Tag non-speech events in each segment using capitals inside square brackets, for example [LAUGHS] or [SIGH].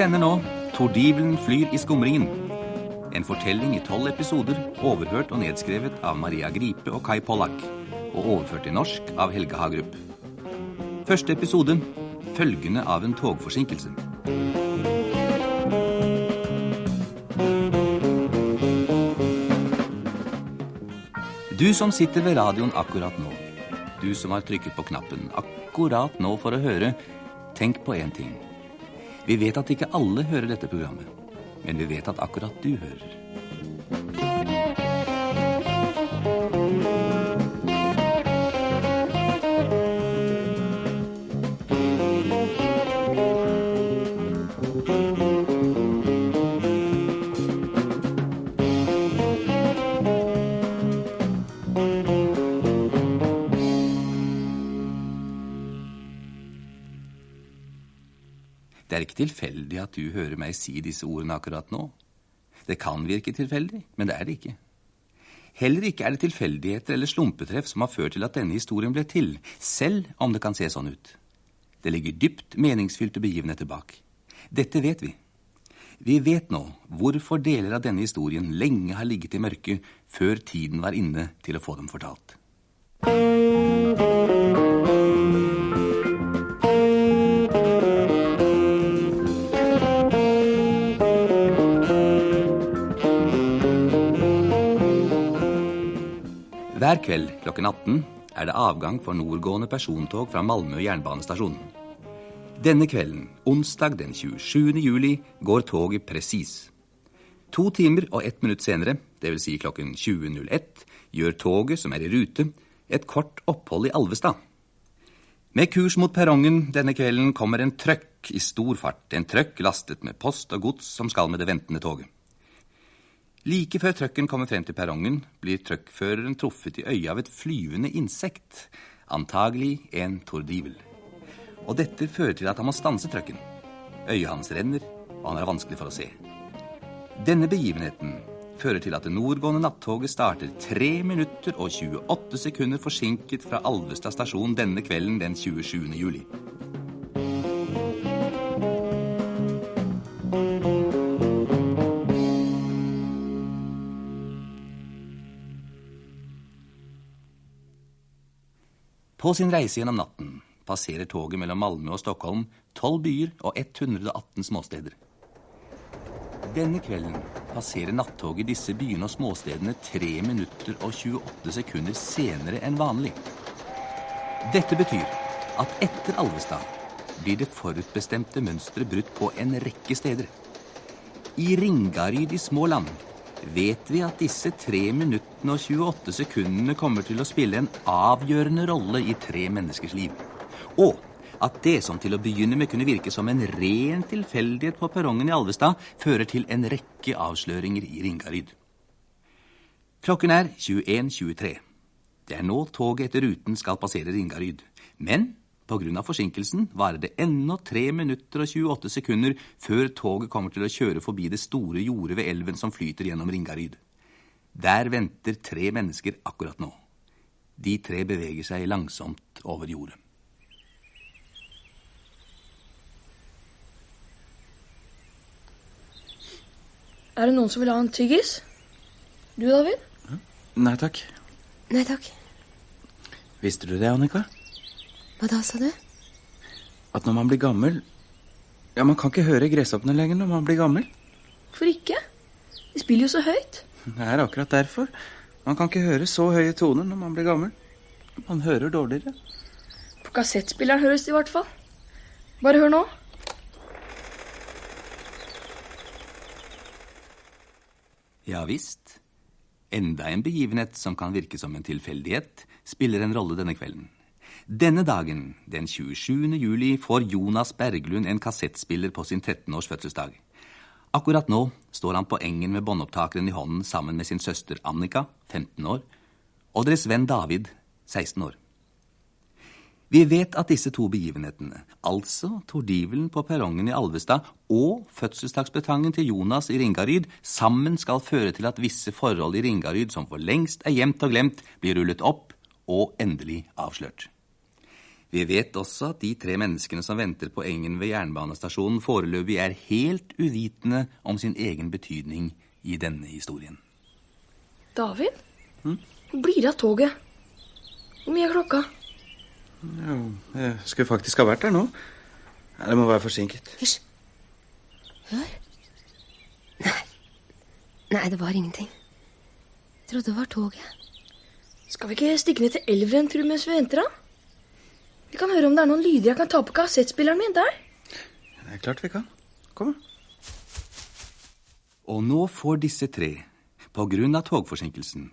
sender nå Tordivelen flyr i skumringen. En fortelling i tolv episoder, overhørt og nedskrevet av Maria Gripe og Kai Pollak. Og overført til norsk av Helge Hagerup. Første episode følgende av en togforsinkelse. Du som sitter ved radioen akkurat nå. Du som har trykket på knappen akkurat nå for å høre. Tenk på én ting. Vi vet at ikke alle hører dette programmet, men vi vet at akkurat du hører. Du hører meg si disse ordene akkurat nå. Det kan virke tilfeldig, men det er det ikke. Heller ikke er det tilfeldigheter eller slumpetreff som har ført til at denne historien ble til, selv om det kan se sånn ut. Det ligger dypt meningsfylte begivenheter bak. Dette vet vi. Vi vet nå hvorfor deler av denne historien lenge har ligget i mørket før tiden var inne til å få dem fortalt. Hver kveld klokken 18 er det avgang for nordgående persontog fra Malmö jernbanestasjon. Denne kvelden, onsdag den 27. juli, går toget presis. To timer og ett minutt senere, dvs. Si klokken 20.01, gjør toget, som er i rute, et kort opphold i Alvestad. Med kurs mot perrongen denne kvelden kommer en trøkk i stor fart, en trøkk lastet med post og gods som skal med det ventende toget. Like før trøkken kommer frem til perrongen, blir trøkkføreren truffet i øyet av et flyvende insekt, antagelig en tordivel. Og dette fører til at han må stanse trøkken. Øyet hans renner, og han er vanskelig for å se. Denne begivenheten fører til at det nordgående nattoget starter 3 minutter og 28 sekunder forsinket fra Alvestad stasjon denne kvelden den 27. juli. På sin reise gjennom natten passerer toget mellom Malmö og Stockholm 12 byer og 118 småsteder. Denne kvelden passerer nattoget disse byene og småstedene 3 minutter og 28 sekunder senere enn vanlig. Dette betyr at etter Alvestad blir det forutbestemte mønsteret brutt på en rekke steder. I Ringaryd i Småland vet vi at disse 3 minuttene og 28 sekundene kommer til å spille en avgjørende rolle i tre menneskers liv. Og at det som til å begynne med kunne virke som en ren tilfeldighet på perrongen i Alvestad, fører til en rekke avsløringer i Ringaryd. Klokken er 21.23. Det er nå toget etter ruten skal passere Ringaryd. Men på grunn av forsinkelsen varer det ennå 3 minutter og 28 sekunder før toget kommer til å kjøre forbi det store jordet ved elven som flyter gjennom Ringaryd. Der venter tre mennesker akkurat nå. De tre beveger seg langsomt over jordet. Er det noen som vil ha en tyggis? Du, David? Nei takk. Nei takk. Visste du det, Annika? Hva da, sa du? At når man blir gammel Ja, man kan ikke høre gresshoppene lenger når man blir gammel. Hvorfor ikke? De spiller jo så høyt. Det er akkurat derfor. Man kan ikke høre så høye toner når man blir gammel. Man hører dårligere. På kassettspilleren høres det i hvert fall. Bare hør nå. Ja visst. Enda en begivenhet som kan virke som en tilfeldighet, spiller en rolle denne kvelden. Denne dagen, den 27. juli, får Jonas Berglund en kassettspiller på sin 13-års fødselsdag. Akkurat nå står han på engen med båndopptakeren i hånden sammen med sin søster Annika, 15 år, og deres venn David, 16 år. Vi vet at disse to begivenhetene, altså tordivelen på perrongen i Alvestad og fødselsdagsbetangen til Jonas i Ringaryd, sammen skal føre til at visse forhold i Ringaryd som for lengst er gjemt og glemt, blir rullet opp og endelig avslørt. Vi vet også at de tre menneskene som venter på Engen ved jernbanestasjonen, foreløpig er helt uvitende om sin egen betydning i denne historien. David? Hvor blir det av toget? Hvor mye er klokka? Jo, jeg skulle faktisk ha vært der nå. Det må være forsinket. Hysj. Hør. Nei. Nei, det var ingenting. Jeg trodde det var toget. Skal vi ikke stikke ned til elven tror du, mens vi venter, da? Vi kan høre om det er noen lyder jeg kan ta på kassettspilleren min der. Det er klart vi kan. Kom. Og nå får disse tre, på grunn av togforsinkelsen,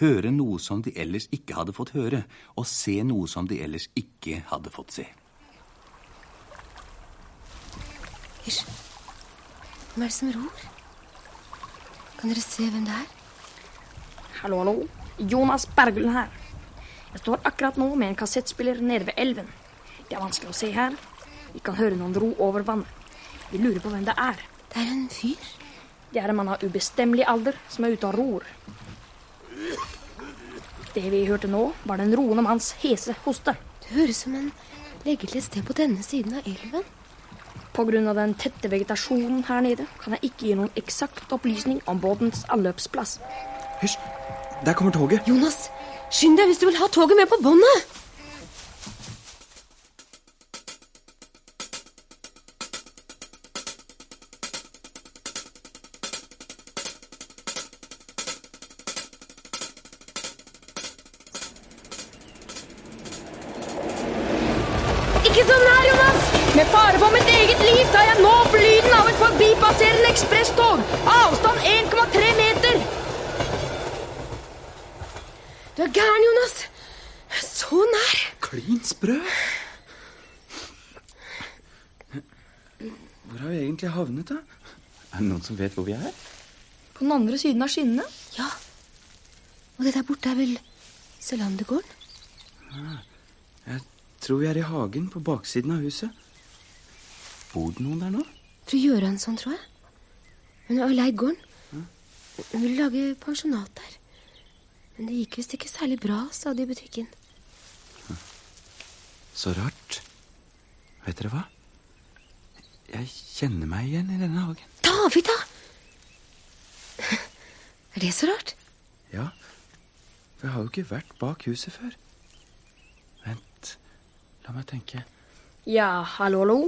høre noe som de ellers ikke hadde fått høre, og se noe som de ellers ikke hadde fått se. Hysj. Hvem er det som ror? Kan dere se hvem det er? Hallo, hallo. Jonas Berglund her. Jeg står akkurat nå med en kassettspiller nede ved elven. Det er vanskelig å se her. Vi kan høre noen ro over vannet. Vi lurer på hvem det er. Det er en fyr. Det er en mann av ubestemmelig alder som er ute og ror. Det vi hørte nå, var den roende manns hese hoste. Det høres som en legger til et sted på denne siden av elven. Av den tette vegetasjonen her nede kan jeg ikke gi noen eksakt opplysning om båtens anløpsplass. Hysj! Der kommer toget. Jonas, skynd deg hvis du vil ha toget med på båndet! Noen som vet hvor vi er? På den andre siden av skinnene. Ja. Og det der borte er vel Selandergården? Jeg tror vi er i hagen på baksiden av huset. Bor det noen der nå? Fru Gjøransson, tror jeg. Hun har leid gården. Hun ville lage pensjonat der. Men det gikk visst ikke særlig bra, sa de i butikken. Så rart. Vet dere hva? Jeg kjenner meg igjen i denne hagen. David, da! Er det så rart? Ja, for jeg har jo ikke vært bak huset før. Vent, la meg tenke. Ja, hallo, hallo.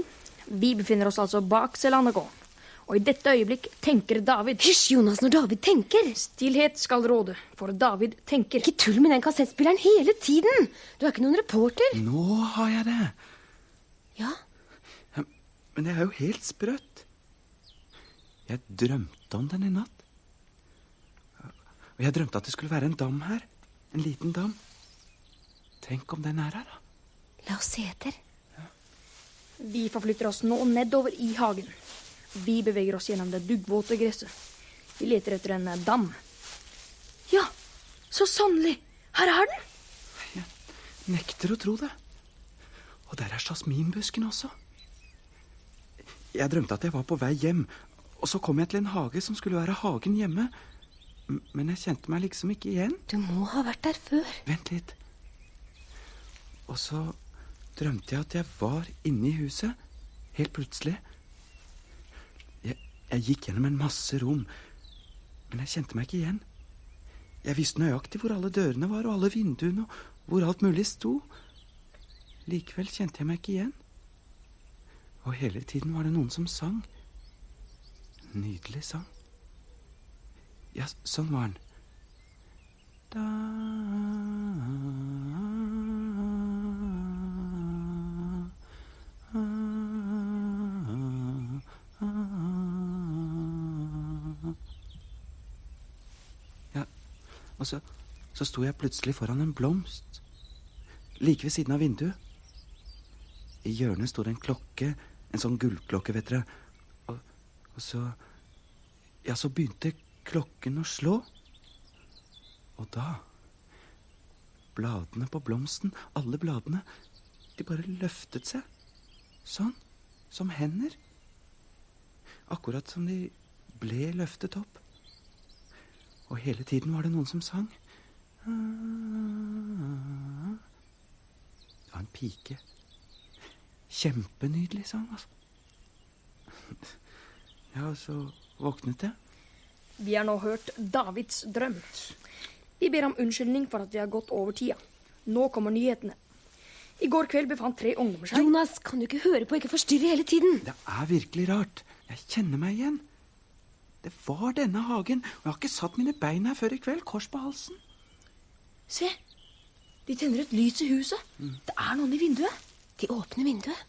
Vi befinner oss altså bak Selandegården. Og i dette øyeblikk tenker David. Hysj, Jonas, når David tenker. Stillhet skal råde, for David tenker. Ikke tull med den kassettspilleren hele tiden. Du er ikke noen reporter. Nå har jeg det! Ja, Ja, Men det er jo helt sprøtt. Jeg drømte om den i natt. Og jeg drømte at det skulle være en dam her. En liten dam. Tenk om den er her, da. la oss se etter. Vi forflytter oss nå nedover i hagen. Vi beveger oss gjennom det duggvåte gresset. Vi leter etter en dam. Ja, så sannelig! Her er den! Jeg Nekter å tro det. Og der er jasminbusken også. Jeg drømte at jeg var på vei hjem, og så kom jeg til en hage som skulle være hagen hjemme. Men jeg kjente meg liksom ikke igjen. Du må ha vært der før. Vent litt. Og så drømte jeg at jeg var inne i huset, helt plutselig. Jeg, jeg gikk gjennom en masse rom, men jeg kjente meg ikke igjen. Jeg visste nøyaktig hvor alle dørene var, og alle vinduene, og hvor alt mulig sto. Likevel kjente jeg meg ikke igjen. Og hele tiden var det noen som sang. Nydelig sang. Ja, sånn var den. Da Ja, og så, så sto jeg plutselig foran en blomst. Like ved siden av vinduet. I hjørnet sto det en klokke, en sånn gullklokke, vet dere. Og, så Ja, så begynte klokken å slå. Og da Bladene på blomsten, alle bladene, de bare løftet seg. Sånn. Som hender. Akkurat som de ble løftet opp. Og hele tiden var det noen som sang. Det var en pike. Kjempenydelig sang, altså. Ja, så våknet jeg. Vi har nå hørt Davids drøm. Vi ber om unnskyldning for at vi har gått over tida. Nå kommer nyhetene. I går kveld befant tre ungdommer seg Jonas, kan du ikke høre på? Ikke forstyrre hele tiden. Det er virkelig rart. Jeg kjenner meg igjen. Det var denne hagen, og jeg har ikke satt mine bein her før i kveld. Kors på halsen. Se! De tenner et lys i huset. Det er noen i vinduet. De åpner vinduet.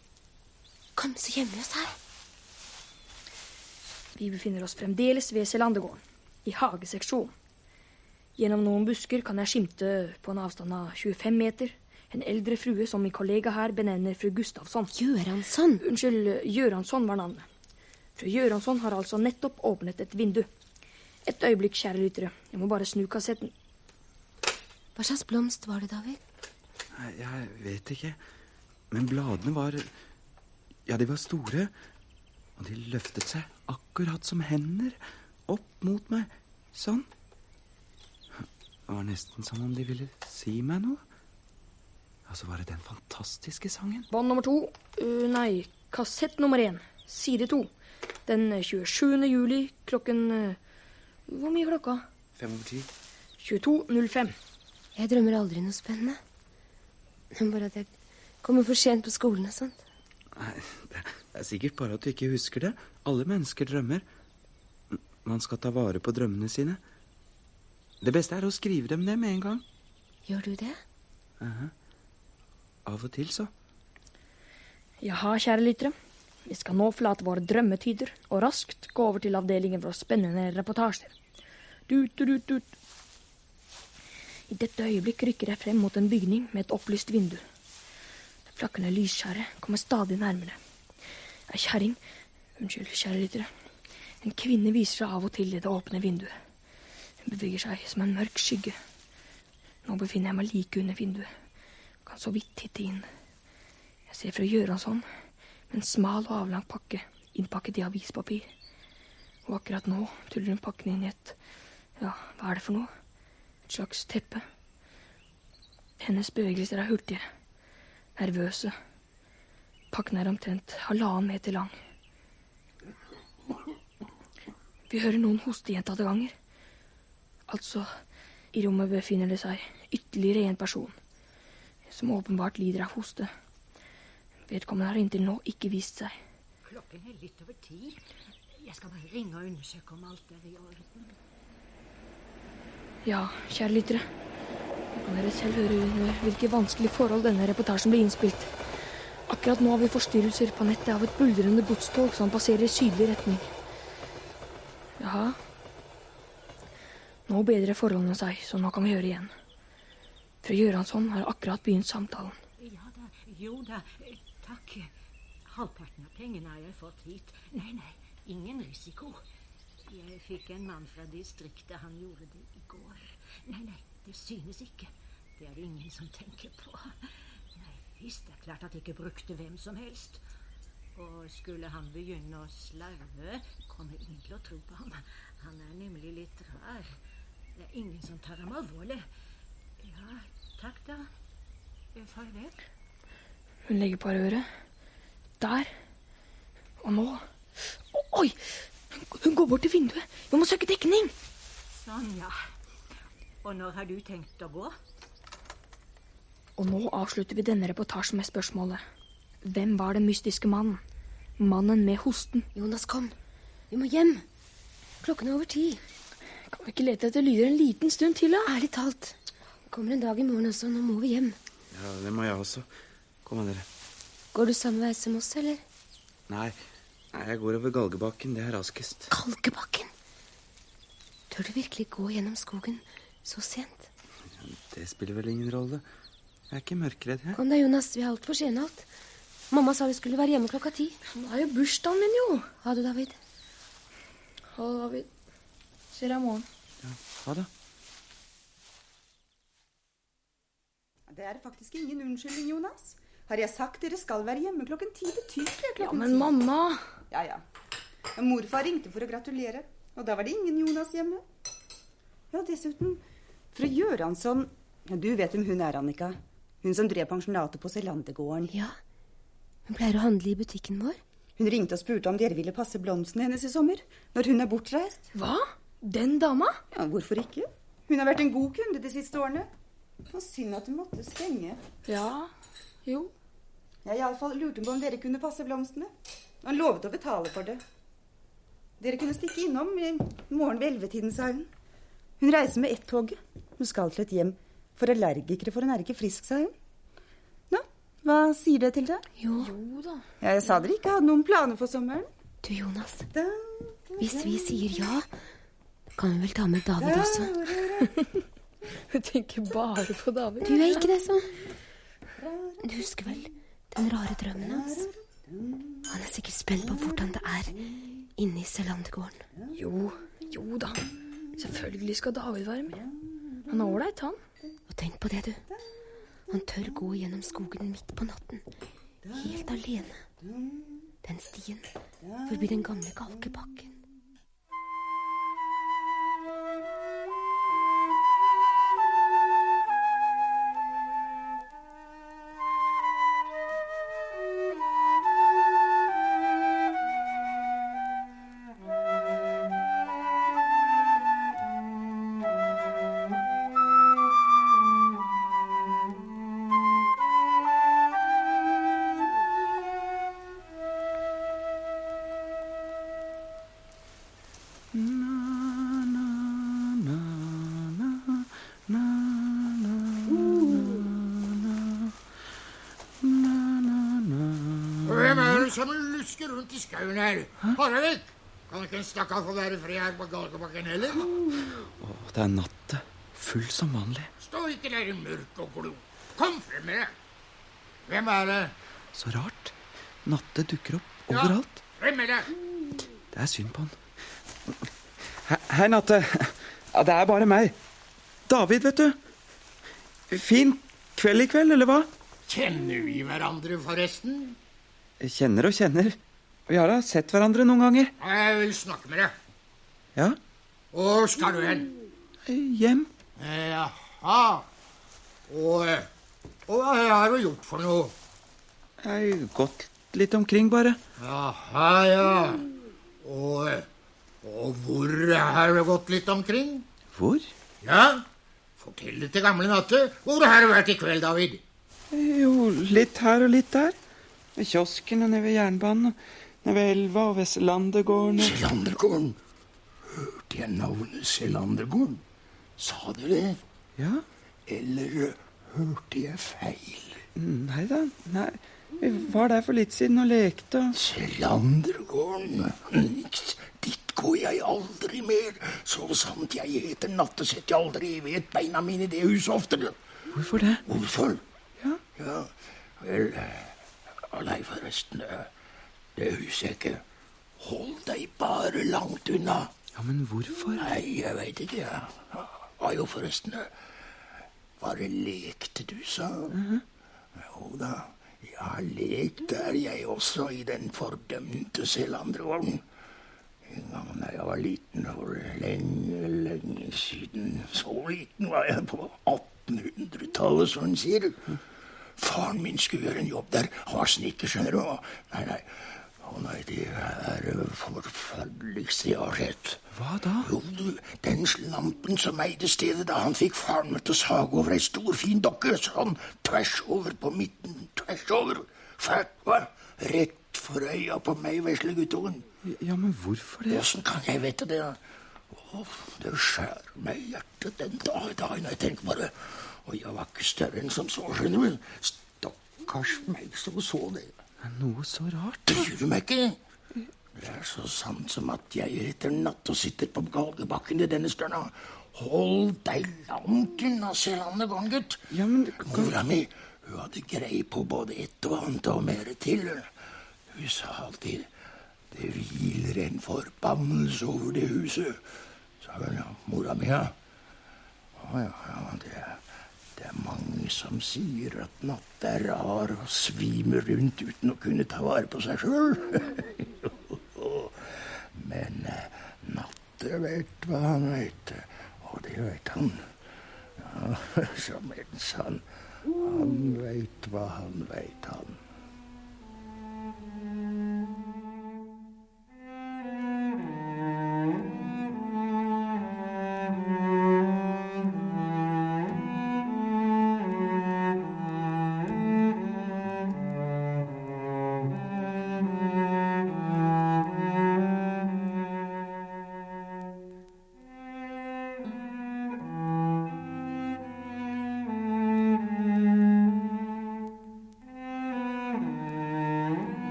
Kom, så gjemmer vi oss her. Vi befinner oss fremdeles ved Selandegården, i hageseksjonen. Gjennom noen busker kan jeg skimte på en avstand av 25 meter en eldre frue som min kollega her benevner fru Gustavsson. Gjøransson. Unnskyld, Gjøransson var navnet. Fru Gjøransson har altså nettopp åpnet et vindu. Et øyeblikk, kjære lyttere. Jeg må bare snu kassetten. Hva slags blomst var det, David? Jeg vet ikke. Men bladene var Ja, de var store. Og de løftet seg akkurat som hender opp mot meg. Sånn. Det var nesten som om de ville si meg noe. Og så var det den fantastiske sangen. Bånd nummer to. Uh, nei, kassett nummer én. Side to. Den 27. juli klokken uh, Hvor mye klokka? Fem over ti. 22.05. Jeg drømmer aldri noe spennende. Bare at jeg kommer for sent på skolen og sånt. Nei, det det er sikkert bare at du ikke husker det. Alle mennesker drømmer. Man skal ta vare på drømmene sine. Det beste er å skrive dem ned med en gang. Gjør du det? Aha. Av og til, så. Jaha, kjære lyttere. Vi skal nå forlate våre drømmetider og raskt gå over til avdelingen for spennende reportasjer. Dut, dut, dut. I dette øyeblikk rykker jeg frem mot en bygning med et opplyst vindu. Det flakkende lysskjæret kommer stadig nærmere. Ei kjerring Unnskyld, kjære lyttere. En kvinne viser seg av og til i det åpne vinduet. Hun beveger seg som en mørk skygge. Nå befinner jeg meg like under vinduet. Kan så vidt titte inn. Jeg ser fru Gjøransson med en smal og avlang pakke innpakket i avispapir. Og akkurat nå tuller hun pakken inn i et Ja, hva er det for noe? Et slags teppe. Hennes bevegelser er hurtige, nervøse. Pakken er omtrent halvannen meter lang. Vi hører noen hoste gjentatte ganger. Altså, i rommet befinner det seg ytterligere en person, som åpenbart lider av hoste. Vedkommende har inntil nå ikke vist seg. Klokken er litt over ti. Jeg skal bare ringe og undersøke om alt er i orden. Ja, kjære lyttere. Nå kan dere selv høre under hvilke vanskelige forhold denne reportasjen ble innspilt. Akkurat nå har vi forstyrrelser på nettet av et buldrende godstog som passerer i sydlig retning. Jaha. Nå bedrer forholdene seg, så nå kan vi høre igjen. Fru Gjøransson har akkurat begynt samtalen. Ja da, jo da, takk. Halvparten av pengene har jeg fått hit. Nei, nei, ingen risiko. Jeg fikk en mann fra distriktet, han gjorde det i går. Nei, nei, det synes ikke. Det er det ingen som tenker på. Nei, visst, det er klart at jeg ikke brukte hvem som helst. Og skulle han begynne å slarve, kommer ingen til å tro på ham. Han er nemlig litt rar. Det er ingen som tar ham alvorlig. Ja, takk da. Farvel. Hun legger på røret. Der. Og nå Oi! Hun går bort til vinduet. Vi må søke dekning. Sånn, ja. Og når har du tenkt å gå? Og nå avslutter vi denne reportasjen med spørsmålet. Hvem var den mystiske mannen? Mannen med hosten. Jonas, kom. Vi må hjem. Klokken er over ti. Kan vi ikke lete etter lyder en liten stund til, da? Ærlig talt. Det kommer en dag i morgen også. Nå må vi hjem. Ja, det må jeg også. Kom an, dere. Går du samme vei som oss, eller? Nei, nei, jeg går over Galgebakken. Det er raskest. Galgebakken? Tør du virkelig gå gjennom skogen så sent? Det spiller vel ingen rolle. Jeg er ikke mørkredd, jeg. Kom deg, Jonas. Vi er altfor sene alt. Mamma sa vi skulle være hjemme klokka ti. Nå er jo bursdagen min, jo. Ha det, David. Ha det, David. Ser deg i morgen. Ja, ha det. Det er faktisk ingen unnskyldning, Jonas. Har jeg sagt dere skal være hjemme klokken ti, betyr det klokken ti. Ja, men 10. mamma Ja, ja. Morfar ringte for å gratulere, og da var det ingen Jonas hjemme. Ja, dessuten, fru Gjøransson ja, Du vet hvem hun er, Annika. Hun som drev pensjonatet på Selandegården. Ja. Hun pleier å handle i butikken vår. Hun ringte og spurte om dere ville passe blomstene hennes i sommer, når hun er bortreist. Hva? Den dama? Ja, Hvorfor ikke? Hun har vært en god kunde de siste årene. Og synd at hun måtte stenge. Ja. Jo. Jeg iallfall lurte på om dere kunne passe blomstene. Han lovet å betale for det. Dere kunne stikke innom i morgen ved ellevetiden, sa hun. Hun reiser med ett toget. Hun skal til et hjem for allergikere for en er ikke frisk, sa hun. Nå, hva sier det til deg? Jo, Jo da. Ja, jeg sa dere ikke hadde noen planer for sommeren. du Jonas. Da, Hvis vi sier ja, kan vi vel ta med David også? Du [LAUGHS] tenker bare på David. Du er ikke det, så. Du husker vel den rare drømmen hans? Han er sikkert spent på hvordan det er inne i Selandgården. Jo, jo da. Selvfølgelig skal David være med. Han er ålreit, han. Og tenk på det, du. Han tør gå gjennom skogen midt på natten. Helt alene. Den stien forbi den gamle kalkebakken. Rundt i skauen her? Harald! Kan ikke en stakkar få være fri her på Galgebakken heller? Å, det er natt. Full som vanlig. Stå ikke der i mørk og glo. Kom frem med deg! Hvem er det? Så rart. Natte dukker opp overalt. Ja. Frem med deg! Det er synd på han. He hei, Natte. Ja, det er bare meg. David, vet du. Fin kveld i kveld, eller hva? Kjenner vi hverandre, forresten? Kjenner og kjenner. Vi har da sett hverandre noen ganger. Jeg vil snakke med deg. Ja, Hvor skal du hen? hjem. Jaha. Og, eh, og hva har du gjort for noe? Jeg har gått litt omkring, bare. Jaha, ja. Og, eh, og hvor har du gått litt omkring? Hvor? Ja, fortell det til gamle Natte. Hvor har du vært i kveld, David? Jo, litt her og litt der. Ved kiosken og nede ved jernbanen. og Ved elva og ved Selandergården. Selandergården. Hørte jeg navnet Selandergården? Sa du det? Ja, Eller hørte jeg feil? nei da. Nei, vi var der for litt siden og lekte og Selandergården. Dit går jeg aldri mer. Så sant jeg heter Natte, setter jeg aldri vet beina mine i det huset oftere. Hvorfor det? Hvorfor? Ja, Ja, vel Å nei, forresten. Eh, Det husker jeg ikke. Hold deg bare langt unna. ja men hvorfor? Nei, jeg veit ikke. jeg. Ja, jo, forresten. eh, Bare lekte du, sa Jo da, jeg har lekt der, jeg også, i den fordømte Selandrevognen. En gang da jeg var liten, for lenge, lenge siden. Så liten var jeg på 1800-tallet, som hun sier. Faren min skulle gjøre en jobb der. Han var snekker, skjønner du. Nei, nei. Å nei, det er det forferdeligste jeg har sett. Hva da? Jo, du, den slampen som eide stedet da han fikk faren min til å sage over ei stor, fin dokke, sånn tvers over på midten, tvers over. Fælt, hva? Rett for øya på meg, vesle guttungen. Ja, men hvorfor det? Åssen kan jeg vite det? Å, det skjærer meg i hjertet den dag i dag når jeg tenker på det. Og jeg var ikke større enn som så, skjønner du. Stakkars meg som så det. Noe så rart. Bryr du meg ikke? Det er så sant som at jeg heter Natt og sitter på galgebakken i denne størna. Hold deg langt unna Selandegården, gutt. Ja, men Mora mi hun hadde grei på både ett og annet og mer til. Hun sa alltid det hviler en forbannelse over det huset. Sa hun, ja. Mora mi, ja. Å ja, ja, det, det er mange som sier at natt er rar og svimer rundt uten å kunne ta vare på seg sjøl. [LAUGHS] Men eh, Natte vet hva han vet, og det vet han. Ja, [LAUGHS] så mens han Han veit hva han veit, han.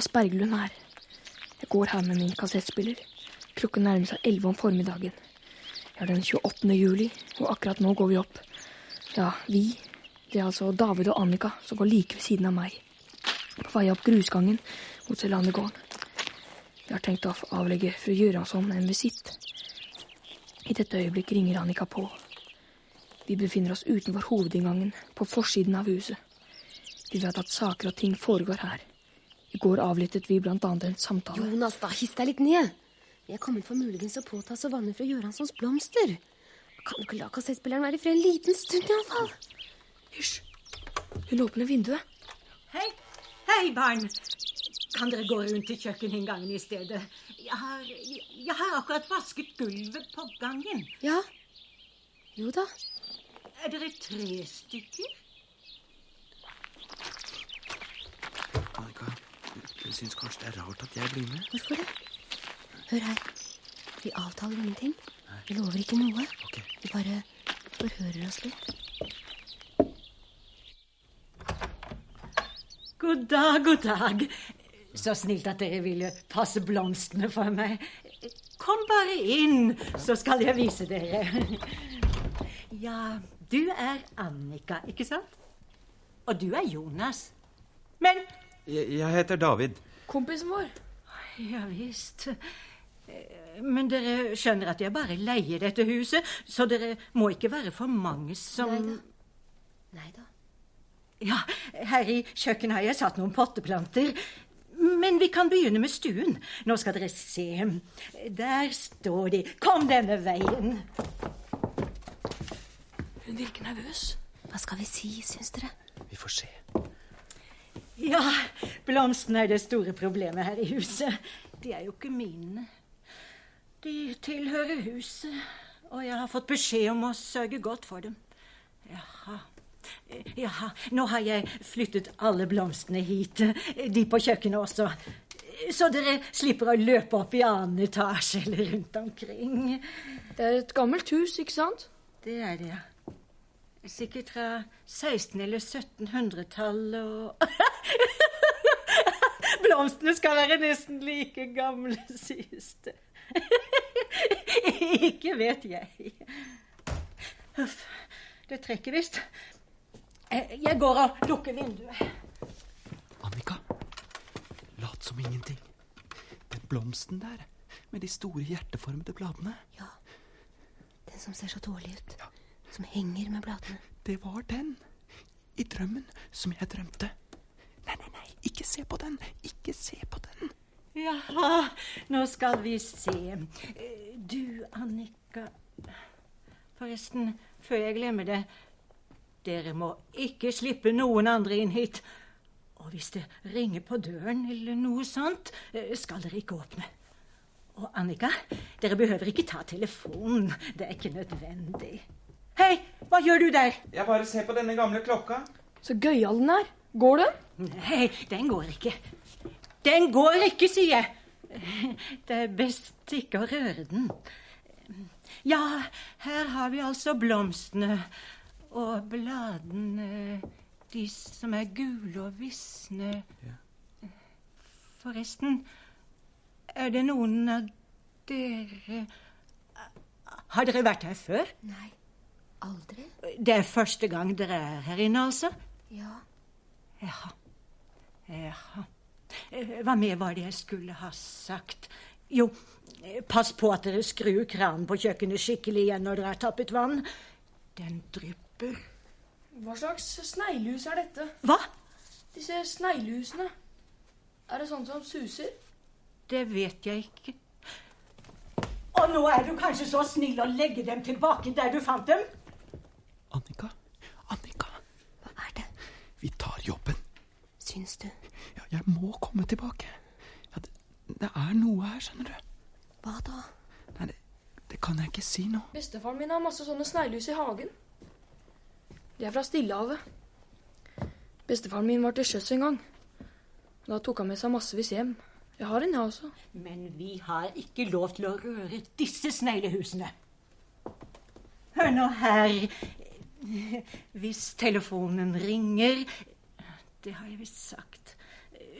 Jonas Berglund her. Jeg går her med min kassettspiller. Klokken nærmer seg elleve om formiddagen. Det er den 28. juli, og akkurat nå går vi opp. Ja, vi. Det er altså David og Annika som går like ved siden av meg. På vei opp grusgangen mot Selandegården. Vi har tenkt å avlegge fru Gjøransson en visitt. I dette øyeblikk ringer Annika på. Vi befinner oss utenfor hovedinngangen, på forsiden av huset. Vi vet at saker og ting foregår her. I går avlyttet vi annet en samtale. Jonas, da, hiss deg litt ned. Vi er kommet for muligens å påta oss å vanne fra Göranssons blomster. Kan du ikke la kassettspilleren være i fred en liten stund, iallfall? Hysj! Hun åpner vinduet. Hei, hei, barn. Kan dere gå rundt til kjøkkeninngangen i stedet? Jeg har, jeg har akkurat vasket gulvet på gangen. Ja. Jo da. Er dere tre stykker? Annika, du syns kanskje det er rart at jeg blir med? Hvorfor det? Hør her. Vi avtaler ingenting. Vi lover ikke noe. Okay. Vi bare forhører oss litt. God dag, god dag. Så snilt at dere ville passe blomstene for meg. Kom bare inn, så skal jeg vise dere. Ja, du er Annika, ikke sant? Og du er Jonas. Men Jeg, jeg heter David. Kompisen vår. Ja visst. Eh, Men dere skjønner at jeg bare leier dette huset, så dere må ikke være for mange som. Nei da. Ja, her i kjøkkenet har jeg satt noen potteplanter. Men vi kan begynne med stuen. Nå skal dere se. Der står de. Kom denne veien. Hun virker nervøs. Hva skal vi si, syns dere? Vi får se. Ja, blomstene er det store problemet her i huset. De er jo ikke mine. De tilhører huset, og jeg har fått beskjed om å sørge godt for dem. Jaha. Jaha, nå har jeg flyttet alle blomstene hit. De på kjøkkenet også. Så dere slipper å løpe opp i annen etasje eller rundt omkring. Det er et gammelt hus, ikke sant? Det er det, ja. Sikkert fra 1600- eller 1700-tallet og [LAUGHS] Blomstene skal være nesten like gamle, sies det. [LAUGHS] Ikke vet jeg. Huff. Det trekker visst. Eh, Jeg går og lukker vinduet. Annika, lat som ingenting. Den blomsten der, med de store hjerteformede bladene, Ja. Den som ser så dårlig ut. Som henger med bladene. det var den. I drømmen som jeg drømte. Nei, nei, nei, ikke se på den. Ikke se på den. Jaha, nå skal vi se. Du, Annika Forresten, før jeg glemmer det. Dere må ikke slippe noen andre inn hit. Og hvis det ringer på døren eller noe sånt, eh, skal dere ikke åpne. Og Annika, dere behøver ikke ta telefonen. Det er ikke nødvendig. Hei, hva gjør du der? Jeg bare ser på denne gamle klokka. Så gøyal den er. Går den? Nei, den går ikke. Den går ikke, sier jeg. Det er best ikke å røre den. Ja, her har vi altså blomstene og bladene, de som er gule og visne. Forresten, er det noen av dere Har dere vært her før? Nei. Aldri? Det er første gang dere er her inne, altså? Ja. Jaha. Jaha. Eh, Hva mer var det jeg skulle ha sagt? Jo, eh, pass på at dere skrur kranen på kjøkkenet skikkelig igjen når dere har tappet vann. Den drypper. Hva slags sneglehus er dette? Hva? Disse sneglehusene. Er det sånn som suser? Det vet jeg ikke. Og nå er du kanskje så snill å legge dem tilbake der du fant dem? Annika, Hva er det? vi tar jobben. Syns du? Ja, jeg må komme tilbake. Ja, det, det er noe her, skjønner du. Hva da? Nei, det, det kan jeg ikke si nå. Bestefaren min har masse sånne sneglehus i hagen. De er fra Stillehavet. Bestefaren min var til sjøs en gang. Da tok han med seg massevis hjem. Jeg har en, jeg også. Men vi har ikke lov til å røre disse sneglehusene. Hør nå her. [LAUGHS] Hvis telefonen ringer Det har jeg visst sagt.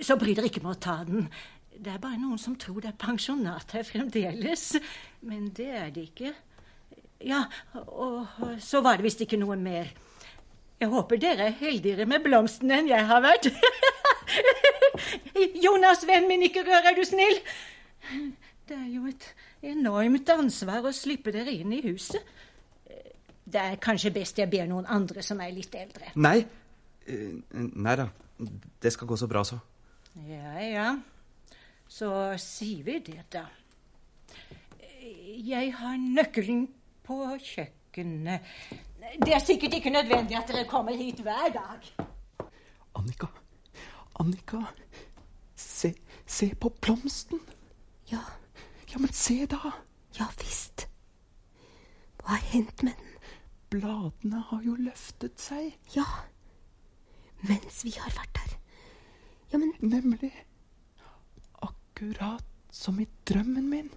Så bry dere ikke med å ta den. Det er bare noen som tror det er pensjonat her fremdeles. Men det er det ikke. Ja, og så var det visst ikke noe mer. Jeg håper dere er heldigere med blomstene enn jeg har vært. [LAUGHS] Jonas, vennen min, ikke rør, er du snill? Det er jo et enormt ansvar å slippe dere inn i huset. Det er kanskje best jeg ber noen andre som er litt eldre. Nei. Eh, Nei da. Det skal gå så bra, så. Ja, ja. Så sier vi det, da. Jeg har nøkkelen på kjøkkenet. Det er sikkert ikke nødvendig at dere kommer hit hver dag. Annika, Annika. Se, se på blomsten. Ja, Ja, men se da. ja visst. Hva har hendt med den? Bladene har jo løftet seg. Ja, mens vi har vært her. Ja, men Nemlig. Akkurat som i drømmen min.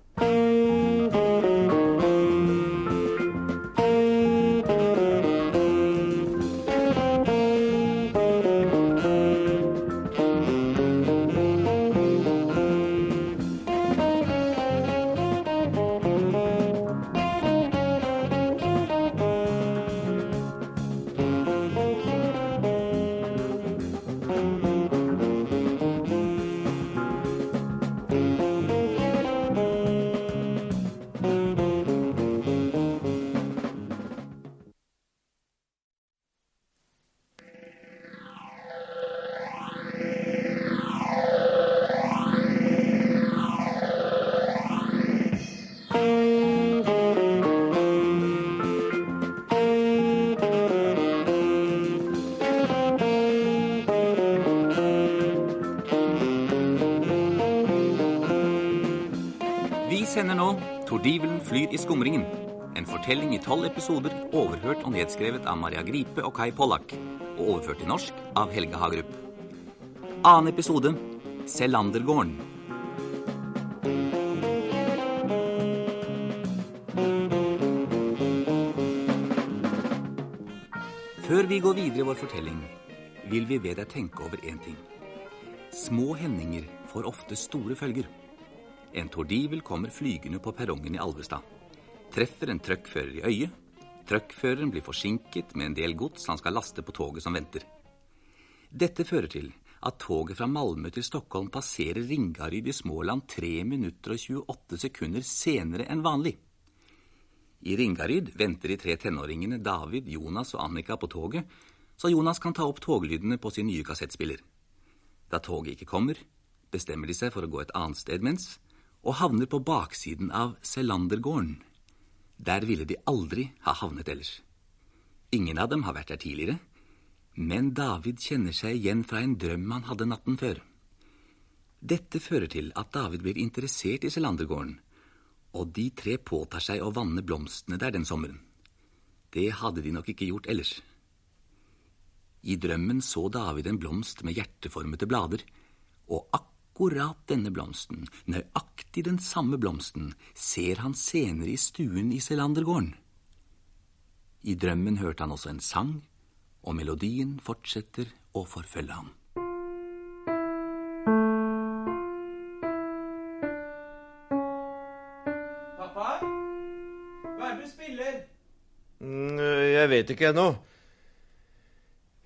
Fortelling i tolv episoder, overhørt og nedskrevet av Maria Gripe og Kai Pollak. Og overført til norsk av Helge Hagerup. Annen episode Selandergården. Før vi går videre i vår fortelling, vil vi be deg tenke over én ting. Små hendinger får ofte store følger. En tordivel kommer flygende på perrongen i Alvestad. Treffer en trøkkfører i øyet. Trøkkføreren blir forsinket med en del gods han skal laste på toget som venter. Dette fører til at toget fra Malmö til Stockholm passerer Ringaryd i Småland 3 minutter og 28 sekunder senere enn vanlig. I Ringaryd venter de tre tenåringene David, Jonas og Annika på toget, så Jonas kan ta opp toglydene på sin nye kassettspiller. Da toget ikke kommer, bestemmer de seg for å gå et annet sted mens, og havner på baksiden av Selandergården. Der ville de aldri ha havnet ellers. Ingen av dem har vært der tidligere, men David kjenner seg igjen fra en drøm han hadde natten før. Dette fører til at David blir interessert i Selandergården, og de tre påtar seg å vanne blomstene der den sommeren. Det hadde de nok ikke gjort ellers. I drømmen så David en blomst med hjerteformete blader, og akkurat denne blomsten, nøyaktig den samme blomsten, ser han senere i stuen i Selandergården. I drømmen hørte han også en sang, og melodien fortsetter å forfølge ham. Pappa? Hva er det du spiller? Mm, Jeg vet ikke ennå.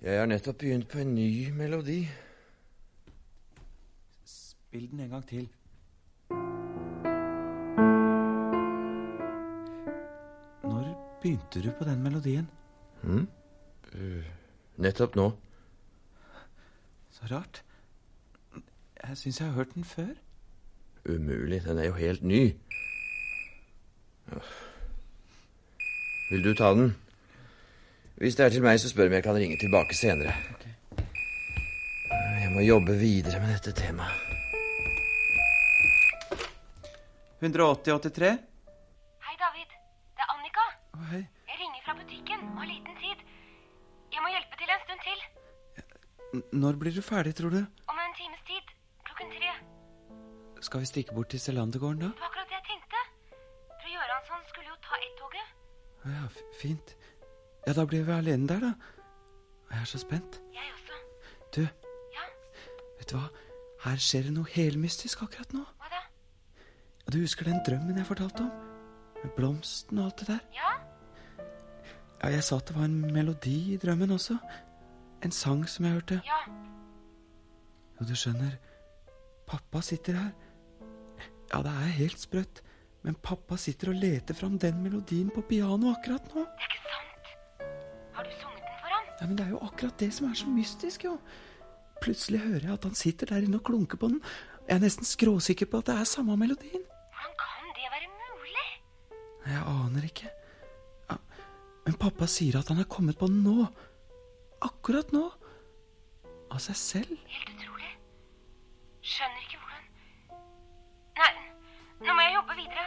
Jeg har nettopp begynt på en ny melodi. Spill den en gang til. Når begynte du på den melodien? Nettopp nå. Så rart. Jeg syns jeg har hørt den før. Umulig, den er jo helt ny. Vil du ta den? Hvis det er til meg, så spør om jeg kan ringe tilbake senere. Jeg må jobbe videre med dette temaet. 180-83? Hei, David. Det er Annika. Oh, hei. Jeg ringer fra butikken og har liten tid. Jeg må hjelpe til en stund til. Når blir du ferdig, tror du? Om en times tid. Klokken tre. Skal vi stikke bort til Selandergården, da? Det var akkurat det jeg tenkte. Fru Göransson skulle jo ta ett-toget. Ja, fint. Ja, da blir vi alene der, da. Og Jeg er så spent. Jeg også. Du, Ja, vet du hva? Her skjer det noe helmystisk akkurat nå. Du husker den drømmen jeg fortalte om? Med blomsten og alt det der? Ja? Ja, jeg sa at det var en melodi i drømmen også. En sang som jeg hørte. Ja. Jo, du skjønner, pappa sitter her. Ja, det er helt sprøtt, men pappa sitter og leter fram den melodien på piano akkurat nå. Det er ikke sant. Har du sunget den for ham? Ja, men det er jo akkurat det som er så mystisk, jo. Plutselig hører jeg at han sitter der inne og klunker på den. Jeg er nesten skråsikker på at det er samme melodien. Jeg aner ikke. Ja, men pappa sier at han har kommet på den nå. Akkurat nå. Av seg selv. Helt utrolig. Skjønner ikke hvordan Nei, nå må jeg jobbe videre.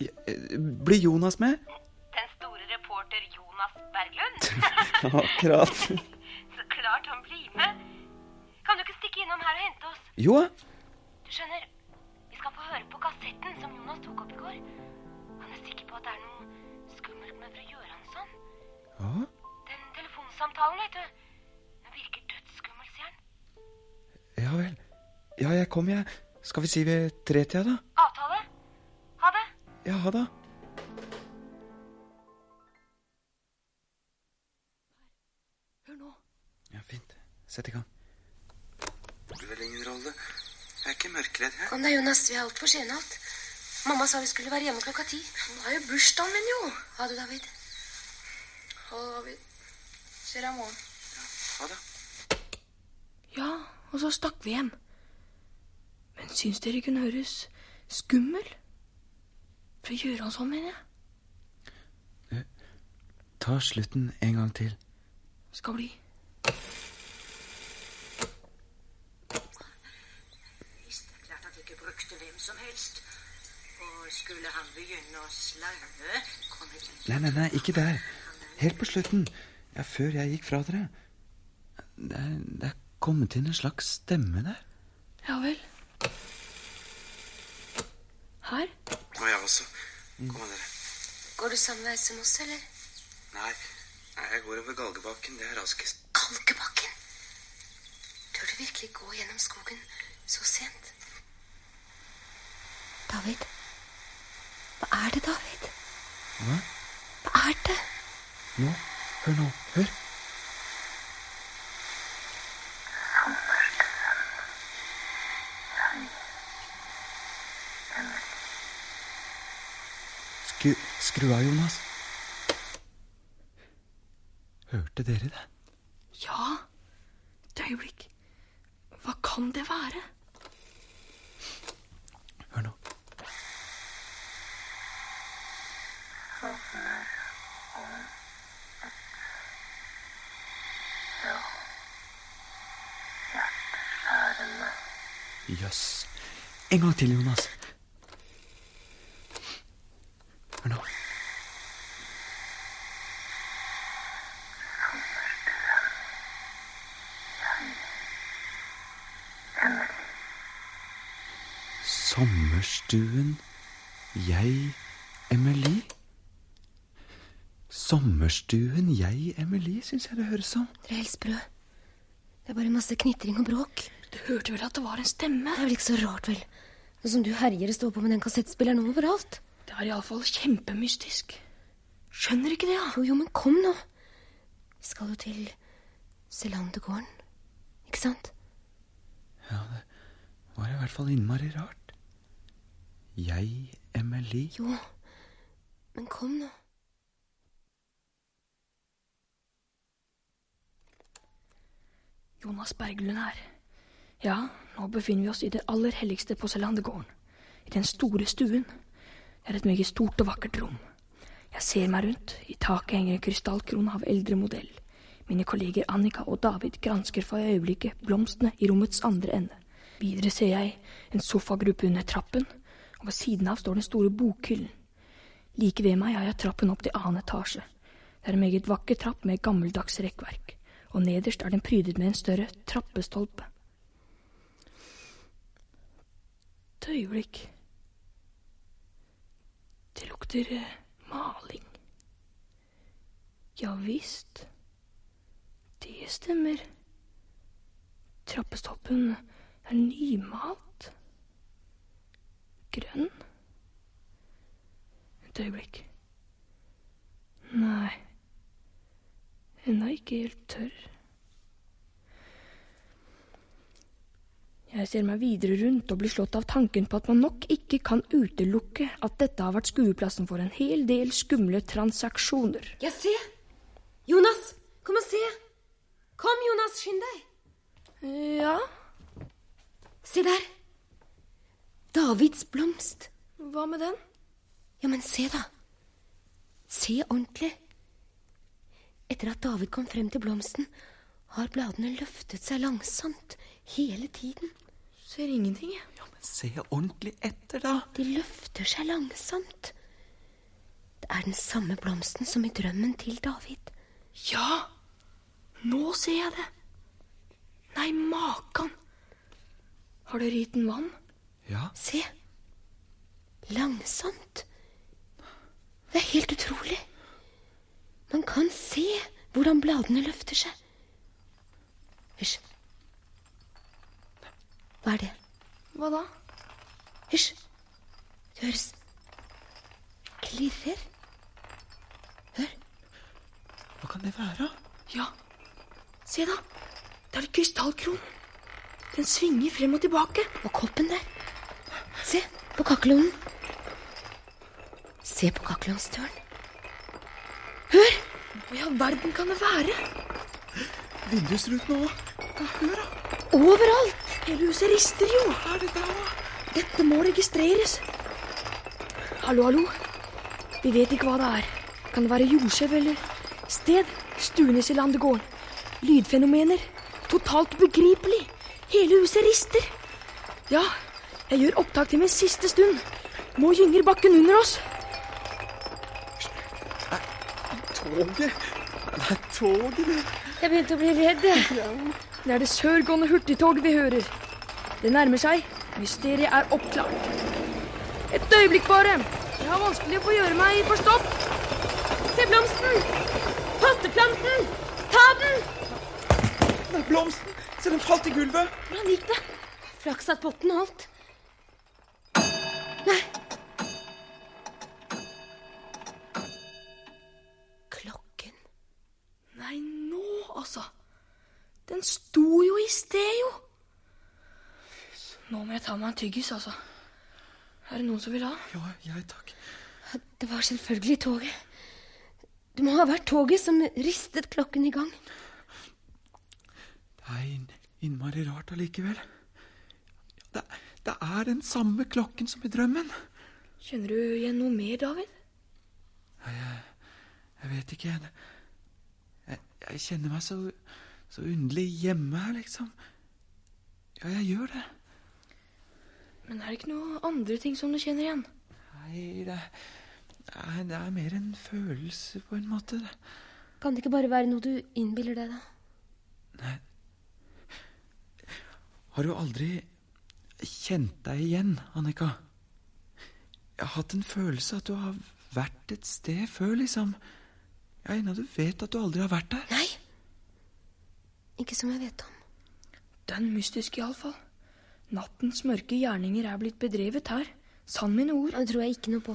Ja, eh, Blir Jonas med? Den store reporter Jonas Berglund. [LAUGHS] Akkurat. [LAUGHS] Så klart han blir med. Kan du ikke stikke innom her og hente oss? Jo, Du skjønner, vi skal få høre på kassetten som Jonas tok opp i går. På at det er noe skummelt med fru Gjøransson. ja. Den telefonsamtalen, vet du. Den virker dødsskummel, sier han. Ja vel. Ja, jeg kommer, jeg. Skal vi si ved tretida, da? Avtale? Ha det. Ja, ha det. Hør nå. Ja, fint. Sett i gang. Det spiller ingen rolle. Jeg er ikke mørkredd, jeg. Kom da, Jonas. Vi er altfor sene alt. Mamma sa vi skulle være hjemme klokka ti. Nå er jo bursdagen min, jo. Ha det, David. Ha det, David. Ser deg i morgen. Ha det. Ja, og så stakk vi hjem. Men syns dere kunne høres skummel? For å gjøre han sånn, mener jeg. Ta slutten en gang til. Skal bli. Hvis det er klart at de ikke brukte hvem som helst. Og skulle han begynne å slarve, Nei, nei, nei, ikke der. Helt på slutten. Ja, før jeg gikk fra dere. Det er, det er kommet inn en slags stemme der. Ja vel. Her? Og jeg også. Kom med dere. Går du samme vei som oss, eller? Nei, jeg går over Galgebakken. Det er raskest. Galgebakken? Tør du virkelig gå gjennom skogen så sent? David? Hva er det, David? Hva? Hva er det? Nå? Hør nå. Hør. Skru, skru av, Jonas. Hørte dere det? Ja. Et øyeblikk. Hva kan det være? Jøss. En gang til, Jonas. Hør nå. Sommerstuen, jeg, Emily. Sommerstuen, jeg, Emily, syns jeg det høres som. Dere er helt sprø. Det er bare masse knitring og bråk. Du hørte vel at det var en stemme? Det er vel ikke så rart, vel. Nå som du herjer og står på med den kassettspilleren overalt. Det er iallfall kjempemystisk. Skjønner ikke det, ja? Jo, jo, men kom nå. Vi skal jo til Selandegården, Ikke sant? Ja, det var i hvert fall innmari rart. Jeg, Emily. Jo, men kom nå. Jonas Berglund her. Ja, nå befinner vi oss i det aller helligste på Selandegården. I den store stuen. Det er et meget stort og vakkert rom. Jeg ser meg rundt. I taket henger en krystallkrone av eldre modell. Mine kolleger Annika og David gransker for øyeblikket blomstene i rommets andre ende. Videre ser jeg en sofagruppe under trappen, og ved siden av står den store bokhyllen. Like ved meg har jeg trappen opp til annen etasje. Det er en meget vakker trapp med gammeldags rekkverk, og nederst er den prydet med en større trappestolpe. Et øyeblikk. Det lukter eh, maling. Ja visst. Det stemmer. Trappestoppen er nymalt. Grønn. Et øyeblikk. Nei, ennå ikke helt tørr. Jeg ser meg videre rundt og blir slått av tanken på at man nok ikke kan utelukke at dette har vært skueplassen for en hel del skumle transaksjoner. Ja, se! Jonas, kom og se! Kom, Jonas, skynd deg! Ja, Se der! Davids blomst. hva med den? Ja, men se, da. Se ordentlig. Etter at David kom frem til blomsten, har bladene løftet seg langsomt hele tiden. Ser ingenting. jeg. Ja, men se ordentlig etter, da. De løfter seg langsomt. Det er den samme blomsten som i drømmen til David. Ja, nå ser jeg det. Nei, makan. Har du den vann? Ja, Se. Langsomt. Det er helt utrolig. Man kan se hvordan bladene løfter seg. Hysj. Hva er det? Hva da? Hysj. Det høres klirrer. Hør. hva kan det være? Ja, se da. Det er krystallkronen. Den svinger frem og tilbake. Og koppen der. Se på kakkelovnen. Se på kakkelovnstøren. Hør! Hva i all verden kan det være? Vindusruten òg. Hør, da. Overalt! Hele huset rister jo. Hva er det da? Dette må registreres. Hallo, hallo. Vi vet ikke hva det er. Kan det være jordskjelv eller sted? Stuenes i landegården. Lydfenomener. Totalt ubegripelig. Hele huset rister. Ja, jeg gjør opptak til min siste stund. Nå gynger bakken under oss. Toget. Det er toget, det. Jeg begynte å bli redd. Det er det sørgående hurtigtog vi hører. Det nærmer seg. Mysteriet er oppklart. Et øyeblikk bare. Jeg har vanskelig for å gjøre meg forstått. Se blomsten! Potteplanten! Ta den! Det er blomsten. Se, den falt i gulvet. Hvordan gikk det? Flaks at potten holdt. Nei. Klokken. Nei, nå altså. Den sto jo i sted, jo. Nå må jeg ta meg en tyggis, altså. Er det noen som vil ha? Ja, jeg takk. Det var selvfølgelig toget. Det må ha vært toget som ristet klokken i gang. Det er innmari rart allikevel. Det, det er den samme klokken som i drømmen. Kjenner du igjen noe mer, David? Jeg vet ikke, jeg. Jeg, jeg kjenner meg så, så underlig hjemme her, liksom. Ja, jeg gjør det. Men er det ikke noe andre ting som du kjenner igjen? Nei, det, er, det er mer en følelse, på en måte. Kan det ikke bare være noe du innbiller deg, da? Nei Har du aldri kjent deg igjen, Annika? Jeg har hatt en følelse at du har vært et sted før, liksom. Ja, ennå du vet at du aldri har vært der. Nei. Ikke som jeg vet om. Den mystiske, iallfall. Nattens mørke gjerninger er blitt bedrevet her. Sann mine ord. Det tror jeg ikke noe på.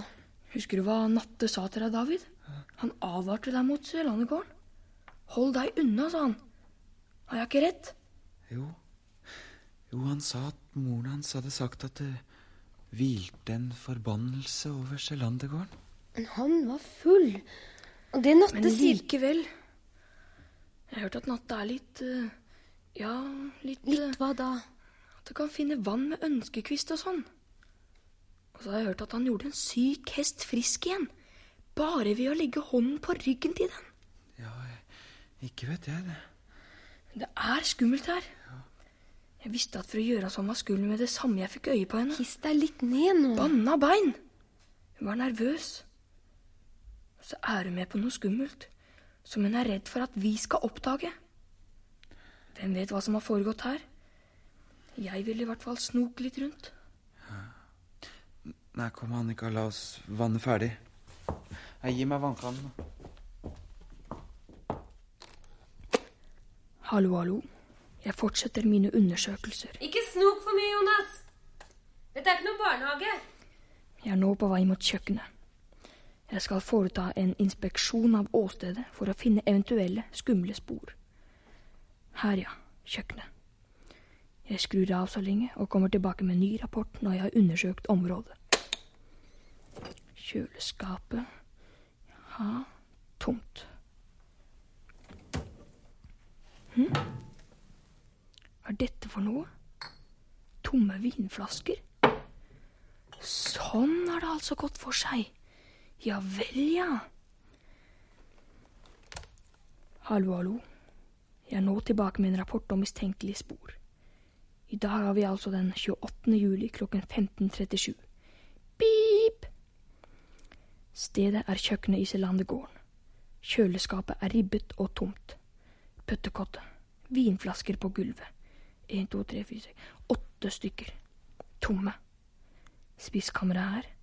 Husker du hva Natte sa til deg, David? Han advarte deg mot Sørlandegården. Hold deg unna, sa han. Har jeg ikke rett? Jo. Jo, han sa at moren hans hadde sagt at det hvilte en forbannelse over Sjølandegården. Men han var full. Og det Natte Men sier likevel Jeg har hørt at natta er litt uh, Ja, litt, Litt hva da? At du kan finne vann med ønskekvist og sånn. Og så har jeg hørt at han gjorde en syk hest frisk igjen. Bare ved å legge hånden på ryggen til den. Ja, ikke vet jeg det. Det er skummelt her. Jeg visste at for å gjøre sånn var skummelt med det samme jeg fikk øye på henne. Hiss deg litt ned nå. Banna bein. Hun var nervøs. Og så er hun med på noe skummelt som hun er redd for at vi skal oppdage. Hvem vet hva som har foregått her? Jeg vil i hvert fall snoke litt rundt. Nei, kom Annika, la oss vanne ferdig. Nei, gi meg vannkannen. Hallo, hallo. Jeg fortsetter mine undersøkelser. Ikke snok for mye, Jonas. Dette er ikke noen barnehage. Jeg er nå på vei mot kjøkkenet. Jeg skal foreta en inspeksjon av åstedet for å finne eventuelle skumle spor. Her, ja. Kjøkkenet. Jeg skrur av så lenge og kommer tilbake med en ny rapport når jeg har undersøkt området. Kjøleskapet Ja, tomt. Hm? Hva er dette for noe? Tomme vinflasker? Sånn har det altså gått for seg. Ja vel, ja. Hallo, hallo. Jeg er nå tilbake med en rapport om mistenkelige spor. I dag har vi altså den 28. juli klokken 15.37. Pip! Stedet er kjøkkenet i Selandegården. Kjøleskapet er ribbet og tomt. Pøttekottet. Vinflasker på gulvet. En, to, tre, fire, seks Åtte stykker. Tomme. Spiskammeret her.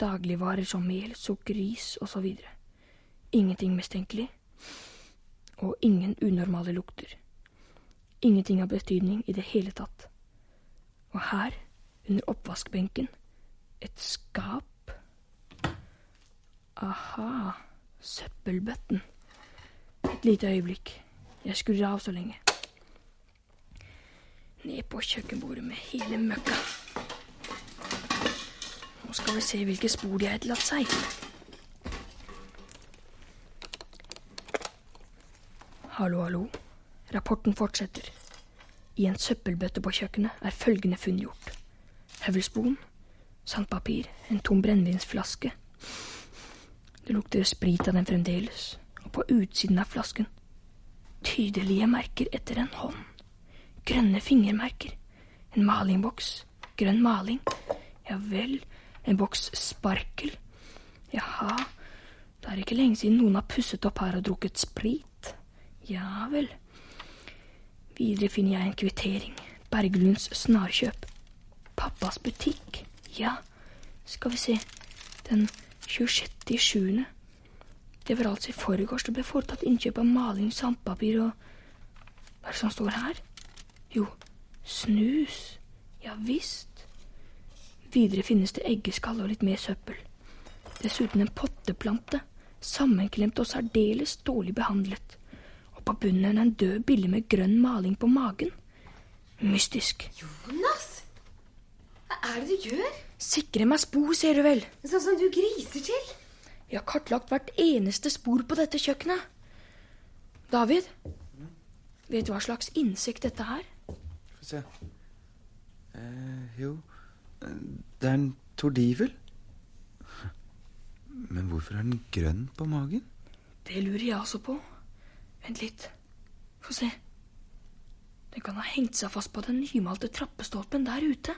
Dagligvarer som mel, sukker, ris osv. Ingenting mistenkelig. Og ingen unormale lukter. Ingenting av betydning i det hele tatt. Og her, under oppvaskbenken, et skap. Aha, søppelbøtten. Et lite øyeblikk. Jeg skrur av så lenge. Ned på kjøkkenbordet med hele møkka. Nå skal vi se hvilke spor de har etterlatt seg. Hallo, hallo. Rapporten fortsetter. I en søppelbøtte på kjøkkenet er følgende funn gjort. Høvelspon, sandpapir, en tom brennevinsflaske. Det lukter sprit av den fremdeles, og på utsiden av flasken tydelige merker etter en hånd. Grønne fingermerker. En malingboks. Grønn maling. Ja vel, en boks sparkel. Jaha, det er ikke lenge siden noen har pusset opp her og drukket sprit. Ja vel. Videre finner jeg en kvittering. Berglunds snarkjøp. Pappas butikk. Ja, skal vi se. Den 26.7. Det var altså i forgårs det ble foretatt innkjøp av maling, sandpapir og Hva er det som står her? Jo, snus. Ja visst. Videre finnes det eggeskall og litt mer søppel. Dessuten en potteplante, sammenklemt og særdeles dårlig behandlet. Og på bunnen en død bille med grønn maling på magen. Mystisk. Jonas! Hva er det du gjør? Sikre meg spor, ser du vel. Sånn som du griser til. Jeg har kartlagt hvert eneste spor på dette kjøkkenet. David, vet du hva slags insekt dette er? Få se. Eh, jo Det er en tordivel. Men hvorfor er den grønn på magen? Det lurer jeg også på. Vent litt. Få se. Den kan ha hengt seg fast på den nymalte trappestolpen der ute.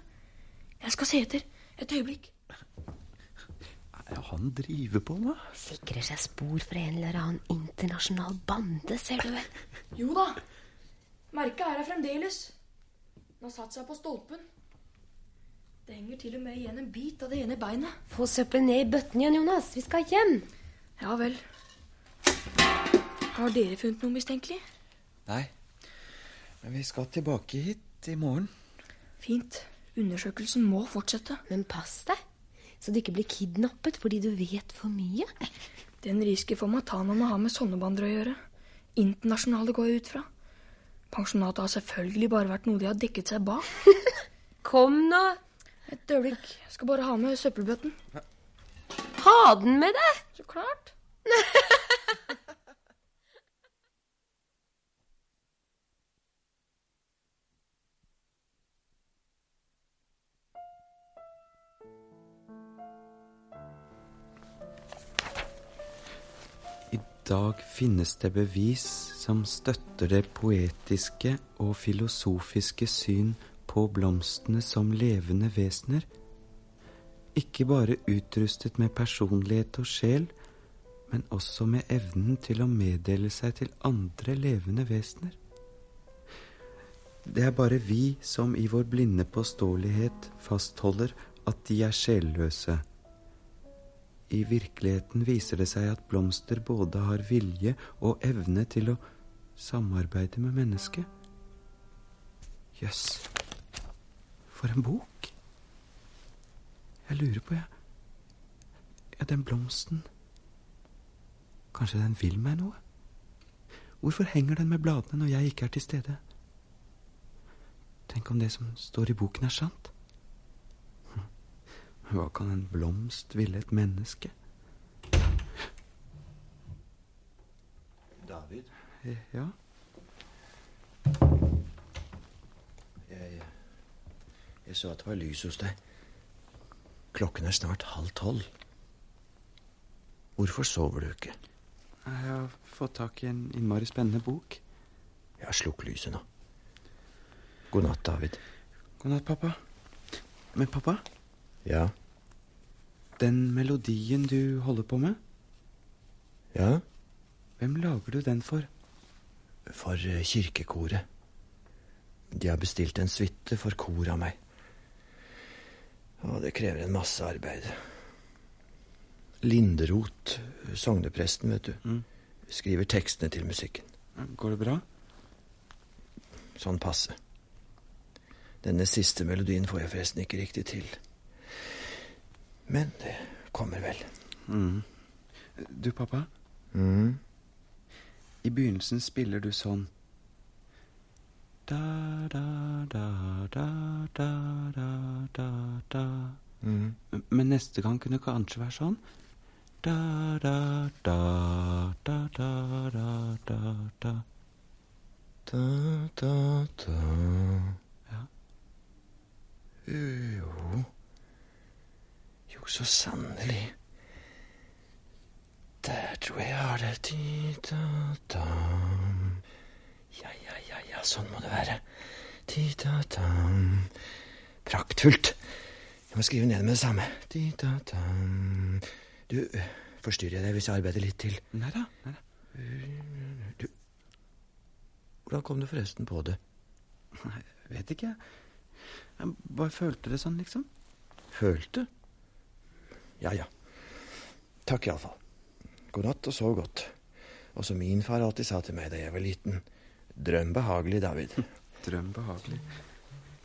Jeg skal se etter. Et øyeblikk. Ja, han driver på med. Sikrer seg spor fra en eller annen internasjonal bande, ser du vel. Jo da. Merket er her fremdeles. Den har satt seg på stolpen. Det henger til og med igjen en bit av det ene beinet. Få søppelet ned i bøtten igjen, Jonas. Vi skal hjem. Ja vel. Har dere funnet noe mistenkelig? Nei. Men vi skal tilbake hit i morgen. Fint. Undersøkelsen må fortsette. Men pass deg, så du ikke blir kidnappet fordi du vet for mye. Den risken får man ta når man har med sånne bander å gjøre. Internasjonale går jeg ut fra. Pensjonatet har selvfølgelig bare vært noe de har dekket seg bak. [LAUGHS] Kom nå. Et øyeblikk. Jeg skal bare ha med søppelbøtten. Ha den med deg! Så klart. I dag finnes det bevis som støtter det poetiske og filosofiske syn på blomstene som levende vesener. Ikke bare utrustet med personlighet og sjel, men også med evnen til å meddele seg til andre levende vesener. Det er bare vi som i vår blinde påståelighet fastholder at de er sjelløse. I virkeligheten viser det seg at blomster både har vilje og evne til å samarbeide med mennesket. Jøss. For en bok. Jeg lurer på, jeg Ja, den blomsten Kanskje den vil meg noe? Hvorfor henger den med bladene når jeg ikke er til stede? Tenk om det som står i boken, er sant? Hm. Hva kan en blomst ville et menneske? David? Eh, Ja? Jeg så at det var lys hos deg. Klokken er snart halv tolv. Hvorfor sover du ikke? Jeg har fått tak i en innmari spennende bok. Ja, slukk lyset nå. God natt, David. God natt, pappa. Men pappa, Ja? den melodien du holder på med, Ja? hvem lager du den for? For eh, kirkekoret. De har bestilt en suite for kor av meg. Og det krever en masse arbeid. Linderot, sognepresten, vet du, Mm. skriver tekstene til musikken. Går det bra? Sånn passe. Denne siste melodien får jeg forresten ikke riktig til. Men det kommer vel. Mm. Du, pappa, Mm. i begynnelsen spiller du sånn Da, da, da, da, da, da, da, da. Mm. Men neste gang kunne kanskje være sånn Da, da, da, da, da, da, da, da. Da, da, da. Ja. Jo Jo, så sannelig. Der tror jeg jeg har det. Di, da, da. Ja, ja, ja, sånn må det være. Ti-ta-tam. Praktfullt. Jeg må skrive ned med det samme. Ti-ta-tam. Du, forstyrrer jeg deg hvis jeg arbeider litt til? Nei da. Du, hvordan kom du forresten på det? Nei, vet ikke. Jeg bare følte det sånn, liksom. Følte? Ja, ja. Takk iallfall. God natt og sov godt. Og som min far alltid sa til meg da jeg var liten, drøm behagelig, David. [LAUGHS] Drøm behagelig.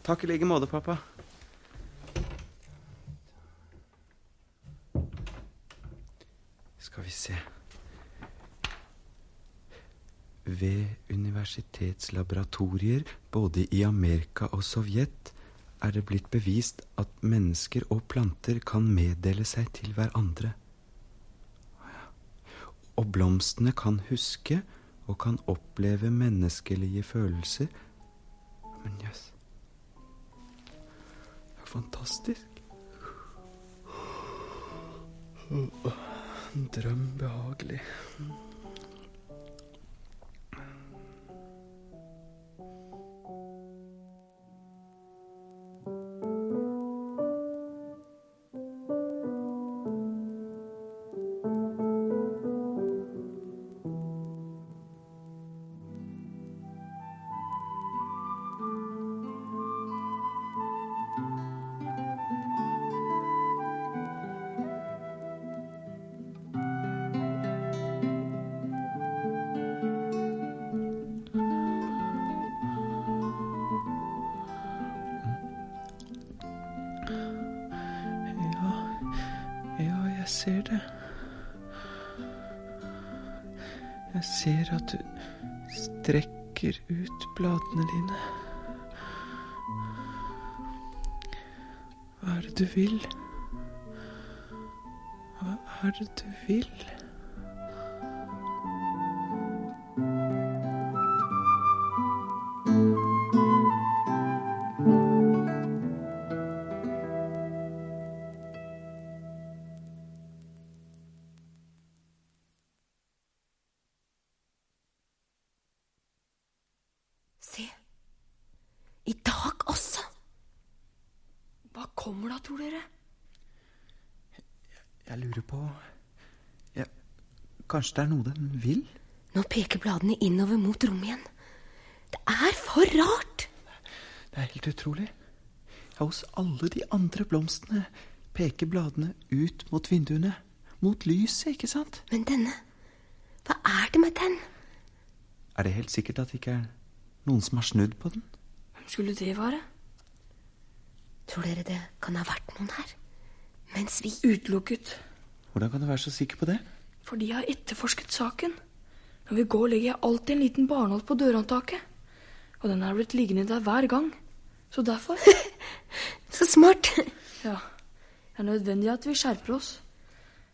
Takk i like måte, pappa. Skal vi se Ved universitetslaboratorier både i Amerika og Sovjet er det blitt bevist at mennesker og planter kan meddele seg til hverandre. Og blomstene kan huske og kan oppleve menneskelige følelser. Men jøss Det er fantastisk. En drøm behagelig. Kanskje det er noe den vil? Nå peker bladene innover mot rommet igjen. Det er for rart! Det er helt utrolig. Ja, hos alle de andre blomstene peker bladene ut mot vinduene. Mot lyset, ikke sant? Men denne Hva er det med den? Er det helt sikkert at det ikke er noen som har snudd på den? Hvem skulle det være? Tror dere det kan ha vært noen her? Mens vi Utelukket. Hvordan kan du være så sikker på det? Fordi jeg har etterforsket saken. Når vi går, legger jeg alltid en liten barnål på dørhåndtaket. Og den er blitt liggende der hver gang. Så derfor [LAUGHS] Så smart! Ja. Det er nødvendig at vi skjerper oss.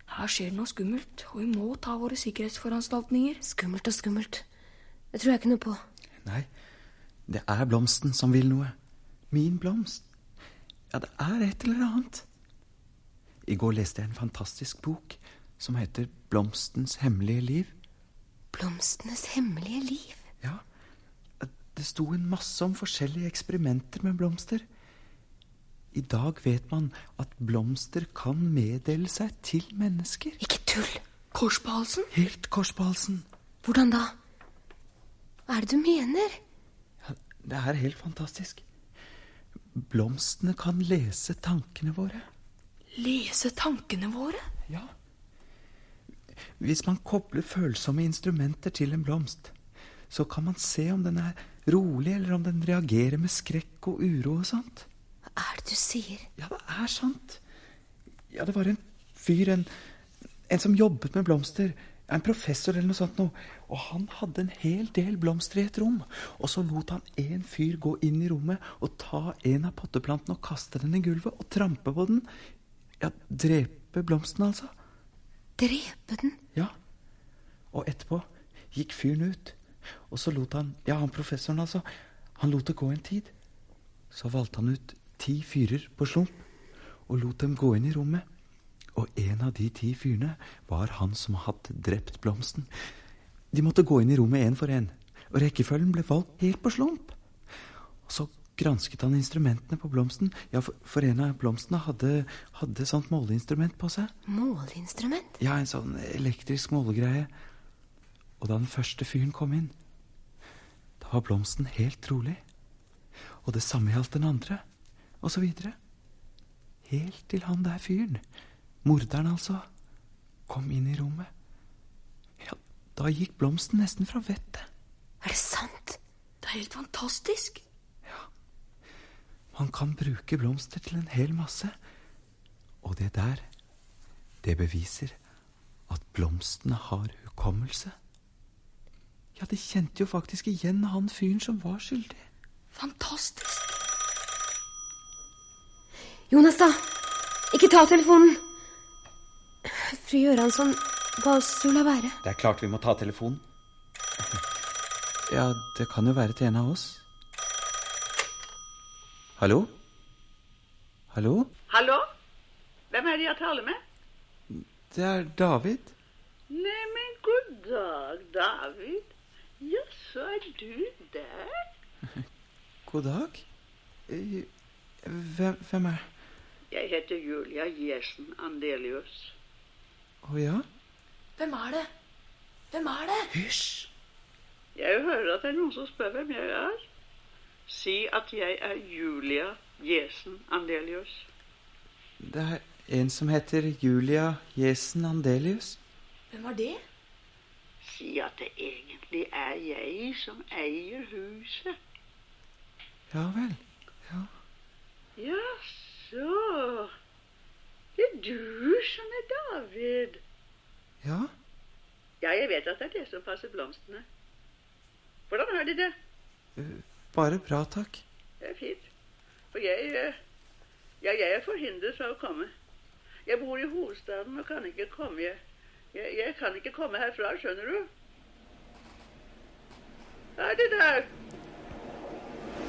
Her skjer det noe skummelt, og vi må ta våre sikkerhetsforanstaltninger. Skummelt og skummelt. Det tror jeg ikke noe på. Nei, det er blomsten som vil noe. Min blomst. Ja, det er et eller annet. I går leste jeg en fantastisk bok som heter Blomstens hemmelige liv. Blomstenes hemmelige liv. Ja, det sto en masse om forskjellige eksperimenter med blomster. I dag vet man at blomster kan meddele seg til mennesker. Ikke tull! Kors på halsen? Helt kors på halsen. Hvordan da? Hva er det du mener? Ja, det er helt fantastisk. Blomstene kan lese tankene våre. Lese tankene våre? Ja. Hvis man kobler følsomme instrumenter til en blomst, så kan man se om den er rolig, eller om den reagerer med skrekk og uro og sånt. Hva er det du sier? Ja, det er sant. Ja, det var en fyr, en, en som jobbet med blomster. En professor eller noe sånt noe. Og han hadde en hel del blomster i et rom. Og så lot han en fyr gå inn i rommet og ta en av potteplantene og kaste den i gulvet og trampe på den. Ja, drepe blomsten, altså. Drepe den? Ja. Og etterpå gikk fyren ut. Og så lot han Ja, han professoren, altså. Han lot det gå en tid. Så valgte han ut ti fyrer på slump og lot dem gå inn i rommet. Og en av de ti fyrene var han som hadde drept blomsten. De måtte gå inn i rommet én for én, og rekkefølgen ble valgt helt på slump. Og så gransket han instrumentene på blomsten. Ja, for, for en av blomstene hadde, hadde sånt måleinstrument på seg. Måleinstrument? Ja, en sånn elektrisk målegreie. Og da den første fyren kom inn, da var blomsten helt rolig. Og det samme gjaldt den andre, og så videre. Helt til han der fyren, morderen altså, kom inn i rommet. Ja, da gikk blomsten nesten fra vettet. Er det sant? Det er helt fantastisk. Man kan bruke blomster til en hel masse. Og det der, det beviser at blomstene har hukommelse. Ja, de kjente jo faktisk igjen han fyren som var skyldig. Fantastisk. Jonas, da. Ikke ta telefonen. Fru Gjøransson ba oss å la være. Det er klart vi må ta telefonen. Ja, det kan jo være til en av oss. Hallo? Hallo? Hallo? Hvem er det jeg taler med? Det er David. Neimen, god dag, David. Jaså, er du der? [LAUGHS] God dag. Eh, Hvem, hvem er Jeg heter Julia Jesen Andelius. Å ja? Hvem er det? Hvem er det? Hysj! Jeg hører at det er noen som spør hvem jeg er. Si at jeg er Julia Jesen Andelius. Det er en som heter Julia Jesen Andelius. Hvem var det? Si at det egentlig er jeg som eier huset. Ja vel. Ja. Jaså. Det er du som er David. Ja? Ja, jeg vet at det er det som passer blomstene. Hvordan har de det? Bare bra, takk. Det er fint. For jeg, eh, ja, jeg er forhindret fra å komme. Jeg bor i hovedstaden og kan ikke komme. Jeg, jeg, jeg kan ikke komme herfra, skjønner du? Hva er det der?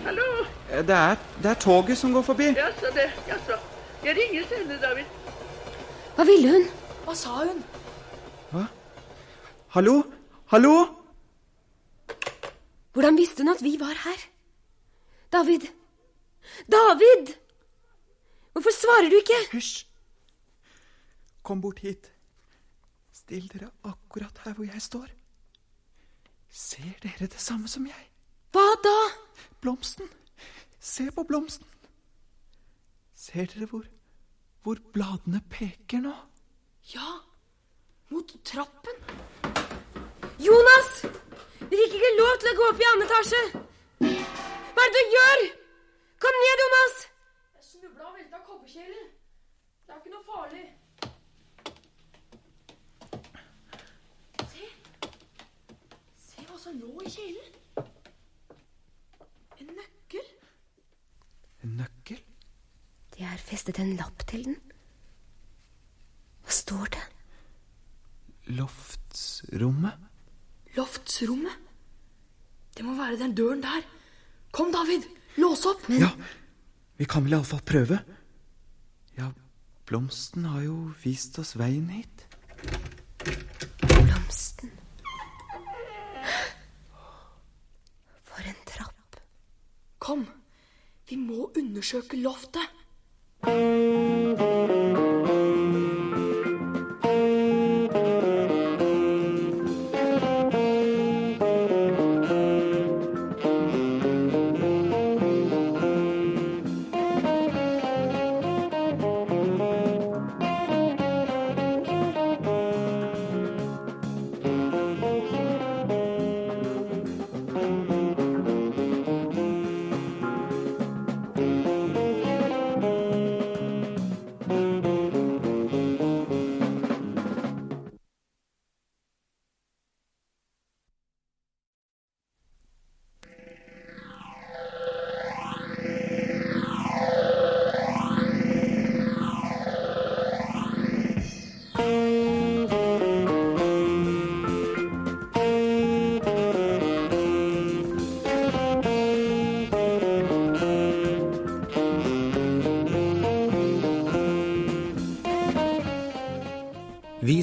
Hallo? Eh, Det er, det er toget som går forbi. Jaså, det. Jaså. Jeg ringer senere, David. Hva ville hun? Hva sa hun? Hva? Hallo? Hallo? Hvordan visste hun at vi var her? David! David! Hvorfor svarer du ikke? Hysj! Kom bort hit. Still dere akkurat her hvor jeg står. Ser dere det samme som jeg? Hva da? Blomsten. Se på blomsten. Ser dere hvor, hvor bladene peker nå? Ja, mot trappen. Jonas! Vi fikk ikke lov til å gå opp i annen etasje. Hva er det du gjør? Kom ned, Jonas! Jeg snubla og velta kobberkjelen. Det er ikke noe farlig. Se. Se hva som lå i kjelen. En nøkkel. En nøkkel? Det er festet en lapp til den. Hva står det? Loftsrommet? Loftsrommet. Det må være den døren der. Kom, David. Lås opp. Ja, vi kan vel iallfall prøve. Ja, blomsten har jo vist oss veien hit. Blomsten. For en trapp. Kom. Vi må undersøke loftet.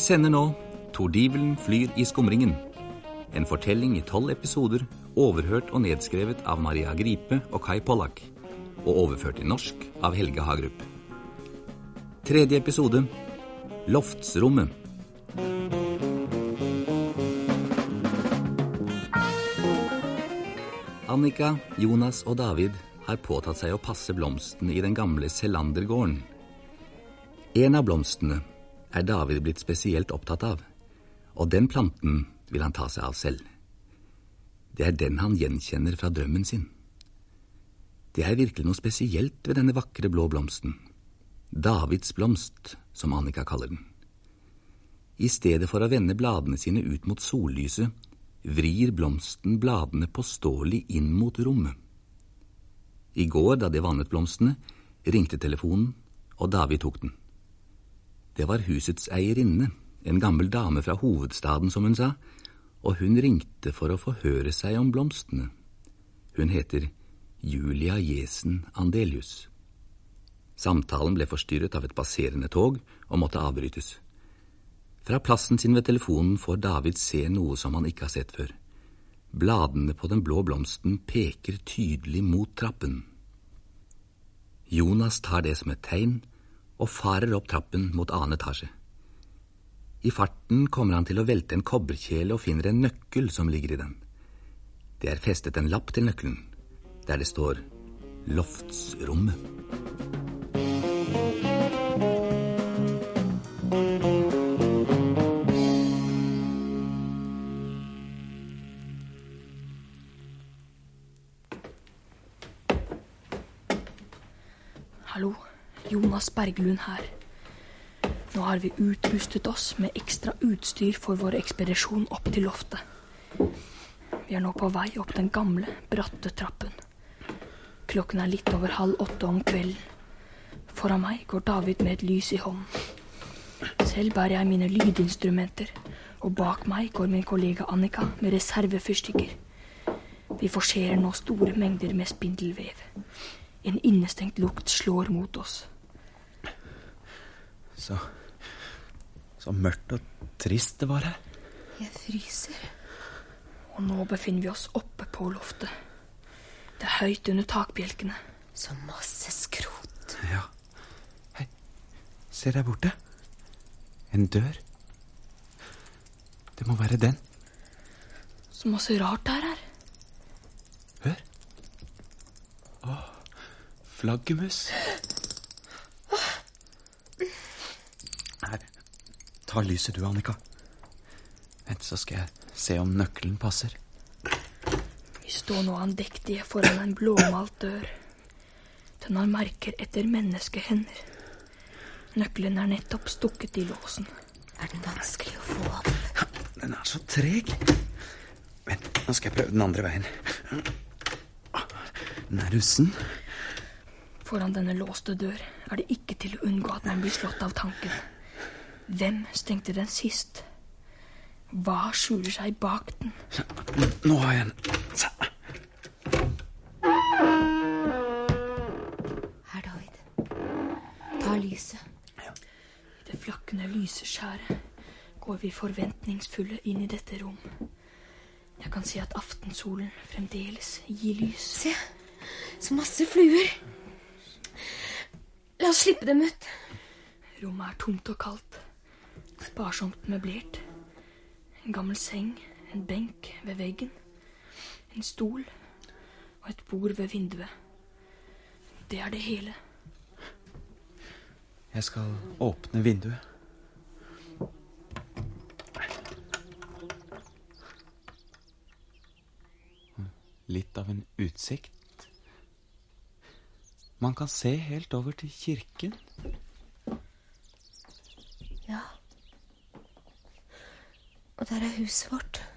Sender nå Tordivelen flyr i skumringen. En fortelling i tolv episoder, overhørt og nedskrevet av Maria Gripe og Kai Pollak. Og overført til norsk av Helge Hagerup. Tredje episode Loftsrommet. Annika, Jonas og David har påtatt seg å passe blomstene i den gamle Selandergården. En av blomstene er David blitt spesielt opptatt av, og den planten vil han ta seg av selv. Det er den han gjenkjenner fra drømmen sin. Det er virkelig noe spesielt ved denne vakre blå blomsten. Davids blomst, som Annika kaller den. I stedet for å vende bladene sine ut mot sollyset, vrir blomsten bladene påståelig inn mot rommet. I går, da de vannet blomstene, ringte telefonen, og David tok den. Det var husets eierinne, en gammel dame fra hovedstaden, som hun sa, og hun ringte for å forhøre seg om blomstene. Hun heter Julia Jesen Andelius. Samtalen ble forstyrret av et passerende tog og måtte avbrytes. Fra plassen sin ved telefonen får David se noe som han ikke har sett før. Bladene på den blå blomsten peker tydelig mot trappen. Jonas tar det som et tegn og farer opp trappen mot annen etasje. I farten kommer han til å velte en kobberkjele og finner en nøkkel som ligger i den. Det er festet en lapp til nøkkelen, der det står Loftsrommet. Jonas Berglund her. Nå har vi utrustet oss med ekstra utstyr for vår ekspedisjon opp til loftet. Vi er nå på vei opp den gamle, bratte trappen. Klokken er litt over halv åtte om kvelden. Foran meg går David med et lys i hånden. Selv bærer jeg mine lydinstrumenter, og bak meg går min kollega Annika med reservefyrstikker. Vi forserer nå store mengder med spindelvev. En innestengt lukt slår mot oss. Så Så mørkt og trist det var her. Jeg fryser. Og nå befinner vi oss oppe på loftet. Det er høyt under takbjelkene. Så masse skrot. Ja. Se der borte. En dør. Det må være den. Så masse rart det her er. Hør. Å, flaggermus. [GASPS] Her. Ta lyset du, Annika. Vent, så skal jeg se om nøkkelen passer. Vi står nå andektige foran en blåmalt dør. Den har merker etter menneskehender. Nøkkelen er nettopp stukket i låsen. Er den vanskelig å få opp? Den er så treg. Vent, nå skal jeg prøve den andre veien. Den er russen. Foran denne låste dør er det ikke til å unngå at man blir slått av tanken. Hvem stengte den sist? Hva skjuler seg bak den? Nå har jeg den. Så. Her, David. Ta lyset. I det flakkende lyseskjæret går vi forventningsfulle inn i dette rom. Jeg kan se at aftensolen fremdeles gir lys. Se, så masse fluer. La oss slippe dem ut. Rommet er tomt og kaldt. Sparsomt møblert. En gammel seng, en benk ved veggen. En stol og et bord ved vinduet. Det er det hele. Jeg skal åpne vinduet. Litt av en utsikt. Man kan se helt over til kirken. Ja. Og der er huset vårt.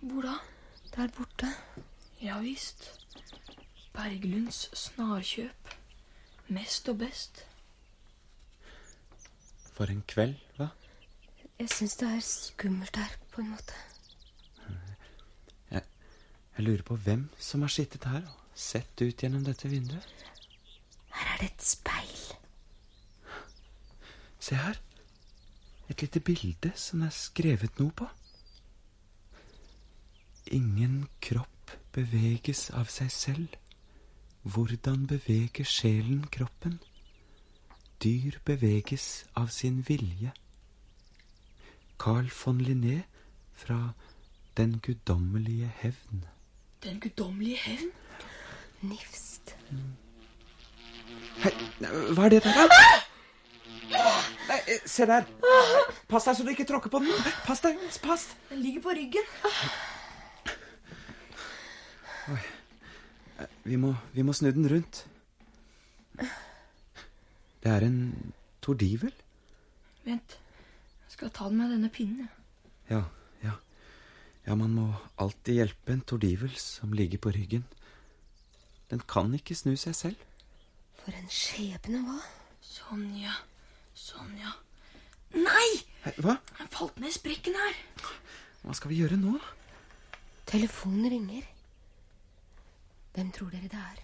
Hvor da? Der borte. Ja visst. Berglunds snarkjøp. Mest og best. For en kveld, hva? Jeg syns det er skummelt her, på en måte. Jeg, jeg lurer på hvem som har sittet her og sett ut gjennom dette vinduet. Her er det et speil. Se her. Et lite bilde som det er skrevet noe på. Ingen kropp beveges av seg selv. Hvordan beveger sjelen kroppen? Dyr beveges av sin vilje. Carl von Linné fra Den guddommelige hevn. Den guddommelige hevn? Nifst. Hei, hva er det der, da? Nei, se der. Pass deg så du ikke tråkker på den. Pass deg. Pass. Den ligger på ryggen. Vi må, vi må snu den rundt. Det er en tordivel. Vent. Jeg skal ta den med denne pinnen. ja. Ja, ja. Ja, man må alltid hjelpe en tordivel som ligger på ryggen. Den kan ikke snu seg selv. For en skjebne, hva? Sonja. Sonja. Nei! Hva? Jeg falt ned i sprekken her. Hva skal vi gjøre nå? Telefonen ringer. Hvem tror dere det er?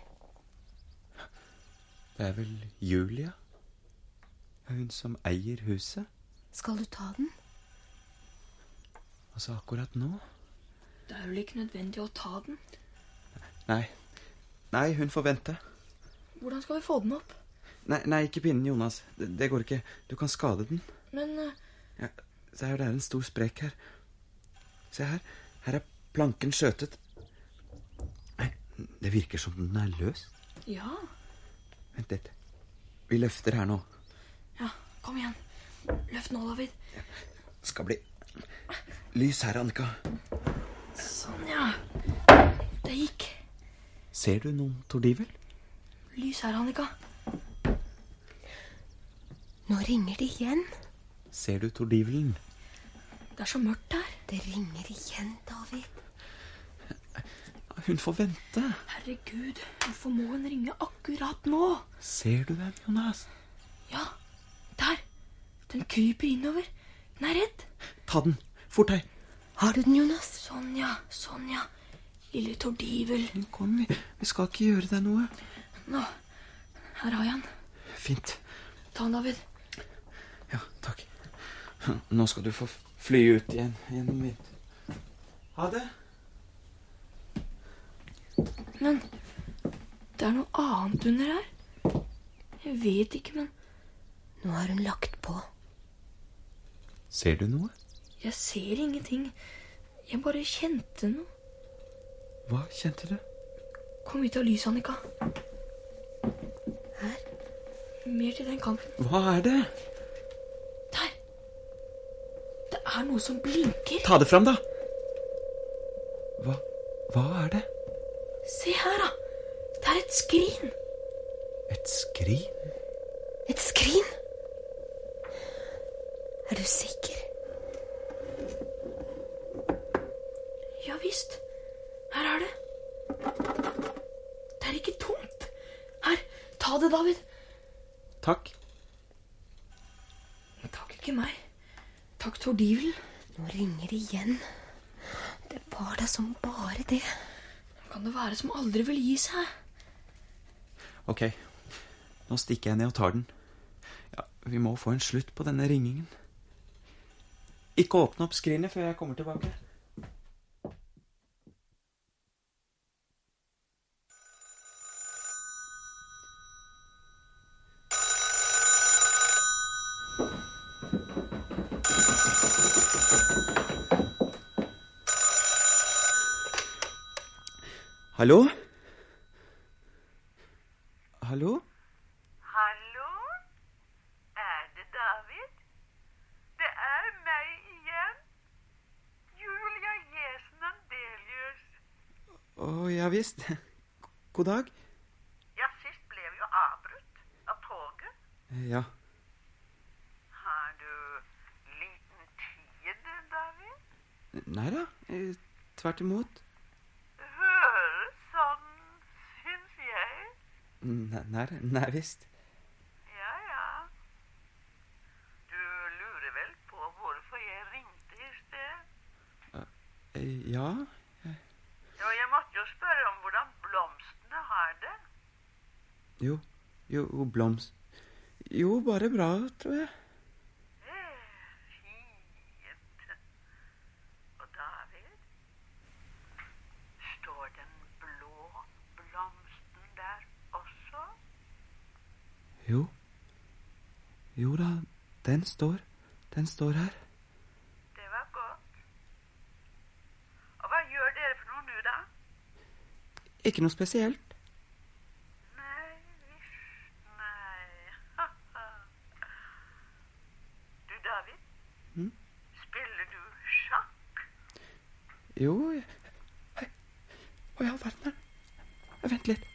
Det er vel Julia? Hun som eier huset. Skal du ta den? Altså akkurat nå? Det er vel ikke nødvendig å ta den? Nei. Nei, hun får vente. Hvordan skal vi få den opp? Nei, nei ikke pinnen, Jonas. Det, det går ikke. Du kan skade den. Men eh, Ja, se her, det er en stor sprekk her. Se her. Her er planken skjøtet. Nei, det virker som den er løs. ja. Vent litt. Vi løfter her nå. Ja, kom igjen. Løft nå, David. Skal bli lys her, Annika. Sånn, ja. Det gikk. Ser du noen tordivel? Lys her, Annika. Nå ringer det igjen. Ser du tordivelen? Det er så mørkt her. Det ringer igjen, David. Hun får vente. Herregud, hvorfor må hun ringe akkurat nå? Ser du den, Jonas? Ja, der. Den kryper innover. Den er redd. Ta den. Fort deg. Har du den, Jonas? Sonja, Sonja. Lille tordivel. Kom, vi, vi skal ikke gjøre deg noe. Nå, her har jeg den. Fint. Ta den, David. Ja, takk. Nå skal du få fly ut igjen gjennom mitt Ha det. Men det er noe annet under her. Jeg vet ikke, men Nå har hun lagt på. Ser du noe? Jeg ser ingenting. Jeg bare kjente noe. Hva kjente du? Kom ut av lyset, Annika. Her. Mer til den kanten. Hva er det? Der. Det er noe som blinker. Ta det fram, da! Hva, hva er det? Se her, da. Det er et skrin. Et skrin? Et skrin? Er du sikker? Ja visst. Her er det. Det er ikke tomt. Her, ta det, David. Takk. Takk ikke meg. Takk Tordivel. Nå ringer det igjen. Det var da som bare det. Kan det være som aldri vil gi seg? Ok, nå stikker jeg ned og tar den. Ja, Vi må få en slutt på denne ringingen. Ikke åpne opp skrinet før jeg kommer tilbake. Hallo? Hallo? Hallo? Er det David? Det er meg igjen. Julia Jesen Andelius. Å, ja visst. God dag. Ja, sist ble vi jo avbrutt av toget. Ja. Har du liten tid, David? Nei da. eh, Tvert imot. Høres sånn, syns jeg. Nei, visst. Ja, ja. Du lurer vel på hvorfor jeg ringte i sted? Ja. Ja. Jo, jeg måtte jo spørre om hvordan blomstene har det. Jo. Jo, blomst Jo, bare bra, tror jeg. Eh, Fint. Og David? Står den blå blomsten der også? Jo. Jo da, den står. Den står her. Det var godt. Og hva gjør dere for noe nå, da? Ikke noe spesielt. Nei visst, nei. Du, David? Hm? Spiller du sjakk? Jo jeg... Hei. Å, i all verden. Vent litt.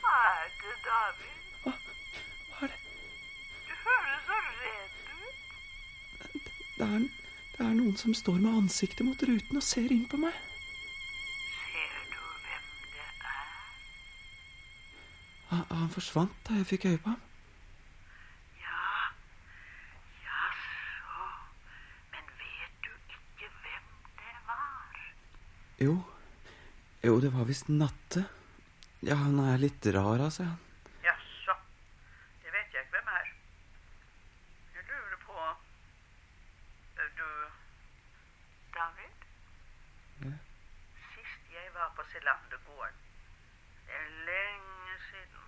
Hva er det, David? Det er, det er noen som står med ansiktet mot ruten og ser inn på meg. Ser du hvem det er? Han, han forsvant da jeg fikk øye på ham. Ja, jaså. Men vet du ikke hvem det var? Jo. Jo, det var visst Natte. Ja, han er litt rar av seg, han. Jaså. Det vet jeg ikke hvem er. Jeg lurer på Eh, Du David? Ja. Sist jeg var på Selandegården, det er lenge siden,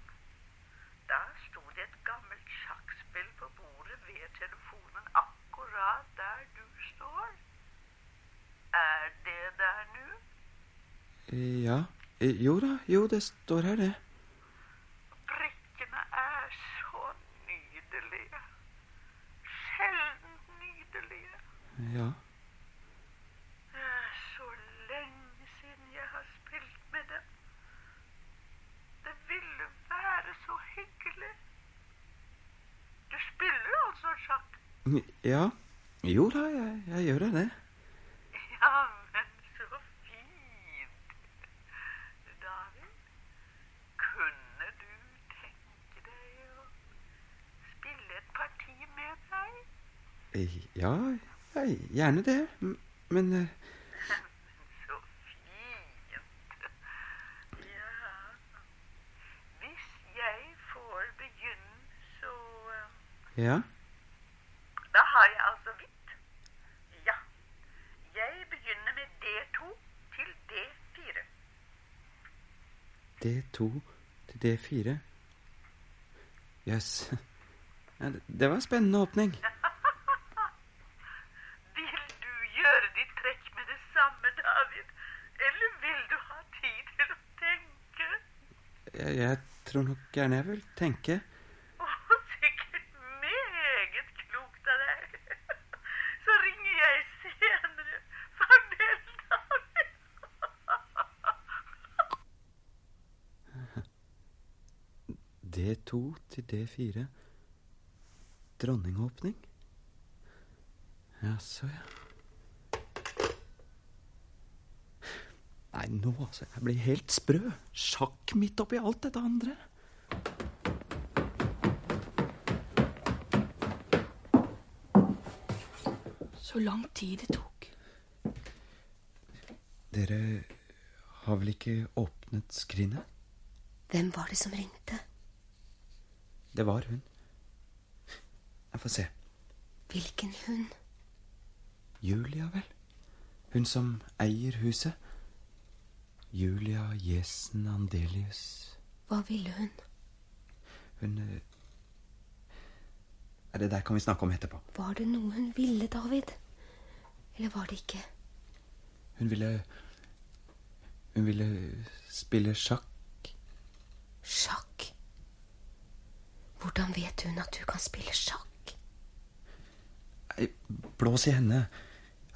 da sto det et gammelt sjakkspill på bordet ved telefonen akkurat der du står. Er det der nå? Ja. Eh, Jo da, jo, det står her, det. Brikkene er så nydelige. Sjeldent nydelige. Ja. Det er så lenge siden jeg har spilt med dem. Det ville være så hyggelig. Du spiller altså sjakk? Ja. Jo da, jeg, jeg gjør det. Ja, men så fint. David, kunne du tenke deg å spille et parti med meg? Eh, Ja, ja gjerne det. Men eh, Så fint. Ja. Hvis jeg får begynne, så eh, ja. Da har jeg altså hvitt. Ja. Jeg begynner med D2 til D4. D2 til D4. Jøss. Ja, det, var en spennende åpning. Vil du gjøre ditt trekk med det samme, David? Eller vil du ha tid til å tenke? Jeg, jeg tror nok gjerne jeg vil tenke. Å, sikkert meget klokt av deg. Så ringer jeg senere. Farvel, David. D2 til D4. Dronningåpning? Jaså, ja. Nei, nå altså. Jeg blir helt sprø. Sjakk midt oppi alt dette andre. Så lang tid det tok. Dere har vel ikke åpnet skrinet? Hvem var det som ringte? Det var hun. Jeg får se. Hvilken hun? Julia, vel? Hun som eier huset. Julia Jesen Andelius. Hva ville hun? Hun eh, Det der kan vi snakke om etterpå. Var det noe hun ville, David? Eller var det ikke? Hun ville Hun ville spille sjakk. Sjakk? Hvordan vet hun at du kan spille sjakk? Blås i henne.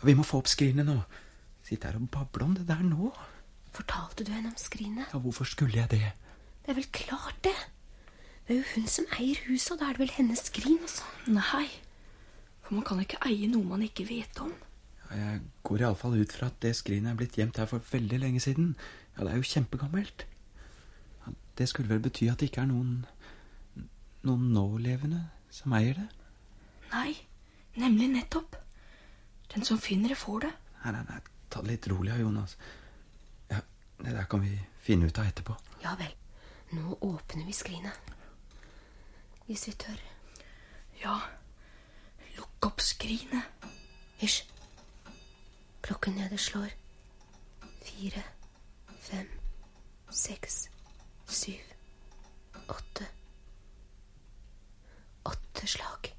Vi må få opp skrinet nå. Sitte her og bable om det der nå. Fortalte du henne om skrinet? Ja, Hvorfor skulle jeg det? Det er vel klart, det. Det er jo hun som eier huset, og da er det vel hennes skrin også. Nei, for man kan ikke eie noe man ikke vet om. Ja, Jeg går iallfall ut fra at det skrinet er blitt gjemt her for veldig lenge siden. Ja, Det er jo kjempegammelt. Ja, det skulle vel bety at det ikke er noen noen nålevende som eier det? Nei, nemlig nettopp. Den som finner det, får det. Nei, nei, nei, ta det litt rolig, Jonas. Det der kan vi finne ut av etterpå. Ja vel. Nå åpner vi skrinet. Hvis vi tør. Ja, lukk opp skrinet. Hysj. Klokken nede slår. Fire, fem, seks, syv, åtte. Åtte slag.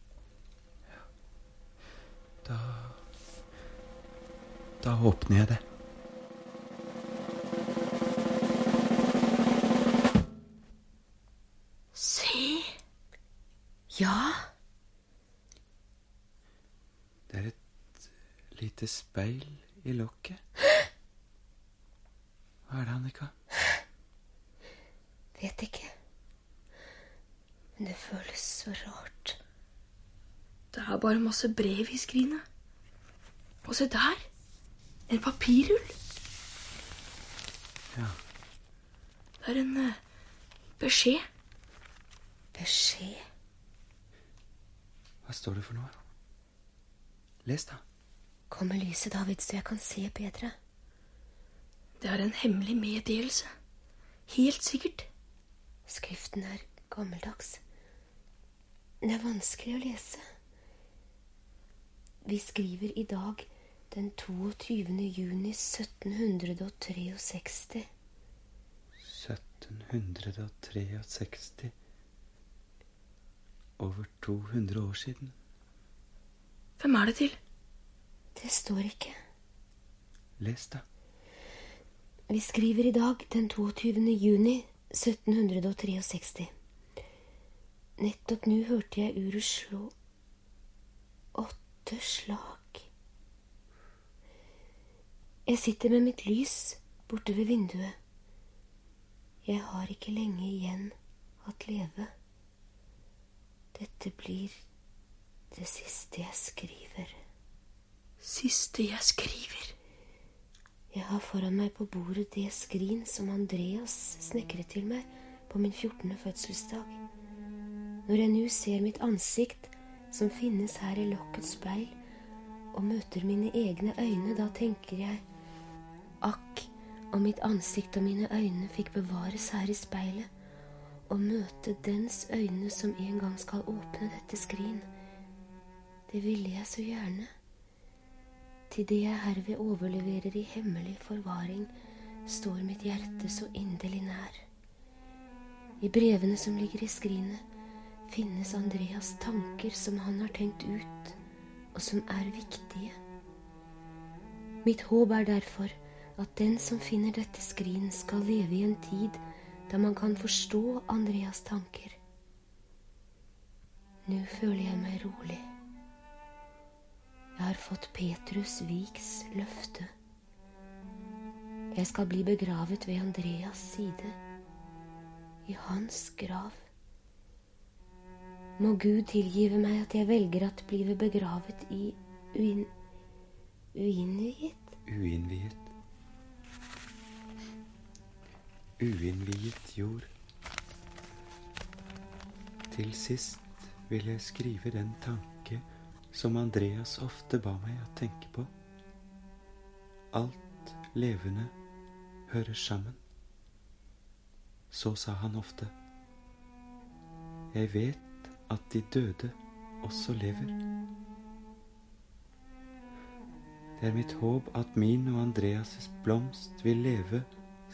Da Da åpner jeg det. Ja, Det er et lite speil i lokket. Hva er det, Annika? vet ikke. Men det føles så rart. Det er bare masse brev i skrinet. Og se der! En papirrull. Ja. Det er en eh, beskjed. Beskjed. Hva står det for noe? Les, da. Kommer lyset, David, så jeg kan se bedre? Det er en hemmelig meddelelse. Helt sikkert. Skriften er gammeldags. Det er vanskelig å lese. Vi skriver i dag den 22. juni 1763. 1763 Over 200 år siden. Hvem er det til? Det står ikke. Les, da. Vi skriver i dag den 22. juni 1763. Nettopp nå hørte jeg uret slå åtte slag. Jeg sitter med mitt lys borte ved vinduet. Jeg har ikke lenge igjen at leve. Dette blir det siste jeg skriver. Siste jeg skriver. Jeg har foran meg på bordet det skrin som Andreas snekret til meg på min 14. fødselsdag. Når jeg nå ser mitt ansikt som finnes her i lokkets speil, og møter mine egne øyne, da tenker jeg Akk, om mitt ansikt og mine øyne fikk bevares her i speilet, og møte dens øyne som en gang skal åpne dette skrin. Det ville jeg så gjerne. Til det jeg herved overleverer i hemmelig forvaring, står mitt hjerte så inderlig nær. I brevene som ligger i skrinet, finnes Andreas tanker som han har tenkt ut, og som er viktige. Mitt håp er derfor at den som finner dette skrin, skal leve i en tid da man kan forstå Andreas tanker. Nå føler jeg meg rolig. Jeg har fått Petrus Viks løfte. Jeg skal bli begravet ved Andreas side, i hans grav. Må Gud tilgive meg at jeg velger at blive begravet i uin... uinnviet? Uinnviet. Uinnviet jord. Til sist vil jeg skrive den tanke som Andreas ofte ba meg å tenke på. Alt levende hører sammen. Så sa han ofte. Jeg vet at de døde også lever. Det er mitt håp at min og Andreas' blomst vil leve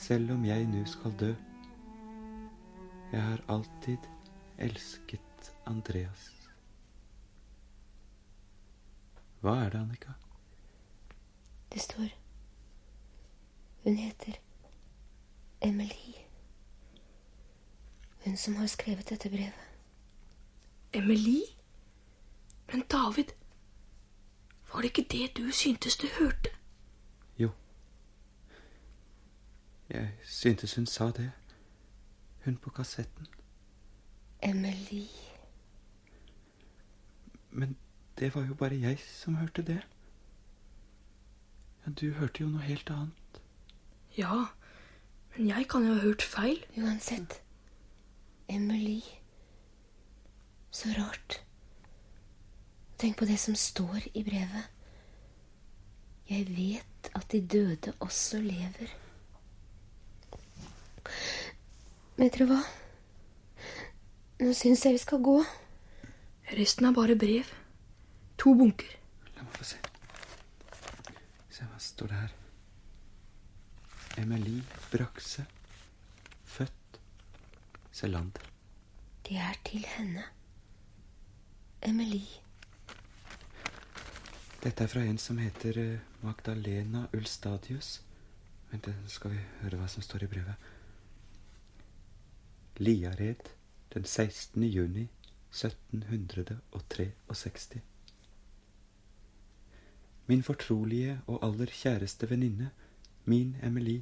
selv om jeg nå skal dø. Jeg har alltid elsket Andreas. Hva er det, Annika? Det står Hun heter Emily. Hun som har skrevet dette brevet. Emily? Men David, var det ikke det du syntes du hørte? Jo. Jeg syntes hun sa det. Hun på kassetten. Emily. Men det var jo bare jeg som hørte det. Ja, du hørte jo noe helt annet. Ja, men jeg kan jo ha hørt feil. Uansett. Emily. Så rart. Tenk på det som står i brevet. Jeg vet at de døde også lever. Vet dere hva? Nå syns jeg vi skal gå. Resten er bare brev. To bunker. La meg få se. Se hva står det her. Emily Brakse. Født Selander. De er til henne. Emily. Dette er fra en som heter eh, Magdalena Ulstadius. Vent, skal vi høre hva som står i brevet. Liared den 16. juni 1763. Min fortrolige og aller kjæreste venninne, min Emily.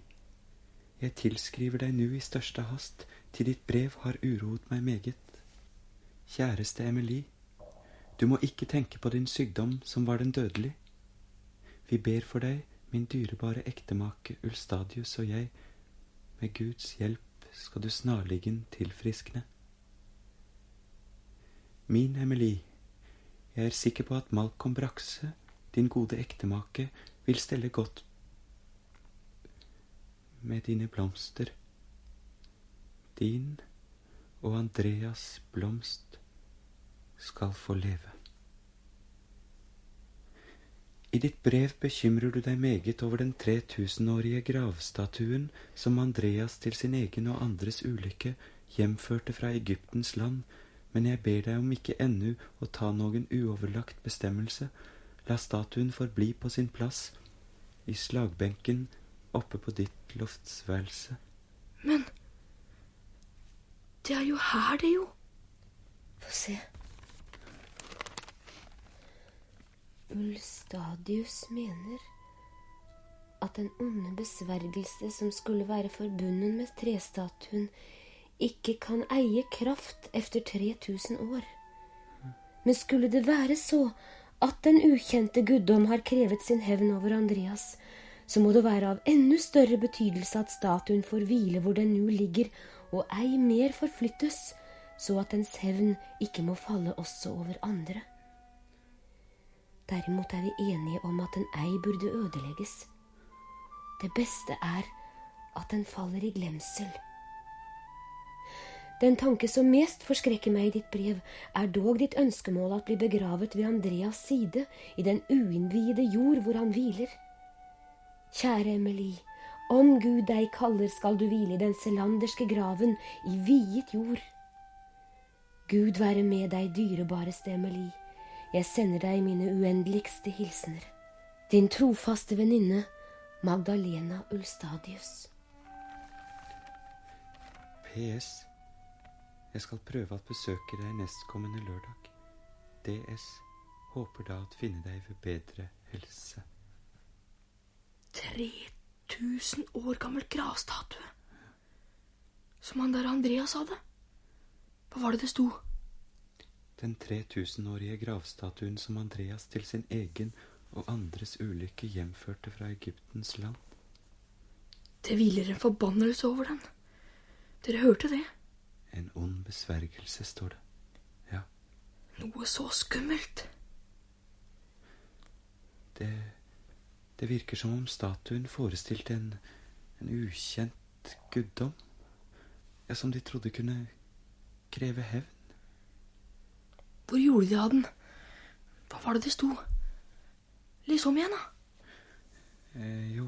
Jeg tilskriver deg nå i største hast, til ditt brev har uroet meg meget. Kjæreste Emily. Du må ikke tenke på din sykdom som var den dødelig. Vi ber for deg, min dyrebare ektemake Ulstadius og jeg. Med Guds hjelp skal du snarligen tilfriskne. Min Emily, jeg er sikker på at Malcolm Brakse, din gode ektemake, vil stelle godt med dine blomster. Din og Andreas blomst skal få leve. I ditt brev bekymrer du deg meget over den 3000-årige gravstatuen som Andreas til sin egen og andres ulykke hjemførte fra Egyptens land, men jeg ber deg om ikke ennu å ta noen uoverlagt bestemmelse. La statuen forbli på sin plass i slagbenken oppe på ditt loftsværelse. Men det er jo her, det, jo. Få se. Ulstadius mener at den onde besvergelse som skulle være forbundet med trestatuen, ikke kan eie kraft efter 3000 år. Men skulle det være så at den ukjente guddom har krevet sin hevn over Andreas, så må det være av enda større betydelse at statuen får hvile hvor den nå ligger, og ei mer forflyttes, så at dens hevn ikke må falle også over andre. Derimot er vi enige om at den ei burde ødelegges. Det beste er at den faller i glemsel. Den tanke som mest forskrekker meg i ditt brev, er dog ditt ønskemål at bli begravet ved Andreas side, i den uinnviede jord hvor han hviler. Kjære Emily, om Gud deg kaller, skal du hvile i den selanderske graven i viet jord. Gud være med deg, dyrebareste Emilie. Jeg sender deg mine uendeligste hilsener. Din trofaste venninne Magdalena Ulstadius. PS. Jeg skal prøve å besøke deg nestkommende lørdag. DS. Håper da å finne deg ved bedre helse. 3000 år gammel gravstatue. Som han der Andreas hadde. Hva var det det sto? Den 3000-årige gravstatuen som Andreas til sin egen og andres ulykke hjemførte fra Egyptens land. Det hviler en forbannelse over den. Dere hørte det? En ond besvergelse, står det. Ja. Noe så skummelt. Det, det virker som om statuen forestilte en, en ukjent guddom. Ja, som de trodde kunne kreve hevn. Hvor gjorde de av den? Hva var det det sto? Les om igjen, da. Eh, jo,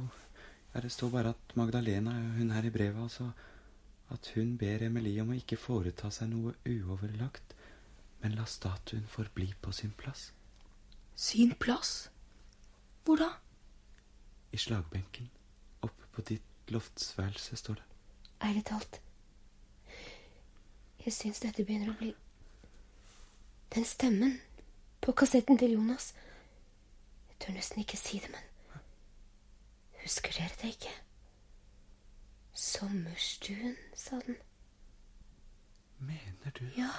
ja, det står bare at Magdalena, hun her i brevet, altså At hun ber Emilie om å ikke foreta seg noe uoverlagt, men la statuen forbli på sin plass. Sin plass? Hvor da? I slagbenken. Oppe på ditt loftsværelse, står det. Ærlig talt. Jeg syns dette begynner å bli Den stemmen på kassetten til Jonas Jeg tør nesten ikke si det, men Husker dere det ikke? Sommerstuen, sa den. Mener du Ja.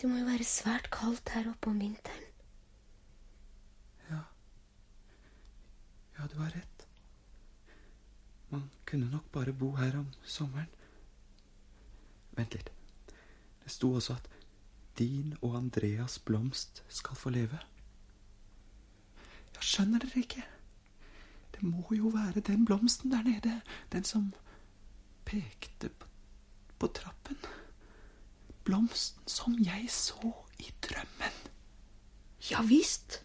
Det må jo være svært kaldt her oppe om vinteren. Ja. Ja, du har rett. Man kunne nok bare bo her om sommeren. Vent litt. Det sto også at din og Andreas blomst skal få leve. Jeg skjønner dere ikke? Det må jo være den blomsten der nede. Den som pekte på, på trappen. Blomsten som jeg så i drømmen. Ja visst.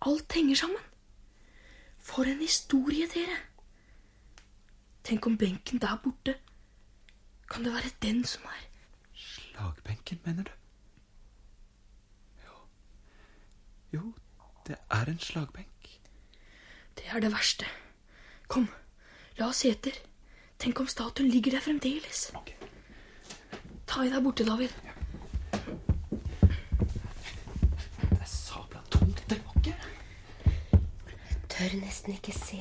Alt henger sammen. For en historie, dere. Tenk om benken der borte Kan det være den som er Slagbenken, mener du? Jo. Jo, det er en slagbenk. Det er det verste. Kom, la oss se etter. Tenk om statuen ligger der fremdeles. Ta i deg borte, David. Det er sabla tungt, det lokket. Tør nesten ikke se.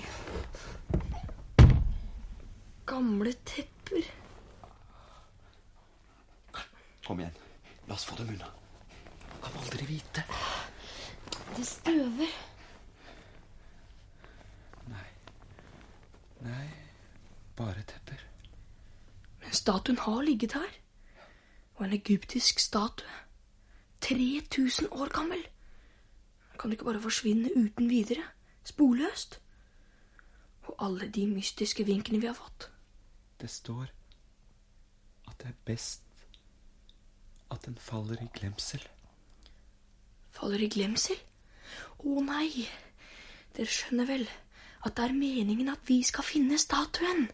Gamle tepper. Kom igjen. La oss få dem unna. Kan aldri vite. Det støver. Nei, Nei, bare tepper. Men statuen har ligget her. Og en egyptisk statue. 3000 år gammel. Kan det ikke bare forsvinne uten videre? Sporløst? Og alle de mystiske vinkene vi har fått. Det står at det er best at den faller i glemsel. Faller i glemsel? Å nei, dere skjønner vel at det er meningen at vi skal finne statuen.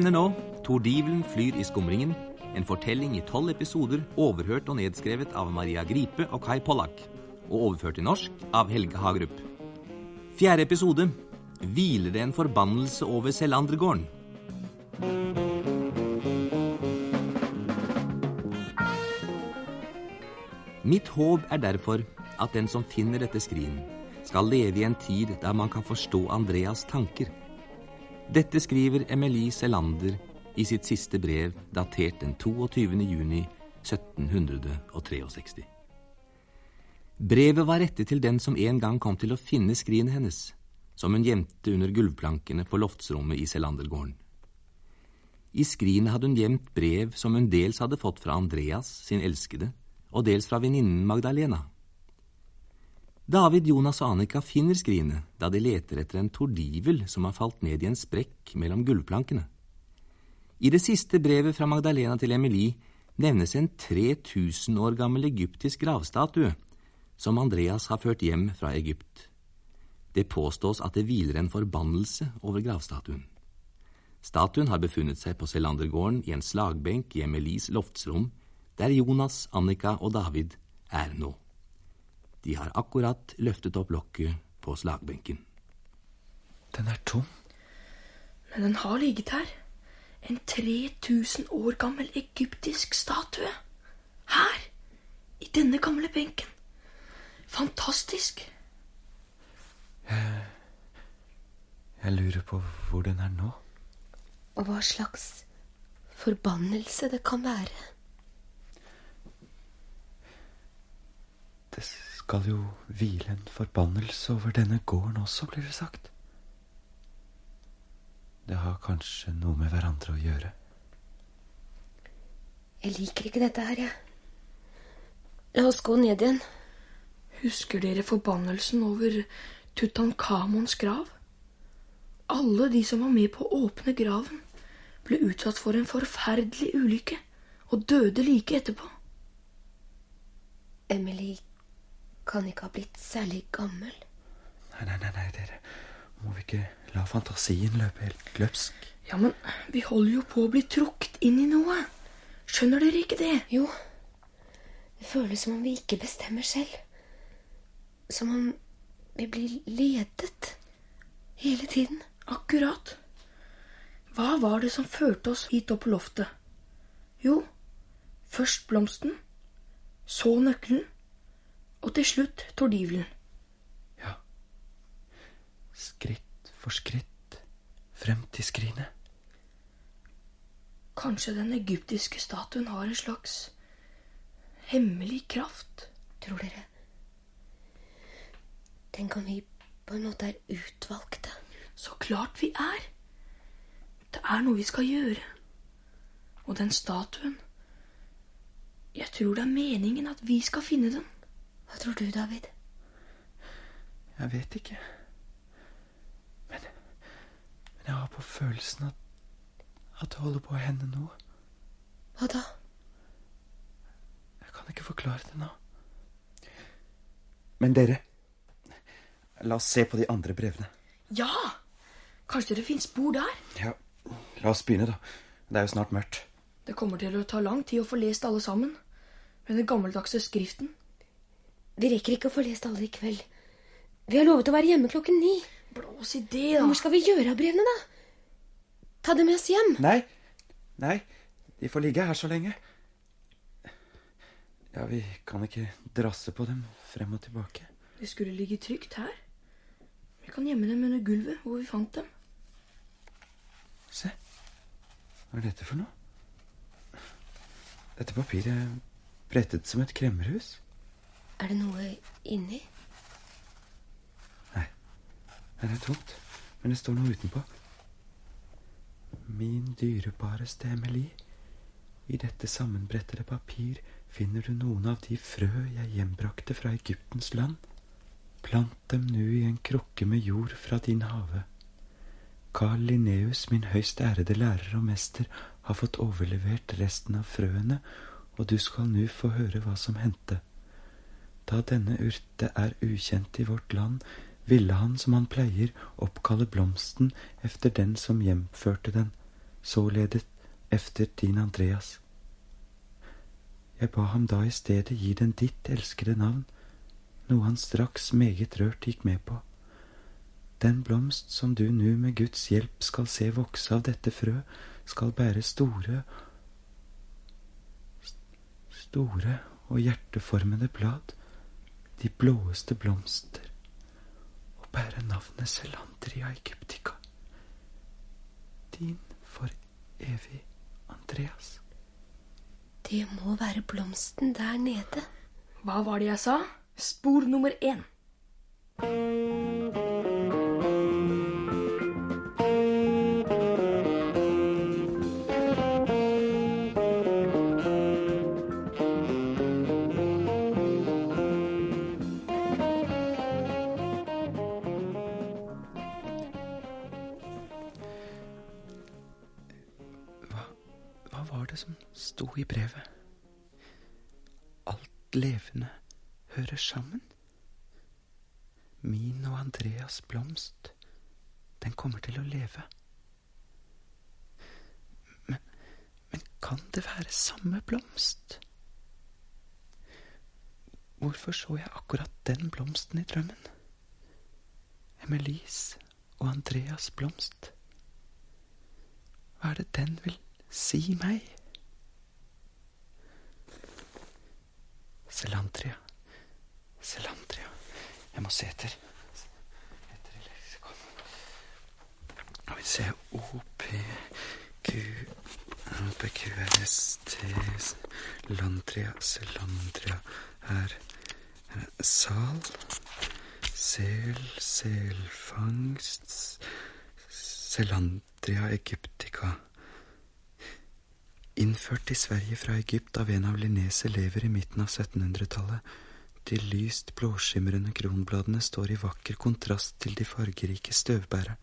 hender nå «Tor divelen flyr i skumringen, en fortelling i tolv episoder overhørt og nedskrevet av Maria Gripe og Kai Pollak, og overført til norsk av Helge Hagerup. Fjerde episode hviler det en forbannelse over Selandregården. Mitt håp er derfor at den som finner dette skrin, skal leve i en tid der man kan forstå Andreas' tanker dette skriver Emilie Selander i sitt siste brev, datert den 22. juni 1763. Brevet var rettet til den som en gang kom til å finne skrinet hennes, som hun gjemte under gulvplankene på loftsrommet i Selandergården. I skrinet hadde hun gjemt brev som hun dels hadde fått fra Andreas, sin elskede, og dels fra venninnen Magdalena. David, Jonas og Annika finner skrinet da de leter etter en tordivel som har falt ned i en sprekk mellom gulvplankene. I det siste brevet fra Magdalena til Emilie nevnes en 3000 år gammel egyptisk gravstatue som Andreas har ført hjem fra Egypt. Det påstås at det hviler en forbannelse over gravstatuen. Statuen har befunnet seg på Selandergården i en slagbenk i Emilies loftsrom, der Jonas, Annika og David er nå. De har akkurat løftet opp lokket på slagbenken. Den er tom. Men den har ligget her. En 3000 år gammel egyptisk statue. Her! I denne gamle benken. Fantastisk. Jeg, jeg lurer på hvor den er nå. Og hva slags forbannelse det kan være. Det skal jo hvile en forbannelse over denne gården også, blir det sagt. Det har kanskje noe med hverandre å gjøre. Jeg liker ikke dette her, jeg. La oss gå ned igjen. Husker dere forbannelsen over Tutankhamons grav? Alle de som var med på å åpne graven, ble utsatt for en forferdelig ulykke og døde like etterpå. Emily kan ikke ha blitt særlig gammel. Nei, nei, nei, nei, dere. Må vi ikke la fantasien løpe helt løpsk? Ja, men vi holder jo på å bli trukket inn i noe. Skjønner dere ikke det? Jo. Det føles som om vi ikke bestemmer selv. Som om vi blir ledet hele tiden. Akkurat. Hva var det som førte oss hit opp på loftet? Jo, først blomsten, så nøkkelen, og til slutt tordivelen. Ja. Skritt for skritt frem til skrinet. Kanskje den egyptiske statuen har en slags hemmelig kraft? Tror dere Tenk om vi på en måte er utvalgte. Så klart vi er. Det er noe vi skal gjøre. Og den statuen Jeg tror det er meningen at vi skal finne den. Hva tror du, David? Jeg vet ikke. Men, men jeg har på følelsen at, at det holder på å hende noe. Hva da? Jeg kan ikke forklare det nå. Men dere, la oss se på de andre brevene. Ja! Kanskje det fins spor der? Ja, la oss begynne, da. Det er jo snart mørkt. Det kommer til å ta lang tid å få lest alle sammen. Med den gammeldagse skriften. Vi rekker ikke å få lest alle i kveld. Vi har lovet å være hjemme klokken ni. Blås i det, da. Hvor skal vi gjøre av brevene, da? Ta dem med oss hjem. Nei, nei, de får ligge her så lenge. Ja, vi kan ikke drasse på dem frem og tilbake. De skulle ligge trygt her. Vi kan gjemme dem under gulvet hvor vi fant dem. Se, hva er dette for noe? Dette papiret er brettet som et kremmerhus. Er det noe inni? Nei, her er tomt, men det står noe utenpå. Min dyrebareste Emilie, i dette sammenbrettede papir finner du noen av de frø jeg hjembrakte fra Egyptens land. Plant dem nu i en krukke med jord fra din have. Carl Linnaeus, min høyst ærede lærer og mester, har fått overlevert resten av frøene, og du skal nu få høre hva som hendte. Da denne urte er ukjent i vårt land, ville han, som han pleier, oppkalle blomsten efter den som hjemførte den, således efter din Andreas. Jeg ba ham da i stedet gi den ditt elskede navn, noe han straks meget rørt gikk med på. Den blomst som du nu med Guds hjelp skal se vokse av dette frø, skal bære store, store og hjerteformede blad, de blåeste blomster, og bære navnet Selandria egyptica. Din for evig Andreas. Det må være blomsten der nede. Hva var det jeg sa? Spor nummer én. Sto i brevet? Alt levende hører sammen. Min og Andreas blomst, den kommer til å leve. Men, men kan det være samme blomst? Hvorfor så jeg akkurat den blomsten i drømmen? Emelies og Andreas blomst. Hva er det den vil si meg? Selantria. Selantria. Jeg må se etter. Etter i leksikon. Skal vi se O, P, Q O, P, Q, R, S, T Selantria, Her. her er Sal. Sel, selfangst Selantria egyptica. Innført i Sverige fra Egypt av en av Linnés elever i midten av 1700-tallet. De lyst blåskimrende kronbladene står i vakker kontrast til de fargerike støvbæreren.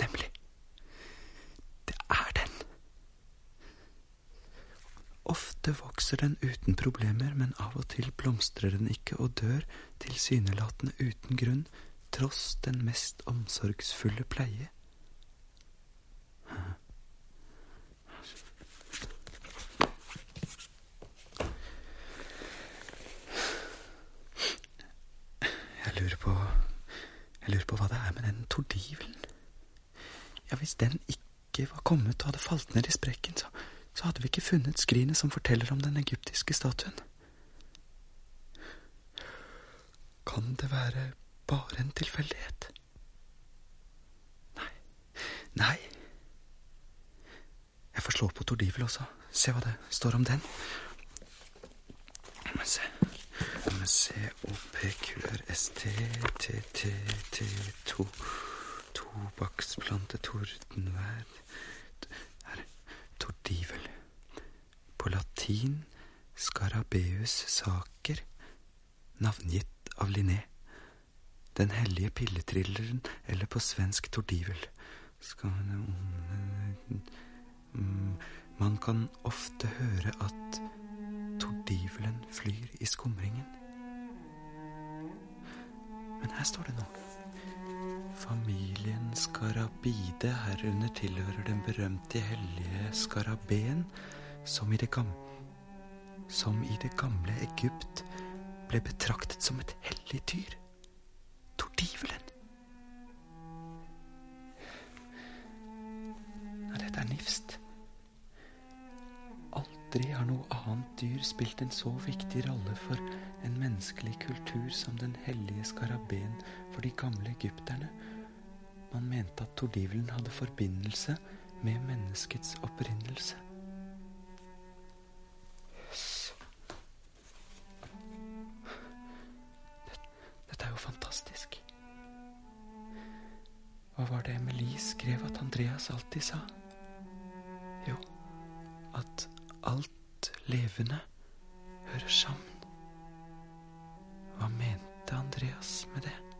Nemlig. Det er den. Ofte vokser den uten problemer, men av og til blomstrer den ikke og dør tilsynelatende uten grunn, tross den mest omsorgsfulle pleie. Jeg lurer på Jeg lurer på hva det er med den tordivelen. Ja, hvis den ikke var kommet og hadde falt ned i sprekken, så, så hadde vi ikke funnet skrinet som forteller om den egyptiske statuen. Kan det være bare en tilfeldighet? Nei. Nei. Jeg får slå på tordivel også. Se hva det står om den. Men se. La meg se. OPQRST TT T2 Tobakksplante tordenvær Her. Tordivel. På latin Scarabeus saker. Navngitt av Linné. Den hellige pilletrilleren, eller på svensk tordivel. Skal Mm, Man kan ofte høre at tordivelen flyr i skumringen. Men her står det noe. Familien Skarabide, herunder tilhører den berømte hellige skarabeen, som i det gamle som i det gamle Egypt ble betraktet som et hellig dyr. Tordivelen. Ja, dette er nifst. Aldri har noe annet dyr spilt en så viktig rolle for en menneskelig kultur som den hellige skarabeen for de gamle egypterne. Man mente at tordivelen hadde forbindelse med menneskets opprinnelse. Dette er jo fantastisk. Hva var det Emilie skrev at Andreas alltid sa? Jo, at alt levende hører sammen. Hva mente Andreas med det?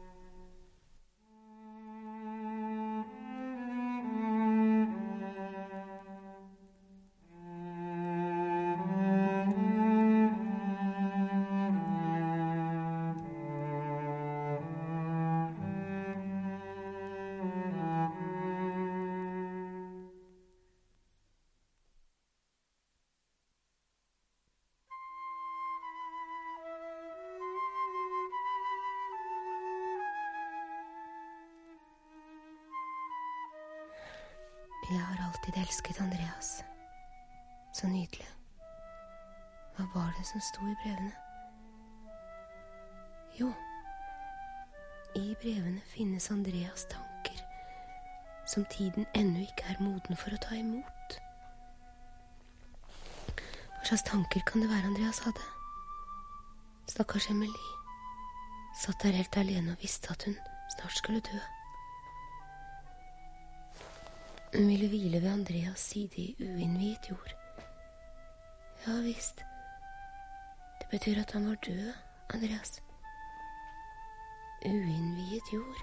Som sto i brevene? Jo, i brevene finnes Andreas tanker som tiden ennå ikke er moden for å ta imot. Hva slags tanker kan det være Andreas hadde? Stakkars Emily satt der helt alene og visste at hun snart skulle dø. Hun ville hvile ved Andreas side i uinnviet jord. Ja visst. Betyr at han var død, Andreas. Uinnviet jord.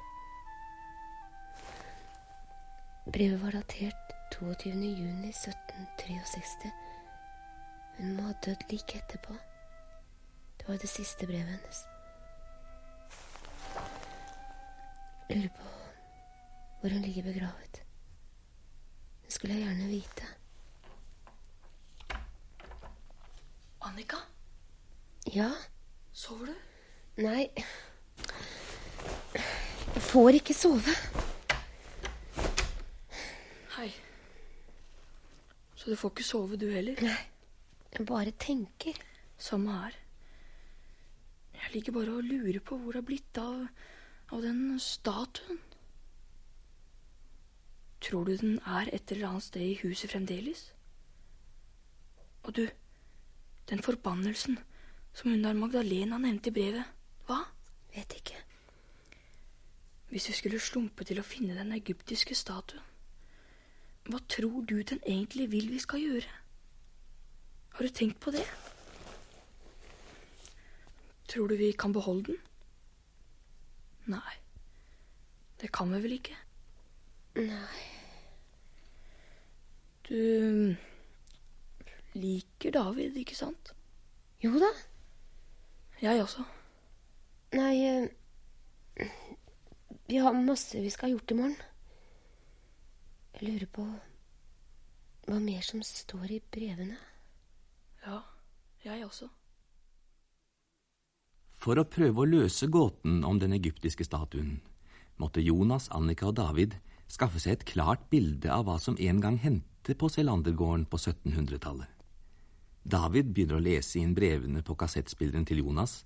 Brevet var datert 22. juni 1763. Hun må ha dødd like etterpå. Det var det siste brevet hennes. Lurer på hvor hun ligger begravet. Det skulle jeg gjerne vite. Annika, Ja? sover du? Nei Jeg får ikke sove. Hei. Så du får ikke sove, du heller? Nei. Jeg bare tenker. Samme her. Jeg ligger bare og lurer på hvor det har blitt av, av den statuen. Tror du den er et eller annet sted i huset fremdeles? Og du, den forbannelsen som hun der Magdalena nevnte i brevet, hva? Vet ikke. Hvis vi skulle slumpe til å finne den egyptiske statuen, hva tror du den egentlig vil vi skal gjøre? Har du tenkt på det? Tror du vi kan beholde den? Nei, det kan vi vel ikke. Nei. Du liker David, ikke sant? Jo da. Jeg også. Nei eh, Vi har masse vi skal ha gjort i morgen. Jeg lurer på hva mer som står i brevene. Ja, jeg også. For å prøve å løse gåten om den egyptiske statuen måtte Jonas, Annika og David skaffe seg et klart bilde av hva som en gang hendte på Selandergården på 1700-tallet. David begynner å lese inn brevene på kassettspilleren til Jonas,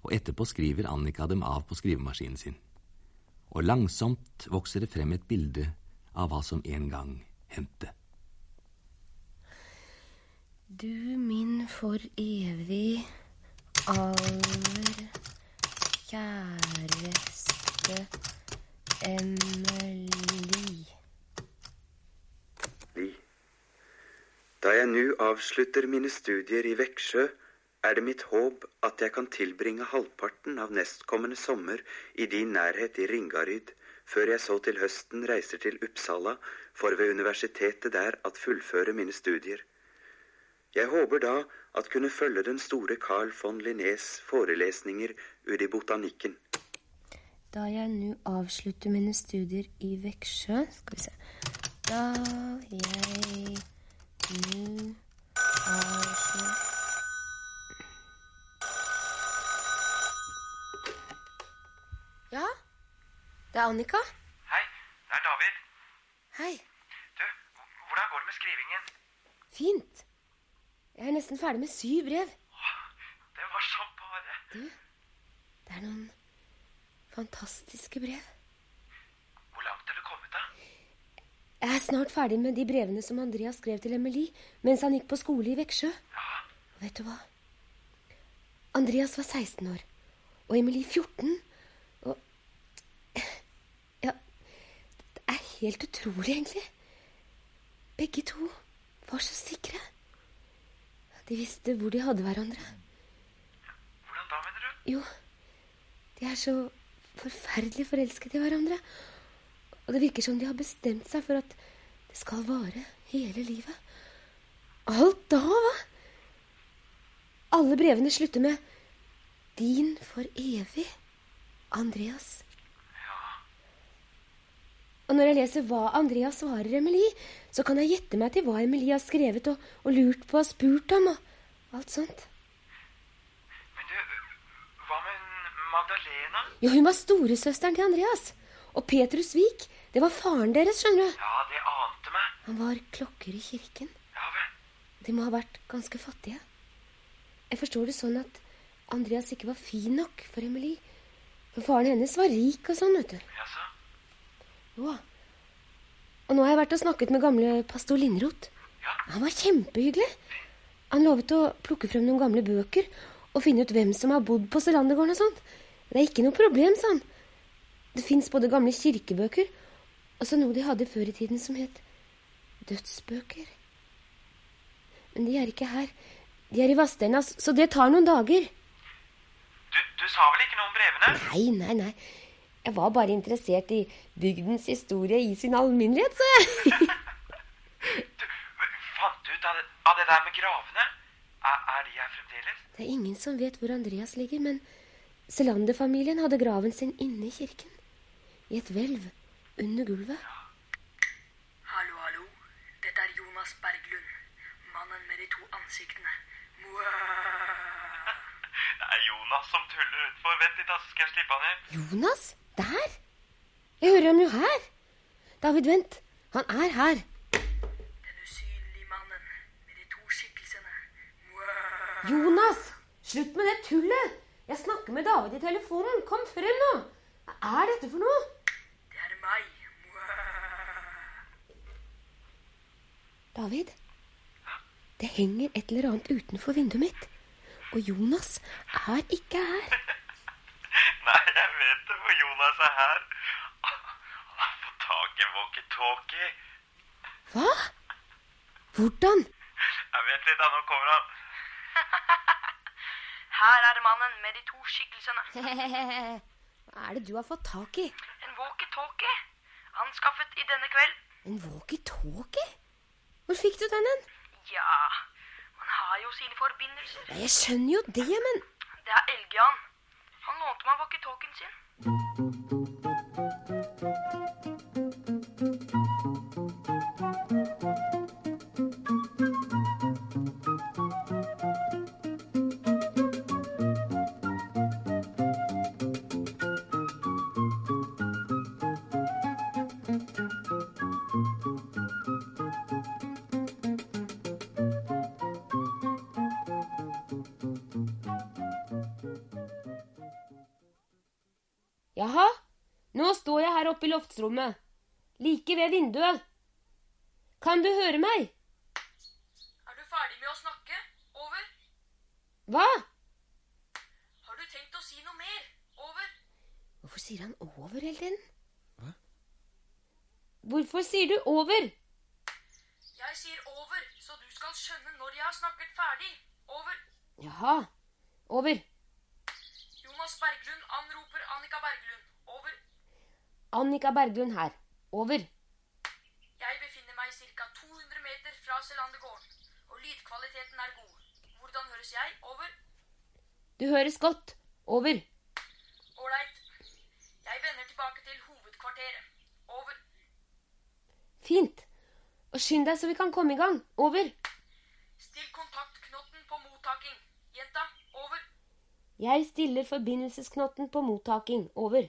og etterpå skriver Annika dem av på skrivemaskinen sin. Og langsomt vokser det frem et bilde av hva som en gang hendte. Du min for evig aller kjæreste Emily. Da jeg nå avslutter mine studier i Veksjø, er det mitt håp at jeg kan tilbringe halvparten av nestkommende sommer i din nærhet i Ringaryd, før jeg så til høsten reiser til Uppsala for ved universitetet der at fullføre mine studier. Jeg håper da at kunne følge den store Carl von Linnés forelesninger uti botanikken. Da jeg nå avslutter mine studier i Veksjø Skal vi se Da jeg Ja? Det er Annika? Hei, det er David. Hei. Du, hvordan går det med skrivingen? Fint. Jeg er nesten ferdig med syv brev. Det var så bare. Du, det er noen fantastiske brev. Hvor langt er du kommet, da? Jeg er snart ferdig med de brevene som Andreas skrev til Emily mens han gikk på skole i Veksjø. Vet du hva? Andreas var 16 år, og Emily 14. Og [CLEARS THROAT] Ja, det er helt utrolig, egentlig. Begge to var så sikre. De visste hvor de hadde hverandre. Hvordan da, mener du? Jo, de er så forferdelig forelsket i hverandre. Og det virker som de har bestemt seg for at det skal vare hele livet. Alt da, hva? Alle brevene slutter med 'Din for evig', Andreas. Og når jeg leser hva Andreas svarer Emily, så kan jeg gjette meg til hva Emily har skrevet og, og lurt på og spurt om og alt sånt. Men du, hva med Magdalena? Jo, hun var storesøsteren til Andreas. Og Petrus Vik, det var faren deres, skjønner du. Ja, det ante meg. Han var klokker i kirken. Ja vel. De må ha vært ganske fattige. Jeg forstår det sånn at Andreas ikke var fin nok for Emily. For faren hennes var rik og sånn, vet du. Jaså? Ja. Og nå har jeg vært og snakket med gamle pastor Lindroth. Ja. Han var kjempehyggelig. Han lovet å plukke frem noen gamle bøker og finne ut hvem som har bodd på Selandergården og sånt. Det er ikke noe problem, sa han. Det fins både gamle kirkebøker og så noe de hadde før i tiden som het dødsbøker. Men de er ikke her. De er i Vassdena, så det tar noen dager. Du, du sa vel ikke noe om brevene? Nei, nei, nei. Jeg var bare interessert i bygdens historie i sin alminnelighet, så jeg. [LAUGHS] Fant du ut av det, av det der med gravene? Er, er de her fremdeles? Det er ingen som vet hvor Andreas ligger, men Selander-familien hadde graven sin inne i kirken. I et hvelv under gulvet. Hallo, hallo. Dette er Jonas Berglund. Mannen med de to ansiktene. [LAUGHS] Det er Jonas som tuller utfor. Vent litt, da, så skal jeg slippe han inn. Jonas? Der? Jeg hører ham jo her. David, vent. Han er her. Den usynlige mannen med de to skikkelsene. Jonas! Slutt med det tullet! Jeg snakker med David i telefonen. Kom frem nå! Hva er dette for noe? Det er meg. David? Det henger et eller annet utenfor vinduet mitt. Og Jonas er ikke her. [LAUGHS] Nei, jeg vet det, for Jonas er her. Han har fått tak i en walkietalkie. Hva? Hvordan? Jeg vet litt, da. Nå kommer han. [LAUGHS] Her er mannen med de to skikkelsene. [LAUGHS] Hva er det du har fått tak i? En walkietalkie. Anskaffet i denne kveld. En walkietalkie? Hvor fikk du den hen? Ja, man har jo sine forbindelser. Ja, jeg skjønner jo det, men Det er Elgian. Han lånte meg walkietalkien sin. Oppe i loftsrommet. Like ved vinduet. Kan du høre meg? Er du ferdig med å snakke? Over. Hva? Har du tenkt å si noe mer? Over. Hvorfor sier han over hele tiden? Hva? Hvorfor sier du over? Jeg sier over, så du skal skjønne når jeg har snakket ferdig. Over. Jaha. Over. Jonas Berglund anroper Annika Berglund. Annika Berglund her. Over. Jeg befinner meg ca. 200 meter fra Selandegården, og lydkvaliteten er god. Hvordan høres jeg? Over. Du høres godt. Over. Ålreit. Jeg vender tilbake til hovedkvarteret. Over. Fint. Og skynd deg, så vi kan komme i gang. Over. Still kontaktknotten på mottaking. Jenta, over. Jeg stiller forbindelsesknotten på mottaking. Over.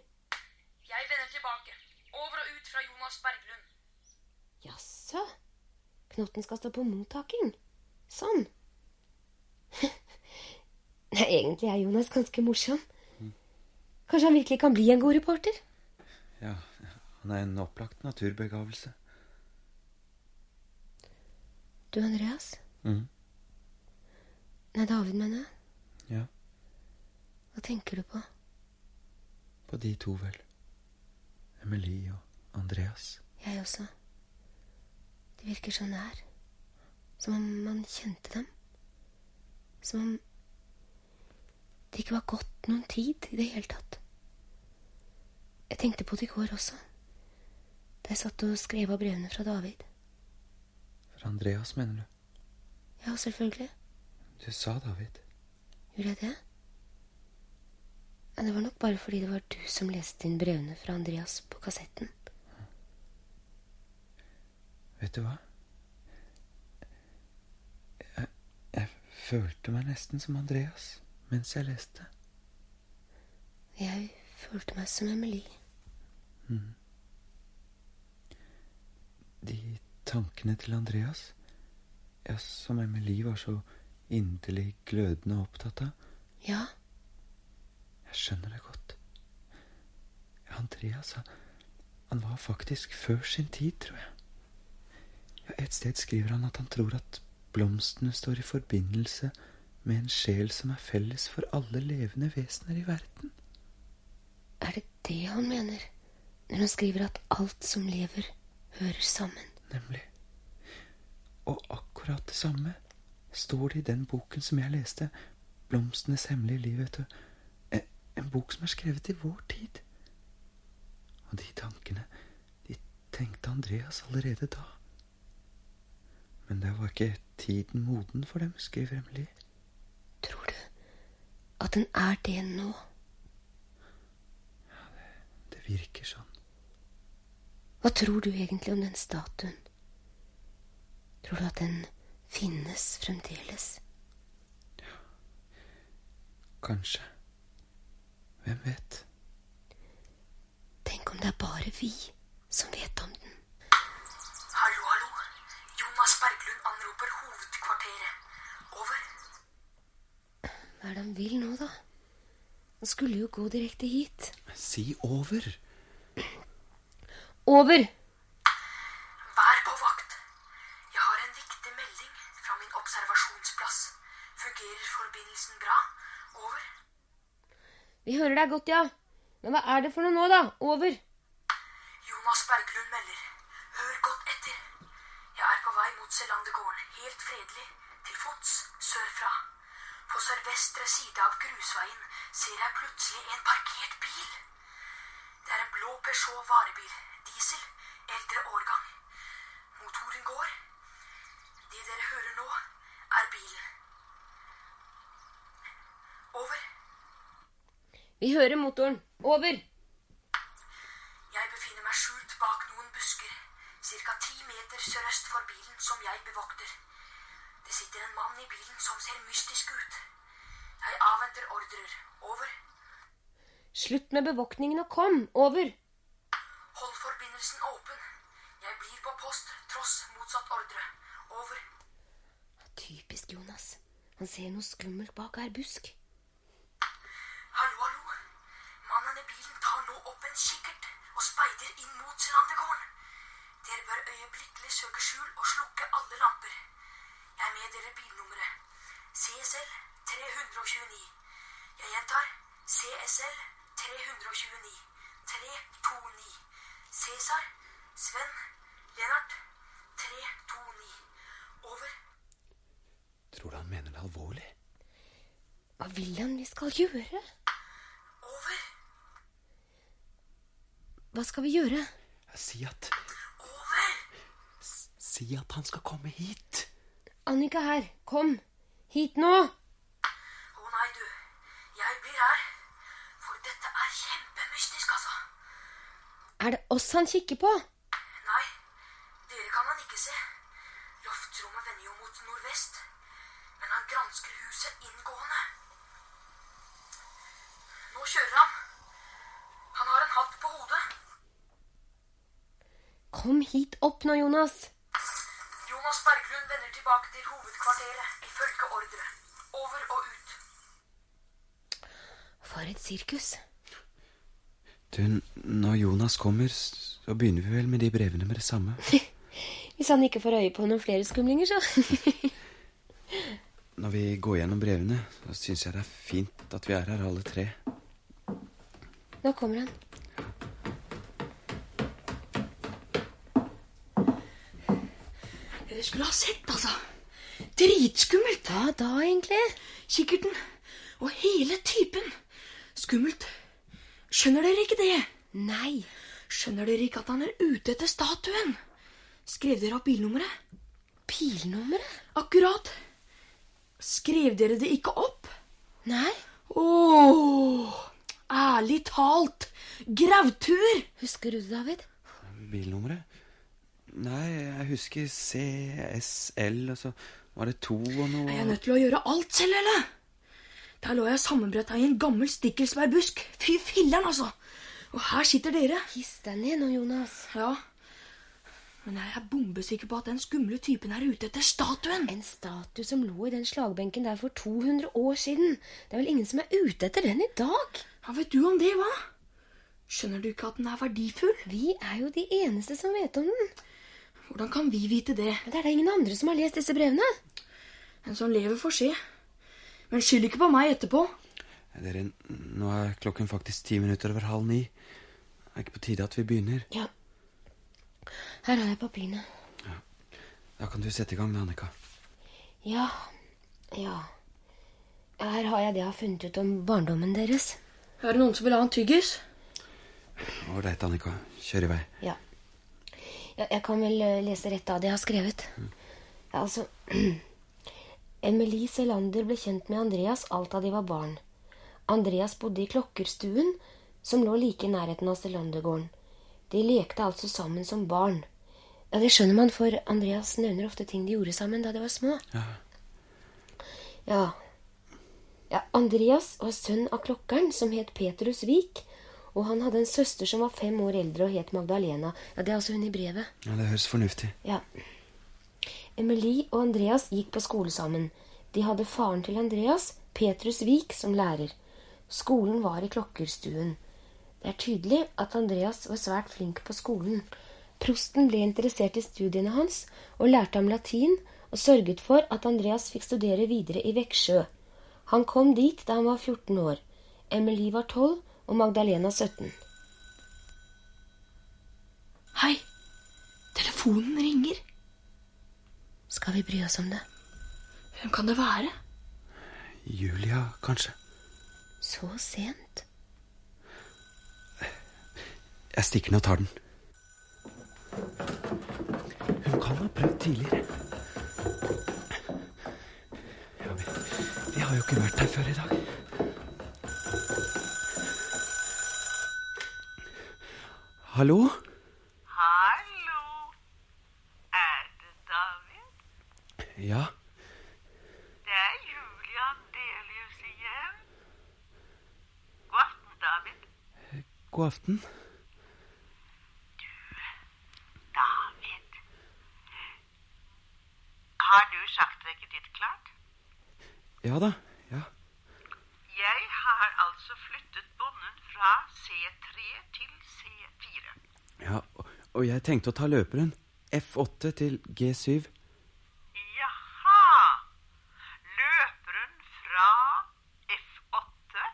Jeg vender tilbake. Over og ut fra Jonas Berglund. Jaså? Knotten skal stå på mottaking? Sånn. [LAUGHS] Nei, egentlig er Jonas ganske morsom. Kanskje han virkelig kan bli en god reporter? Ja, han er en opplagt naturbegavelse. Du, Andreas? Mhm. Nei, David, mener jeg. Ja, Hva tenker du på? på de to, vel. Emily og Andreas. Jeg også. De virker så nær. Som om man kjente dem. Som om det ikke var gått noen tid i det hele tatt. Jeg tenkte på det i går også. Da jeg satt og skrev av brevene fra David. Fra Andreas, mener du? Ja, selvfølgelig. Du sa David. Gjorde jeg det? Men det var nok bare fordi det var du som leste inn brevene fra Andreas på kassetten. Vet du hva? Jeg, jeg følte meg nesten som Andreas mens jeg leste. Jeg følte meg som Emily. Mm. De tankene til Andreas, ja, som Emily var så inderlig glødende opptatt av? Ja, Jeg skjønner det godt. Andreas, han, han var faktisk før sin tid, tror jeg. Et sted skriver han at han tror at blomstene står i forbindelse med en sjel som er felles for alle levende vesener i verden. er det det han mener når han skriver at alt som lever, hører sammen? Nemlig. Og akkurat det samme står det i den boken som jeg leste, 'Blomstenes hemmelige liv', vet du. En, en bok som er skrevet i vår tid. Og de tankene, de tenkte Andreas allerede da. Men det var ikke tiden moden for dem, skriver Emily. Tror du at den er det nå? Ja, Det virker sånn. Hva tror du egentlig om den statuen? Tror du at den finnes fremdeles? Ja, Kanskje. Hvem vet? Tenk om det er bare vi som vet om den. Berglund anroper hovedkvarteret. Over. Hva er det han vil nå, da? Han skulle jo gå direkte hit. Si over. Over! Vær på vakt. Jeg har en viktig melding fra min observasjonsplass. Fungerer forbindelsen bra? Over. Vi hører deg godt, ja. Men hva er det for noe nå, da? Over. Sørvestre side av grusveien ser jeg plutselig en parkert bil. Det er en blå Peugeot varebil, diesel, eldre årgang. Motoren går. Det dere hører nå, er bilen. Over. Vi hører motoren. Over. Jeg befinner meg skjult bak noen busker, ca. ti meter sørøst for bilen som jeg bevokter. Det sitter en mann i bilen som ser mystisk ut. Jeg avventer ordrer. Over. Slutt med bevoktningen og kom. Over. Hold forbindelsen åpen. Jeg blir på post tross motsatt ordre. Over. Typisk Jonas. Han ser noe skummelt bak hver busk. Hallo, hallo. Mannen i bilen tar nå opp en kikkert og speider inn mot Selandegården. Dere bør øyeblikkelig søke skjul og slukke alle lamper. Jeg meddeler bilnummeret. CSL 329. Jeg gjentar. CSL 329. 329. Cæsar. Sven. Lennart. 329. Over. Tror du han mener det alvorlig? Hva vil han vi skal gjøre? Over. Hva skal vi gjøre? Si at Over. Si at han skal komme hit. Annika her. Kom. Hit nå. Å nei, du. Jeg blir her. For dette er kjempemystisk, altså. Er det oss han kikker på? Nei, dere kan han ikke se. Loftsrommet vender jo mot nordvest. Men han gransker huset inngående. Nå kjører han. Han har en hatt på hodet. Kom hit opp nå, Jonas. Jonas Berglund vender tilbake til hovedkvarteret ifølge ordre. Over og ut. For et sirkus. Du, når Jonas kommer, så begynner vi vel med de brevene med det samme. [LAUGHS] Hvis han ikke får øye på noen flere skumlinger, så. [LAUGHS] Når vi går gjennom brevene, så syns jeg det er fint at vi er her alle tre. Nå kommer han. Dere skulle ha sett, altså. Dritskummelt. Hva da, egentlig? Kikkerten. Og hele typen. Skummelt. Skjønner dere ikke det? Nei. Skjønner dere ikke at han er ute etter statuen? Skrev dere opp bilnummeret? Bilnummeret? Akkurat. Skrev dere det ikke opp? Nei. Åh, ærlig talt. Grautur. Husker du det, David? Bilnummeret? Nei, jeg husker CSL, og så var det to og noe Er jeg nødt til å gjøre alt selv, eller? Der lå jeg sammenbretta i en gammel stikkelsbærbusk. Fy filler'n, altså. Og her sitter dere. Hiss deg ned nå, Jonas. Ja. Men jeg er bombesikker på at den skumle typen er ute etter statuen. En statue som lå i den slagbenken der for 200 år siden. Det er vel ingen som er ute etter den i dag? Ja, Vet du om det, hva? Skjønner du ikke at den er verdifull? Vi er jo de eneste som vet om den. Hvordan kan vi vite det? Det er da ingen andre som har lest disse brevene. En som lever, får se. Men skyld ikke på meg etterpå. Dere, nå er klokken faktisk ti minutter over halv ni. Det er ikke på tide at vi begynner. Ja. Her har jeg papirene. Ja. Da kan du sette i gang med Annika. Ja. Ja. Her har jeg det jeg har funnet ut om barndommen deres. Er det noen som vil ha en tyggis? Ålreit, Annika. Kjør i vei. Ja. Ja. Jeg kan vel eh, lese rett av det jeg har skrevet. Ja, altså [CLEARS THROAT] Emily Selander ble kjent med Andreas alt da de var barn. Andreas bodde i Klokkerstuen, som lå like i nærheten av Selandergården. De lekte altså sammen som barn. Ja, Det skjønner man, for Andreas nevner ofte ting de gjorde sammen da de var små. Ja. Ja. ja Andreas var sønn av klokkeren, som het Petrus Vik. Og han hadde en søster som var fem år eldre og het Magdalena. Ja, Det er altså hun i brevet. Ja, Det høres fornuftig. Ja. Emily og Andreas gikk på skole sammen. De hadde faren til Andreas, Petrus Vik, som lærer. Skolen var i Klokkerstuen. Det er tydelig at Andreas var svært flink på skolen. Prosten ble interessert i studiene hans og lærte ham latin og sørget for at Andreas fikk studere videre i Veksjø. Han kom dit da han var 14 år. Emily var 12 og Magdalena 17. Hei! Telefonen ringer. Skal vi bry oss om det? Hvem kan det være? Julia, kanskje? Så sent? Jeg stikker ned og tar den. Hun kan ha prøvd tidligere. Ja, vi, vi har jo ikke vært her før i dag. Hallo? Hallo. Er det David? Ja, Det er Julian Delius igjen. God aften, David. god aften. Du, David. Har du sjakktrekket ditt klart? Ja da, ja. Jeg har altså flyttet bonden fra C3 til C4. Ja og, jeg tenkte å ta løperen. F8 til G7. Jaha. Løperen fra F8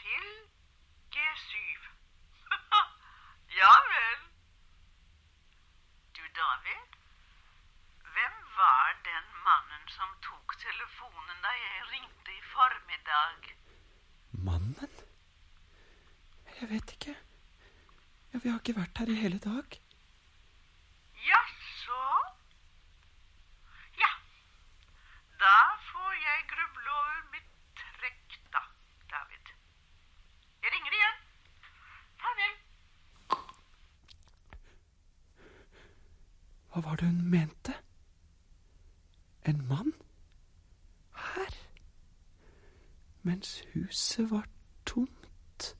til G7. [LAUGHS] ja vel. Du, David. Hvem var den mannen som tok telefonen da jeg ringte i formiddag? Mannen? Jeg vet ikke. Ja, Vi har ikke vært her i hele dag. Jaså? Ja. Da får jeg gruble over mitt trekk, da, David. Jeg ringer igjen. Farvel. Hva var det hun mente? En mann? Her? Mens huset var tomt?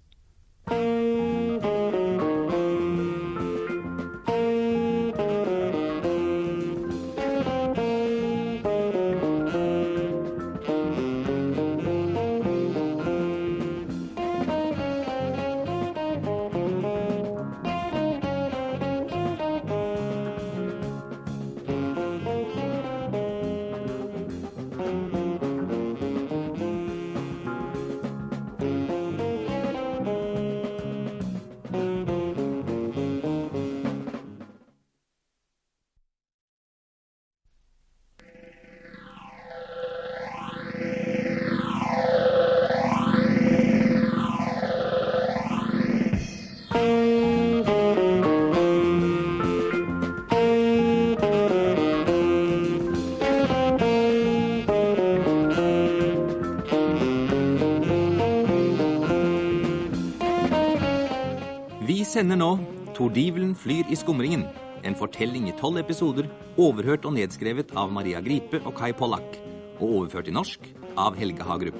Sender nå Tordivelen flyr i skumringen. En fortelling i tolv episoder, overhørt og nedskrevet av Maria Gripe og Kai Pollak. Og overført til norsk av Helge Hagerup.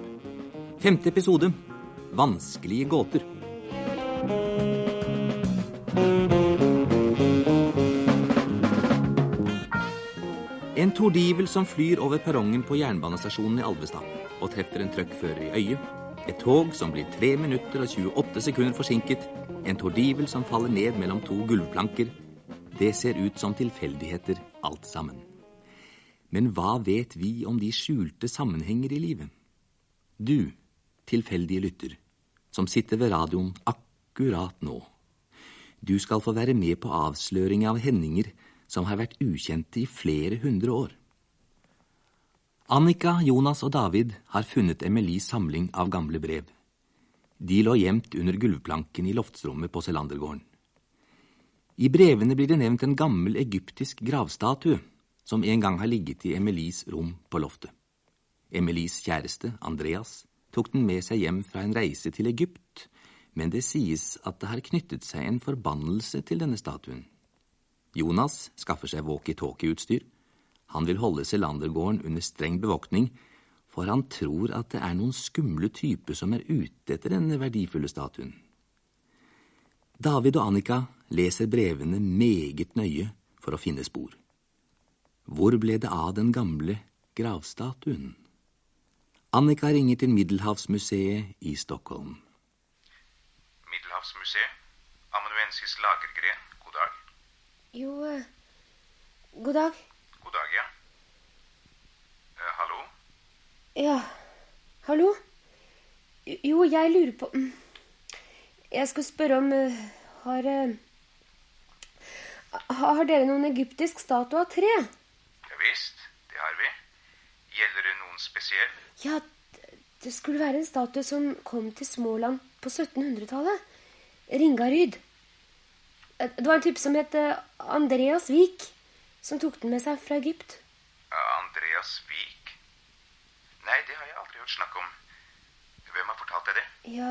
Femte episode Vanskelige gåter. En tordivel som flyr over perrongen på jernbanestasjonen i Alvestad og treffer en trøkkfører i øyet. Et tog som blir 3 minutter og 28 sekunder forsinket. En tordivel som faller ned mellom to gulvplanker. Det ser ut som tilfeldigheter, alt sammen. Men hva vet vi om de skjulte sammenhenger i livet? Du, tilfeldige lytter, som sitter ved radioen akkurat nå. Du skal få være med på avsløring av hendinger som har vært ukjente i flere hundre år. Annika, Jonas og David har funnet Emelies samling av gamle brev. De lå gjemt under gulvplanken i loftsrommet på Selandergården. I brevene blir det nevnt en gammel egyptisk gravstatue som en gang har ligget i Emelies rom på loftet. Emelies kjæreste, Andreas, tok den med seg hjem fra en reise til Egypt, men det sies at det har knyttet seg en forbannelse til denne statuen. Jonas skaffer seg walkietalkie-utstyr. Han vil holde Selandergården under streng bevoktning, for han tror at det er noen skumle typer som er ute etter denne verdifulle statuen. David og Annika leser brevene meget nøye for å finne spor. Hvor ble det av den gamle gravstatuen? Annika ringer til Middelhavsmuseet i Stockholm. Middelhavsmuseet. Amanuensis Lagergren, god dag. Jo, eh, god dag. God dag, ja. Eh, hallo? Ja, hallo? Jo, jeg lurer på mm, Jeg skal spørre om eh, Har eh, Har dere noen egyptisk statue av tre? Ja visst, det har vi. Gjelder det noen spesiell? Ja, det skulle være en statue som kom til Småland på 1700-tallet. Ringaryd. Eh, Det var en type som het Andreas Vik, som tok den med seg fra Egypt. Andreas Vik? Nei, det har jeg aldri hørt snakk om. Hvem har fortalt deg det? Ja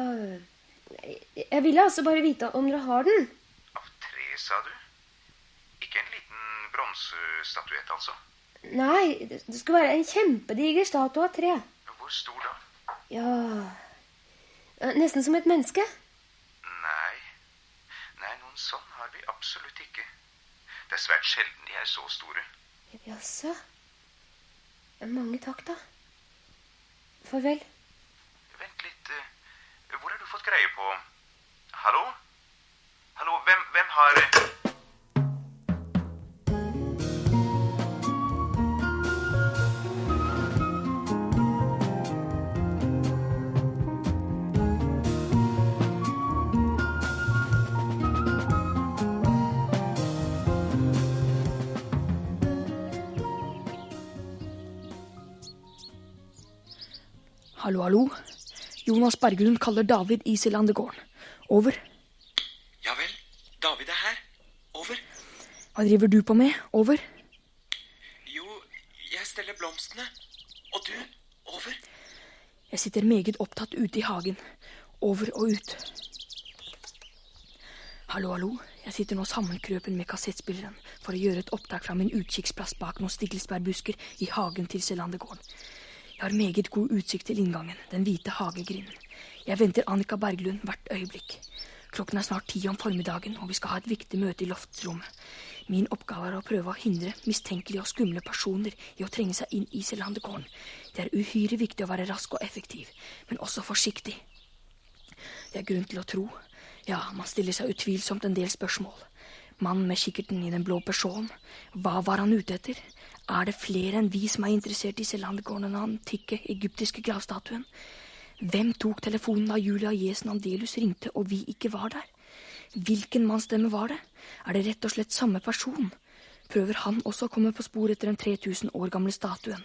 jeg- ville altså bare vite om dere har den. Av Tre, sa du? Ikke en liten bronsestatuett, altså? Nei, det skulle være en kjempediger statue av tre. Hvor stor da? Ja Nesten som et menneske. Nei. Nei, noen sånn har vi absolutt ikke. Det er svært sjelden de er så store. Jaså. Mange takk, da. Farvel. Vent litt. eh, Hvor har du fått greie på Hallo? Hallo, hvem, hvem har Hallo, hallo. Jonas Berglund kaller David Iselandegården. Over. Ja vel, David er her. Over. Hva driver du på med? Over. Jo, jeg steller blomstene. Og du? Over. Jeg sitter meget opptatt ute i hagen. Over og ut. Hallo, hallo. Jeg sitter nå sammenkrøpen med kassettspilleren for å gjøre et opptak fra min utkikksplass bak noen stiglesbærbusker i hagen til Selandegården. Jeg har meget god utsikt til inngangen, den hvite hagegrinden. Jeg venter Annika Berglund hvert øyeblikk. Klokken er snart ti om formiddagen, og vi skal ha et viktig møte i loftsrommet. Min oppgave er å prøve å hindre mistenkelige og skumle personer i å trenge seg inn i Selandegården. Det er uhyre viktig å være rask og effektiv, men også forsiktig. Det er grunn til å tro. Ja, man stiller seg utvilsomt en del spørsmål. Mannen med kikkerten i den blå Peugeoten, hva var han ute etter? Er det flere enn vi som er interessert i Selandegården og den antikke egyptiske gravstatuen? Hvem tok telefonen da Julia Jesen Andelus ringte og vi ikke var der? Hvilken mannsstemme var det? Er det rett og slett samme person? Prøver han også å komme på spor etter den 3000 år gamle statuen?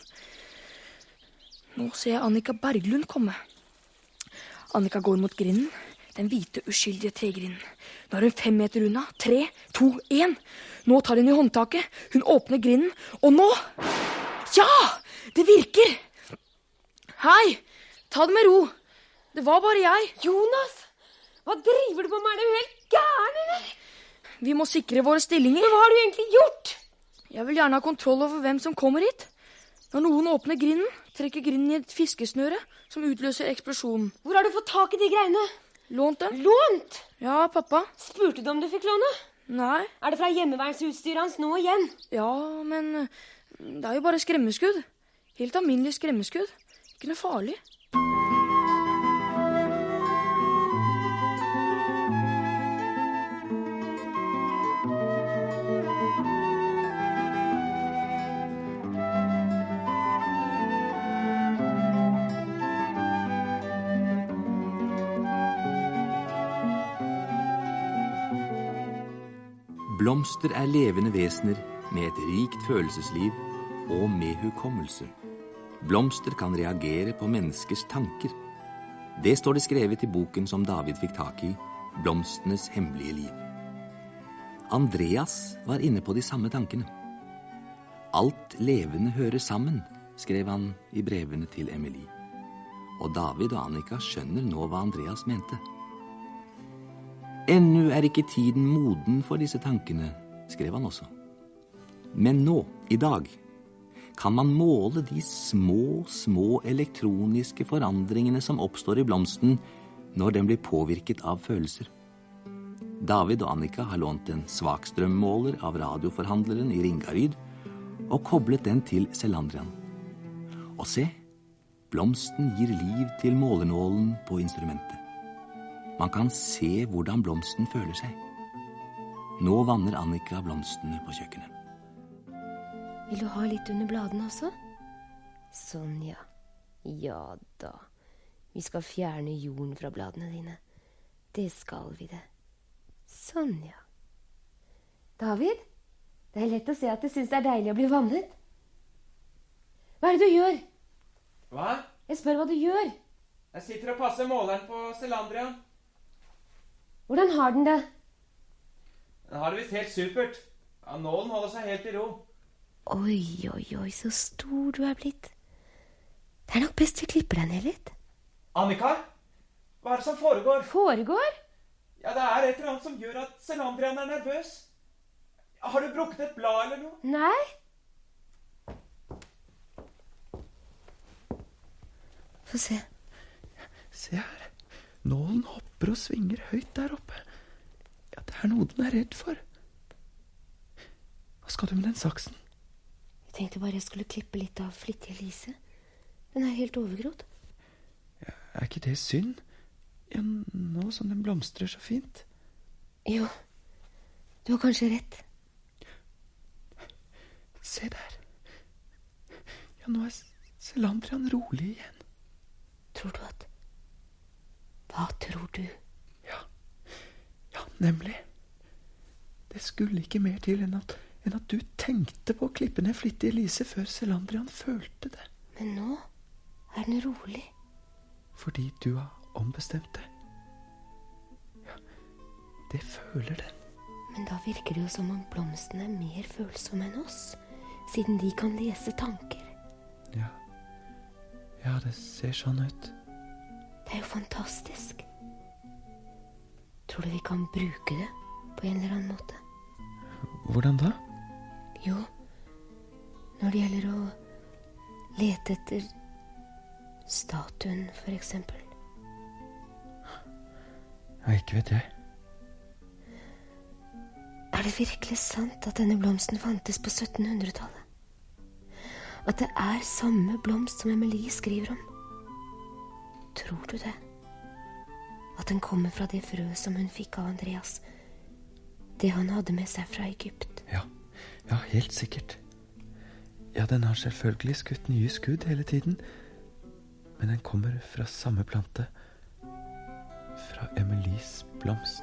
Nå ser jeg Annika Berglund komme. Annika går mot grinden. Den hvite, uskyldige tregrinden. Nå er hun fem meter unna. Tre, to, én. Nå tar hun i håndtaket. Hun åpner grinden, og nå Ja! Det virker! Hei! Ta det med ro. Det var bare jeg. Jonas! Hva driver du på med? Er du helt gæren, eller? Vi må sikre våre stillinger. Men Hva har du egentlig gjort? Jeg vil gjerne ha kontroll over hvem som kommer hit. Når noen åpner grinden, trekker grinden i et fiskesnøre som utløser eksplosjonen. Hvor har du fått tak i de greiene? Lånt dem. Lånt? Ja, pappa. Spurte du om du fikk låne? Nei. Er det fra hjemmevernsutstyret hans nå igjen? Ja, men Det er jo bare skremmeskudd. Helt alminnelig skremmeskudd. Ikke noe farlig. Blomster er levende vesener med et rikt følelsesliv og med hukommelse. Blomster kan reagere på menneskers tanker. Det står det skrevet i boken som David fikk tak i, 'Blomstenes hemmelige liv'. Andreas var inne på de samme tankene. Alt levende hører sammen, skrev han i brevene til Emily. Og David og Annika skjønner nå hva Andreas mente. Ennå er ikke tiden moden for disse tankene, skrev han også. Men nå, i dag, kan man måle de små, små elektroniske forandringene som oppstår i blomsten når den blir påvirket av følelser. David og Annika har lånt en svakstrømmåler av radioforhandleren i Ringaryd og koblet den til Selandrian. Og se, blomsten gir liv til målenålen på instrumentet. Man kan se hvordan blomsten føler seg. Nå vanner Annika blomstene på kjøkkenet. Vil du ha litt under bladene også? Sånn, ja. Ja da. Vi skal fjerne jorden fra bladene dine. Det skal vi det. Sånn, ja. David, det er lett å se at du syns det er deilig å bli vannet. Hva er det du gjør? Hva? Jeg spør hva du gjør. Jeg sitter og passer måleren på Selandria. Hvordan har den det? Den har det visst helt supert. Ja, nålen holder seg helt i ro. Oi, oi, oi, så stor du er blitt. Det er nok best vi klipper deg ned litt. Annika? Hva er det som foregår? Foregår? Ja, det er et eller annet som gjør at Selandrian er nervøs. Har du brukket et blad eller noe? Nei. Få se. Se her. Nålen hopper og svinger høyt der oppe. Det er noe den er redd for. Hva skal du med den saksen? Jeg tenkte bare jeg skulle klippe litt av flittige Lise. Den er helt overgrodd. Ja, er ikke det synd? Ja, nå som den blomstrer så fint. Jo, du har kanskje rett. Se der. Ja, nå er Selandrian rolig igjen. Tror du at Hva tror du? Ja, nemlig. Det skulle ikke mer til enn at, enn at du tenkte på å klippe ned flittige Lise før Selandrian følte det. Men nå er den rolig. Fordi du har ombestemt deg. Ja, det føler den. Men da virker det jo som om blomstene er mer følsomme enn oss, siden de kan lese tanker. Ja. Ja, det ser sånn ut. Det er jo fantastisk. Tror du vi kan bruke det på en eller annen måte? Hvordan da? Jo, når det gjelder å lete etter statuen, for eksempel. Ja, ikke vet jeg. Er det virkelig sant at denne blomsten fantes på 1700-tallet? At det er samme blomst som Emilie skriver om? Tror du det? At den kommer fra det frøet som hun fikk av Andreas? Det han hadde med seg fra Egypt? Ja, ja, helt sikkert. Ja, den har selvfølgelig skutt nye skudd hele tiden. Men den kommer fra samme plante. Fra Emilies blomst.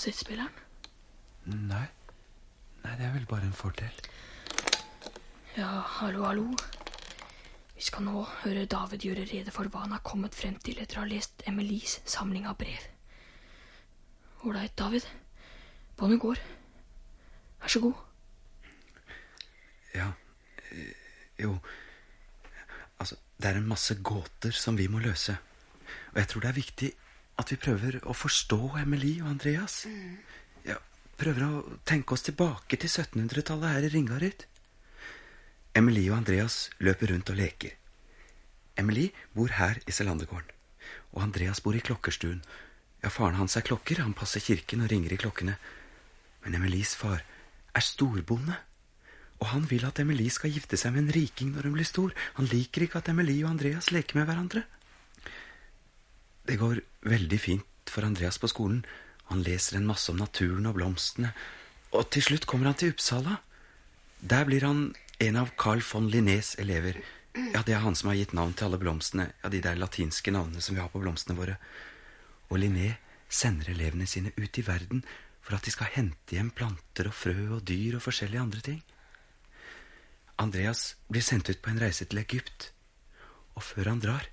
Tar kassettspilleren? Nei. Nei, det er vel bare en fordel. Ja, hallo, hallo. Vi skal nå høre David gjøre rede for hva han har kommet frem til etter å ha lest Emilies samling av brev. Ålreit, David. Båndet går. Vær så god. Ja. eh, Jo, altså, det er en masse gåter som vi må løse. Og jeg tror det er viktig at vi prøver å forstå Emily og Andreas. Ja, prøver å tenke oss tilbake til 1700-tallet her i Ringarit Emily og Andreas løper rundt og leker. Emily bor her i Selandegården. Og Andreas bor i klokkerstuen. Ja, faren hans er klokker, han passer kirken og ringer i klokkene. Men Emilys far er storbonde. Og han vil at Emily skal gifte seg med en riking når hun blir stor. Han liker ikke at Emily og Andreas leker med hverandre. Det går veldig fint for Andreas på skolen. Han leser en masse om naturen og blomstene. Og til slutt kommer han til Uppsala. Der blir han en av Carl von Linnés elever. Ja, det er han som har gitt navn til alle blomstene. Ja, de der latinske navnene som vi har på blomstene våre. Og Linné sender elevene sine ut i verden for at de skal hente hjem planter og frø og dyr og forskjellige andre ting. Andreas blir sendt ut på en reise til Egypt, og før han drar,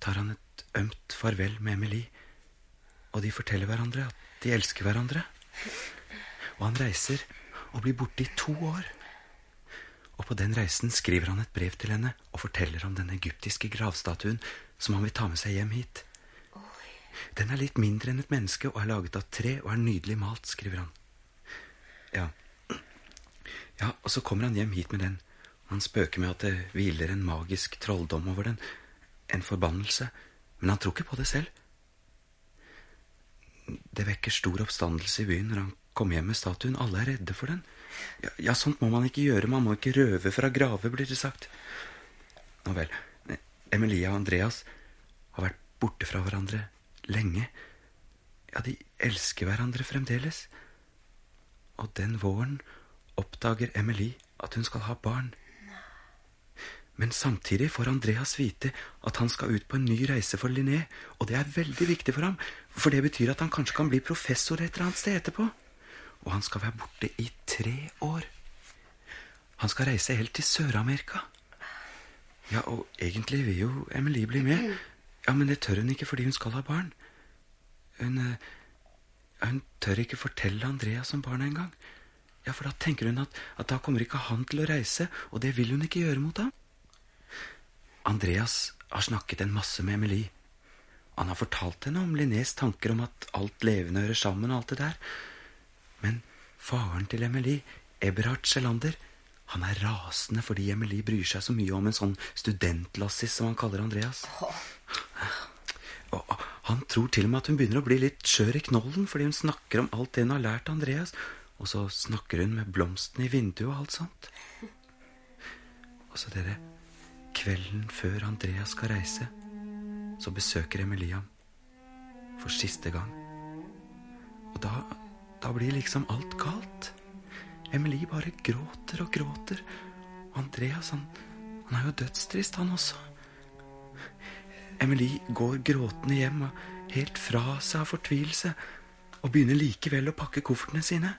tar han et ømt farvel med Emily, og de forteller hverandre at de elsker hverandre. Og han reiser og blir borte i to år. Og på den reisen skriver han et brev til henne og forteller om den egyptiske gravstatuen som han vil ta med seg hjem hit. Den er litt mindre enn et menneske og er laget av tre og er nydelig malt, skriver han. Ja. Ja, og så kommer han hjem hit med den. Han spøker med at det hviler en magisk trolldom over den. En forbannelse. Men han tror ikke på det selv. Det vekker stor oppstandelse i byen når han kommer hjem med statuen. Alle er redde for den. Ja, ja, sånt må man ikke gjøre. Man må ikke røve fra graver, blir det sagt. Nå vel. Emilia og Andreas har vært borte fra hverandre lenge. Ja, de elsker hverandre fremdeles. Og den våren oppdager Emilie at hun skal ha barn. Men samtidig får Andreas vite at han skal ut på en ny reise for Linné, og det er veldig viktig for ham, for det betyr at han kanskje kan bli professor et eller annet sted etterpå. Og han skal være borte i tre år. Han skal reise helt til Sør-Amerika. Ja, og egentlig vil jo Emily bli med, ja, men det tør hun ikke fordi hun skal ha barn. Hun, hun tør ikke fortelle Andreas om barna engang. Ja, for da tenker hun at, at da kommer ikke han til å reise, og det vil hun ikke gjøre mot ham. Andreas har snakket en masse med Emily. Han har fortalt henne om Linnés tanker om at alt levende hører sammen og alt det der. Men faren til Emily, Eberhard Sjelander, han er rasende fordi Emily bryr seg så mye om en sånn studentlassis som han kaller Andreas. Og han tror til og med at hun begynner å bli litt skjør i knollen fordi hun snakker om alt det hun har lært Andreas, og så snakker hun med blomstene i vinduet og alt sånt. Og så dere, kvelden før Andreas skal reise, så besøker Emilie ham for siste gang. Og da, da blir liksom alt galt. Emilie bare gråter og gråter. Og Andreas, han, han er jo dødstrist, han også. Emilie går gråtende hjem og helt fra seg av fortvilelse og begynner likevel å pakke koffertene sine.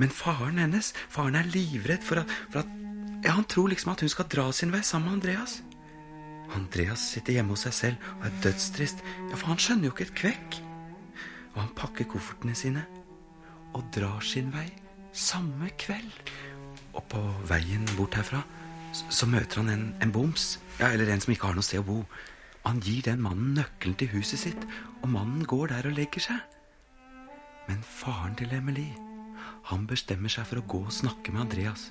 Men faren hennes, faren er livredd for at, for at ja, Han tror liksom at hun skal dra sin vei sammen med Andreas. Andreas sitter hjemme hos seg selv og er dødstrist, ja, for han skjønner jo ikke et kvekk. Og han pakker koffertene sine og drar sin vei samme kveld. Og på veien bort herfra så, så møter han en, en boms, ja, eller en som ikke har noe sted å bo. Han gir den mannen nøkkelen til huset sitt, og mannen går der og legger seg. Men faren til Emily, han bestemmer seg for å gå og snakke med Andreas.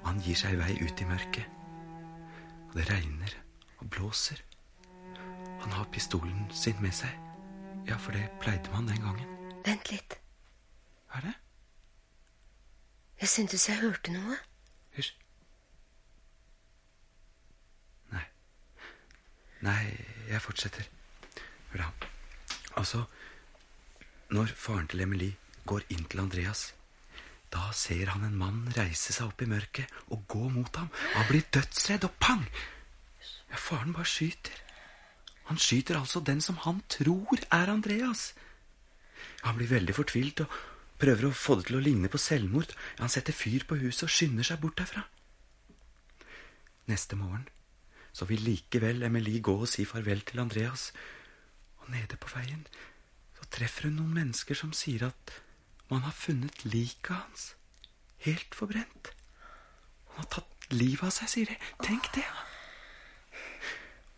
Og han gir seg i vei ut i mørket. Og det regner og blåser. Han har pistolen sin med seg. Ja, for det pleide man den gangen. Vent litt. Hva er det? Jeg syntes jeg hørte noe. Hysj. Nei. Nei, jeg fortsetter. Hør da. Altså, når faren til Emily går inn til Andreas, da ser han en mann reise seg opp i mørket og gå mot ham. Han blir dødsredd, og pang! Ja, faren bare skyter. Han skyter altså den som han tror er Andreas. Han blir veldig fortvilt og prøver å få det til å ligne på selvmord. Han setter fyr på huset og skynder seg bort derfra. Neste morgen så vil likevel Emily gå og si farvel til Andreas. Og nede på veien så treffer hun noen mennesker som sier at man har funnet liket hans helt forbrent. Han har tatt livet av seg, sier de. Tenk det.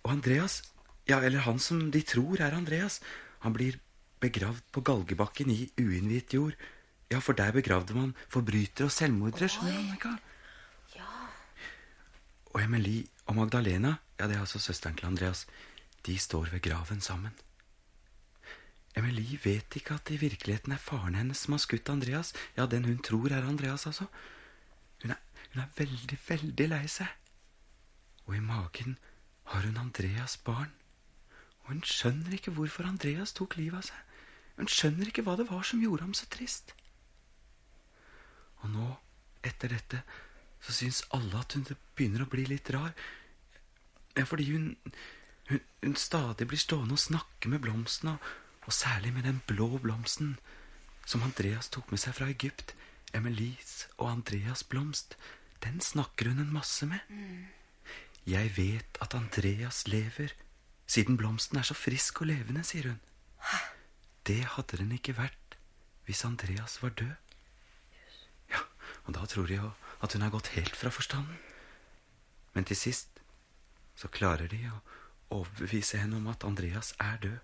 Og Andreas, ja, eller han som de tror er Andreas, han blir begravd på galgebakken i uinnviet jord. Ja, for der begravde man forbrytere og selvmordere, skjønner du, Annika? Og Emily og Magdalena, ja, det er altså søsteren til Andreas, de står ved graven sammen. Emily vet ikke at det i virkeligheten er faren hennes som har skutt Andreas, ja, den hun tror er Andreas, altså. Hun er, hun er veldig, veldig lei seg. Og i magen har hun Andreas barn. Og hun skjønner ikke hvorfor Andreas tok livet av seg. Hun skjønner ikke hva det var som gjorde ham så trist. Og nå, etter dette, så syns alle at hun begynner å bli litt rar. Fordi hun, hun, hun stadig blir stående og snakke med blomstene, og, og særlig med den blå blomsten som Andreas tok med seg fra Egypt. Emelies og Andreas blomst. Den snakker hun en masse med. Jeg vet at Andreas lever, siden blomsten er så frisk og levende, sier hun. Det hadde den ikke vært hvis Andreas var død. Ja, og da tror jeg jo at hun er gått helt fra forstanden. Men til sist så klarer de å overbevise henne om at Andreas er død.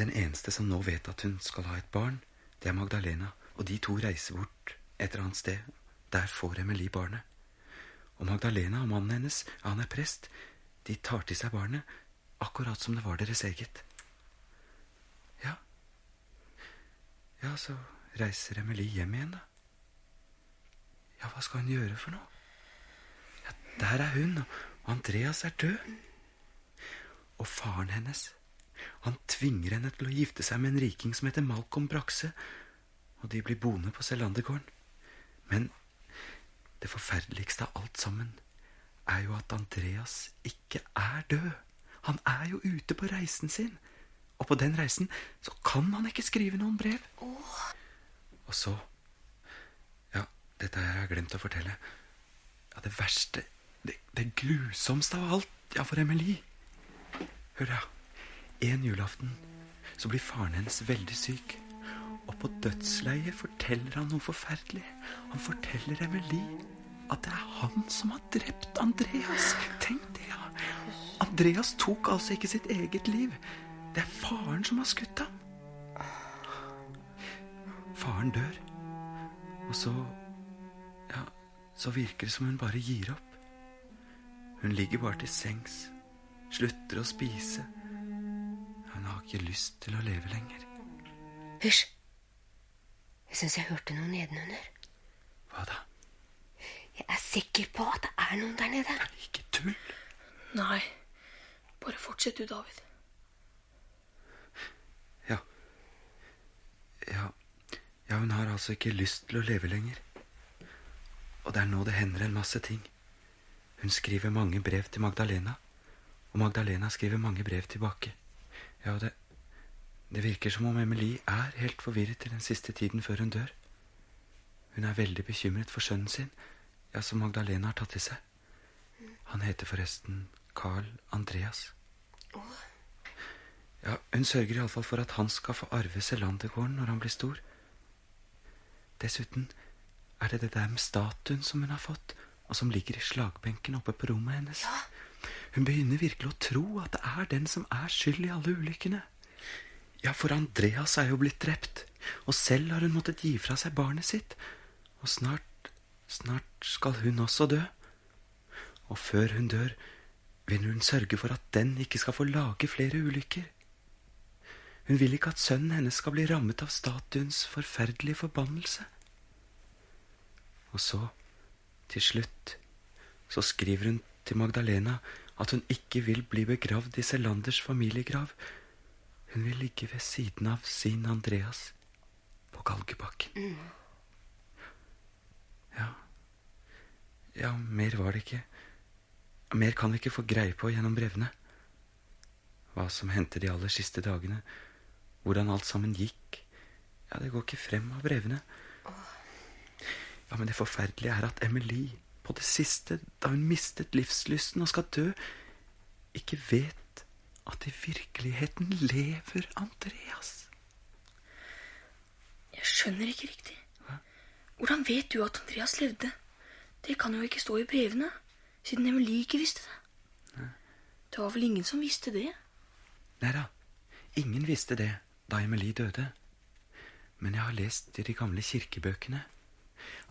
Den eneste som nå vet at hun skal ha et barn, det er Magdalena, og de to reiser bort et eller annet sted. Der får Emily barnet. Og Magdalena og mannen hennes, han er prest, de tar til seg barnet akkurat som det var deres eget. Ja, ja, så reiser Emily hjem igjen, da. Ja, hva skal hun gjøre for noe? Ja, der er hun, og Andreas er død. Og faren hennes, han tvinger henne til å gifte seg med en riking som heter Malcolm Braxe, og de blir boende på Selandergården. Men det forferdeligste av alt sammen er jo at Andreas ikke er død. Han er jo ute på reisen sin. Og på den reisen så kan han ikke skrive noen brev. Og så Ja, dette har jeg glemt å fortelle. Ja, det verste, det, det grusomste av alt, ja, for Emily. Hør, da. En julaften så blir faren hennes veldig syk. Og på dødsleiet forteller han noe forferdelig. Han forteller Emily at det er han som har drept Andreas. Tenk det, ja. Andreas tok altså ikke sitt eget liv. Det er faren som har skutt ham. Faren dør. Og så Ja, så virker det som hun bare gir opp. Hun ligger bare til sengs, slutter å spise. Hun har ikke lyst til å leve lenger. Hysj! Jeg syns jeg hørte noe nedenunder. Hva da? Jeg er sikker på at det er noen der nede. Ikke tull. Nei, bare fortsett du, David. Ja. Ja, ja hun har altså ikke lyst til å leve lenger. Og det er nå det hender en masse ting. Hun skriver mange brev til Magdalena, og Magdalena skriver mange brev tilbake. Ja, det, det virker som om Emily er helt forvirret i den siste tiden før hun dør. Hun er veldig bekymret for sønnen sin, ja, som Magdalena har tatt til seg. Han heter forresten Carl Andreas. Ja, Hun sørger iallfall for at han skal få arve Selandergården når han blir stor. Dessuten er det det der med statuen som hun har fått, og som ligger i slagbenken oppe på rommet hennes. Hun begynner virkelig å tro at det er den som er skyld i alle ulykkene. Ja, for Andreas er jo blitt drept, og selv har hun måttet gi fra seg barnet sitt. Og snart, snart skal hun også dø. Og før hun dør, vil hun sørge for at den ikke skal få lage flere ulykker. Hun vil ikke at sønnen hennes skal bli rammet av statuens forferdelige forbannelse. Og så, til slutt, så skriver hun til Magdalena at hun ikke vil bli begravd i Selanders familiegrav. Hun vil ligge ved siden av sin Andreas på galgebakken. Ja. Ja, mer var det ikke. Mer kan vi ikke få greie på gjennom brevene. Hva som hendte de aller siste dagene, hvordan alt sammen gikk. Ja, det går ikke frem av brevene. Ja, men det forferdelige er at Emily, på det siste, da hun mistet livslysten og skal dø, ikke vet at i virkeligheten lever Andreas. Jeg skjønner ikke riktig. Hvordan vet du at Andreas levde? Det kan jo ikke stå i brevene, siden Emily ikke visste det. Det var vel ingen som visste det? Nei da, ingen visste det da Emily døde. Men jeg har lest i de gamle kirkebøkene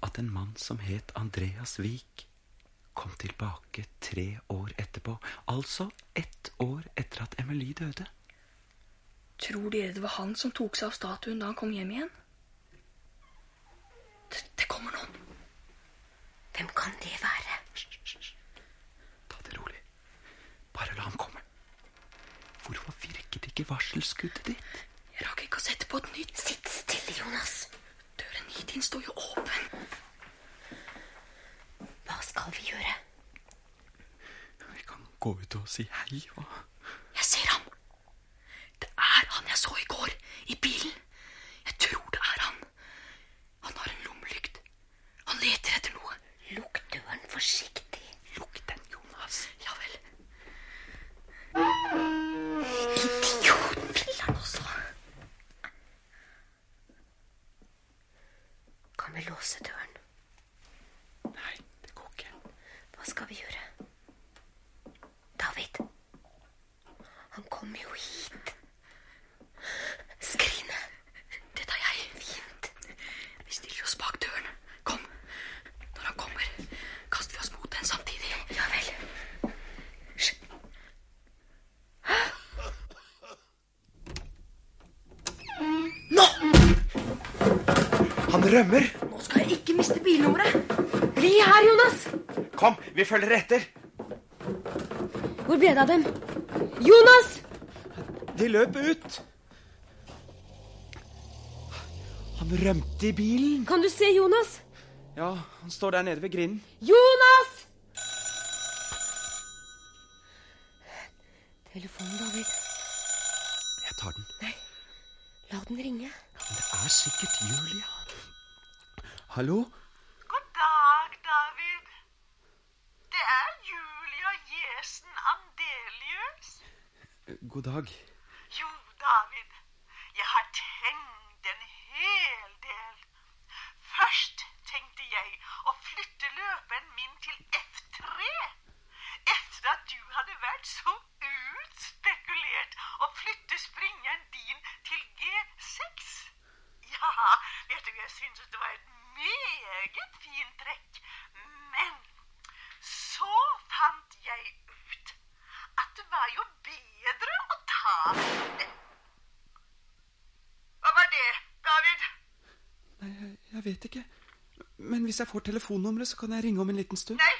at en mann som het Andreas Vik, kom tilbake tre år etterpå. Altså ett år etter at Emily døde. Tror dere det var han som tok seg av statuen da han kom hjem igjen? Det, det kommer noen. Hvem kan det være? Ta det rolig. Bare la ham komme. Hvorfor virket ikke varselskuddet ditt? Jeg rakk ikke å sette på et nytt. Sitt stille, Jonas. Døren hit inn står jo åpen. Hva skal vi gjøre? Vi kan gå ut og si hei og Jeg ser ham. Det er han jeg så i går, i bilen. Jeg tror det er han. Han har en lommelykt. Han leter etter noe. Lukk døren forsiktig. Lukk den, Jonas. Ja vel. Idiot! Vil han også? Kan låse døren? Nei, det går ikke. Hva skal vi gjøre? David. Han kommer jo hit. Skrinet. Det tar jeg. Fint. Vi stiller oss bak døren. Kom. Når han kommer, kaster vi oss mot den samtidig. Ja vel. Nå! Han rømmer! Miste bilnummeret. Bli her, Jonas. Kom, vi følger etter. Hvor ble det av dem? Jonas! De løp ut. Han rømte i bilen. Kan du se Jonas? Ja, han står der nede ved grinden. Jonas! Telefonen, David. Jeg tar den. Nei, la den ringe. Men det er sikkert Julia. Hallo? God dag, David. Det er Julia Jesen Andelius. God dag. Jo, David, jeg har tenkt en hel del. Først tenkte jeg å flytte løperen min til F3. Etter at du hadde vært så utspekulert å flytte springeren din til G6. Ja, vet du, jeg syntes det var et meget. Men så fant jeg ut at det var jo bedre å ta Hva var det, David? Nei, jeg, jeg vet ikke. Men hvis jeg får telefonnummeret, så kan jeg ringe om en liten stund. Nei,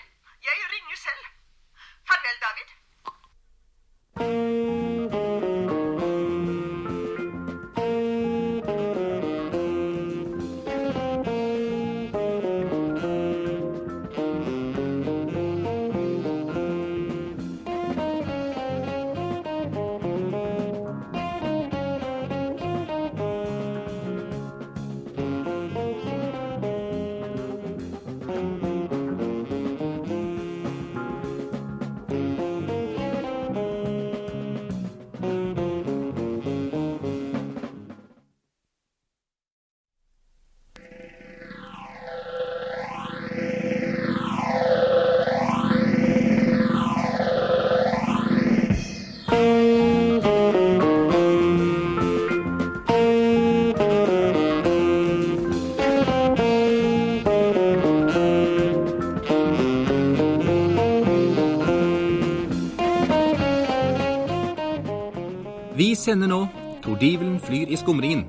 sender nå Tordivelen flyr i skumringen.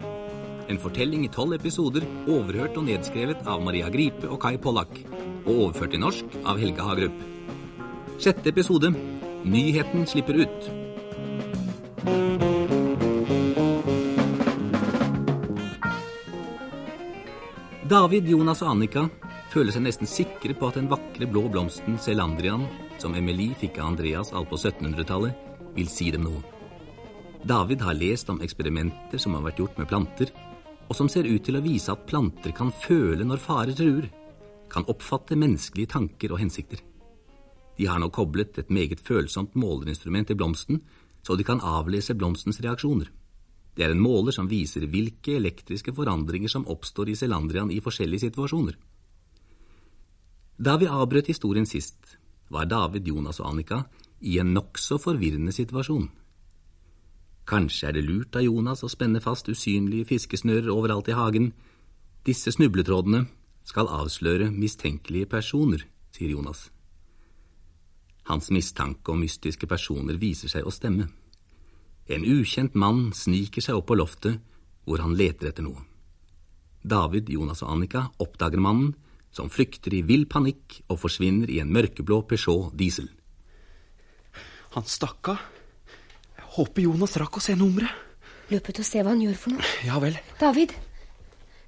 En fortelling i tolv episoder, overhørt og nedskrevet av Maria Gripe og Kai Pollak. Og overført til norsk av Helge Hagerup. Sjette episode Nyheten slipper ut. David, Jonas og Annika føler seg nesten sikre på at den vakre blå blomsten Celandrian, som Emily fikk av Andreas alt på 1700-tallet, vil si dem noe. David har lest om eksperimenter som har vært gjort med planter, og som ser ut til å vise at planter kan føle når fare truer, kan oppfatte menneskelige tanker og hensikter. De har nå koblet et meget følsomt målerinstrument til blomsten, så de kan avlese blomstens reaksjoner. Det er en måler som viser hvilke elektriske forandringer som oppstår i selandrian i forskjellige situasjoner. Da vi avbrøt historien sist, var David, Jonas og Annika i en nokså forvirrende situasjon. Kanskje er det lurt av Jonas å spenne fast usynlige fiskesnører overalt i hagen. Disse snubletrådene skal avsløre mistenkelige personer, sier Jonas. Hans mistanke om mystiske personer viser seg å stemme. En ukjent mann sniker seg opp på loftet hvor han leter etter noe. David, Jonas og Annika oppdager mannen, som flykter i vill panikk og forsvinner i en mørkeblå Peugeot diesel. Han stakk av. Håper Jonas rakk å se nummeret. Løp ut og se hva han gjør for noe. Ja vel. David,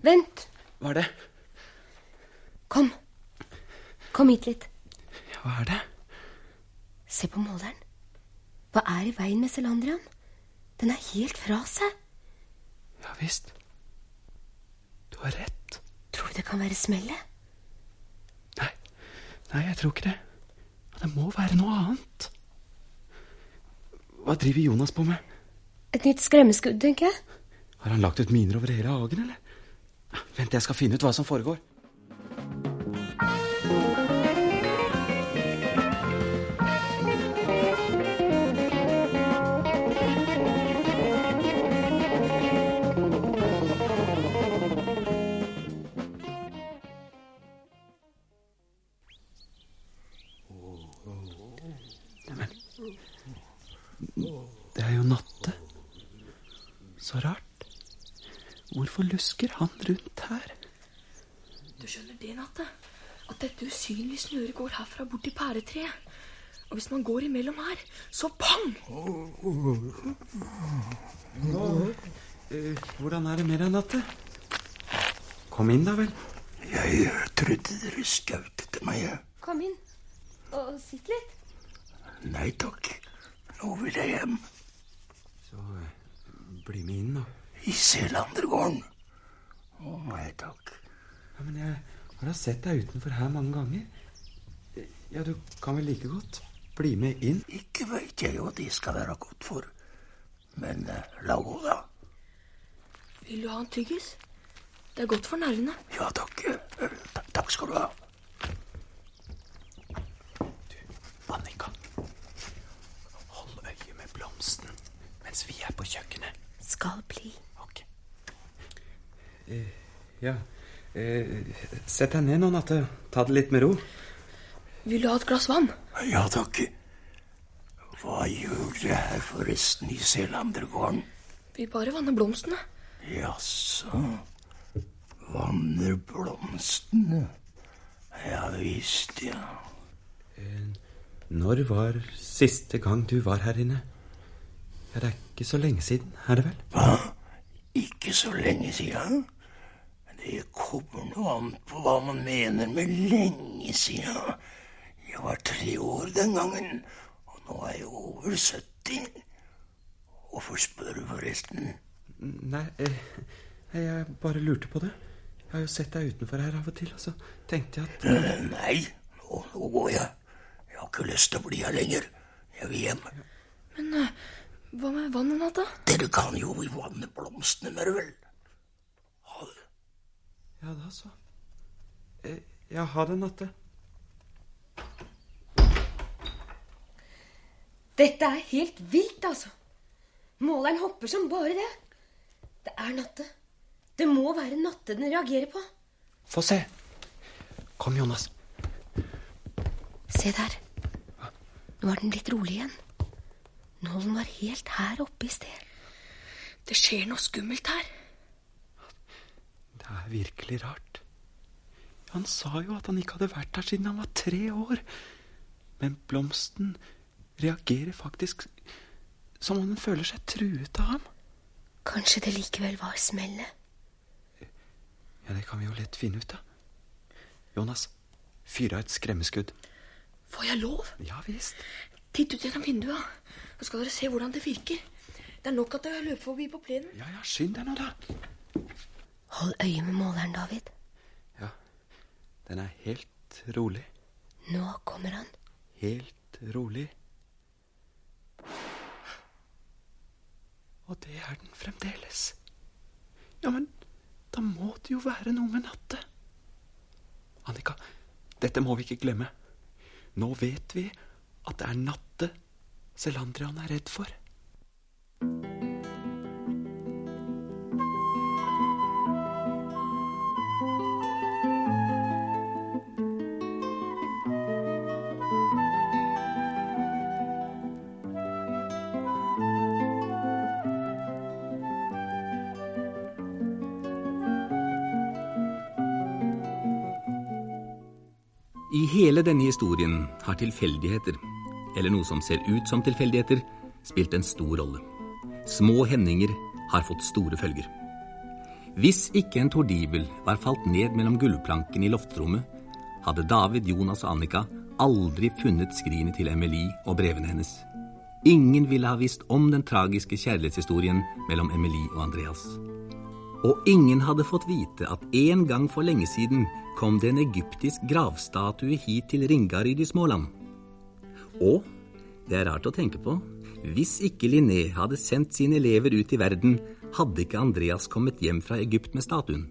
vent. Hva er det? Kom. Kom hit litt. Ja, Hva er det? Se på måleren. Hva er i veien med Selandrian? Den er helt fra seg. Ja visst. Du har rett. Tror du det kan være smellet? Nei, jeg tror ikke det. Det må være noe annet. Hva driver Jonas på med? Et nytt skremmeskudd, tenker jeg. Har han lagt ut miner over hele hagen, eller? Vent, jeg skal finne ut hva som foregår. Det jo Natte. Så rart. Hvorfor lusker han rundt her? Du skjønner det, Natte? At dette usynlige snøret går herfra bort til pæretreet. Og hvis man går imellom her, så pang! Nå, hvordan er det med deg, Natte? Kom inn, da vel. Jeg trodde dere skjøt etter meg. Kom inn og sitt litt. Nei takk. Nå vil jeg hjem. Så eh, bli med inn, da. I Selandergården. Å, nei takk. Ja, men jeg har da sett deg utenfor her mange ganger. Ja, du kan vel like godt bli med inn? Ikke veit jeg hva de skal være godt for. Men eh, la gå, da. Vil du ha en tyggis? Det er godt for nervene. Ja takk. Eh, Takk skal du ha. Du, Annika, hold øye med blomsten mens vi er på kjøkkenet. Skal bli. Eh, ja. Eh, sett deg ned nå, Natte. Ta det litt med ro. Vil du ha et glass vann? Ja takk. Hva gjør dere her forresten i Selandergården? Vi bare vanner blomstene. Jaså. Vanner blomstene. Ja visst, ja. Når var siste gang du var her inne? Ja, det er ikke så lenge siden, er det vel? Hva? Ikke så lenge siden? Det kommer nå an på hva man mener med lenge siden. Jeg var tre år den gangen, og nå er jeg over 70. Hvorfor spør du forresten? Nei, eh, jeg bare lurte på det. Jeg har jo sett deg utenfor her av og til, og så tenkte jeg at [CLEARS THROAT] Nei, nå, nå går jeg. Jeg har ikke lyst til å bli her lenger. Jeg vil hjem. Men eh, hva med vannet, Natta? Dere kan jo vanne blomstene mer, vel? Ha det. Ja, da så. Eh, Ja, ha det, Natte. Dette er helt vilt, altså. Måleren hopper som bare det. Det er natte. Det må være natte den reagerer på. Få se. Kom, Jonas. Se der. Nå er den blitt rolig igjen. Nålen var helt her oppe i sted. Det skjer noe skummelt her. Det er virkelig rart. Han sa jo at han ikke hadde vært her siden han var tre år. Men blomsten reagerer faktisk som om den føler seg truet av ham. Kanskje det likevel var smellet. Ja, det kan vi jo lett finne ut av. Jonas, fyr av et skremmeskudd. Får jeg lov? Ja visst. Titt ut gjennom vinduet. Så skal dere se hvordan det virker. Det er nok at dere løper forbi på plenen. Ja, ja, skynd deg nå, da. Hold øye med måleren, David. Ja, den er helt rolig. Nå kommer han. Helt rolig. Og det er den fremdeles. Ja, men da må det jo være noe med natte. Annika, Dette må vi ikke glemme. Nå vet vi at det er natte Selandrian er redd for. I hele denne historien har tilfeldigheter, eller noe som ser ut som tilfeldigheter, spilt en stor rolle. Små hendinger har fått store følger. Hvis ikke en tordibel var falt ned mellom gulvplankene i loftrommet, hadde David, Jonas og Annika aldri funnet skrinet til Emily og brevene hennes. Ingen ville ha visst om den tragiske kjærlighetshistorien mellom Emily og Andreas. Og ingen hadde fått vite at en gang for lenge siden kom det en egyptisk gravstatue hit til Ringaryd i Småland. Og det er rart å tenke på, hvis ikke Linné hadde sendt sine elever ut i verden, hadde ikke Andreas kommet hjem fra Egypt med statuen.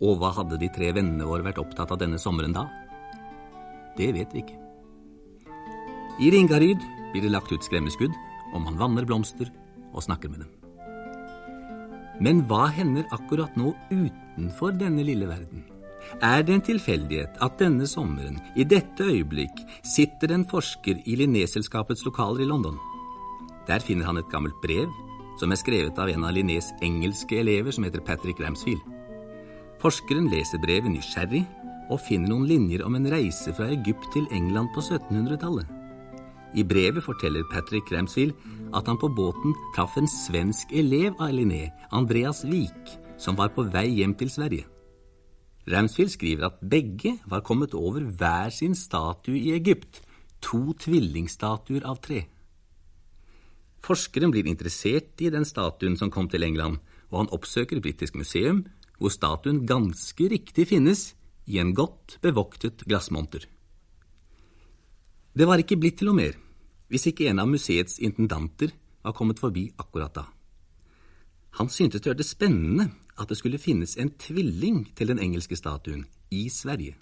Og hva hadde de tre vennene våre vært opptatt av denne sommeren da? Det vet vi ikke. I Ringaryd blir det lagt ut skremmeskudd, og man vanner blomster og snakker med dem. Men hva hender akkurat nå utenfor denne lille verden? Er det en tilfeldighet at denne sommeren, i dette øyeblikk, sitter en forsker i Linné-selskapets lokaler i London? Der finner han et gammelt brev som er skrevet av en av Linnés engelske elever som heter Patrick Ramsfield. Forskeren leser brevet nysgjerrig og finner noen linjer om en reise fra Egypt til England på 1700-tallet. I brevet forteller Patrick Ramsfield at han på båten traff en svensk elev av Linné, Andreas Wiik, som var på vei hjem til Sverige. Ramsfield skriver at begge var kommet over hver sin statue i Egypt, to tvillingstatuer av tre. Forskeren blir interessert i den statuen som kom til England, og han oppsøker Britisk museum, hvor statuen ganske riktig finnes i en godt bevoktet glassmonter. Det var ikke blitt til noe mer hvis ikke en av museets intendanter var kommet forbi akkurat da. Han syntes det hørtes spennende at det skulle finnes en tvilling til den engelske statuen i Sverige.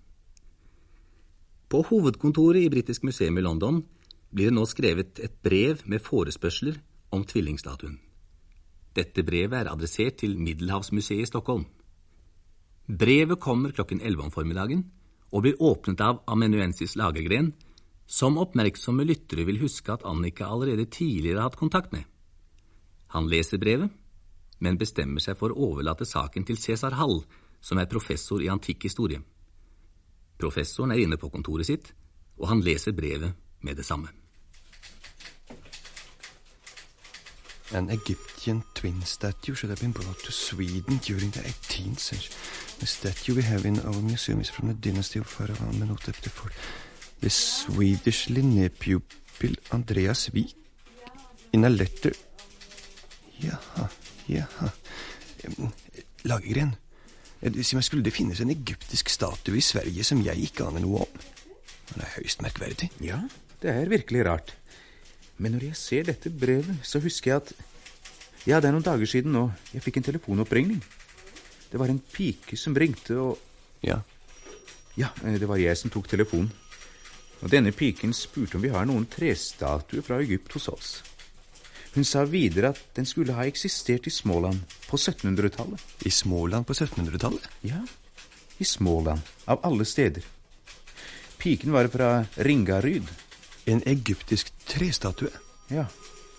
På hovedkontoret i Britisk museum i London blir det nå skrevet et brev med forespørsler om tvillingstatuen. Dette brevet er adressert til Middelhavsmuseet i Stockholm. Brevet kommer klokken 11 om formiddagen og blir åpnet av amanuensis Lagergren, som oppmerksomme lyttere vil huske at Annika allerede tidligere har hatt kontakt med. Han leser brevet, men bestemmer seg for å overlate saken til Cæsar Hall, som er professor i antikk historie. Professoren er inne på kontoret sitt, og han leser brevet med det samme. An Egyptian twin statue should have been brought to Sweden during the 18th century. The statue we have in our museum is from the dynasty of Pharaoh Amenhotep IV. The Swedish Linné pupil Andreas Wiik in a letter Jaha, jaha Lagergren, si meg, skulle det finnes en egyptisk statue i Sverige som jeg ikke aner noe om? Det er høyst merkverdig. Ja, det er virkelig rart. Men når jeg ser dette brevet, så husker jeg at Ja, det er noen dager siden nå. Jeg fikk en telefonoppringning. Det var en pike som ringte, og Ja. Ja, det var jeg som tok telefonen. Og denne piken spurte om vi har noen trestatuer fra Egypt hos oss. Hun sa videre at den skulle ha eksistert i Småland på 1700-tallet. I Småland på 1700-tallet? Ja, i Småland. Av alle steder. Piken var fra Ringaryd. En egyptisk trestatue? Ja,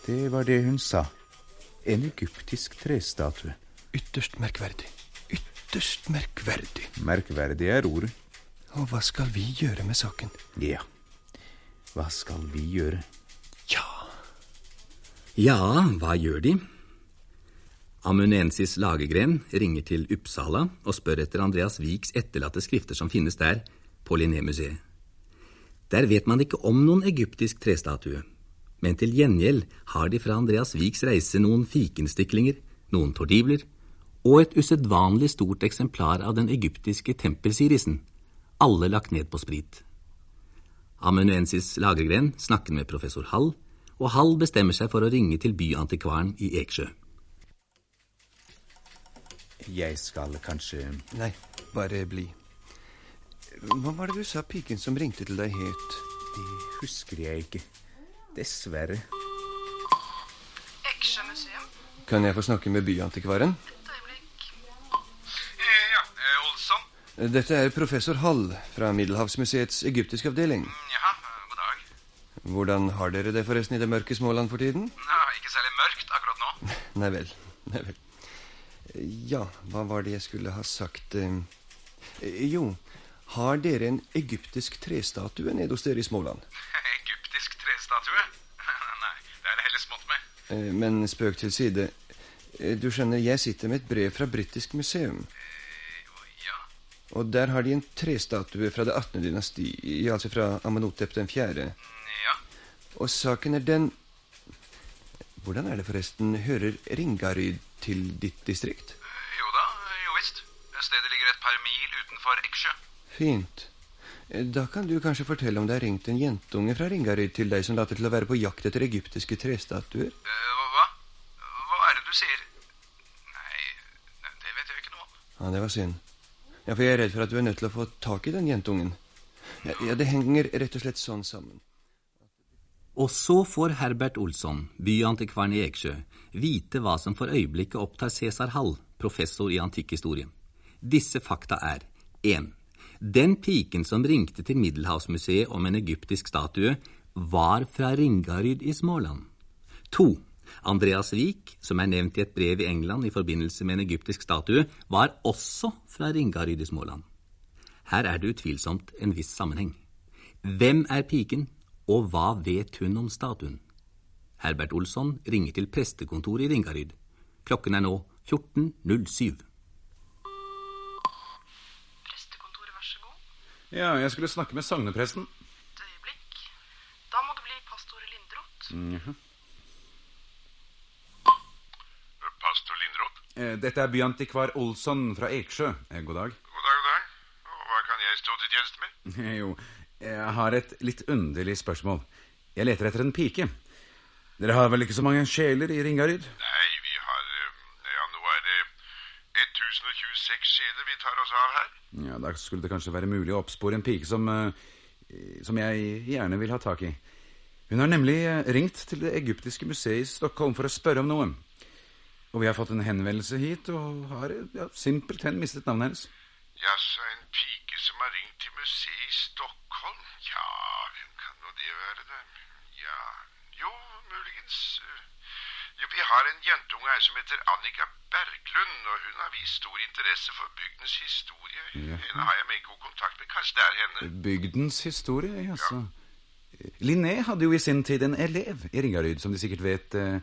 det var det hun sa. En egyptisk trestatue. Ytterst merkverdig. Ytterst merkverdig. Merkverdig er ordet. Og hva skal vi gjøre med saken? Ja, hva skal vi gjøre? Ja Ja, hva gjør de? Amunensis Lagergren ringer til Uppsala og spør etter Andreas Viks etterlatte skrifter som finnes der, på Linnémuseet. Der vet man ikke om noen egyptisk trestatue, men til gjengjeld har de fra Andreas Viks reise noen fikenstiklinger, noen tordibler og et usedvanlig stort eksemplar av den egyptiske tempelsirisen, alle lagt ned på sprit. Amanuensis Lagergren snakker med professor Hall, og Hall bestemmer seg for å ringe til byantikvaren i Eksjø. Jeg skal kanskje Nei, bare bli. Hva var det du sa piken som ringte til deg, het? Det husker jeg ikke. Dessverre. Eksjø museum. Kan jeg få snakke med byantikvaren? Eh, ja, eh, Olsson. Dette er professor Hall fra Middelhavsmuseets egyptiske avdeling. Jaha, god dag. Hvordan har dere det forresten i det mørke Småland for tiden? Ja, ikke særlig mørkt akkurat nå. [LAUGHS] Nei vel. Nei vel. Ja, hva var det jeg skulle ha sagt? Eh, Jo, har dere en egyptisk trestatue nede hos dere i Småland? [LAUGHS] Egyptisk trestatue? [LAUGHS] Nei, det er det heller smått med. Eh, Men spøk til side. Eh, Du skjønner, jeg sitter med et brev fra Britisk museum. Og der har de en trestatue fra det 18. dynasti, altså fra Amenhotep den fjerde. Ja. Og saken er den Hvordan er det forresten? Hører Ringaryd til ditt distrikt? Jo da, jo visst. Stedet ligger et par mil utenfor Eksjø. Fint. Da kan du kanskje fortelle om det har ringt en jentunge fra Ringaryd til deg som later til å være på jakt etter egyptiske trestatuer? Eh, hva? Hva er det du sier? Nei, det vet jeg ikke noe om. Ja, det var synd. Ja, for jeg er redd for at du er nødt til å få tak i den jentungen. Ja, ja, det henger rett og slett sånn sammen. Og så får Herbert Olsson, byantikvaren i Eksjø, vite hva som for øyeblikket opptar Cæsar Hall, professor i antikkhistorie. Disse fakta er 1. Den piken som ringte til Middelhavsmuseet om en egyptisk statue, var fra Ringaryd i Småland. 2. Andreas Wiik, som er nevnt i et brev i England i forbindelse med en egyptisk statue, var også fra Ringaryd i Småland. Her er det utvilsomt en viss sammenheng. Hvem er piken, og hva vet hun om statuen? Herbert Olsson ringer til prestekontoret i Ringaryd. Klokken er nå 14.07. Ja, jeg skulle snakke med sognepresten. Da må det bli pastor Lindroth. Mhm. Pastor Lindroth? Eh, Dette er byantikvar Olsson fra Eksjø. Eh, God dag. God dag, god dag. Og hva kan jeg stå til tjeneste med? [LAUGHS] Jo, jeg har et litt underlig spørsmål. Jeg leter etter en pike. Dere har vel ikke så mange sjeler i Ringaryd? Nei, vi har eh, Ja, nå er det 1026 sjeler vi tar oss av her. Ja, Da skulle det kanskje være mulig å oppspore en pike som, eh, som jeg gjerne vil ha tak i. Hun har nemlig eh, ringt til det egyptiske museet i Stockholm for å spørre om noe. Og vi har fått en henvendelse hit, og har ja, simpelthen mistet navnet hennes. Jaså, en pike som har ringt til museet i Stockholm? Ja, hvem kan nå det være, da? Ja, jo, muligens. eh, Jo, vi har en jentunge her som heter Annika Berglund, og hun har vist stor interesse for bygdens historie. Ja. Henne har jeg med god kontakt med. Kanskje det er henne? Bygdens historie, jaså. Linné hadde jo i sin tid en elev i Ringaryd, som de sikkert vet, eh,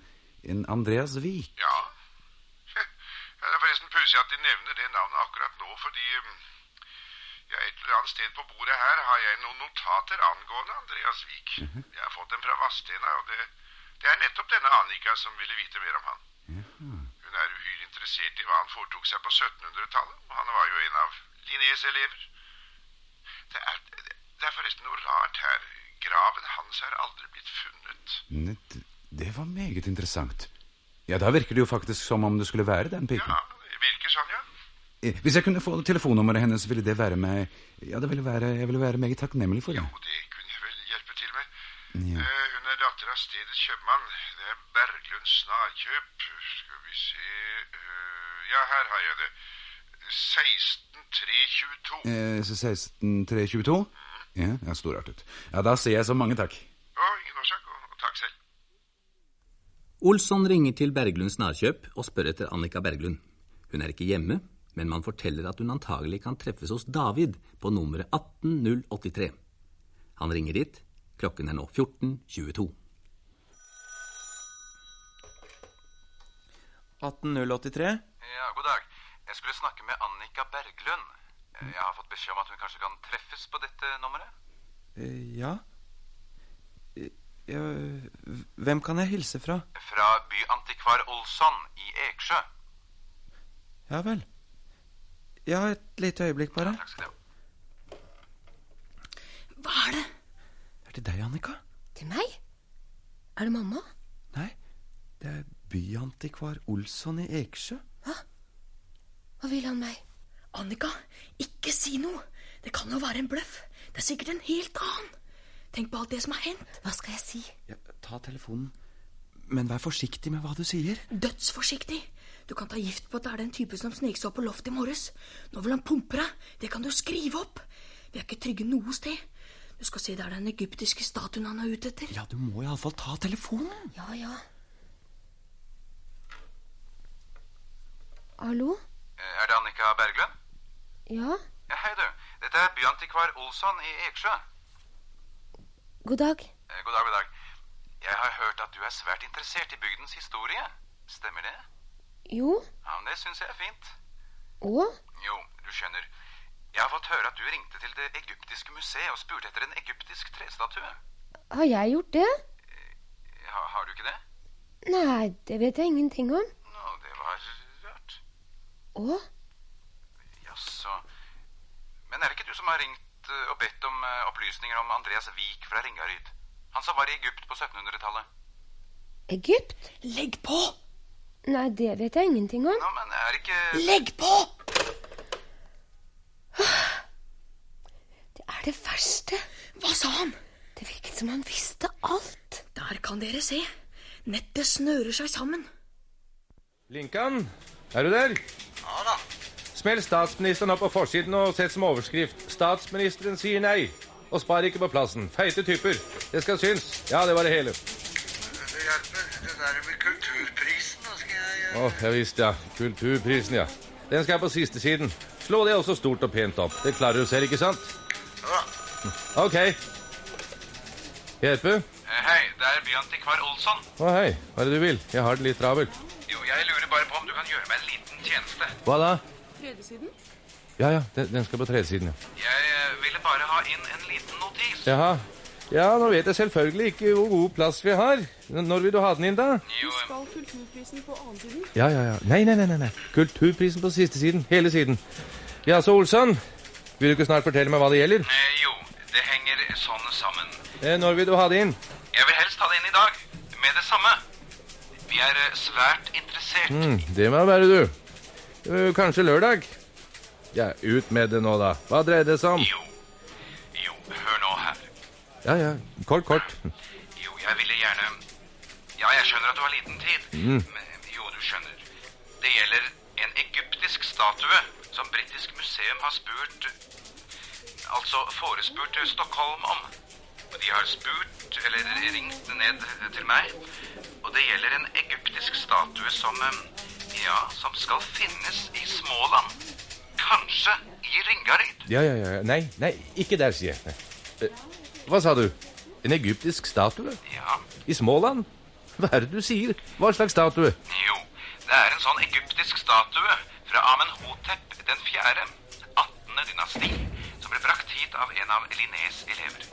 en Andreas Wiik. Ja. [LAUGHS] Det er forresten pussig at de nevner det navnet akkurat nå, fordi um, ja, et eller annet sted på bordet her har jeg noen notater angående Andreas Wiik. Jeg har fått dem fra Vastena, og det, det er nettopp denne Annika som ville vite mer om han. Hun er uhyre interessert i hva han foretok seg på 1700-tallet. og Han var jo en av Linnés elever. Det er, det er forresten noe rart her. Graven hans er aldri blitt funnet. Det, Det var meget interessant. Ja, da virker det jo faktisk som om det skulle være den piken. Ja, det virker sånn, ja. Eh, Hvis jeg kunne få telefonnummeret hennes, ville det være meg Ja, det ville være, jeg ville være meget takknemlig for det. Jo, det kunne jeg vel hjelpe til med. Ja. Eh, hun er datter av stedets kjøpmann. Det er Berglund Snarkjøp. Skal vi se eh, Ja, her har jeg det. 16322. Eh, 16322? Mm. Ja, ja, storartet. Ja, da sier jeg så mange takk. Å, ingen årsak, og, og takk selv. Olsson ringer til Berglund Snarkjøp og spør etter Annika Berglund. Hun er ikke hjemme, men man forteller at hun antagelig kan treffes hos David på nummeret 18083. Han ringer dit. Klokken er nå 14.22. 18083? Ja, god dag. Jeg skulle snakke med Annika Berglund. Jeg har fått beskjed om at hun kanskje kan treffes på dette nummeret. Eh, ja? Eh, ja Hvem kan jeg hilse fra? Fra byantikvar Olsson i Eksjø. Ja vel. Ja, et lite øyeblikk bare. Takk skal du ha. Hva er det? Er det deg, Annika? Til meg? Er det mamma? Nei, det er byantikvar Olsson i Eksjø. Hva vil han meg? Annika, ikke si noe. Det kan jo være en bløff. Det er sikkert en helt annen. Tenk på alt det som har hendt. Hva skal jeg si? Ja, ta telefonen. Men vær forsiktig med hva du sier. Dødsforsiktig. Du kan ta gift på at det er den typen som snek seg opp på loftet i morges. Nå vil han pumpe deg. Det kan du skrive opp. Vi er ikke trygge noe sted. Du skal se det er den egyptiske statuen han er ute etter. Ja, du må iallfall ta telefonen. Ja, ja. Hallo? Eh, Er det Annika Berglund? Ja? Ja, hei, du. Dette er byantikvar Olsson i Eksjø. God dag. Eh, God dag, god dag. Jeg har hørt at du er svært interessert i bygdens historie. Stemmer det? Jo? Ja, men Det syns jeg er fint. Å? Jo, du skjønner. Jeg har fått høre at du ringte til det egyptiske museet og spurte etter en egyptisk trestatue. Har jeg gjort det? Ha, har du ikke det? Nei, det vet jeg ingenting om. Nå, det var rart. Å? Jaså. Men er det ikke du som har ringt eh, og bedt om eh, opplysninger om Andreas Vik fra Ringaryd? Han som var i Egypt på 1700-tallet. Egypt? Legg på! Nei, det vet jeg ingenting om. Nå, men er ikke Legg på! Det er det verste. Hva sa han? Det virket som han visste alt. Der kan dere se. Nettet snører seg sammen. Linkan, er du der? Ja da. Smell statsministeren opp på forsiden og sett som overskrift 'Statsministeren sier nei'. Og spar ikke på plassen. Feite typer. Det skal synes. Ja, det var det hele. Det hjelper. Det der med kulturprisen, da skal jeg Å, jeg visste, ja. Kulturprisen, ja. Den skal på siste siden. Slå det også stort og pent opp. Det klarer du selv, ikke sant? Ja. Ok. Hjelpe? Eh, Hei, det er byantikvar Olsson. Å, hei. Hva er det du vil? Jeg har det litt travelt. Jo, jeg lurer bare på om du kan gjøre meg en liten tjeneste. Hva da? Tredjesiden? Ja, ja. Den, den skal på tredjesiden, ja. Jeg eh, ville bare ha inn en liten notis. Jaha. Ja, nå vet jeg selvfølgelig ikke hvor god plass vi har. Når vil du ha den inn, da? Jo, Skal kulturprisen på annen siden? Ja, ja, ja. Nei, nei, nei. nei, nei. Kulturprisen på siste siden. Hele siden. Ja, så Olsson. Vil du ikke snart fortelle meg hva det gjelder? eh, jo, det henger sånn sammen. Eh, når vil du ha det inn? Jeg vil helst ha det inn i dag. Med det samme. Vi er eh, svært interessert. Mm, det må være du. Eh, kanskje lørdag? Ja, ut med det nå, da. Hva dreier det seg om? Jo, jo, hør nå her. Ja, ja. Kort, kort. Jo, jeg ville gjerne Ja, jeg skjønner at du har liten tid. Mm. Men, jo, du skjønner. Det gjelder en egyptisk statue som Britisk museum har spurt Altså forespurt Stockholm om. Og De har spurt, eller ringt ned til meg. Og det gjelder en egyptisk statue som Ja, som skal finnes i Småland. Kanskje i Ringaryd. Ja, ja, ja. Nei, nei, ikke der, sier jeg. Eh, Hva sa du? En egyptisk statue? Ja. I Småland? Hva er det du sier? Hva slags statue? Jo, det er en sånn egyptisk statue fra Amenhotep den fjerde, 18. dynasti, som ble brakt hit av en av Linnés elever.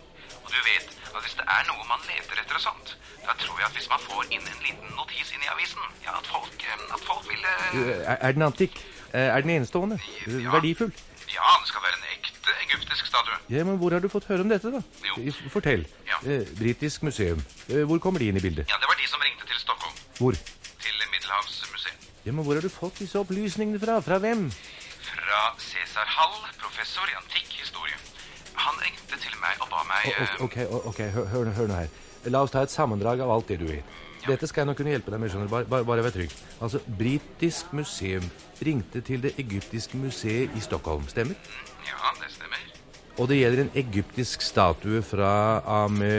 Og du vet at hvis det er noe man leter etter og sånt, da tror jeg at hvis man får inn en liten notis inn i avisen, ja, at folk, eh, at folk vil eh, Er er den antikk? Eh, Er den enestående? Ja. Verdifull? Ja, det skal være en ekte egyptisk statue. Ja, men hvor har du fått høre om dette, da? Jo. Fortell. Ja. Eh, Britisk museum. Eh, Hvor kommer de inn i bildet? Ja, det var de som ringte til Stockholm, Hvor? til Middelhavsmuseet. Ja, men Hvor har du fått disse opplysningene fra? Fra hvem? Fra Cæsar Hall, professor i antikkhistorie. Han ringte til meg og ba meg oh, Ok, ok, hør, hør, hør nå her. La oss ta et sammendrag av alt det du vet. Dette skal jeg nok kunne hjelpe deg med. skjønner du. Bare, bare, bare vær trygg. Altså, Britisk museum ringte til det egyptiske museet i Stockholm, stemmer? Ja, det stemmer. Og det gjelder en egyptisk statue fra Ame...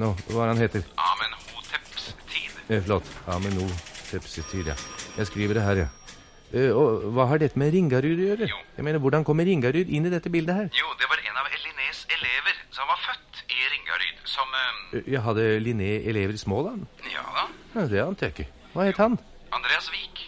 Nå, hva er han heter? Amenhoteps tid. Eh, flott. Ameno Tepsitil, ja. Jeg skriver det her, ja. Eh, og hva har dette med Ringarud å gjøre? Jeg mener, Hvordan kommer Ringarud inn i dette bildet her? Jo, det var en av Linnés elever som var født i Ringaryd, som uh... Eh, Jeg hadde Linné elever i Småland? Ja da. Ja, det ante jeg ikke. Hva het han? Andreas Vik.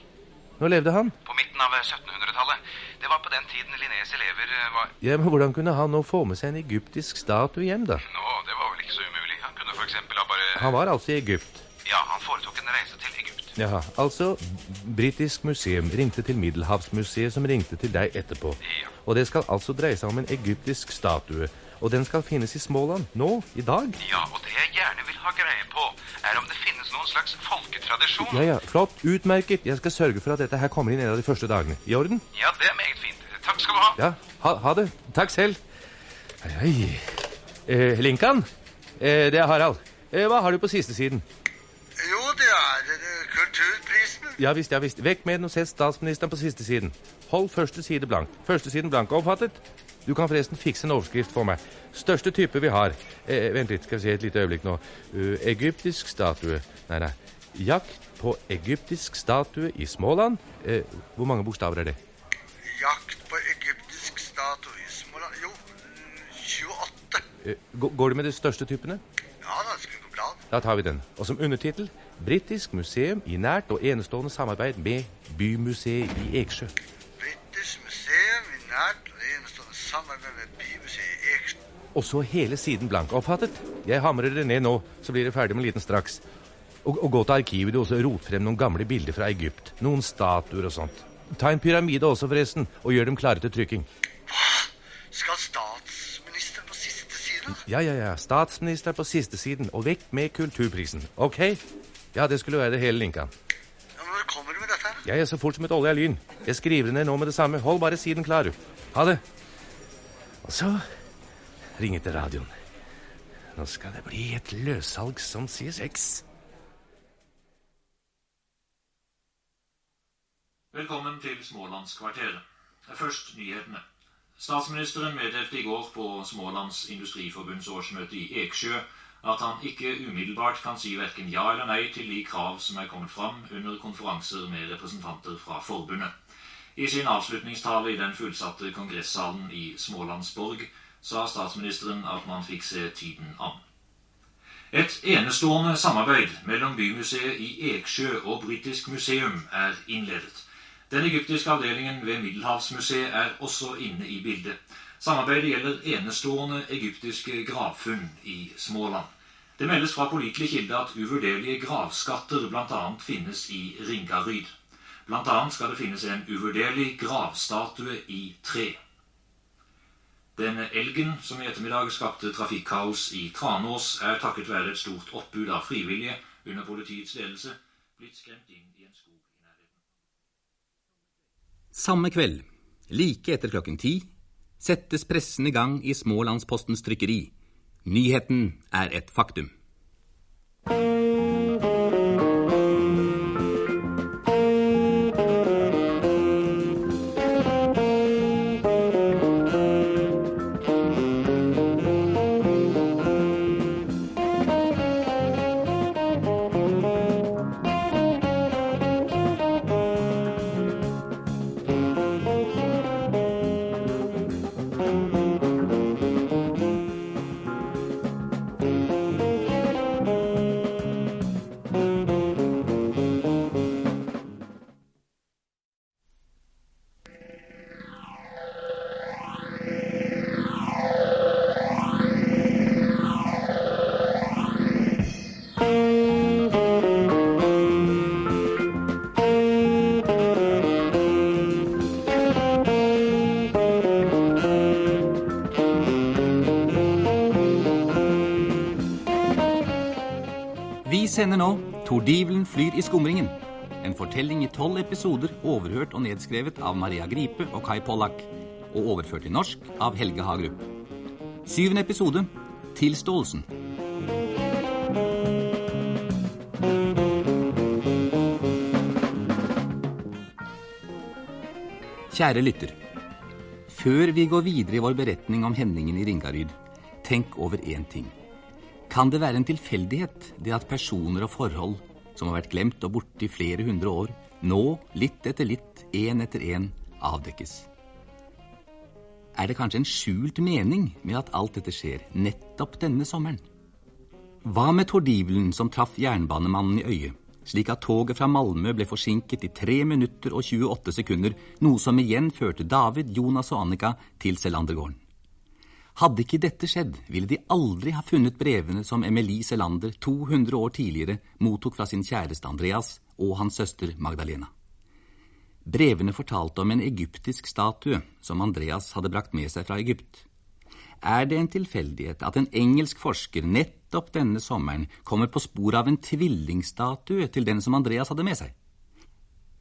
Når levde han? På midten av 1700-tallet. Det var på den tiden Linnés elever eh, var Ja, men Hvordan kunne han nå få med seg en egyptisk statue hjem, da? Nå, det var vel ikke så umulig. Han kunne for eksempel ha bare Han var altså i Egypt. Ja, han foretok en reise til. Jaha, altså Britisk museum ringte til Middelhavsmuseet, som ringte til deg etterpå. Og det skal altså dreie seg om en egyptisk statue. Og den skal finnes i Småland nå, i dag. Ja, og det jeg gjerne vil ha greie på, er om det finnes noen slags folketradisjon. Ja, ja, flott, utmerket. Jeg skal sørge for at dette her kommer inn en av de første dagene. I orden? Ja, det er meget fint. Takk skal du ha. Ja, ha, ha det. Takk selv. Hei, hei. Eh, Linkan? Eh, det er Harald. Eh, hva har du på siste siden? Jo, det er eh, kulturprisen. Ja visst, ja visst. Vekk med den og sett statsministeren på siste siden. Hold første side blank. Første siden blank. Oppfattet? Du kan forresten fikse en overskrift for meg. Største type vi har. Eh, vent litt, skal vi se et lite øyeblikk nå. Uh, egyptisk statue. Nei, nei. Jakt på egyptisk statue i Småland. Eh, hvor mange bokstaver er det? Jakt på egyptisk statue i Småland Jo, mm, 28. Eh, går det med de største typene? Ja da, bra. Da tar vi den. Og som undertittel Britisk museum i nært og enestående samarbeid med Bymuseet i Eksjø. Britisk museum i nært og enestående samarbeid med Bymuseet i Eksjø. Og så hele siden blank. Oppfattet? Jeg hamrer det ned nå, så blir det ferdig med liten straks. Og, og gå til arkivet og også rot frem noen gamle bilder fra Egypt. Noen statuer og sånt. Ta en pyramide også, forresten, og gjør dem klare til trykking. Hva? Skal side? Ja, ja, ja. Statsminister på siste siden, og vekk med kulturprisen. Ok? Ja, det skulle være det hele linka. Ja, men Når kommer du med dette? her? Jeg er så fort som et olje av lyn. Jeg skriver det ned nå med det samme. Hold bare siden klar, du. Ha det. Og så ringer til radioen. Nå skal det bli et løssalg som sier sex. Velkommen til Smålandskvarteret. Først nyhetene. Statsministeren meddelte i går på Smålands Industriforbunds årsmøte i Eksjø at han ikke umiddelbart kan si verken ja eller nei til de krav som er kommet fram under konferanser med representanter fra forbundet. I sin avslutningstale i den fullsatte kongressalen i Smålandsborg sa statsministeren at man fikk se tiden an. Et enestående samarbeid mellom Bymuseet i Eksjø og Britisk museum er innledet. Den egyptiske avdelingen ved Middelhavsmuseet er også inne i bildet. Samarbeidet gjelder enestående egyptiske gravfunn i Småland. Det meldes fra pålitelig kilde at uvurderlige gravskatter bl.a. finnes i Ringaryd. Annet skal det finnes en uvurderlig gravstatue i tre. Den elgen som i ettermiddag skapte trafikkaos i Tranås, er takket være et stort oppbud av frivillige under politiets ledelse blitt skremt inn i en skog i nærheten. Samme kveld, like etter klokken ti, settes pressen i gang i Smålandspostens trykkeri. Nyheten er et faktum. Vi sender nå Tordivelen flyr i skumringen. En fortelling i tolv episoder overhørt og nedskrevet av Maria Gripe og Kai Pollak. Og overført til norsk av Helge Hagerup. Syvende episode Tilståelsen. Kjære lytter. Før vi går videre i vår beretning om hendingen i Ringaryd, tenk over én ting. Kan det være en tilfeldighet det at personer og forhold som har vært glemt og borte i flere hundre år, nå, litt etter litt, én etter én, avdekkes? Er det kanskje en skjult mening med at alt dette skjer nettopp denne sommeren? Hva med tordivelen som traff jernbanemannen i øyet, slik at toget fra Malmö ble forsinket i 3 minutter og 28 sekunder, noe som igjen førte David, Jonas og Annika til Selandergården? Hadde ikke dette skjedd, ville de aldri ha funnet brevene som Emilie Selander 200 år tidligere mottok fra sin kjæreste Andreas og hans søster Magdalena. Brevene fortalte om en egyptisk statue som Andreas hadde brakt med seg fra Egypt. Er det en tilfeldighet at en engelsk forsker nettopp denne sommeren kommer på sporet av en tvillingstatue til den som Andreas hadde med seg?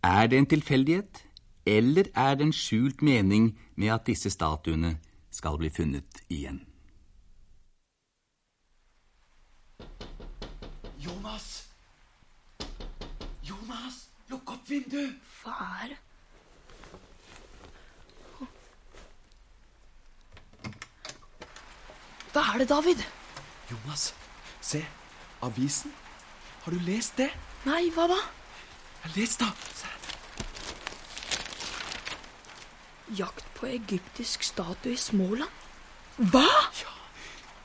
Er det en tilfeldighet, Eller er det en skjult mening med at disse statuene skal bli funnet igjen? Jonas! Jonas, lukk opp vinduet! Hva er det? Hva er det, David? Jonas, se. Avisen. Har du lest det? Nei, hva da? Les, da. Se. Jakt på egyptisk statue i Småland. Hva?! Ja,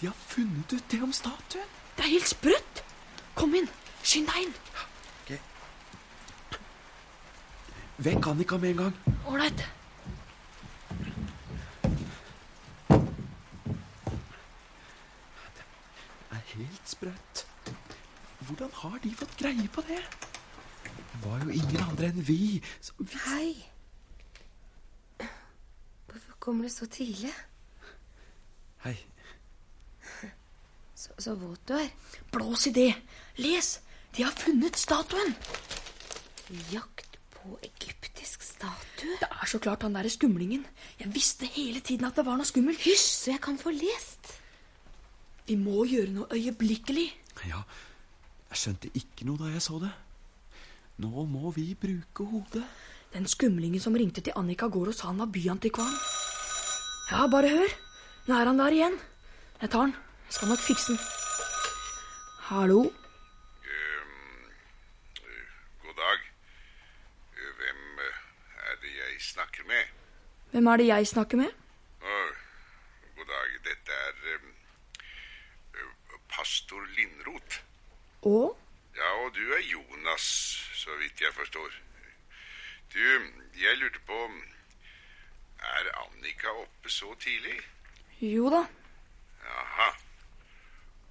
de har funnet ut det om statuen. Det er helt sprøtt! Kom inn. Skynd deg inn. Vekk Annika med en gang. Ålreit. Det er helt sprøtt. Hvordan har de fått greie på det? Det var jo ingen andre enn vi som visste Hei. Kommer du så tidlig? Hei. Så, så våt du er. Blås i det. Les. De har funnet statuen. Jakt på egyptisk statue? Det er så klart han derre skumlingen. Jeg visste hele tiden at det var noe skummelt. Hysj, så jeg kan få lest. Vi må gjøre noe øyeblikkelig. Ja, jeg skjønte ikke noe da jeg så det. Nå må vi bruke hodet. Den skumlingen som ringte til Annika går og sa han var byantikvaren. Ja, bare hør. Nå er han der igjen. Jeg tar den. Jeg skal nok fikse den. Hallo? God dag. Hvem eh, er det jeg snakker med? Hvem er det jeg snakker med? Oh, god dag. Dette er eh, pastor Lindroth. Og? Ja, og du er Jonas, så vidt jeg forstår. Du, jeg lurte på Er Annika oppe så tidlig? Jo da. Jaha.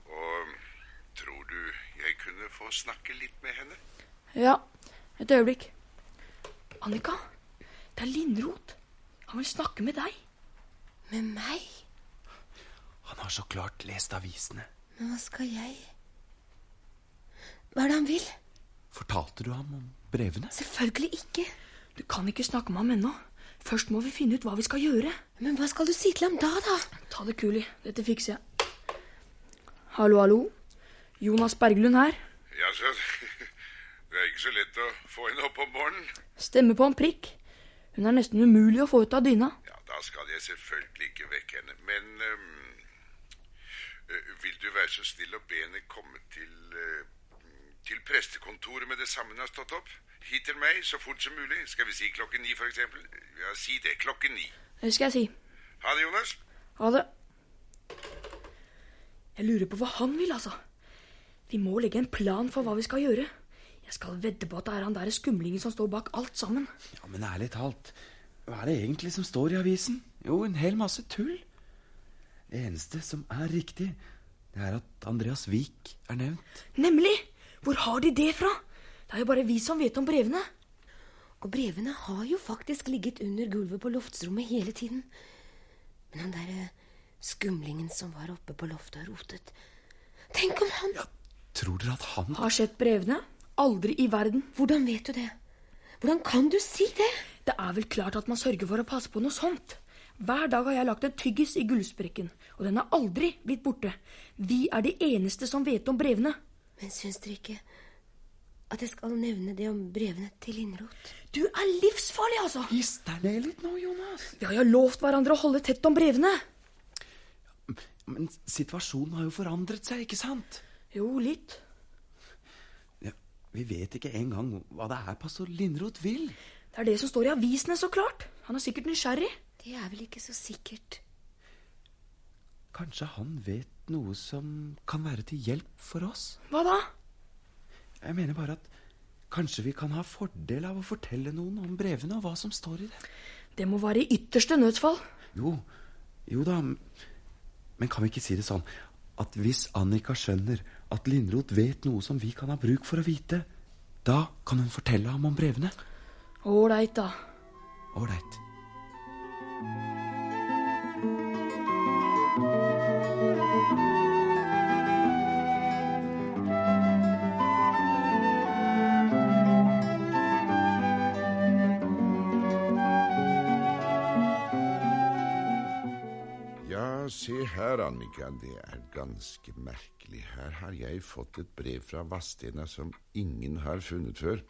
Og tror du jeg kunne få snakke litt med henne? Ja, et øyeblikk. Annika, det er Lindrot. Han vil snakke med deg. Med meg? Han har så klart lest avisene. Men hva skal jeg Hva er det han vil? Fortalte du ham om brevene? Selvfølgelig ikke. Du kan ikke snakke med ham ennå. Først må vi finne ut hva vi skal gjøre. Men hva skal du si til ham da, da? Ta det kuli. Dette fikser jeg. Hallo, hallo. Jonas Berglund her. Ja, så [LAUGHS] Det er ikke så lett å få henne opp om morgenen. Stemmer på en prikk. Hun er nesten umulig å få ut av dyna. Ja, da skal jeg selvfølgelig ikke vekke henne. Men øh, vil du være så snill å be henne komme til, uh, til prestekontoret med det samme hun har stått opp? Hit til meg så fort som mulig. Skal vi si klokken ni, for eksempel? Ja, si det. Klokken ni. Det skal jeg si. Ha det, Jonas. Ha det. Jeg lurer på hva han vil, altså. Vi må legge en plan for hva vi skal gjøre. Jeg skal vedde på at det er han der skumlingen som står bak alt sammen. Ja, Men ærlig talt, hva er det egentlig som står i avisen? Jo, en hel masse tull. Det eneste som er riktig, det er at Andreas Wiik er nevnt. Nemlig! Hvor har de det fra? Det er jo bare vi som vet om brevene. Og brevene har jo faktisk ligget under gulvet på loftsrommet hele tiden. Men han derre skumlingen som var oppe på loftet og rotet Tenk om han ja, Tror dere at han Har sett brevene? Aldri i verden. Hvordan vet du det? Hvordan kan du si det? Det er vel klart at man sørger for å passe på noe sånt. Hver dag har jeg lagt en tyggis i gullsprekken, og den har aldri blitt borte. Vi er de eneste som vet om brevene. Men syns dere ikke at jeg skal nevne det om brevene til Lindroth? Du er livsfarlig, altså! Giss deg ned litt nå, Jonas. Vi har jo lovt hverandre å holde tett om brevene. Men situasjonen har jo forandret seg, ikke sant? Jo, litt. Ja, vi vet ikke engang hva det er pastor Lindroth vil. Det er det som står i avisene, så klart. Han er sikkert nysgjerrig. Det er vel ikke så sikkert. Kanskje han vet noe som kan være til hjelp for oss? Hva da? Jeg mener bare at kanskje vi kan ha fordel av å fortelle noen om brevene og hva som står i det. Det må være i ytterste nødsfall. Jo, jo da, men kan vi ikke si det sånn at hvis Annika skjønner at Lindroth vet noe som vi kan ha bruk for å vite, da kan hun fortelle ham om brevene? Ålreit, da. Ålreit. Se her, Annika, det er ganske merkelig. Her har jeg fått et brev fra Vastena som ingen har funnet før.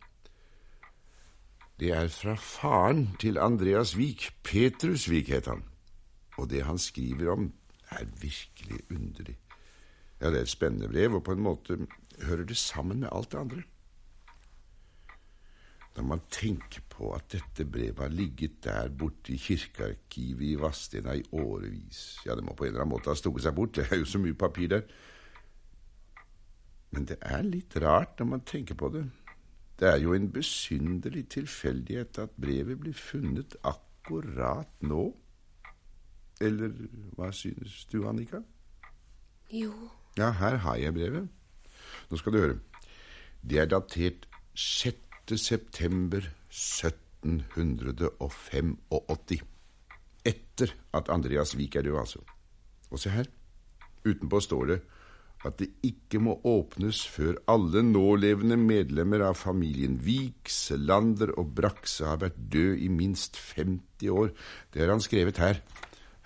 Det er fra faren til Andreas Vik. Petrus Vik het han. Og det han skriver om, er virkelig underlig. Ja, det er et spennende brev, og på en måte hører det sammen med alt det andre. Når man tenker på at dette brevet har ligget der borte i kirkearkivet i Vadstena i årevis Ja, det må på en eller annen måte ha stukket seg bort, det er jo så mye papir der. Men det er litt rart når man tenker på det. Det er jo en besynderlig tilfeldighet at brevet blir funnet akkurat nå. Eller hva synes du, Annika? Jo. Ja, her har jeg brevet. Nå skal du høre. Det er datert 6. september 1785. Etter at Andreas Vik er død, altså. Og se her. Utenpå står det at det ikke må åpnes før alle nålevende medlemmer av familien Vik, Selander og Brakse har vært død i minst 50 år. Det har han skrevet her.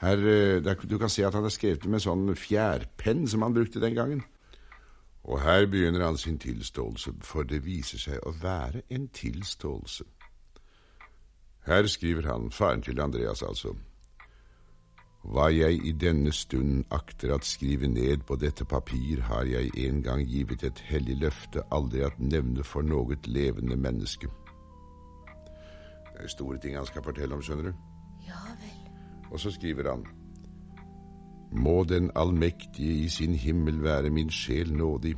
her eh, du kan se at han har skrevet det med sånn fjærpenn som han brukte den gangen. Og her begynner han sin tilståelse, for det viser seg å være en tilståelse. Her skriver han, faren til Andreas altså, hva jeg i denne stund akter at skrive ned på dette papir, har jeg en gang givet et hellig løfte aldri at nevne for noget levende menneske. Det er store ting han skal fortelle om, skjønner du. Ja vel. Og så skriver han Må den allmektige i sin himmel være min sjel nådig.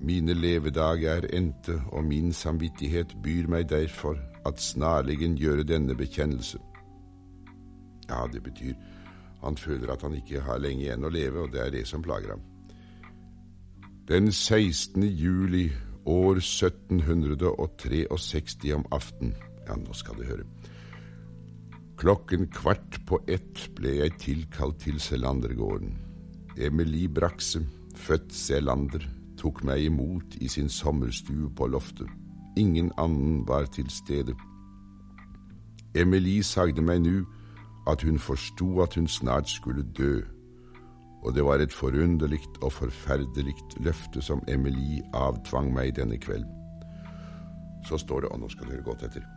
Mine levedager er endte, og min samvittighet byr meg derfor at snarligen gjøre denne bekjennelse. Ja, det betyr han føler at han ikke har lenge igjen å leve, og det er det som plager ham. Den 16. juli år 1763 om aften Ja, nå skal du høre. Klokken kvart på ett ble jeg tilkalt til Selandergården. Emilie Braxe, født Selander, tok meg imot i sin sommerstue på loftet. Ingen annen var til stede. Emilie sagde meg nu at hun forsto at hun snart skulle dø, og det var et forunderlig og forferdelig løfte som Emilie avtvang meg denne kveld. Så står det, og nå skal dere godt etter.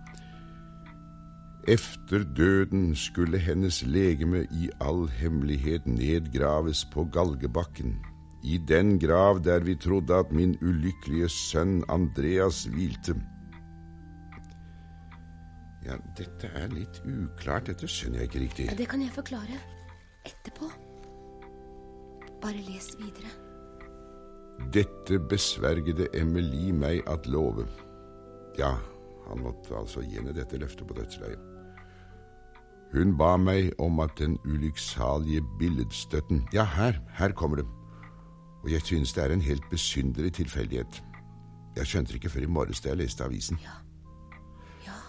Efter døden skulle hennes legeme i all hemmelighet nedgraves på Galgebakken, i den grav der vi trodde at min ulykkelige sønn Andreas hvilte. Ja, dette er litt uklart. Dette skjønner jeg ikke riktig. Ja, det kan jeg forklare etterpå. Bare les videre. Dette besvergede Emilie meg at love. Ja, han måtte altså gi henne dette løftet på dødsleiet. Hun ba meg om at den ulykksalige billedstøtten Ja, her, her kommer det. Og jeg synes det er en helt besynderlig tilfeldighet. Jeg skjønte det ikke før i morges da jeg leste avisen. Ja. Ja.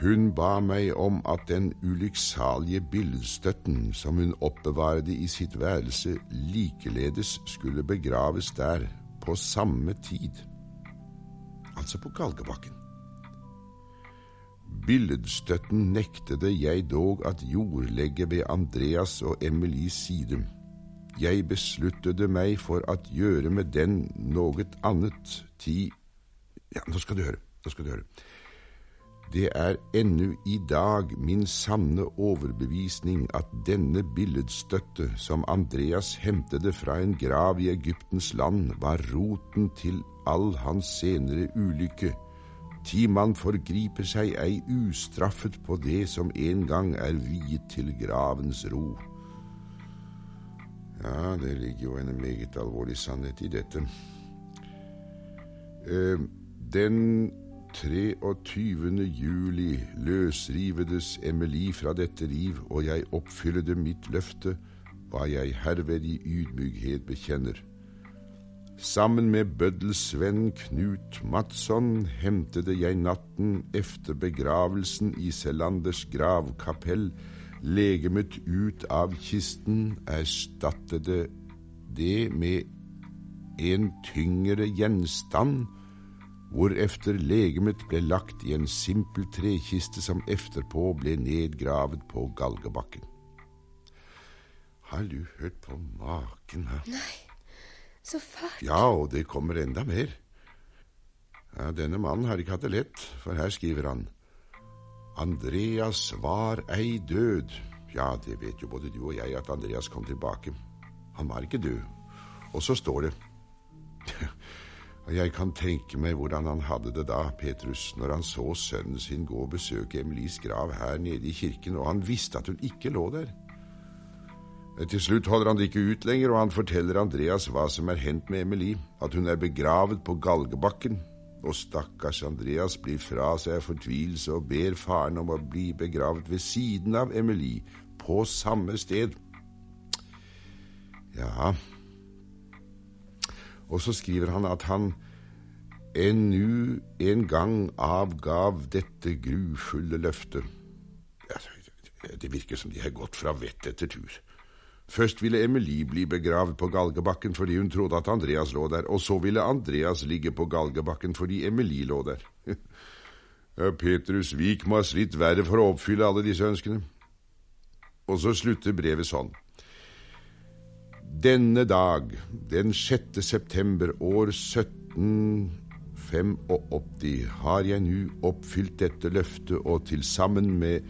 Hun ba meg om at den ulykksalige billedstøtten som hun oppbevarte i sitt værelse, likeledes skulle begraves der på samme tid. Altså på Galgebakken. Billedstøtten nektede jeg dog at jordlegge ved Andreas og Emilies side. Jeg besluttede meg for at gjøre med den noe annet ti Ja, nå skal du høre. Nå skal du høre. Det er ennu i dag min sanne overbevisning at denne billedstøtte som Andreas hentede fra en grav i Egyptens land, var roten til all hans senere ulykke. Ti man forgriper seg ei ustraffet på det som en gang er viet til gravens ro. Ja, det ligger jo en meget alvorlig sannhet i dette. Eh, den 23. juli løsrivedes Emily fra dette liv, og jeg oppfyllede mitt løfte, hva jeg herved i ydmykhet bekjenner. Sammen med bøddelsvenn Knut Madsson hentede jeg natten efter begravelsen i Selanders gravkapell legemet ut av kisten, erstattede det med en tyngre gjenstand, hvorefter legemet ble lagt i en simpel trekiste som efterpå ble nedgravet på Galgebakken. Har du hørt på maken? hæ? Nei, så fælt. Ja, og det kommer enda mer. Ja, Denne mannen har ikke hatt det lett, for her skriver han Andreas var ei død. Ja, det vet jo både du og jeg at Andreas kom tilbake. Han var ikke død. Og så står det [LAUGHS] jeg kan tenke meg hvordan han hadde det da, Petrus, når han så sønnen sin gå og besøke Emilies grav her nede i kirken, og han visste at hun ikke lå der. Til slutt holder han det ikke ut lenger, og han forteller Andreas hva som er hendt med Emily, at hun er begravet på Galgebakken, og stakkars Andreas blir fra seg av fortvilelse og ber faren om å bli begravet ved siden av Emily, på samme sted. Ja Og så skriver han at han ennu en gang avgav dette grufulle løftet. Det virker som de har gått fra vett etter tur. Først ville Emily bli begravet på Galgebakken fordi hun trodde at Andreas lå der, og så ville Andreas ligge på Galgebakken fordi Emily lå der. [LAUGHS] Petrus Vik må ha slitt verre for å oppfylle alle disse ønskene. Og så slutter brevet sånn. Denne dag, den 6. september år 1785, har jeg nu oppfylt dette løftet og til sammen med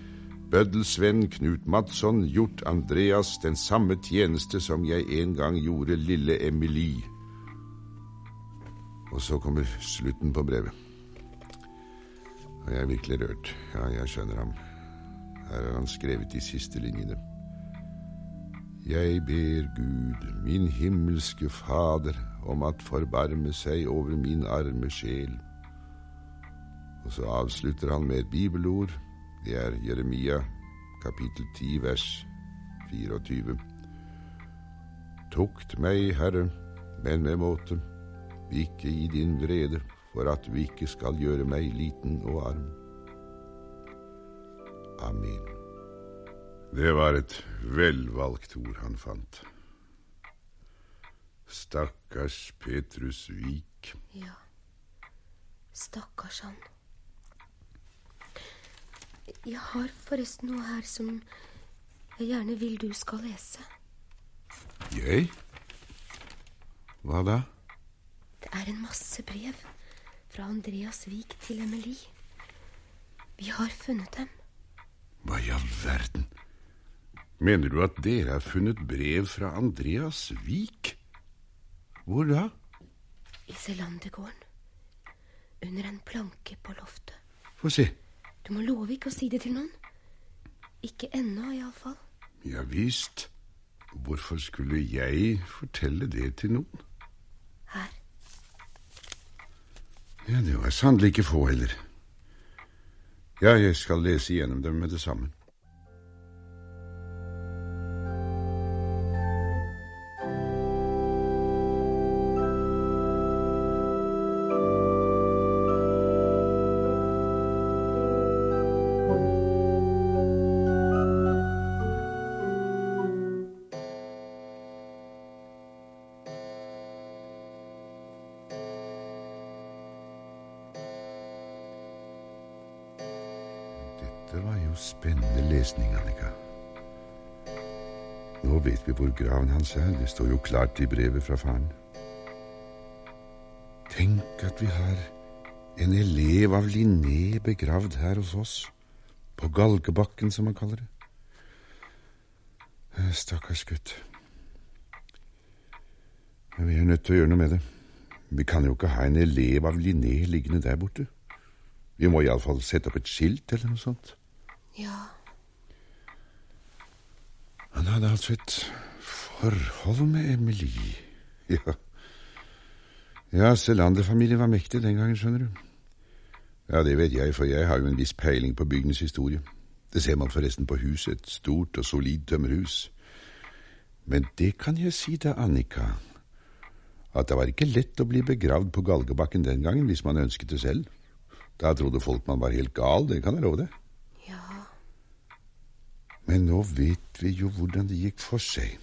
bøddelsvenn Knut Madsson gjort Andreas den samme tjeneste som jeg en gang gjorde lille Emily. Og så kommer slutten på brevet. Og jeg er virkelig rørt. Ja, jeg skjønner ham. Her har han skrevet de siste linjene. Jeg ber Gud, min himmelske Fader, om at forbarme seg over min arme sjel. Og så avslutter han med et bibelord. Det er Jeremia kapittel 10 vers 24. Tukt meg, Herre, men med måte, ikke i din vrede, for at du ikke skal gjøre meg liten og arm. Amen. Det var et velvalgt ord han fant. Stakkars Petrus Vik. Ja, stakkars han. Jeg har forresten noe her som jeg gjerne vil du skal lese. Jeg? Hva da? Det er en masse brev fra Andreas Vik til Emily. Vi har funnet dem. Hva i all verden? Mener du at dere har funnet brev fra Andreas Vik? Hvor da? I Selandegården. Under en planke på loftet. Få se. Du må love ikke å si det til noen. Ikke ennå, iallfall. Ja visst. Hvorfor skulle jeg fortelle det til noen? Her. Ja, det var sannelig ikke få heller. Ja, jeg skal lese gjennom dem med det samme. Hans er. Det står jo klart i brevet fra faren. Tenk at vi har en elev av Linné begravd her hos oss. På Galgebakken, som han kaller det. Eh, Stakkars gutt. Men vi er nødt til å gjøre noe med det. Vi kan jo ikke ha en elev av Linné liggende der borte. Vi må iallfall sette opp et skilt eller noe sånt. Ja, Han hadde altså et forhold med Emily. Ja. Ja, Selander-familien var mektig den gangen, skjønner du. Ja, det vet jeg, for jeg har jo en viss peiling på bygdens historie. Det ser man forresten på huset, et stort og solid tømmerhus. Men det kan jeg si deg, Annika, at det var ikke lett å bli begravd på Galgebakken den gangen hvis man ønsket det selv. Da trodde folk man var helt gal, det kan jeg love deg. Men nå vet vi jo hvordan det gikk for seg.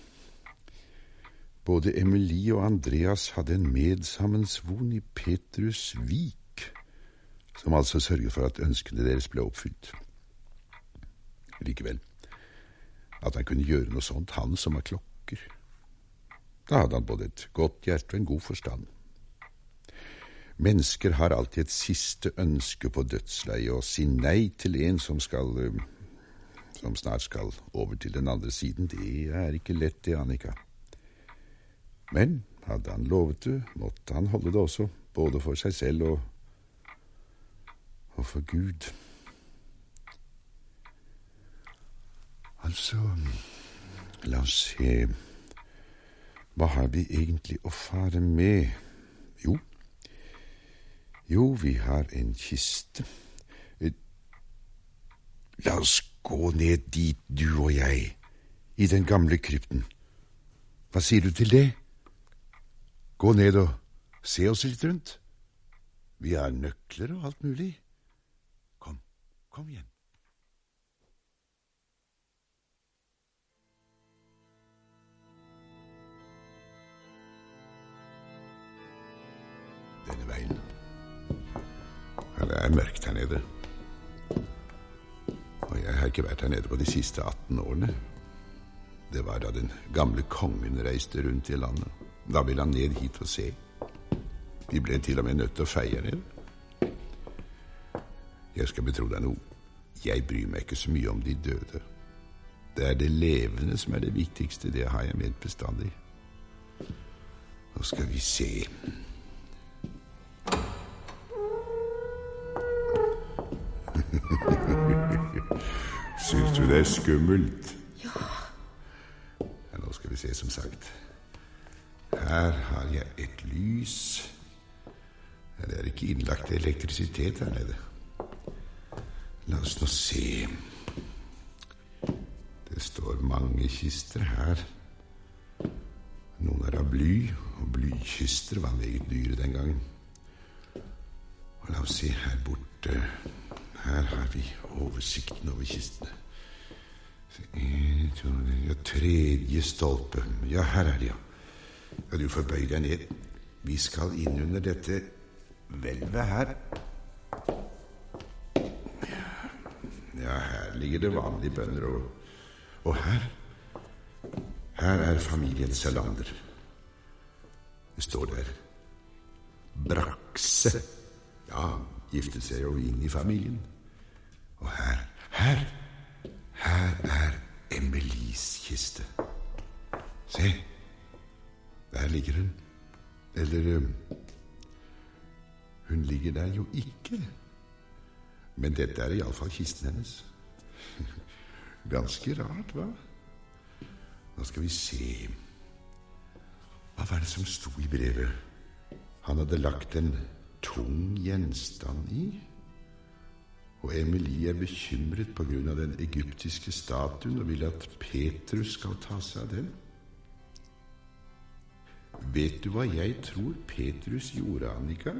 Både Emily og Andreas hadde en medsammensvon i Petrus Vik, som altså sørget for at ønskene deres ble oppfylt. Likevel, at han kunne gjøre noe sånt, han som har klokker. Da hadde han både et godt hjerte og en god forstand. Mennesker har alltid et siste ønske på dødsleiet, å si nei til en som skal eh, som snart skal over til den andre siden. Det er ikke lett, det, Annika. Men hadde han lovet det, måtte han holde det også, både for seg selv og og for Gud. Altså La oss se Hva har vi egentlig å fare med? Jo, jo, vi har en kiste. Eh, La oss gå ned dit, du og jeg, i den gamle krypten. Hva sier du til det? Gå ned og se oss litt rundt. Vi har nøkler og alt mulig. Kom, kom igjen. Denne veien. Det er mørkt her nede. Og jeg har ikke vært her nede på de siste 18 årene. Det var da den gamle kongen reiste rundt i landet. Da ville han ned hit og se. Vi ble til og med nødt til å feie ned. Jeg skal betro deg noe. Jeg bryr meg ikke så mye om de døde. Det er det levende som er det viktigste. Det har jeg ment bestandig. Nå skal vi se. [LAUGHS] Syns du det er skummelt? Ja. ja. Nå skal vi se, som sagt. Her har jeg et lys. Det er ikke innlagt elektrisitet her nede. La oss nå se. Det står mange kister her. Noen er av bly, og blykister var meget dyre den gangen. Og la oss se her borte. Her har vi oversikten over kistene. En, to, ja, tredje stolpe. Ja, her er det, ja. Ja, Du får bøye deg ned. Vi skal inn under dette hvelvet her. Ja, her ligger det vanlige bønder, og, og her Her er familien Salander. Det står der Brakse. Ja, giftet seg jo inn i familien. Og her, her, her er Emilies kiste. Se, der ligger hun. Eller Hun ligger der jo ikke. Men dette er iallfall kisten hennes. [LAUGHS] Ganske rart, hva? Nå skal vi se Hva var det som sto i brevet? Han hadde lagt en tung gjenstand i. Og Emilie er bekymret av den egyptiske statuen og vil at Petrus skal ta seg av den. Vet du hva jeg tror Petrus gjorde, Annika?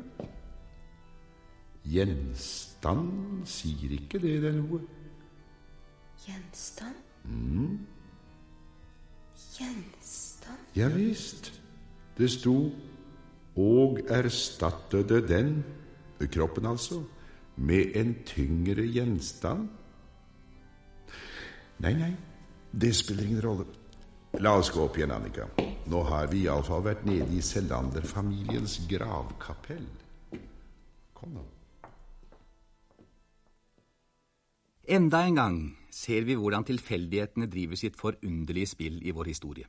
Gjenstand, sier ikke det deg noe? Gjenstand? Mm. Gjenstand? Ja visst. Det sto 'og erstattede den', kroppen altså, med en tyngre gjenstand. Nei, nei, det spiller ingen rolle. La oss gå opp igjen, Annika. Nå har vi iallfall vært nede i Selander-familiens gravkapell. Kom nå. Enda en gang ser vi hvordan tilfeldighetene driver sitt forunderlige spill i vår historie.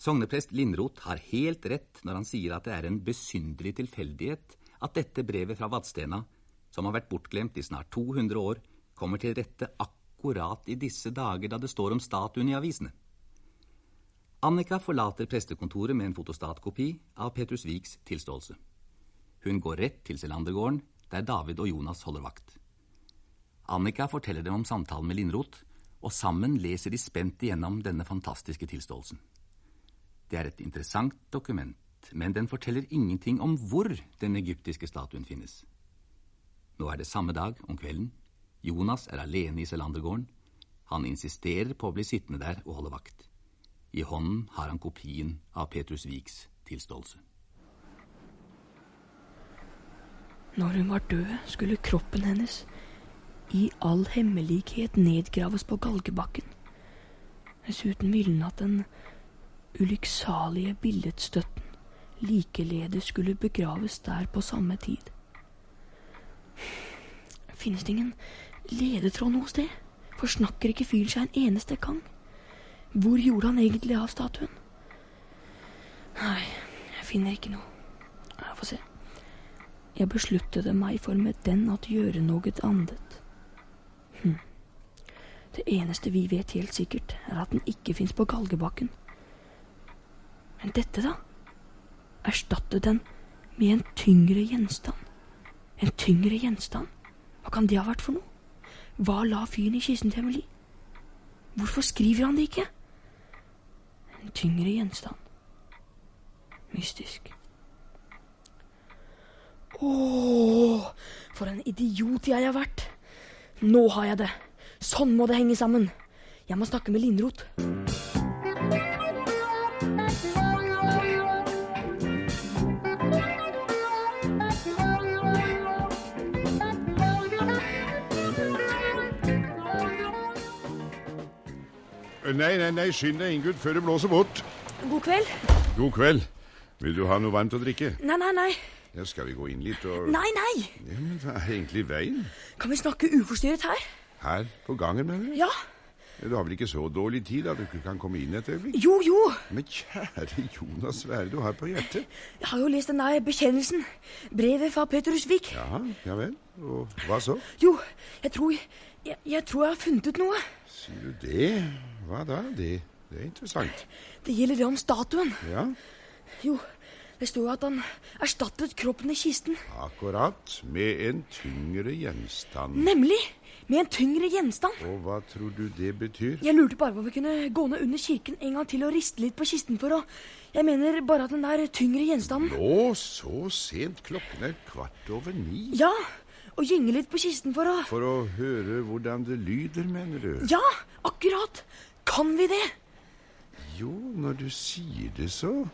Sogneprest Lindroth har helt rett når han sier at det er en besynderlig tilfeldighet at dette brevet fra Vadstena, som har vært bortglemt i snart 200 år, kommer til rette akkurat i disse dager da det står om statuen i avisene. Annika forlater prestekontoret med en fotostatkopi av Petrus Viks tilståelse. Hun går rett til Selandergården, der David og Jonas holder vakt. Annika forteller dem om samtalen med Lindroth, og sammen leser de spent igjennom denne fantastiske tilståelsen. Det er et interessant dokument, men den forteller ingenting om hvor den egyptiske statuen finnes. Nå er det samme dag, om kvelden. Jonas er alene i Selandergården. Han insisterer på å bli sittende der og holde vakt. I hånden har han kopien av Petrus Viks tilståelse. Når hun var død, skulle kroppen hennes i all hemmelighet nedgraves på galgebakken. Dessuten ville hun at den ulykksalige billedstøtten likeledes skulle begraves der på samme tid. Finnes det ingen ledetråd noe sted? Forsnakker ikke fyren seg en eneste gang? Hvor gjorde han egentlig av statuen? Nei, jeg finner ikke noe. Jeg får se. Jeg besluttet meg for med den at gjøre noe annet. Hm. Det eneste vi vet helt sikkert, er at den ikke fins på Galgebakken. Men dette, da? Erstatte den med en tyngre gjenstand. En tyngre gjenstand? Hva kan det ha vært for noe? Hva la fyren i kisten til Emily? Hvorfor skriver han det ikke? En tyngre gjenstand. Mystisk. Åh, for en idiot jeg har vært. Nå har jeg det. Sånn må det henge sammen. Jeg må snakke med Lindrot. Nei, nei, nei, skynd deg, Ingunn, før det blåser bort. God kveld. God kveld. Vil du ha noe varmt å drikke? Nei, nei, nei. Ja, skal vi gå inn litt og Nei, nei. Ja, men hva er egentlig veien? Kan vi snakke uforstyrret her? Her på gangen, mener du? Ja. Du har vel ikke så dårlig tid at du ikke kan komme inn et øyeblikk? Jo, jo. Men kjære Jonas, hva er det du har på hjertet? Jeg har jo lest den der bekjennelsen. Brevet fra Petrus Vik. Ja, ja vel. Og hva så? Jo, jeg tror jeg, jeg tror jeg har funnet ut noe. Sier du det? Hva da? Det, det er interessant. Det gjelder det om statuen. Ja, Jo, det står jo at han erstattet kroppen i kisten. akkurat. Med en tyngre gjenstand. Nemlig med en tyngre gjenstand. Og hva tror du det betyr? Jeg lurte bare på om vi kunne gå ned under kirken en gang til og riste litt på kisten for å Jeg mener bare at den der tyngre gjenstanden Nå, så sent. Klokken er kvart over ni. Ja, og gynge litt på kisten for å For å høre hvordan det lyder, mener du? Ja, akkurat! Kan vi det? Jo, når du sier det, så.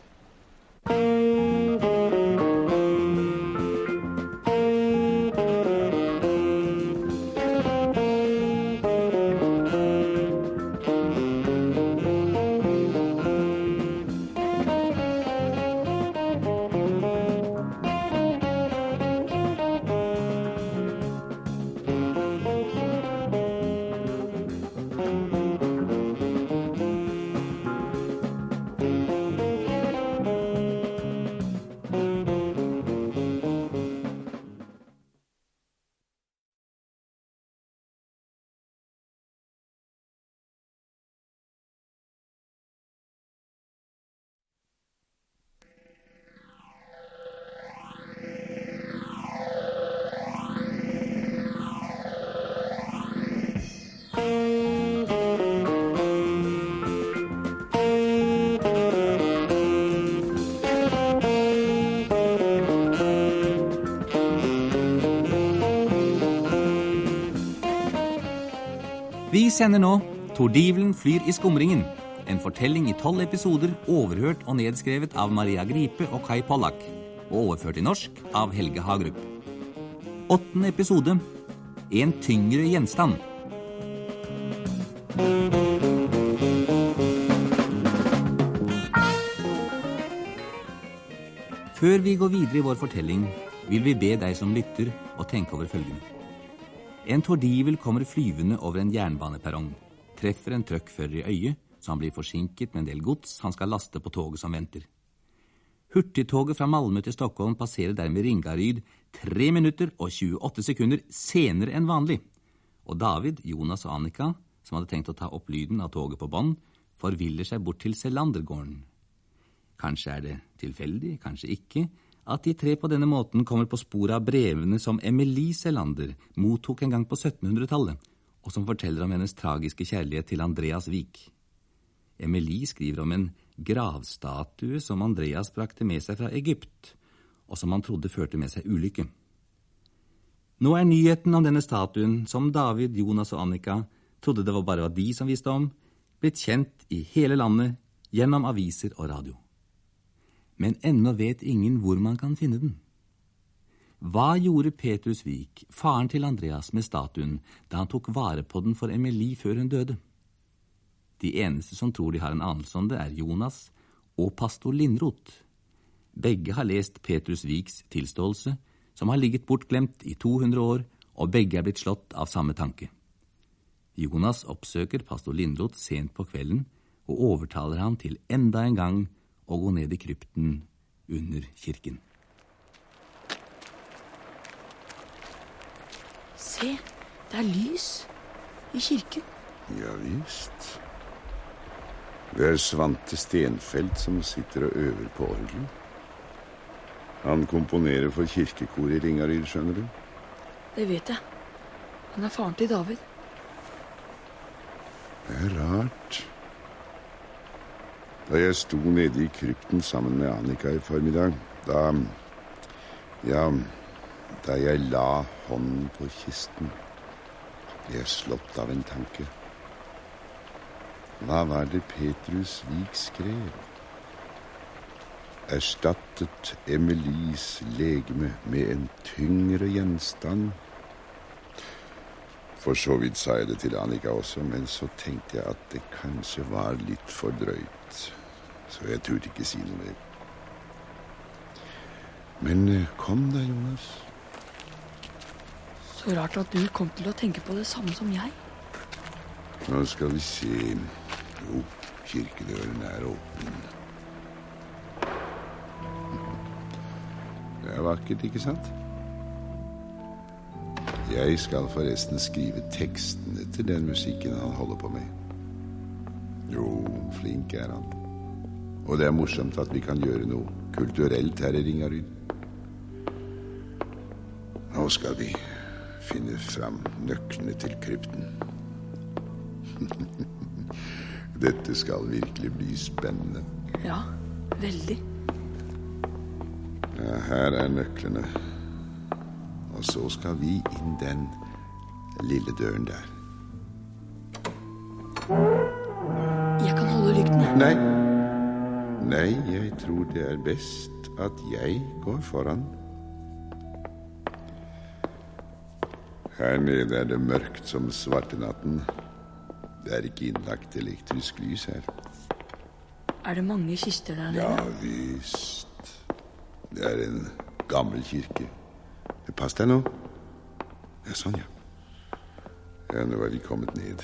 Sender nå Tordivelen flyr i skumringen. En fortelling i tolv episoder overhørt og nedskrevet av Maria Gripe og Kai Pollak. Og overført i norsk av Helge Hagerup. Åttende episode En tyngre gjenstand. Før vi går videre i vår fortelling, vil vi be deg som lytter å tenke over følgende. En tordivel kommer flyvende over en jernbaneperrong, treffer en truckfører i øyet, så han blir forsinket med en del gods han skal laste på toget som venter. Hurtigtoget fra Malmö til Stockholm passerer dermed Ringaryd 3 minutter og 28 sekunder senere enn vanlig, og David, Jonas og Annika, som hadde tenkt å ta opp lyden av toget på bånd, forviller seg bort til Selandergården. Kanskje er det tilfeldig, kanskje ikke, at de tre på denne måten kommer på sporet av brevene som Emilie Selander mottok en gang på 1700-tallet, og som forteller om hennes tragiske kjærlighet til Andreas Vik. Emilie skriver om en gravstatue som Andreas brakte med seg fra Egypt, og som han trodde førte med seg ulykke. Nå er nyheten om denne statuen, som David, Jonas og Annika trodde det var bare var de som visste om, blitt kjent i hele landet gjennom aviser og radio. Men ennå vet ingen hvor man kan finne den. Hva gjorde Petrus Vik, faren til Andreas, med statuen da han tok vare på den for Emilie før hun døde? De eneste som tror de har en anelse om det, er Jonas og pastor Lindroth. Begge har lest Petrus Viks tilståelse, som har ligget bortglemt i 200 år, og begge er blitt slått av samme tanke. Jonas oppsøker pastor Lindroth sent på kvelden og overtaler ham til enda en gang å gå ned i krypten under kirken. Se, det er lys i kirken. Ja visst. Det er Svante Stenfeldt som sitter og øver på orgel. Han komponerer for kirkekoret i Ringaryd, skjønner du. Det vet jeg. Han er faren til David. Det er rart. Da jeg sto nede i krypten sammen med Annika i formiddag, da Ja, da jeg la hånden på kisten, ble jeg slått av en tanke. Hva var det Petrus Vik skrev? Erstattet Emilies legeme med en tyngre gjenstand? For så vidt sa jeg det til Annika også, men så tenkte jeg at det kanskje var litt for drøyt. Så jeg turte ikke si noe mer. Men eh, kom da, Jonas. Så rart at du kom til å tenke på det samme som jeg. Nå skal vi se. Jo, kirkedøren er åpen. Det er vakkert, ikke sant? Jeg skal forresten skrive tekstene til den musikken han holder på med. Jo, flink er han. Og det er morsomt at vi kan gjøre noe kulturelt her i Ringaryd. Nå skal vi finne fram nøklene til krypten. [LAUGHS] Dette skal virkelig bli spennende. Ja, veldig. Ja, her er nøklene. Og så skal vi inn den lille døren der. Jeg kan holde lykten. Nei. Nei, jeg tror det er best at jeg går foran. Her nede er det mørkt som svartenatten. Det er ikke innlagt elektrisk lys her. Er det mange kister der nede? Ja visst. Det er en gammel kirke. Pass deg nå. Ja, sånn, ja. Ja, nå er vi kommet ned.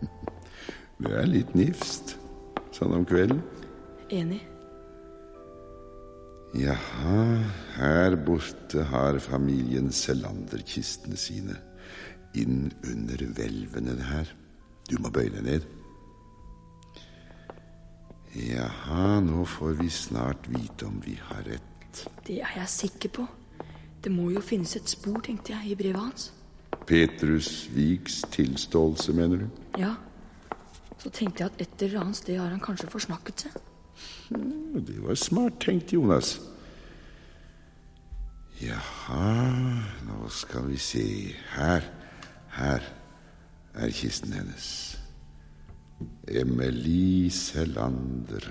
[LAUGHS] Det er litt nifst sånn om kvelden. Enig. Jaha, her borte har familien Selander kistene sine. Inn under hvelvene her. Du må bøye deg ned. Jaha, nå får vi snart vite om vi har rett. Det er jeg sikker på. Det må jo finnes et spor, tenkte jeg, i brevet hans. Petrus Vigs tilståelse, mener du? Ja. Så tenkte jeg at et eller annet sted har han kanskje forsnakket seg. Hmm, Det var smart tenkt, Jonas. Jaha, nå skal vi se. Her, her er kisten hennes. Emily Selander.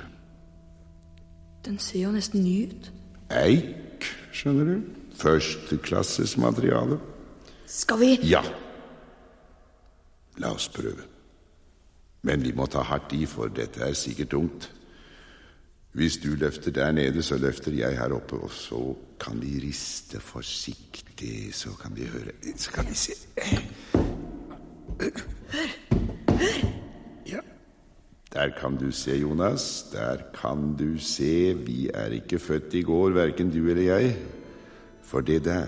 Den ser jo nesten ny ut. Eik, skjønner du. Førsteklasses materiale. Skal vi Ja. La oss prøve. Men vi må ta hardt i, for dette er sikkert tungt. Hvis du løfter der nede, så løfter jeg her oppe, og så kan vi riste forsiktig, så kan vi høre Så kan vi se Ja. Der kan du se, Jonas. Der kan du se. Vi er ikke født i går, verken du eller jeg. For det der,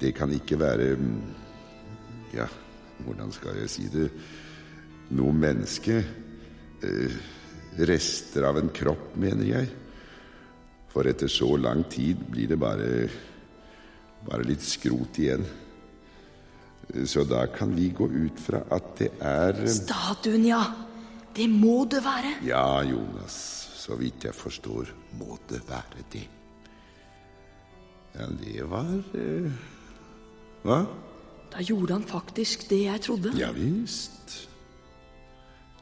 det kan ikke være mm, Ja, hvordan skal jeg si det Noe menneske. Eh, rester av en kropp, mener jeg. For etter så lang tid blir det bare bare litt skrot igjen. Eh, Så da kan vi gå ut fra at det er Statuen, ja. Det må det være. Ja, Jonas. Så vidt jeg forstår, må det være det. Ja, det var eh, Hva? Da gjorde han faktisk det jeg trodde. Ja visst.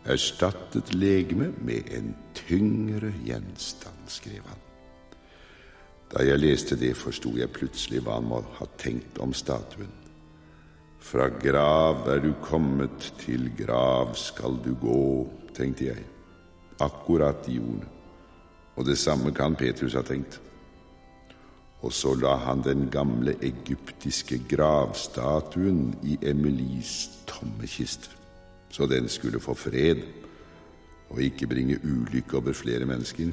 Erstattet legeme med en tyngre gjenstand, skrev han. Da jeg leste det, forsto jeg plutselig hva han må ha tenkt om statuen. Fra grav er du kommet, til grav skal du gå, tenkte jeg. Akkurat de ordene. Og det samme kan Petrus ha tenkt. Og så la han den gamle egyptiske gravstatuen i Emilies tomme kiste, så den skulle få fred og ikke bringe ulykke over flere mennesker.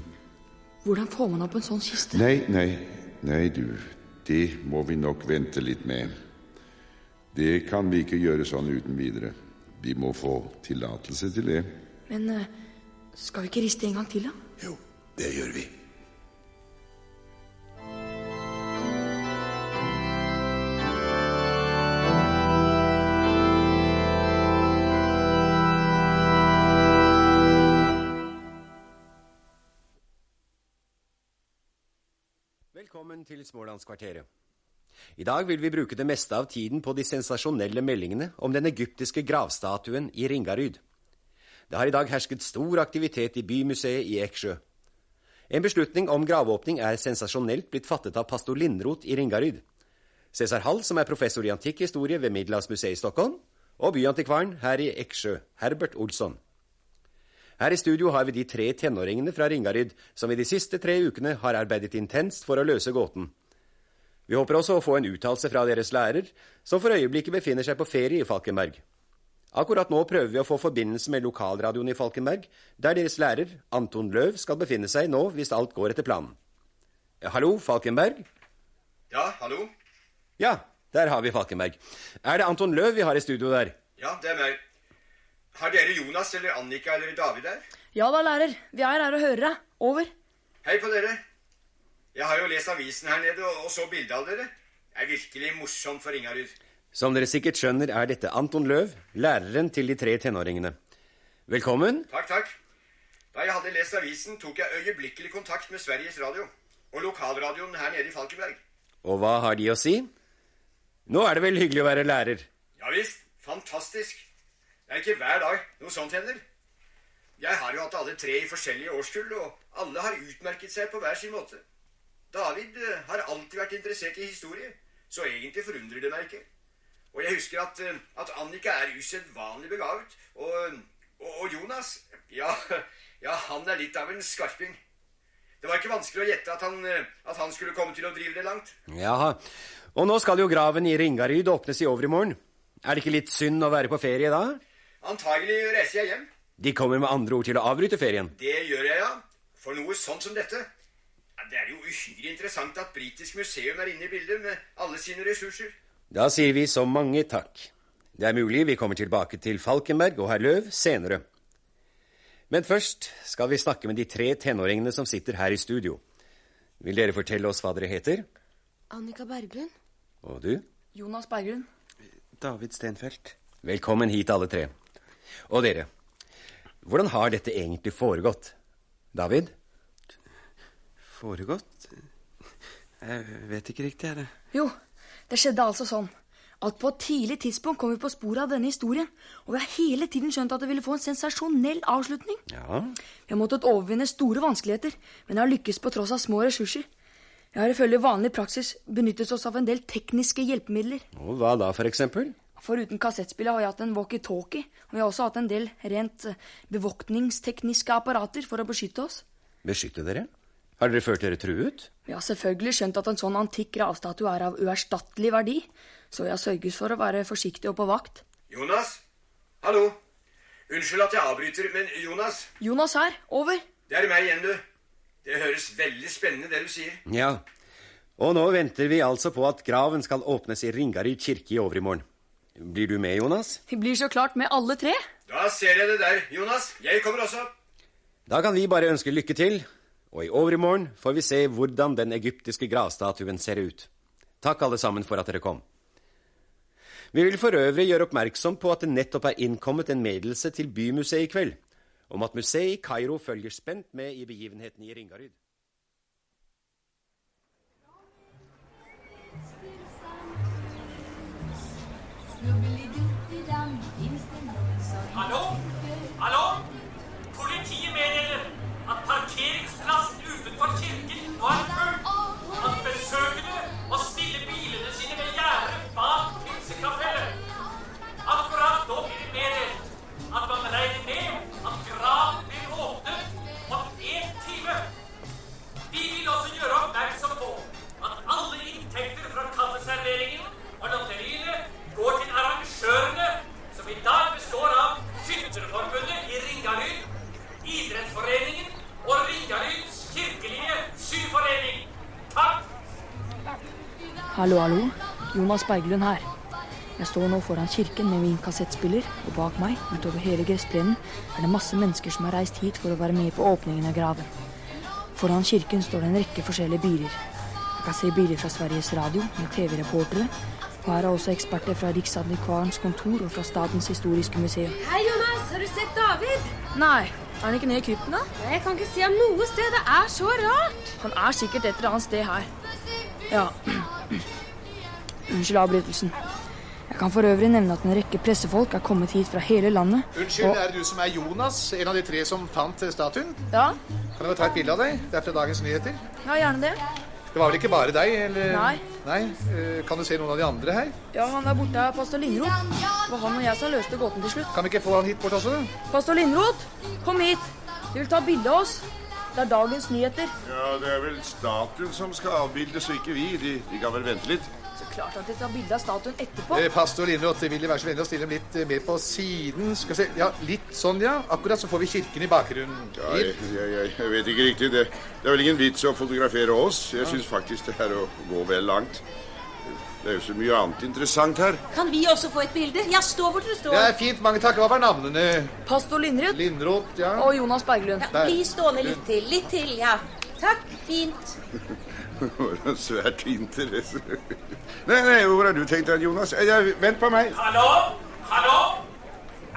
Hvordan får man opp en sånn kiste? Nei, nei, nei, du, det må vi nok vente litt med. Det kan vi ikke gjøre sånn uten videre. Vi må få tillatelse til det. Men eh, skal vi ikke riste en gang til, da? Jo, det gjør vi. Velkommen til Smålandskvarteret. I dag vil vi bruke det meste av tiden på de sensasjonelle meldingene om den egyptiske gravstatuen i Ringaryd. Det har i dag hersket stor aktivitet i Bymuseet i Eksjø. En beslutning om gravåpning er sensasjonelt blitt fattet av pastor Lindroth i Ringaryd. Cæsar Hall, som er professor i antikk historie ved Middelhavsmuseet i Stockholm, og byantikvaren her i Eksjø, Herbert Olsson. Her i studio har vi de tre tenåringene fra Ringaryd som i de siste tre ukene har arbeidet intenst for å løse gåten. Vi håper også å få en uttalelse fra deres lærer, som for øyeblikket befinner seg på ferie i Falkenberg. Akkurat nå prøver vi å få forbindelse med lokalradioen i Falkenberg, der deres lærer, Anton Løv, skal befinne seg nå hvis alt går etter planen. Hallo, Falkenberg? Ja, hallo? Ja, der har vi Falkenberg. Er det Anton Løv vi har i studio der? Ja, det er meg. Har dere Jonas eller Annika eller David der? Ja da, lærer. Vi er her og hører deg. Over. Hei på dere. Jeg har jo lest avisen her nede og, og så bildet av dere. Det er virkelig morsomt for Ingarud. Som dere sikkert skjønner, er dette Anton Løv, læreren til de tre tenåringene. Velkommen. Takk, takk. Da jeg hadde lest avisen, tok jeg øyeblikkelig kontakt med Sveriges Radio og lokalradioen her nede i Falkenberg. Og hva har de å si? Nå er det vel hyggelig å være lærer. Ja visst. Fantastisk. Det er ikke hver dag noe sånt hender. Jeg har jo hatt alle tre i forskjellige årskull, og alle har utmerket seg på hver sin måte. David eh, har alltid vært interessert i historie, så egentlig forundrer det meg ikke. Og jeg husker at, eh, at Annika er usedvanlig begavet, og, og, og Jonas ja, [LAUGHS] ja, han er litt av en skarping. Det var ikke vanskelig å gjette at han, eh, at han skulle komme til å drive det langt. Jaha. Og nå skal jo graven i Ringaryd åpnes i overmorgen. Er det ikke litt synd å være på ferie da? Antagelig reiser jeg hjem. De kommer med andre ord til å avbryte ferien. Det gjør jeg, ja. For noe sånt som dette. Ja, det er jo uhyre interessant at Britisk museum er inne i bildet med alle sine ressurser. Da sier vi så mange takk. Det er mulig vi kommer tilbake til Falkenberg og herr Løv senere. Men først skal vi snakke med de tre tenåringene som sitter her i studio. Vil dere fortelle oss hva dere heter? Annika Berglund. Og du? Jonas Berglund. David Stenfeldt. Velkommen hit, alle tre. Og dere. Hvordan har dette egentlig foregått? David? Foregått? Jeg vet ikke riktig, jeg. det. Jo, det skjedde altså sånn at på et tidlig tidspunkt kom vi på sporet av denne historien, og vi har hele tiden skjønt at det ville få en sensasjonell avslutning. Ja. Vi har måttet overvinne store vanskeligheter, men har lykkes på tross av små ressurser. Vi har ifølge vanlig praksis benyttet oss av en del tekniske hjelpemidler. Og hva da, for eksempel? Foruten kassettspillet har vi hatt en walkietalkie, og vi har også hatt en del rent eh, bevoktningstekniske apparater for å beskytte oss. Beskytte dere? Har dere følt dere truet? Vi har selvfølgelig skjønt at en sånn antikk gravstatue er av uerstattelig verdi, så vi har sørget for å være forsiktige og på vakt. Jonas? Hallo? Unnskyld at jeg avbryter, men Jonas? Jonas her. Over. Det er meg igjen, du. Det høres veldig spennende, det du sier. Ja. Og nå venter vi altså på at graven skal åpnes i Ringaryd kirke i overmorgen. Blir du med, Jonas? Vi blir så klart med alle tre. Da ser jeg det der, Jonas. Jeg kommer også. Da kan vi bare ønske lykke til. Og i overmorgen får vi se hvordan den egyptiske gravstatuen ser ut. Takk alle sammen for at dere kom. Vi vil for øvrig gjøre oppmerksom på at det nettopp er innkommet en meddelelse til Bymuseet i kveld om at museet i Kairo følger spent med i begivenheten i Ringaryd. Hallo? Hallo, hallo. Jonas Berglund her. Jeg står nå foran kirken med min kassettspiller, og bak meg, utover hele gressplenen, er det masse mennesker som har reist hit for å være med på åpningen av graven. Foran kirken står det en rekke forskjellige biler. Jeg kan se biler fra Sveriges Radio med TV-reportere, og her er også eksperter fra Riksantikvarens kontor og fra Statens historiske museum. Hei, Jonas. Har du sett David? Nei, er han ikke nede i krypten, da? Jeg kan ikke se ham noe sted. Det er så rart. Han er sikkert et eller annet sted her. Ja. Unnskyld avbrytelsen. Jeg kan for øvrig nevne at en rekke pressefolk er kommet hit fra hele landet. Unnskyld, og- er det du som er Jonas, en av de tre som fant eh, statuen? Ja, Kan jeg få ta et bilde av deg? Det er fra Dagens Nyheter. ja, gjerne det. Det var vel ikke bare deg, eller? Nei. Nei? eh, Kan du se noen av de andre her? Ja, han der borte er pastor Lindroth. Det var han og jeg som løste gåten til slutt. Kan vi ikke få han hit bort også? Pastor Lindroth, kom hit. De vil ta bilde av oss. Det er dagens nyheter. Ja, det er vel statuen som skal avbildes, og ikke vi. De, de kan vel vente litt. Klart at de tar bilde av statuen etterpå. Eh, Pastor Lindroth, vil de være så vennlig å stille dem litt eh, mer på siden? Skal vi se, ja, litt sånn, ja. Akkurat så får vi kirken i bakgrunnen. Ja, jeg, jeg, jeg, jeg vet ikke riktig. Det, det er vel ingen vits å fotografere oss. Jeg syns faktisk det er å gå vel langt. Det er jo så mye annet interessant her. Kan vi også få et bilde? Ja, stå hvor dere står. Det er fint, mange takk. Hva var navnene? Pastor Lindroth. Lindroth, ja. Og Jonas Berglund. Ja, bli stående litt til. Litt til, ja. Takk. Fint. Svært interesse. Nei, nei, hvor har du tenkt deg, Jonas? Jeg, vent på meg. Hallo? Hallo?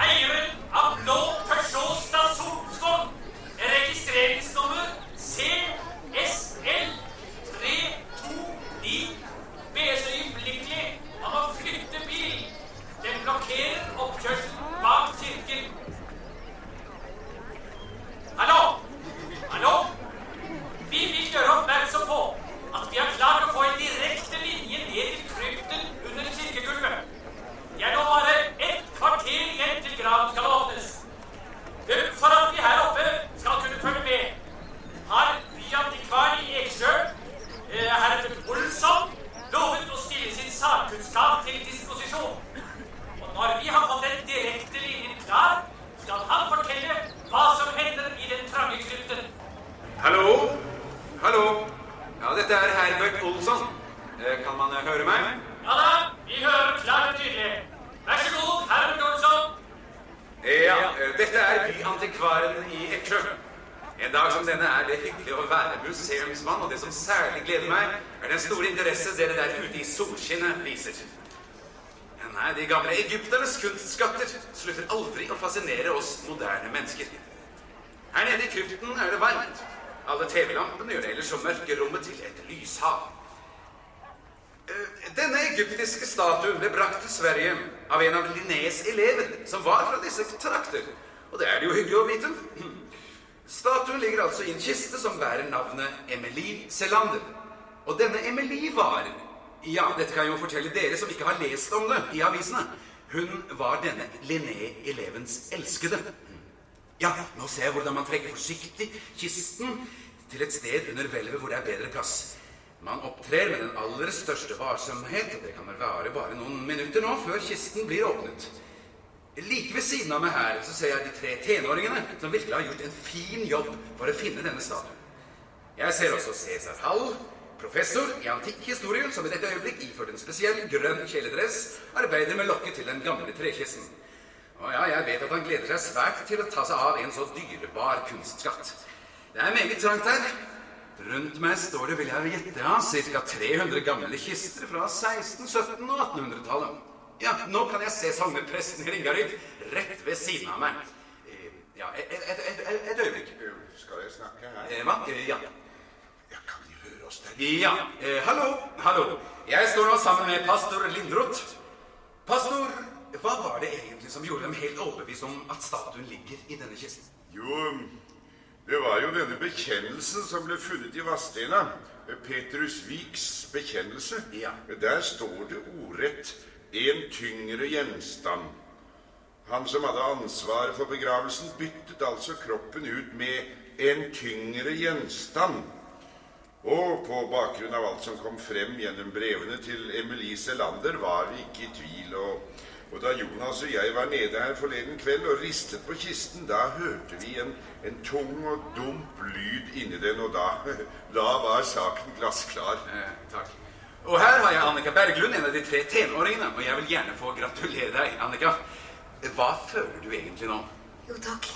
Eieren av blå Peugeot stasjonsvogn. Registreringsnummer CSL 329. Bes øyeblikkelig om å flytte bil. Den blokkerer oppkjørselen bak kirken. Hallo? Hallo? Vi vil gjøre oppmerksom på at vi har klart å få en direkte linje ned til krypten under kirkegulvet. Det er nå bare ett kvarter igjen til graven skal åpnes. For at vi her oppe skal kunne følge med, har byantikvaren i Eksjø, eh, heretter Olsson, lovet å stille sin sakkunnskap til disposisjon. Og når vi har fått den direkte linjen klar, skal han fortelle hva som hender i den trange krypten. Hallo? Hallo? Ja, dette er Herbert Olsson. Eh, Kan man eh, høre meg? Ja da, vi hører klart og tydelig. Vær så god, Herbert Olsson. Ja, eh, dette er byantikvaren i Eksjø. En dag som denne er det hyggelig å være museumsmann, og det som særlig gleder meg, er den store interesse dere der ute i solskinnet viser. Nei, de gamle egypternes kunstskatter slutter aldri å fascinere oss moderne mennesker. Her nede i krypten er det varmt. Alle TV-lampene gjør ellers så mørkerommet til et lyshav. Eh, Denne egyptiske statuen ble brakt til Sverige av en av Linnés elever, som var fra disse trakter. Og det er det jo hyggelig å vite. Statuen ligger altså i en kiste som bærer navnet Emilie Selander. Og denne Emilie var Ja, dette kan jeg jo fortelle dere som ikke har lest om det i avisene. Hun var denne Linné-elevens elskede. Ja, nå ser jeg hvordan man trekker forsiktig kisten til et sted under hvelvet hvor det er bedre plass. Man opptrer med den aller største varsomhet, det kan vel vare bare noen minutter nå før kisten blir åpnet. Like ved siden av meg her så ser jeg de tre tenåringene som virkelig har gjort en fin jobb for å finne denne statuen. Jeg ser også Cæsar Hall, professor i antikk historie, som i dette øyeblikk iført en spesiell grønn kjeledress arbeider med lokket til den gamle trekisten. Og ja, jeg vet at han gleder seg svært til å ta seg av en så dyrebar kunstskatt. Det er meget trangt her. Rundt meg står det, vil jeg gjette, ja, ca. 300 gamle kister fra 16-, 17- og 1800-tallet. Ja, nå kan jeg se sognepresten i Ringaryd rett ved siden av meg. Eh, Ja, et, et, et, et, øyeblikk. Skal jeg snakke her? Eh, Hva? Ja. Ja. Kan de høre oss der? Ja, eh, hallo, hallo. Jeg står nå sammen med pastor Lindroth. Pastor, hva var det egentlig som gjorde dem helt overbevist om at statuen ligger i denne kisten? Jo, det var jo denne bekjennelsen som ble funnet i Vadstena. Petrus Viks bekjennelse. Ja. Der står det ordrett 'en tyngre gjenstand'. Han som hadde ansvaret for begravelsen, byttet altså kroppen ut med 'en tyngre gjenstand'. Og på bakgrunn av alt som kom frem gjennom brevene til Emilie Selander, var vi ikke i tvil. Og, og da Jonas og jeg var nede her forleden kveld og ristet på kisten, da hørte vi en, en tung og dump lyd inni den, og da, [LAUGHS] da var saken glassklar. Eh, takk. Og her har jeg Annika Berglund, en av de tre tenåringene. Og jeg vil gjerne få gratulere deg, Annika. Hva føler du egentlig nå? Jo, takk.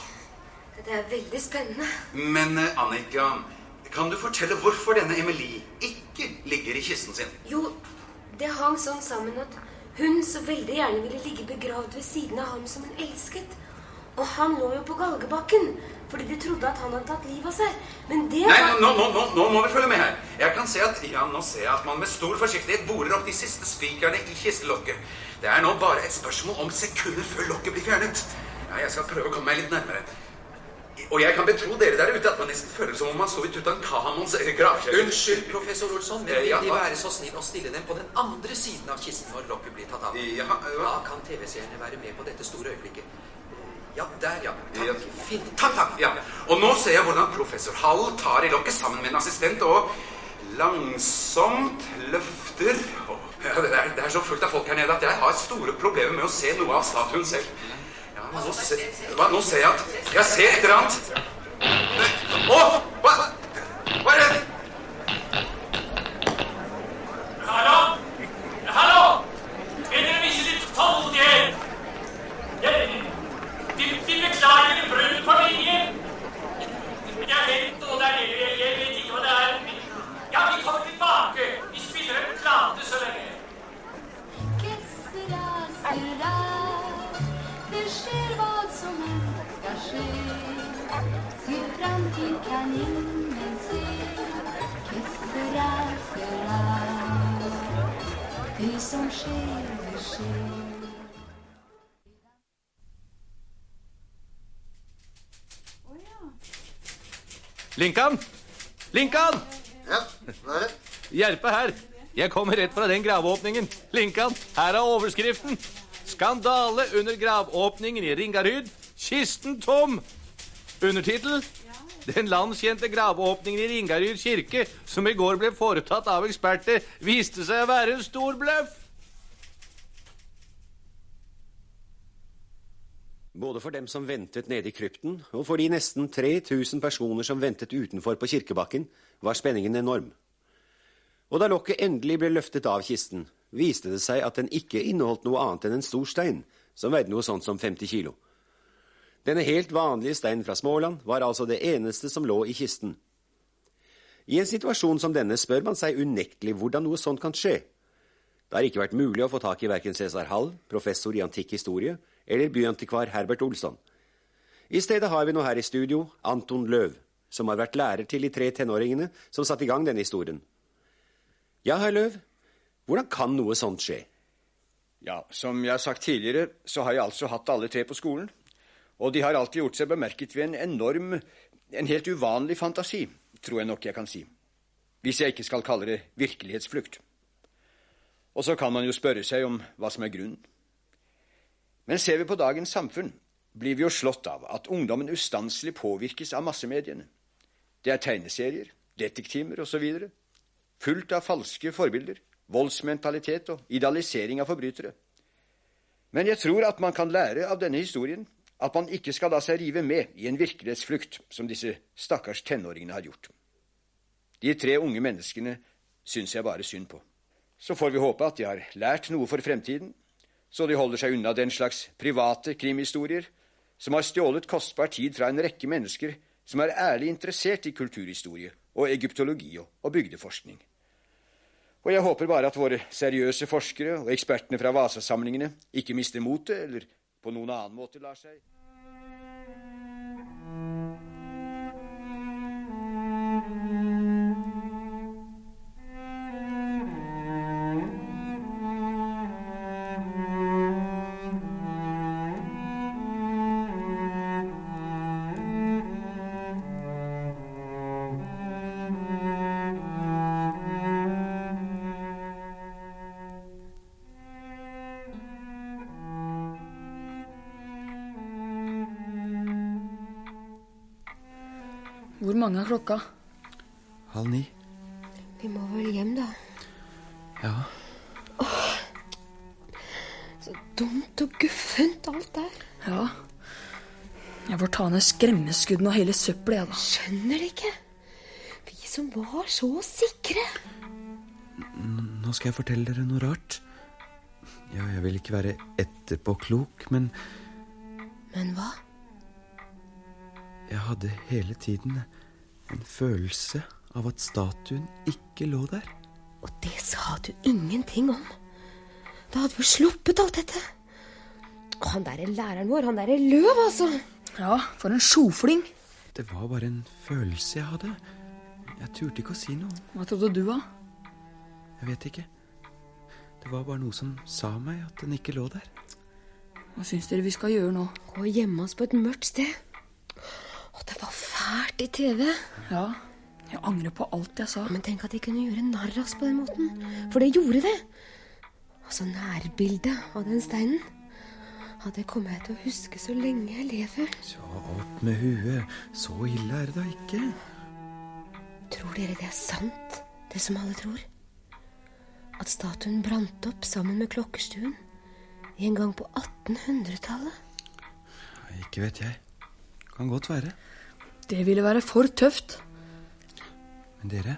Det er veldig spennende. Men eh, Annika, kan du fortelle hvorfor denne Emily ikke ligger i kisten sin? Jo, det hang sånn sammen at hun så veldig gjerne ville ligge begravd ved siden av ham som hun elsket. Og han lå jo på galgebakken fordi de trodde at han hadde tatt livet av seg. Men det Nei, var nå, nå, nå, nå må vi følge med her. Jeg kan se at, ja, nå ser jeg at man med stor forsiktighet borer opp de siste spikerne i kistelokket. Det er nå bare et spørsmål om sekunder før lokket blir fjernet. Ja, jeg skal prøve å komme meg litt nærmere. Og jeg kan betro dere der ute at man nesten føler som om man står i Tutankhamons gravkjeller. Unnskyld, professor Olsson, men Eh, vil De være så snill å stille dem på den andre siden av kisten når lokket blir tatt av? Ja, Da kan TV-seerne være med på dette store øyeblikket. Ja, der, ja. Takk. Ja. Takk, takk. Ja. Og nå ser jeg hvordan professor Hall tar i lokket sammen med en assistent og langsomt løfter ja, det, er, det er så fullt av folk her nede at jeg har store problemer med å se noe av statuen selv. Ja, men nå, se, hva, nå ser jeg at Jeg ser et eller annet. Å! Hva, hva er det? Hallo? Hallo? Vil dere vise litt tålmodighet? Jeg- Vi, vi beklager brudd på linjen. Men jeg vet noe der nede. Jeg, jeg vet ikke hva det skjer hva som än skal skje. Sin framtid kan ingen se. Ikke sera. det som skjer, det skjer. Linkan! Linkan! Ja, hva er det? Hjelpe her. Jeg kommer rett fra den graveåpningen. Linkan, her er overskriften. Skandale under gravåpningen i Ringaryd. Kisten tom. Undertittel. Den landskjente gravåpningen i Ringaryd kirke, som i går ble foretatt av eksperter, viste seg å være en stor bløff. Både for dem som ventet nede i krypten, og for de nesten 3000 personer som ventet utenfor på kirkebakken, var spenningen enorm. Og da lokket endelig ble løftet av kisten, viste det seg at den ikke inneholdt noe annet enn en stor stein, som veide noe sånt som 50 kilo. Denne helt vanlige steinen fra Småland var altså det eneste som lå i kisten. I en situasjon som denne spør man seg unektelig hvordan noe sånt kan skje. Det har ikke vært mulig å få tak i verken Cæsar Hall, professor i antikk historie, eller byantikvar Herbert Olsson. I stedet har vi nå her i studio Anton Løv, som har vært lærer til de tre tenåringene som satte i gang denne historien. Ja, herr Løv, hvordan kan noe sånt skje? Ja, som jeg har sagt tidligere, så har jeg altså hatt alle tre på skolen. Og de har alltid gjort seg bemerket ved en enorm, en helt uvanlig fantasi, tror jeg nok jeg kan si. Hvis jeg ikke skal kalle det virkelighetsflukt. Og så kan man jo spørre seg om hva som er grunnen. Men ser vi på dagens samfunn, blir vi jo slått av at ungdommen ustanselig påvirkes av massemediene. Det er tegneserier, detektimer osv. Fullt av falske forbilder, voldsmentalitet og idealisering av forbrytere. Men jeg tror at man kan lære av denne historien at man ikke skal la seg rive med i en virkelighetsflukt som disse stakkars tenåringene har gjort. De tre unge menneskene syns jeg bare synd på. Så får vi håpe at de har lært noe for fremtiden, så de holder seg unna den slags private krimhistorier som har stjålet kostbar tid fra en rekke mennesker som er ærlig interessert i kulturhistorie og egyptologi og bygdeforskning. Og jeg håper bare at våre seriøse forskere og ekspertene fra Vasasamlingene ikke mister motet, eller på noen annen måte lar seg klokka? Halv ni. Vi må vel hjem, da. Ja. Åh, Så dumt og guffent alt der. Ja. Jeg får ta ned skremmeskuddene og hele søppelet, jeg, da. Skjønner det ikke. Vi som var så sikre. Nå skal jeg fortelle dere noe rart. Ja, jeg vil ikke være etterpåklok, men Men hva? jeg hadde hele tiden en følelse av at statuen ikke lå der. Og det sa du ingenting om. Da hadde vi sluppet alt dette. Og han derre læreren vår, han derre løv, altså. Ja, for en sjofling. Det var bare en følelse jeg hadde. Jeg turte ikke å si noe. Hva trodde du, da? Jeg vet ikke. Det var bare noe som sa meg at den ikke lå der. Hva syns dere vi skal gjøre nå? Gå og gjemme oss på et mørkt sted. Å, det var fælt i TV. Ja, jeg angrer på alt jeg sa. Men tenk at de kunne gjøre narr av oss på den måten. For det gjorde det. Altså nærbildet av den steinen. Ja, det kommer jeg til å huske så lenge jeg lever. Så opp med huet. Så ille er det da ikke. Tror dere det er sant, det som alle tror? At statuen brant opp sammen med klokkestuen en gang på 1800-tallet? Ikke vet jeg. Kan godt være. Det ville være for tøft. Men dere,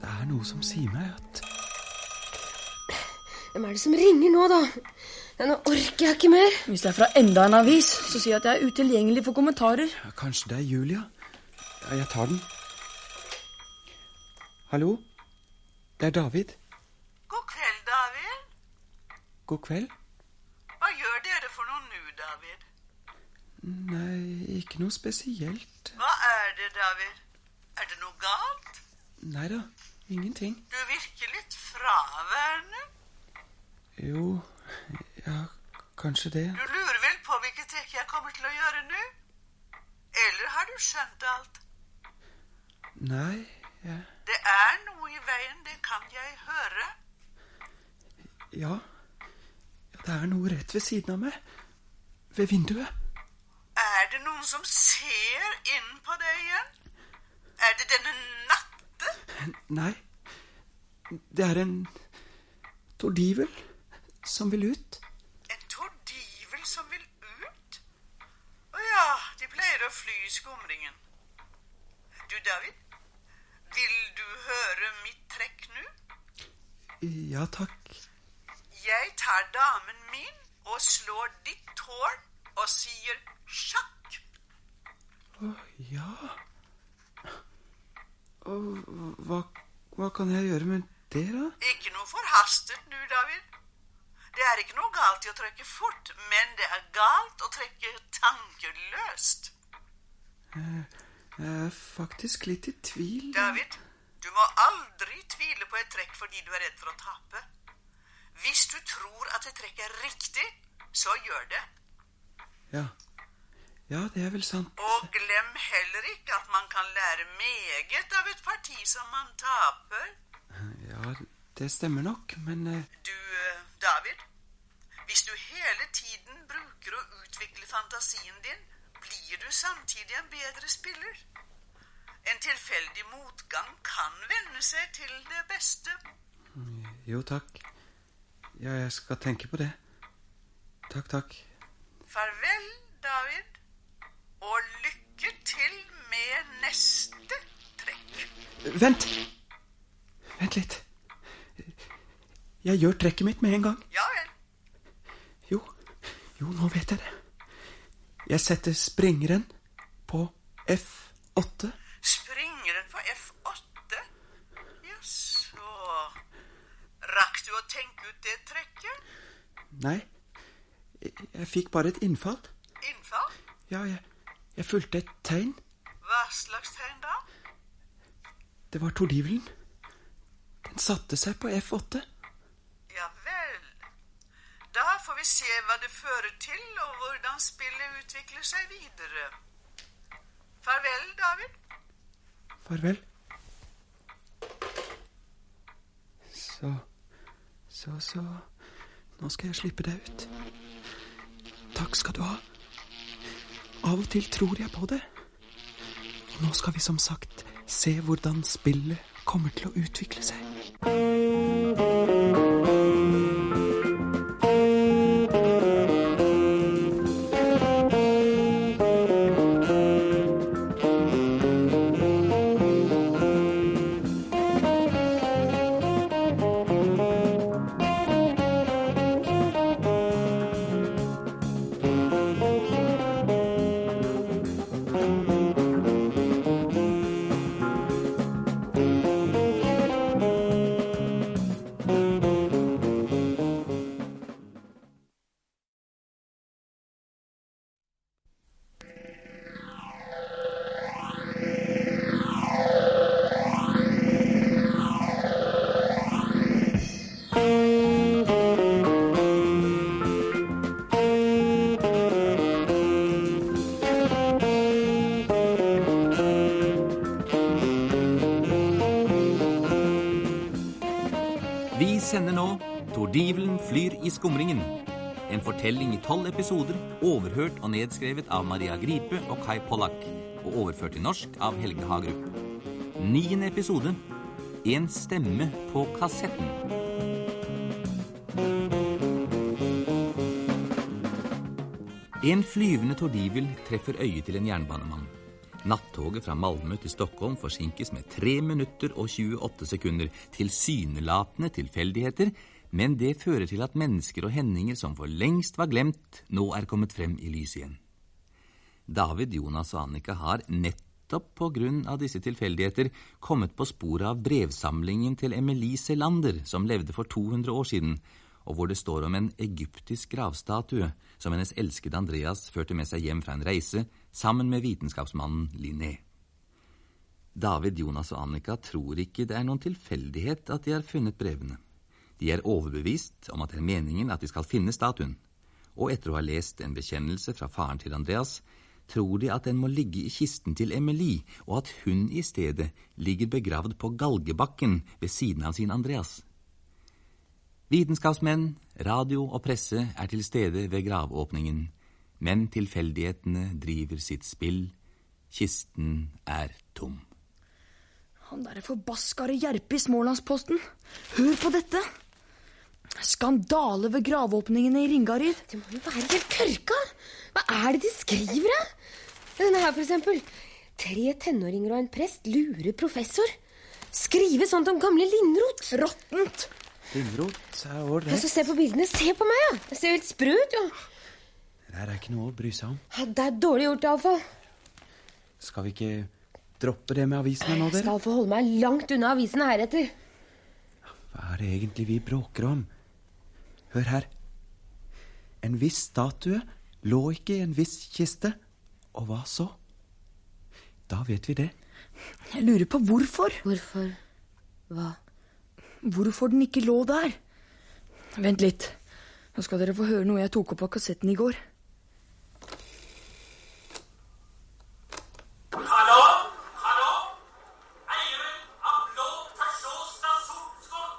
det er noe som sier meg at Hvem er det som ringer nå, da? Nå orker jeg ikke mer. Hvis det er fra enda en avis, så sier jeg at jeg er utilgjengelig for kommentarer. ja, Kanskje det er Julia? Ja, jeg tar den. Hallo? Det er David. God kveld, David. God kveld. Hva gjør dere for noe nå, David? Nei, ikke noe spesielt. Hva er det, David? Er det noe galt? Nei da, ingenting. Du virker litt fraværende. Jo, ja, kanskje det. Du lurer vel på hvilket trekk jeg kommer til å gjøre nå? Eller har du skjønt alt? Nei, jeg Det er noe i veien, det kan jeg høre. Ja. ja. Det er noe rett ved siden av meg. Ved vinduet. Er det noen som ser inn på deg igjen? Er det denne natte? Nei. Det er en tordivel som vil ut. En tordivel som vil ut? Å ja, de pleier å fly i skumringen. Du, David, vil du høre mitt trekk nå? Ja takk. Jeg tar damen min og slår ditt tårn og sier sjakk. Å ja. Og hva, hva kan jeg gjøre med det, da? Ikke noe forhastet nå, David. Det er ikke noe galt i å trekke fort, men det er galt å trekke tankeløst. Jeg er faktisk litt i tvil. David, du må aldri tvile på et trekk fordi du er redd for å tape. Hvis du tror at et trekk er riktig, så gjør det. Ja. Ja, det er vel sant. Og glem heller ikke at man kan lære meget av et parti som man taper. Ja, det stemmer nok, men eh, Du, eh, David, hvis du hele tiden bruker å utvikle fantasien din, blir du samtidig en bedre spiller. En tilfeldig motgang kan vende seg til det beste. Jo, takk. Ja, jeg skal tenke på det. Takk, takk. Farvel, David, og lykke til med neste trekk. Vent! Vent litt. Jeg gjør trekket mitt med en gang. Ja vel. Jo, jo, nå vet jeg det. Jeg setter springeren på F8. Springeren på F8? Jaså Rakk du å tenke ut det trekket? Nei, jeg, fikk bare et innfall. Innfall? Ja, jeg, jeg fulgte et tegn. Hva slags tegn da? Det var tordivelen. Den satte seg på F8. Ja vel. Da får vi se hva det fører til, og hvordan spillet utvikler seg videre. Farvel, David. Farvel. Så Så, så Nå skal jeg slippe deg ut. Takk skal du ha. Av og til tror jeg på det. Nå skal vi som sagt se hvordan spillet kommer til å utvikle seg. Episoder, overhørt og nedskrevet av Maria Gripe og Kai Pollak, og overført til norsk av Helge Hagerup. Niende episode En stemme på kassetten. En flyvende tordivel treffer øyet til en jernbanemann. Nattoget fra Malmö til Stockholm forsinkes med 3 minutter og 28 sekunder. Tilsynelatende tilfeldigheter, men det fører til at mennesker og hendinger som for lengst var glemt, nå er kommet frem i lys igjen. David, Jonas og Annika har nettopp på grunn av disse tilfeldigheter kommet på sporet av brevsamlingen til Emilie Selander, som levde for 200 år siden, og hvor det står om en egyptisk gravstatue som hennes elskede Andreas førte med seg hjem fra en reise sammen med vitenskapsmannen Linné. David, Jonas og Annika tror ikke det er noen tilfeldighet at de har funnet brevene. De er overbevist om at det er meningen at de skal finne statuen, og etter å ha lest en bekjennelse fra faren til Andreas, tror de at den må ligge i kisten til Emilie, og at hun i stedet ligger begravd på galgebakken ved siden av sin Andreas. Vitenskapsmenn, radio og presse er til stede ved gravåpningen, men tilfeldighetene driver sitt spill. Kisten er tom. Han derre forbaskare Gjerpe i Smålandsposten. Hør på dette! Skandale ved gravåpningene i Ringarid. Det må jo være helt kørka! Hva er det de skriver, da? Denne her, for eksempel. Tre tenåringer og en prest lurer professor. Skrive sånt om gamle Lindrot. Råttent! Lindrot er Altså, ålreit. se på bildene. Se på meg, ja. Jeg ser helt sprø ut, jo. Det her er ikke noe å bry seg om. Ja, det er dårlig gjort, iallfall. Skal vi ikke droppe det med avisene nå, Jeg skal få holde meg langt unna avisene heretter. Hva er det egentlig vi bråker om? Hør her. En viss statue lå ikke i en viss kiste. Og hva så? Da vet vi det. Jeg lurer på hvorfor. Hvorfor? Hva? Hvorfor den ikke lå der. Vent litt. Nå skal dere få høre noe jeg tok opp av kassetten i går. Hallo? Hallo? Eieren av blå Peugeot Solskål.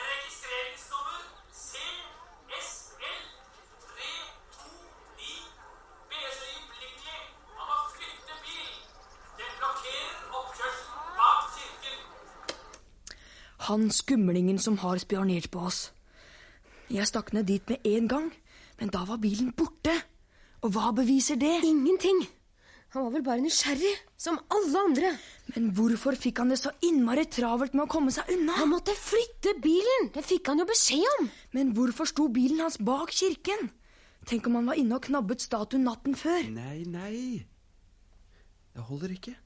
Registreringsnummer CSL 329. Bes øyeblikkelig om å flytte bil. Den blokkerer oppkjørselen bak kirken. Han skumlingen som har spionert på oss. Jeg stakk ned dit med en gang, men da var bilen borte. Og hva beviser det? Ingenting. Han var vel bare nysgjerrig, som alle andre. Men hvorfor fikk han det så innmari travelt med å komme seg unna? Han måtte flytte bilen! Det fikk han jo beskjed om. Men hvorfor sto bilen hans bak kirken? Tenk om han var inne og knabbet statuen natten før. Nei, nei. Det holder ikke.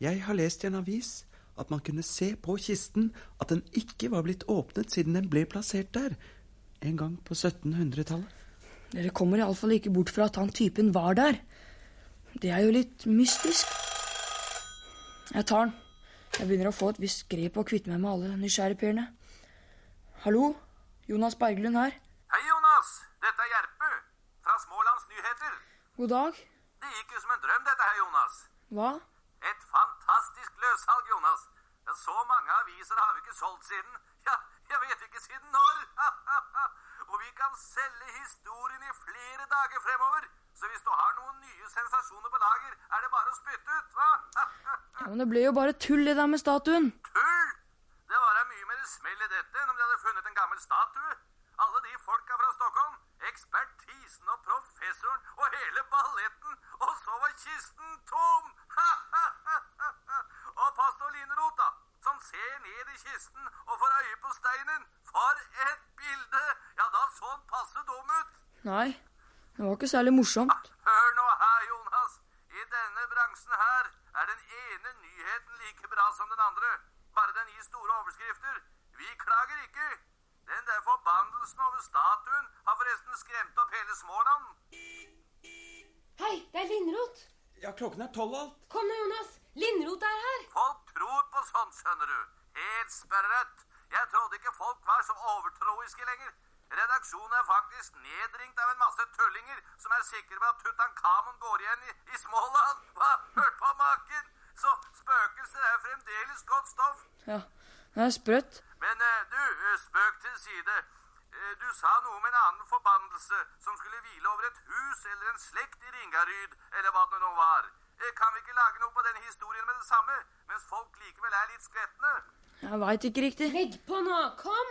Jeg har lest i en avis at man kunne se på kisten at den ikke var blitt åpnet siden den ble plassert der. En gang på 1700-tallet. Dere kommer iallfall ikke bort fra at han typen var der. Det er jo litt mystisk. Jeg tar den. Jeg begynner å få et visst grep og kvitte meg med alle nysgjerrigperene. Hallo? Jonas Berglund her. Hei, Jonas. Dette er Gjerpe fra Smålands Nyheter. God dag. Det gikk jo som en drøm, dette her, Jonas. Hva? Et fantastisk løssalg, Jonas. Ja, så mange aviser har vi ikke solgt siden Ja, jeg vet ikke siden når. [LAUGHS] Og vi kan selge historien i flere dager fremover. Så hvis du har noen nye sensasjoner på lager, er det bare å spytte ut, hva? [LAUGHS] Ja, men Det ble jo bare tull, det der med statuen. Tull! Det var da mye mer smell i dette enn om de hadde funnet en gammel statue. Alle de folka fra Stockholm, ekspertisen og professoren og hele balletten, og så var kisten tom! [LAUGHS] og da, som ser ned i kisten og får øye på steinen. For et bilde! Ja, da så han passe dum ut. Nei, det var ikke særlig morsomt. Hør nå her, Jonas. I denne bransjen her er den ene nyheten like bra som den andre. Bare den gir store overskrifter. Vi klager ikke. Den der forbannelsen over statuen har forresten skremt opp hele Småland. Hei, det er Lindroth. Ja, klokken er tolv alt. Kom nå, Jonas. Lindroth er her. Folk tror på sånt, skjønner du. Helt sperret. Jeg trodde ikke folk var så overtroiske lenger. Redaksjonen er faktisk nedringt av en masse tullinger som er sikre på at Tutankhamon går igjen i, i Småland. Hva? Hørt på maken? Så spøkelser er fremdeles godt stoff. Ja, det er sprøtt. Men eh, du, eh, spøk til side. Eh, Du sa noe om en annen forbannelse som skulle hvile over et hus eller en slekt i Ringaryd, eller hva det nå var. Eh, Kan vi ikke lage noe på denne historien med det samme, mens folk likevel er litt skretne? Jeg veit ikke riktig. Legg på nå! Kom!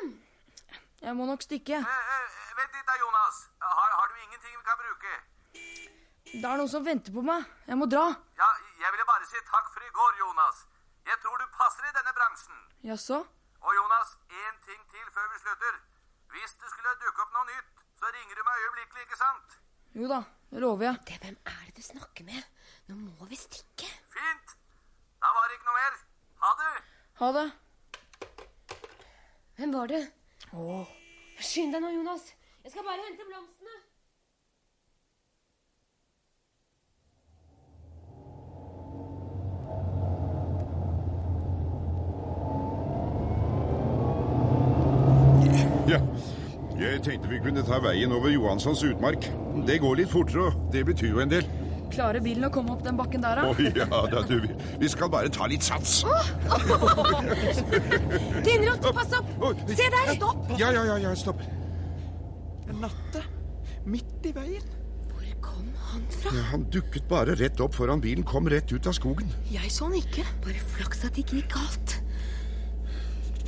Jeg må nok stikke. Vent litt da, Jonas. Har, har du ingenting vi kan bruke? Det er noen som venter på meg. Jeg må dra. Ja, jeg ville bare si takk for i går, Jonas. Jeg tror du passer i denne bransjen. Jaså? Og Jonas, én ting til før vi slutter. Hvis det skulle dukke opp noe nytt, så ringer du meg øyeblikkelig, ikke sant? Jo da, det lover jeg. Det, hvem er det du snakker med? Nå må vi stikke. Fint. Da var det ikke noe mer. Ha det. Ha det. Hvem var det? Åh. Skynd deg nå, Jonas. Jeg skal bare hente blomstene. Ja, jeg tenkte vi kunne ta veien over Johanssons utmark. Det går litt fortere, og det betyr jo en del. Klarer bilen å komme opp den bakken der, da? da? ja, da, du, vi- vi skal bare ta litt sats. Tinrot, [LAUGHS] pass opp! Se der! Stopp! Ja, ja, ja, ja, stopp. Natte. Midt i veien. Hvor kom han fra? Ja, han dukket bare rett opp foran bilen, kom rett ut av skogen. Jeg så han ikke. Bare flaks at det ikke gikk galt.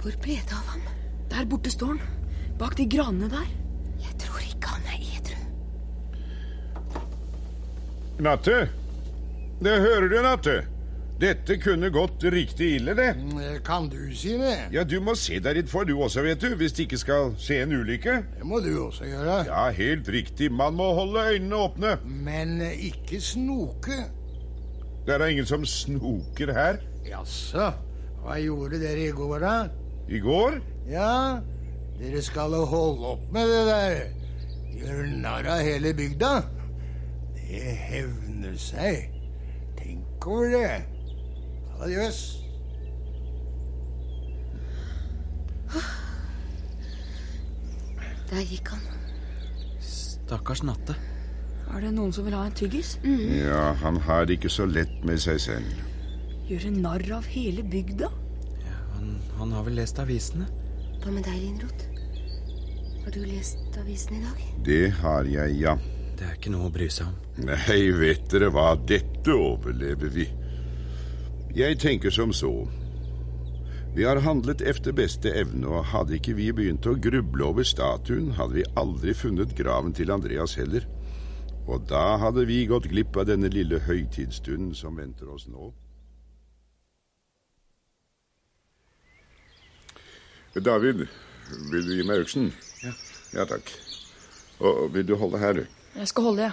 Hvor ble det av ham? Der borte står han. Bak de granene der. Jeg tror ikke han er edru. Natte, det hører du, Natte. Dette kunne gått riktig ille, det. Kan du si det? Ja, du må se deg litt for du også, vet du, hvis det ikke skal skje en ulykke. Det må du også gjøre. Ja, helt riktig. Man må holde øynene åpne. Men eh, ikke snoke. Det er da ingen som snoker her. Jaså, hva gjorde dere i går, da? I går? Ja, dere skal holde opp med det der. Gjør narr av hele bygda. Det hevner seg. Tenk over det. Adjøs. Der gikk han. Stakkars Natte. Er det noen som vil ha en tyggis? Ja, han har det ikke så lett med seg selv. Gjøre narr av hele bygda? Han, han har vel lest avisene? Hva med deg, Lindrot? Har du lest avisen i dag? Det har jeg, ja. Det er ikke noe å bry seg om. Nei, vet dere hva, dette overlever vi. Jeg tenker som så. Vi har handlet efter beste evne, og hadde ikke vi begynt å gruble over statuen, hadde vi aldri funnet graven til Andreas heller. Og da hadde vi gått glipp av denne lille høytidsstunden som venter oss nå. David, vil du gi meg øksen? Ja. Ja, takk. Og vil du holde her, du? Jeg skal holde, jeg.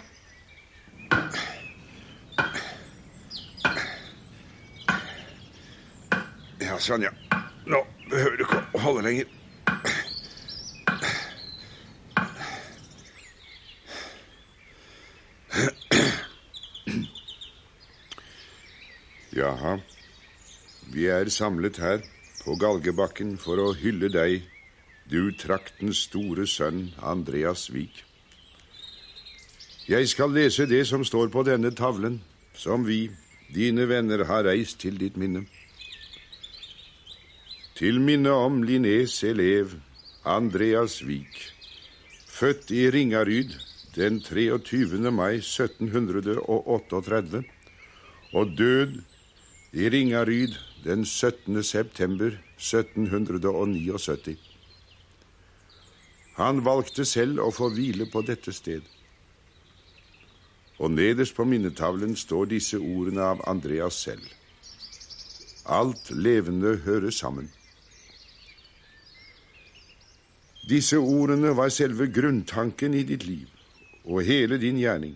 Ja, sånn, ja. Nå behøver du ikke å holde lenger. Jaha. Vi er samlet her på Galgebakken for å hylle deg, du traktens store sønn Andreas Vik. Jeg skal lese det som står på denne tavlen, som vi, dine venner, har reist til ditt minne. Til minne om Linnés elev Andreas Vik, født i Ringaryd den 23. mai 1738 og død i Ringaryd den 17. september 1779. Han valgte selv å få hvile på dette sted. Og nederst på minnetavlen står disse ordene av Andreas selv. Alt levende hører sammen. Disse ordene var selve grunntanken i ditt liv og hele din gjerning.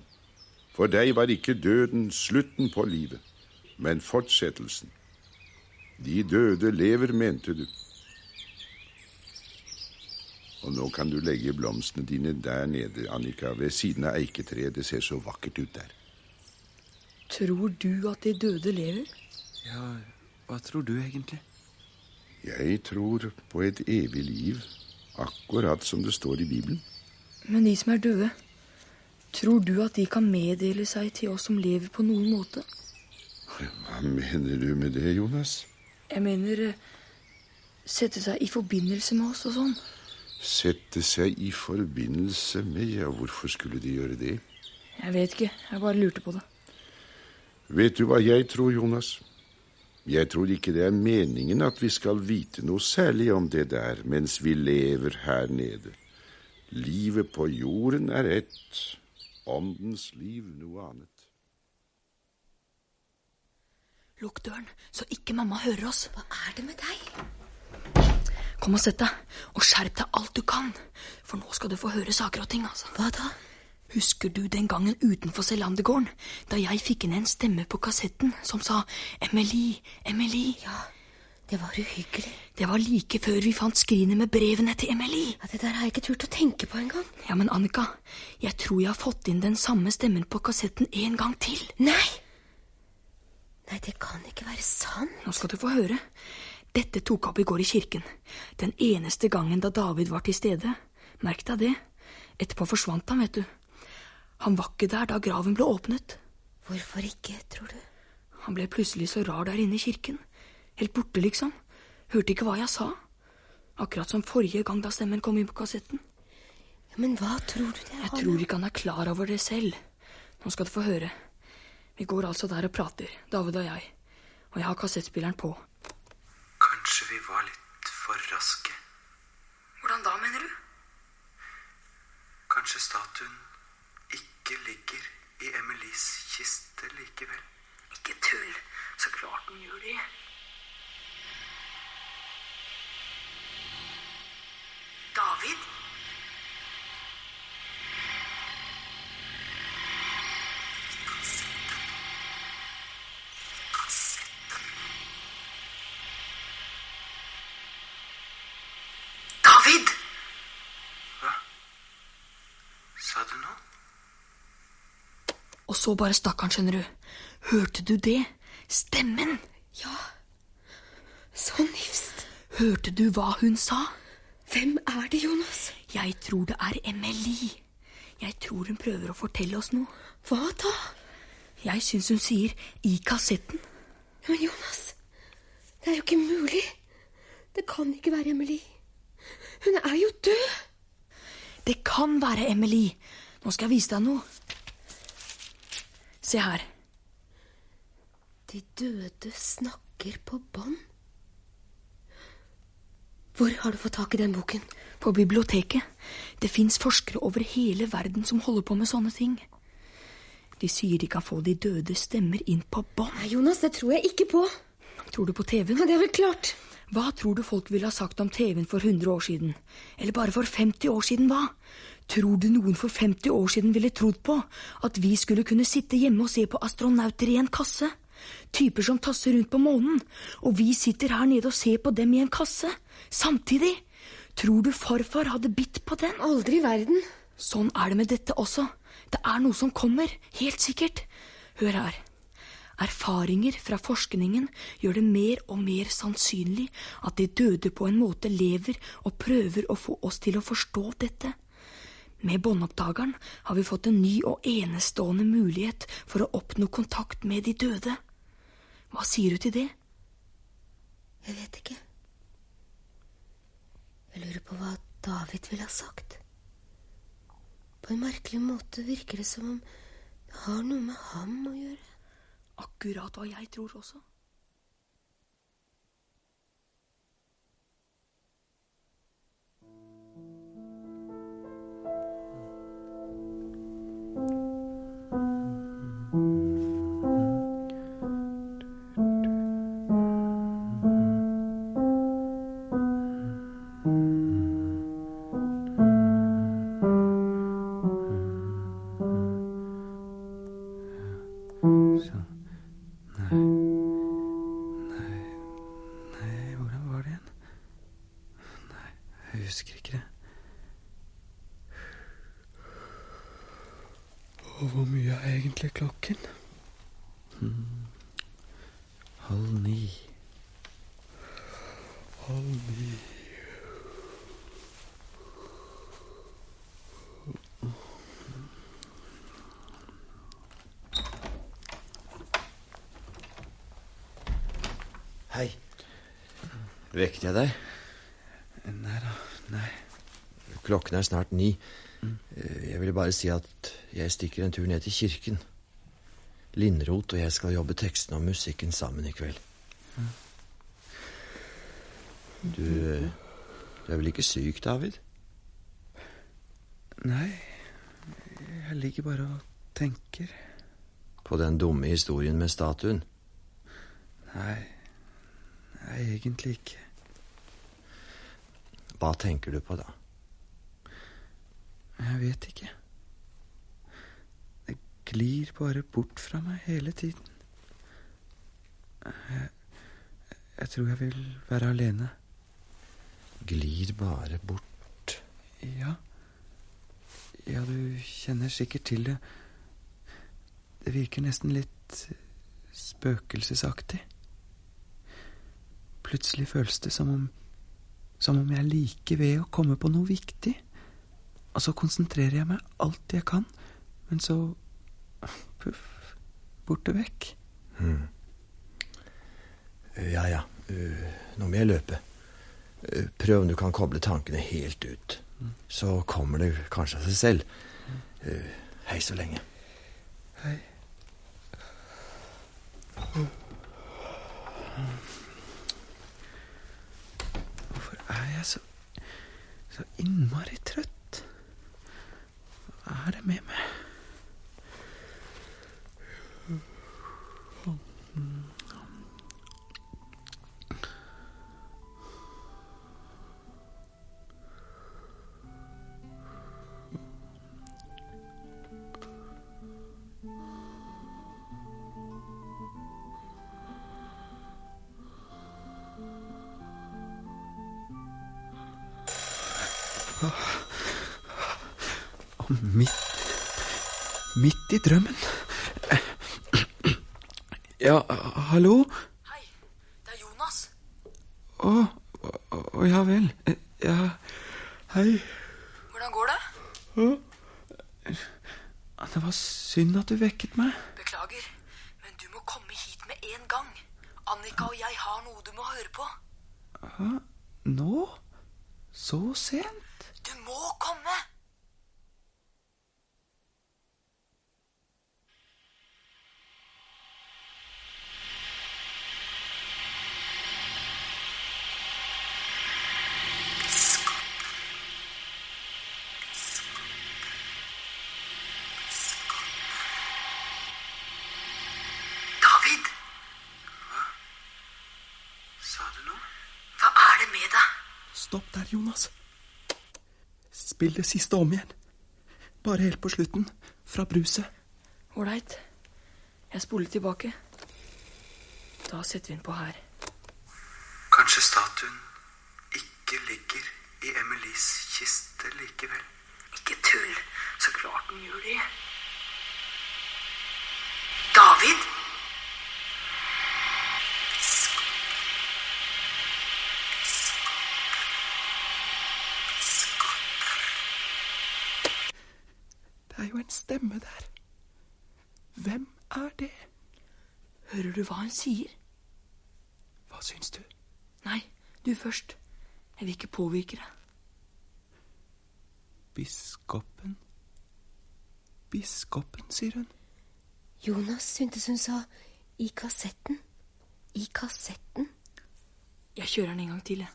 For deg var ikke døden slutten på livet, men fortsettelsen. De døde lever, mente du. Og nå kan du legge blomstene dine der nede, Annika, ved siden av eiketreet. Det ser så vakkert ut der. Tror du at de døde lever? Ja, hva tror du egentlig? Jeg tror på et evig liv, akkurat som det står i Bibelen. Men de som er døde, tror du at de kan meddele seg til oss som lever på noen måte? Hva mener du med det, Jonas? Jeg mener eh, sette seg i forbindelse med oss og sånn. Sette seg i forbindelse med Ja, hvorfor skulle de gjøre det? Jeg vet ikke, jeg bare lurte på det. Vet du hva jeg tror, Jonas? Jeg tror ikke det er meningen at vi skal vite noe særlig om det der mens vi lever her nede. Livet på jorden er ett, åndens liv noe annet. Lukk døren, så ikke mamma hører oss. Hva er det med deg? Kom og sett deg, og skjerp deg alt du kan. For nå skal du få høre saker og ting, altså. Hva da? Husker du den gangen utenfor Selandergården, da jeg fikk inn en stemme på kassetten som sa Emily, Emily? Ja, det var uhyggelig. Det var like før vi fant skrinet med brevene til Emily. Ja, Det der har jeg ikke turt å tenke på engang. Ja, men Annika, jeg tror jeg har fått inn den samme stemmen på kassetten en gang til. Nei! Nei, det kan ikke være sant. Nå skal du få høre. Dette tok opp i går i kirken. Den eneste gangen da David var til stede. Merk deg det. Etterpå forsvant han, vet du. Han var ikke der da graven ble åpnet. Hvorfor ikke, tror du? Han ble plutselig så rar der inne i kirken. Helt borte, liksom. Hørte ikke hva jeg sa. Akkurat som forrige gang da stemmen kom inn på kassetten. Ja, men hva tror du det er? Jeg tror ikke han er klar over det selv. Nå skal du få høre. Vi går altså der og prater, David og jeg. Og jeg har kassettspilleren på. Kanskje vi var litt for raske? Hvordan da, mener du? Kanskje statuen ikke ligger i Emilies kiste likevel? Ikke tull. Så klart den gjør det. David? David! Sa du noe? Og så bare stakk han, skjønner du. Hørte du det? Stemmen! Ja. Så nifst. Hørte du hva hun sa? Hvem er det, Jonas? Jeg tror det er Emily. Jeg tror hun prøver å fortelle oss noe. Hva da? Jeg syns hun sier 'i kassetten'. Men Jonas, det er jo ikke mulig. Det kan ikke være Emily. Hun er jo død. Det kan være Emily. Nå skal jeg vise deg noe. Se her. De døde snakker på bånd. Hvor har du fått tak i den boken? På biblioteket. Det fins forskere over hele verden som holder på med sånne ting. De sier de kan få de døde stemmer inn på bånd. Jonas, det tror jeg ikke på. Tror du på TV-en? Ja, det er vel klart. Hva tror du folk ville ha sagt om TV-en for 100 år siden? Eller bare for 50 år siden, hva? Tror du noen for 50 år siden ville trodd på at vi skulle kunne sitte hjemme og se på astronauter i en kasse? Typer som tasser rundt på månen, og vi sitter her nede og ser på dem i en kasse. Samtidig. Tror du farfar hadde bitt på den? Aldri i verden. Sånn er det med dette også. Det er noe som kommer, helt sikkert. Hør her. Erfaringer fra forskningen gjør det mer og mer sannsynlig at de døde på en måte lever og prøver å få oss til å forstå dette. Med båndopptakeren har vi fått en ny og enestående mulighet for å oppnå kontakt med de døde. Hva sier du til det? Jeg vet ikke. Jeg lurer på hva David ville ha sagt. På en merkelig måte virker det som om det har noe med ham å gjøre. Akkurat hva jeg tror også. Vekket jeg deg? Nei da. Nei. Klokken er snart ni. Mm. Jeg ville bare si at jeg stikker en tur ned til kirken. Lindrot og jeg skal jobbe tekstene og musikken sammen i kveld. Du, eh, du er vel ikke syk, David? Nei. Jeg ligger bare og tenker. På den dumme historien med statuen? Nei. Nei, egentlig ikke. Hva tenker du på da? Jeg vet ikke. Det glir bare bort fra meg hele tiden. Jeg, jeg tror jeg vil være alene. Glir bare bort? Ja. Ja, du kjenner sikkert til det. Det virker nesten litt spøkelsesaktig. Plutselig føles det som om som om jeg liker ved å komme på noe viktig. Og så konsentrerer jeg meg alt jeg kan, men så puff, borte vekk. Hmm. Ja, ja. Nå må jeg løpe. Uh, prøv om du kan koble tankene helt ut. Så kommer det kanskje av seg selv. Uh, hei så lenge. Hei. Hvorfor er jeg så så innmari trøtt? Hva er det med meg? Og i drømmen. Ja, hallo? Hei, Det er Jonas. Å, å, å, ja vel. Ja, hei. Hvordan går det? Å, Det var synd at du vekket meg. Beklager, men du må komme hit med en gang. Annika og jeg har noe du må høre på. Hæ? Nå? Så sent? Du må komme! David! Sa du noe? Hva er det med deg? Stopp der, Jonas. Spill det siste om igjen. Bare helt på slutten. Fra bruset. Ålreit. Jeg spoler tilbake. Da setter vi den på her. Kanskje statuen ikke ligger i Emilies kiste likevel. Ikke tull. Så klart den gjør det. David! Det er jo en stemme der. Hvem er det? Hører du hva han sier? Hva syns du? Nei, du først. Jeg vil ikke påvirke deg. Biskopen Biskopen, sier hun. Jonas syntes hun sa i kassetten. I kassetten. Jeg kjører den en gang til, jeg.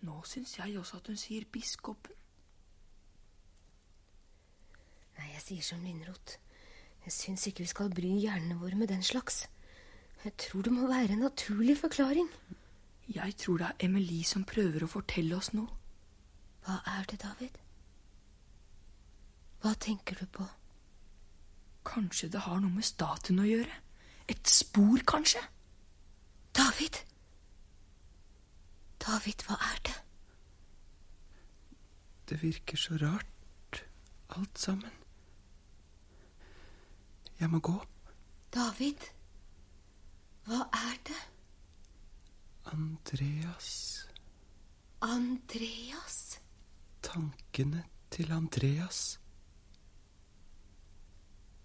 Nå syns jeg også at hun sier biskopen. Nei, jeg sier som Lindrot. Jeg syns ikke vi skal bry hjernene våre med den slags. Jeg tror det må være en naturlig forklaring. Jeg tror det er Emily som prøver å fortelle oss noe. Hva er det, David? Hva tenker du på? Kanskje det har noe med statuen å gjøre? Et spor, kanskje? David! David, hva er det? Det virker så rart, alt sammen. Jeg må gå. David, hva er det? Andreas. Andreas? Tankene til Andreas.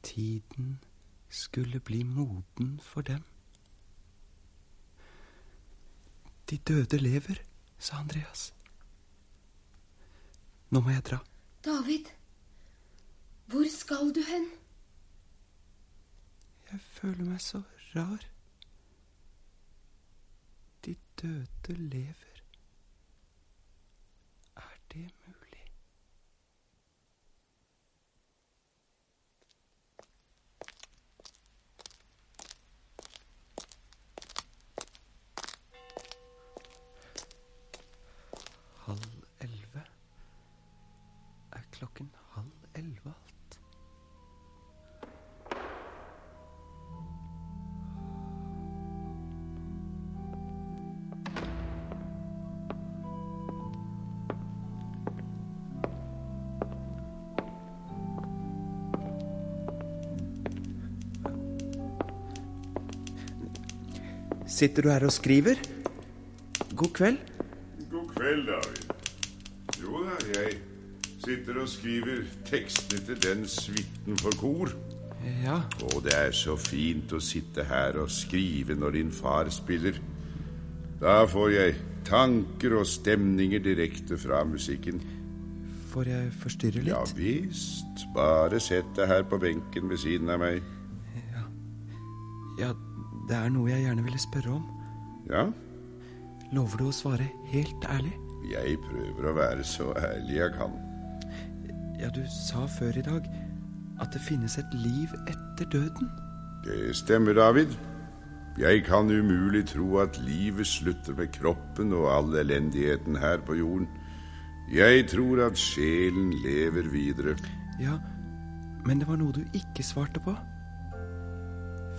Tiden skulle bli moden for dem. De døde lever, sa Andreas. Nå må jeg dra. David, hvor skal du hen? Jeg føler meg så rar. De døde lever. Sitter du her og skriver? God kveld. God kveld, David. Jo da, jeg sitter og skriver tekstene til den suiten for kor. Ja. Og det er så fint å sitte her og skrive når din far spiller. Da får jeg tanker og stemninger direkte fra musikken. Får jeg forstyrre litt? Ja visst. Bare sett deg her på benken ved siden av meg. Det er noe jeg gjerne ville spørre om. Ja? Lover du å svare helt ærlig? Jeg prøver å være så ærlig jeg kan. Ja, du sa før i dag at det finnes et liv etter døden. Det stemmer, David. Jeg kan umulig tro at livet slutter med kroppen og all elendigheten her på jorden. Jeg tror at sjelen lever videre. Ja, men det var noe du ikke svarte på.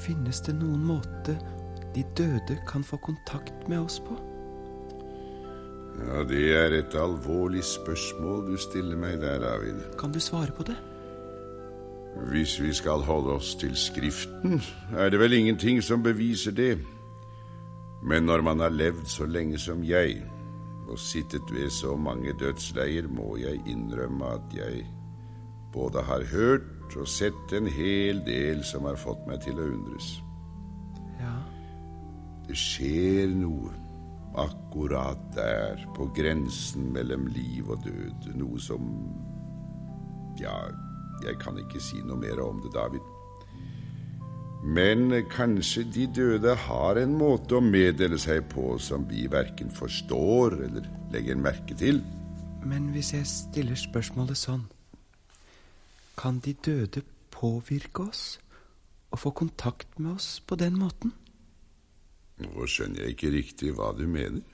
Finnes det noen måte de døde kan få kontakt med oss på? Ja, Det er et alvorlig spørsmål du stiller meg der, David. Kan du svare på det? Hvis vi skal holde oss til Skriften, er det vel ingenting som beviser det. Men når man har levd så lenge som jeg, og sittet ved så mange dødsleier, må jeg innrømme at jeg både har hørt og sett en hel del som har fått meg til å undres. Ja. Det skjer noe akkurat der, på grensen mellom liv og død. Noe som Ja, jeg kan ikke si noe mer om det, David. Men kanskje de døde har en måte å meddele seg på som vi verken forstår eller legger merke til. Men hvis jeg stiller spørsmålet sånn Kan de døde påvirke oss og få kontakt med oss på den måten? Nå skjønner jeg ikke riktig hva du mener.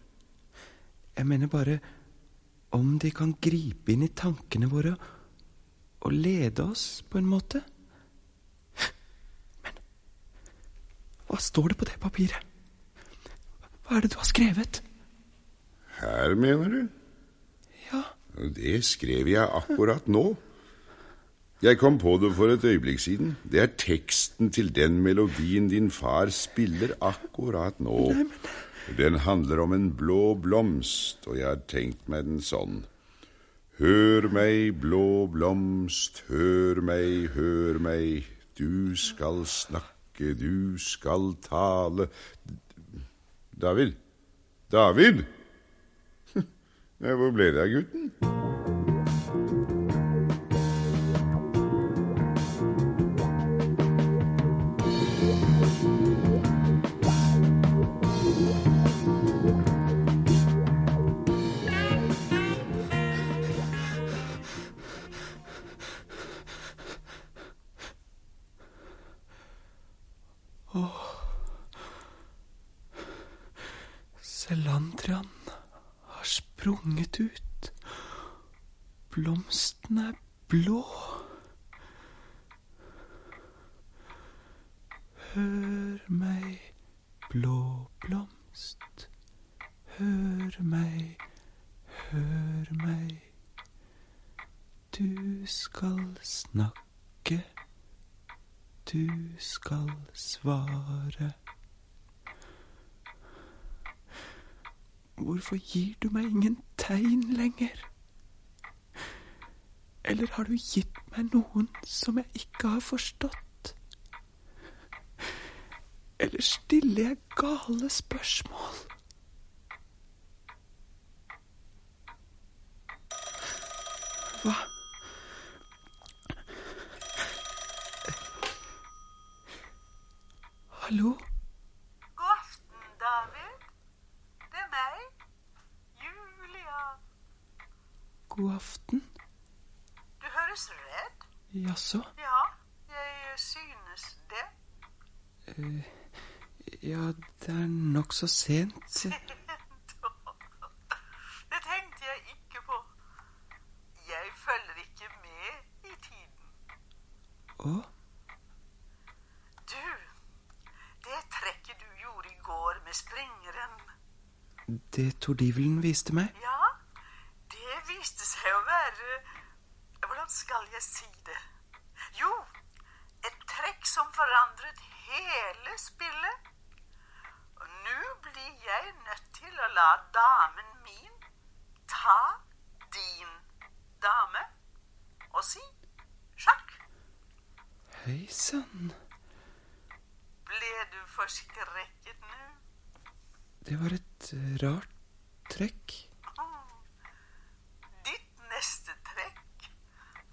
Jeg mener bare om de kan gripe inn i tankene våre og lede oss på en måte. Men hva står det på det papiret? Hva er det du har skrevet? Her, mener du? Ja. Det skrev jeg akkurat nå. Jeg kom på det for et øyeblikk siden. Det er teksten til den melodien din far spiller akkurat nå. Den handler om en blå blomst, og jeg har tenkt meg den sånn. Hør meg, blå blomst, hør meg, hør meg. Du skal snakke, du skal tale David? David? [LAUGHS] Hvor ble det av gutten? Sprunget ut. Blomsten er blå. Hør meg, blå blomst. hør meg, hør meg. Du skal snakke, du skal svare. Hvorfor gir du meg ingen tegn lenger? Eller har du gitt meg noen som jeg ikke har forstått? Eller stiller jeg gale spørsmål? Hva Hallo? God aften, David. Det er meg. Julia. God aften. Du høres redd. Jaså? Ja, jeg synes det. Uh, ja, det er nokså sent. Sent? [LAUGHS] Det tenkte jeg ikke på. Jeg følger ikke med i tiden. Å? Du, det trekket du gjorde i går med springeren, Det tordivelen viste meg? ja, være Hvordan skal jeg si det? Jo, et trekk som forandret hele spillet. Og nå blir jeg nødt til å la damen min ta din dame og si sjakk. Hei sann. Ble du forskrekket nå? Det var et rart trekk. Ditt neste trekk,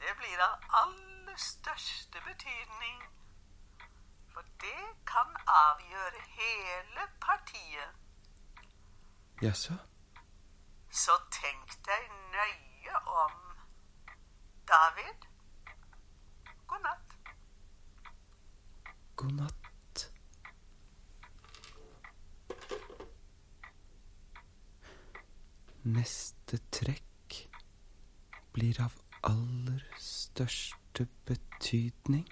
det blir av aller største betydning. For det kan avgjøre hele partiet. Jaså? Så tenk deg nøye om. David, god natt. God natt. Neste trekk blir av aller største betydning.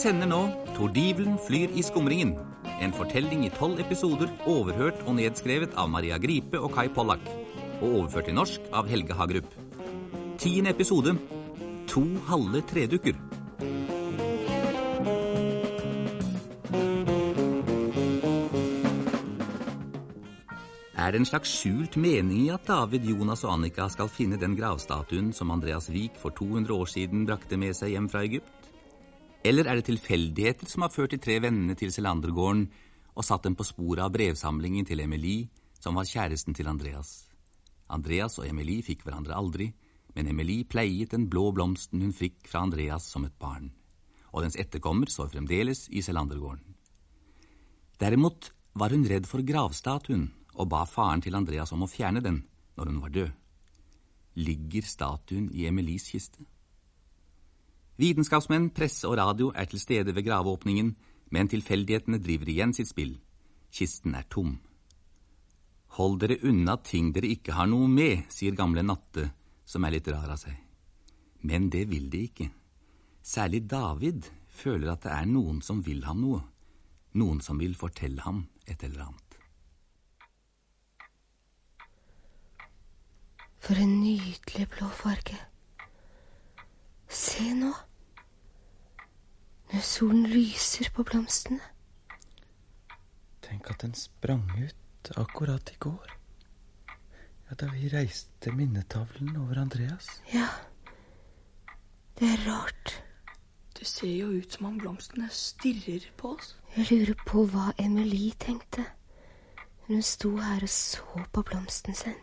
Sender nå Tordivelen flyr i skumringen. En fortelling i tolv episoder overhørt og nedskrevet av Maria Gripe og Kai Pollak. Og overført til norsk av Helge Hagerup. Tiende episode To halve tredukker. Er det en slags skjult mening i at David, Jonas og Annika skal finne den gravstatuen som Andreas Wiik for 200 år siden brakte med seg hjem fra Egypt? Eller er det tilfeldigheter som har ført de tre vennene til Selandergården og satt dem på sporet av brevsamlingen til Emilie, som var kjæresten til Andreas? Andreas og Emilie fikk hverandre aldri, men Emilie pleiet den blå blomsten hun fikk fra Andreas som et barn, og dens etterkommer står fremdeles i Selandergården. Derimot var hun redd for gravstatuen og ba faren til Andreas om å fjerne den når hun var død. Ligger statuen i Emilies kiste? Vitenskapsmenn, presse og radio er til stede ved graveåpningen, men tilfeldighetene driver igjen sitt spill. Kisten er tom. Hold dere unna ting dere ikke har noe med, sier gamle Natte, som er litt rar av seg. Men det vil de ikke. Særlig David føler at det er noen som vil ham noe, noen som vil fortelle ham et eller annet. For en nydelig blå farge. Se nå. Når solen lyser på blomstene. Tenk at den sprang ut akkurat i går. Ja, Da vi reiste minnetavlen over Andreas. Ja, det er rart. Det ser jo ut som om blomstene stirrer på oss. Jeg lurer på hva Emily tenkte når hun sto her og så på blomsten sin.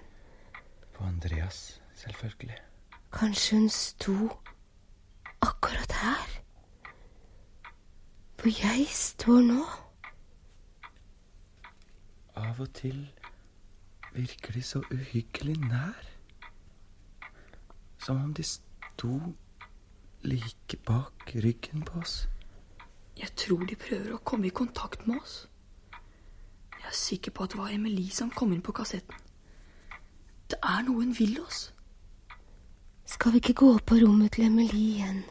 På Andreas, selvfølgelig. Kanskje hun sto akkurat her? Hvor jeg står nå? Av og til virker de så uhyggelig nær. Som om de sto like bak ryggen på oss. Jeg tror de prøver å komme i kontakt med oss. Jeg er sikker på at det var Emily som kom inn på kassetten. Det er noe hun vil oss. Skal vi ikke gå opp på rommet til Emily igjen?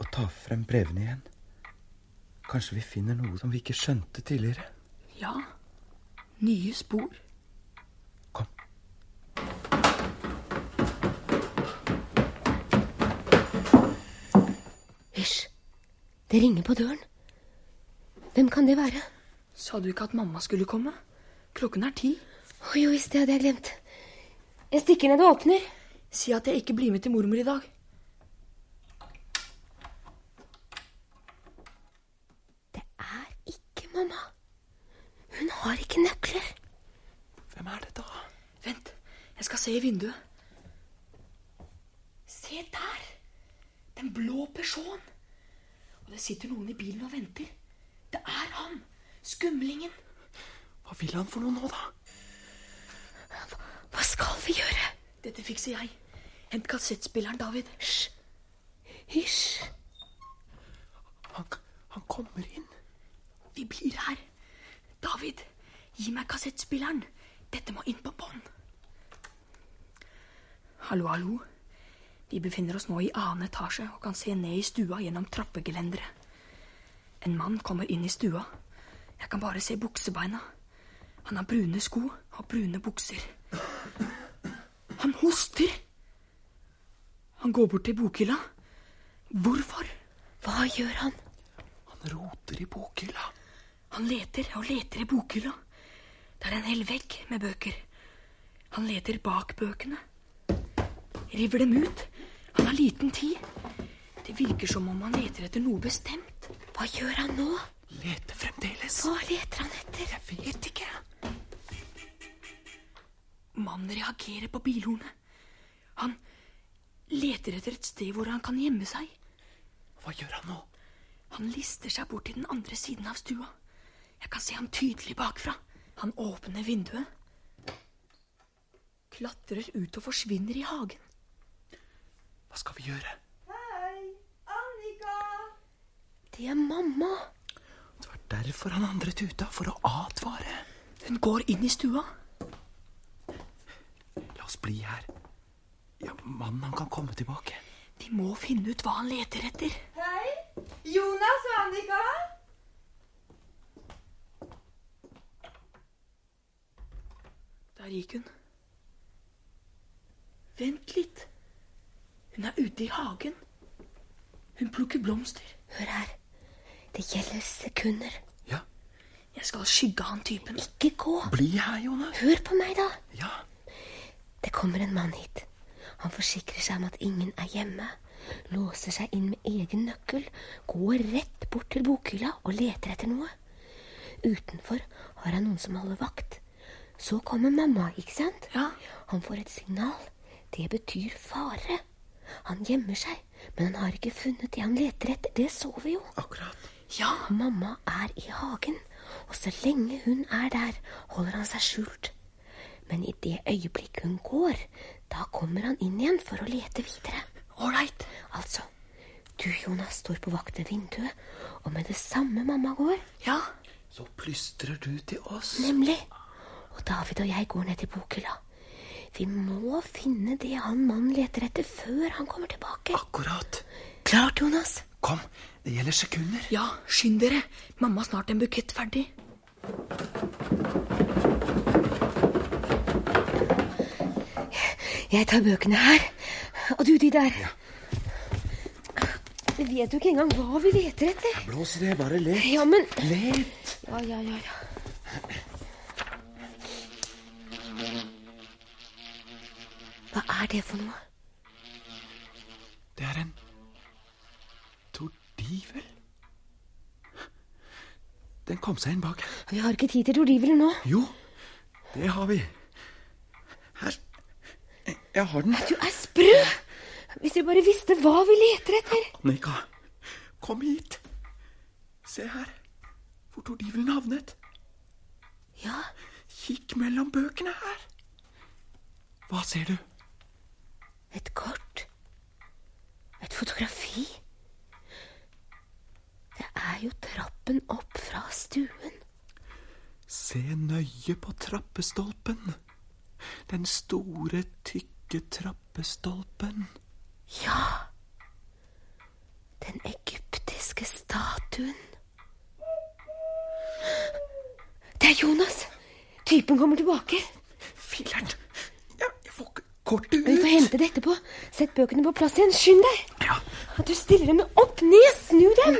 Og ta frem brevene igjen. Kanskje vi finner noe som vi ikke skjønte tidligere. Ja. Nye spor. Kom. Hysj. Det ringer på døren. Hvem kan det være? Sa du ikke at mamma skulle komme? Klokken er ti. Å jo visst, det hadde jeg glemt. Jeg stikker ned og åpner. Si at jeg ikke blir med til mormor i dag. Ikke mamma. Hun har ikke nøkler. Hvem er det da? Vent, jeg skal se i vinduet. Se der! Den blå Peugeoten. Og det sitter noen i bilen og venter. Det er han! Skumlingen. Hva vil han for noe nå, da? Hva skal vi gjøre? Dette fikser jeg. Hent kassettspilleren, David. Hysj. Hysj. Han, han kommer inn. Vi blir her. David, gi meg kassettspilleren. Dette må inn på bånd. Hallo, hallo. Vi befinner oss nå i annen etasje og kan se ned i stua gjennom trappegelenderet. En mann kommer inn i stua. Jeg kan bare se buksebeina. Han har brune sko og brune bukser. Han hoster. Han går bort til bokhylla. Hvorfor? Hva gjør han? Han roter i bokhylla. Han leter og leter i bokhylla. Det er en hel vegg med bøker. Han leter bak bøkene. River dem ut. Han har liten tid. Det virker som om han leter etter noe bestemt. Hva gjør han nå? Leter fremdeles. Hva leter han etter? Jeg vet ikke. Mannen reagerer på bilhornet. Han leter etter et sted hvor han kan gjemme seg. Hva gjør han nå? Han lister seg bort til den andre siden av stua. Jeg kan se ham tydelig bakfra. Han åpner vinduet. Klatrer ut og forsvinner i hagen. Hva skal vi gjøre? Hei, Annika! Det er mamma. Det var derfor han andret uta, for å advare. Hun går inn i stua. La oss bli her. Ja, Mannen han kan komme tilbake. Vi må finne ut hva han leter etter. Hei, Jonas og Annika! Der gikk hun. Vent litt. Hun er ute i hagen. Hun plukker blomster. Hør her. Det gjelder sekunder. Jeg skal skygge han typen. Ikke gå. Bli her, Jonas. Hør på meg, da. Ja. Det kommer en mann hit. Han forsikrer seg om at ingen er hjemme. Låser seg inn med egen nøkkel. Går rett bort til bokhylla og leter etter noe. Utenfor har han noen som holder vakt. Så kommer mamma, ikke sant? Ja. Han får et signal. Det betyr fare. Han gjemmer seg, men han har ikke funnet det han leter etter. Det så vi jo. Akkurat. Ja. Mamma er i hagen, og så lenge hun er der, holder han seg skjult. Men i det øyeblikket hun går, da kommer han inn igjen for å lete videre. Ålreit. Altså, du, Jonas, står på vakt ved vinduet, og med det samme mamma går Ja. Så plystrer du til oss. Nemlig. Og David og jeg går ned til bokhylla. Vi må finne det han mannen leter etter, før han kommer tilbake. Akkurat. Klart, Jonas. Kom, det gjelder sekunder. Ja, skynd dere. Mamma har snart en bukett ferdig. Jeg tar bøkene her, og du de der. vet jo ikke engang hva vi leter etter. Blås i det, bare let. Ja, men Let! Ja, ja, ja, ja. Hva er det for noe? Det er en tordivel. Den kom seg inn bak. Vi har ikke tid til tordiveler nå. Jo, det har vi. Her. Jeg har den. Du er sprø! Hvis jeg bare visste hva vi leter etter. Annika, kom hit. Se her, hvor tordivelen havnet. Ja, Kikk mellom bøkene her. Hva ser du? Et kort. Et fotografi. Det er jo trappen opp fra stuen. Se nøye på trappestolpen. Den store, tykke trappestolpen. Ja. Den egyptiske statuen. Det er Jonas. Typen kommer tilbake. Filler'n. Jeg får ikke kortet ut. Vi får hente det etterpå. Sett bøkene på plass igjen. Skynd deg. Ja. Du stiller dem opp ned. Snu dem.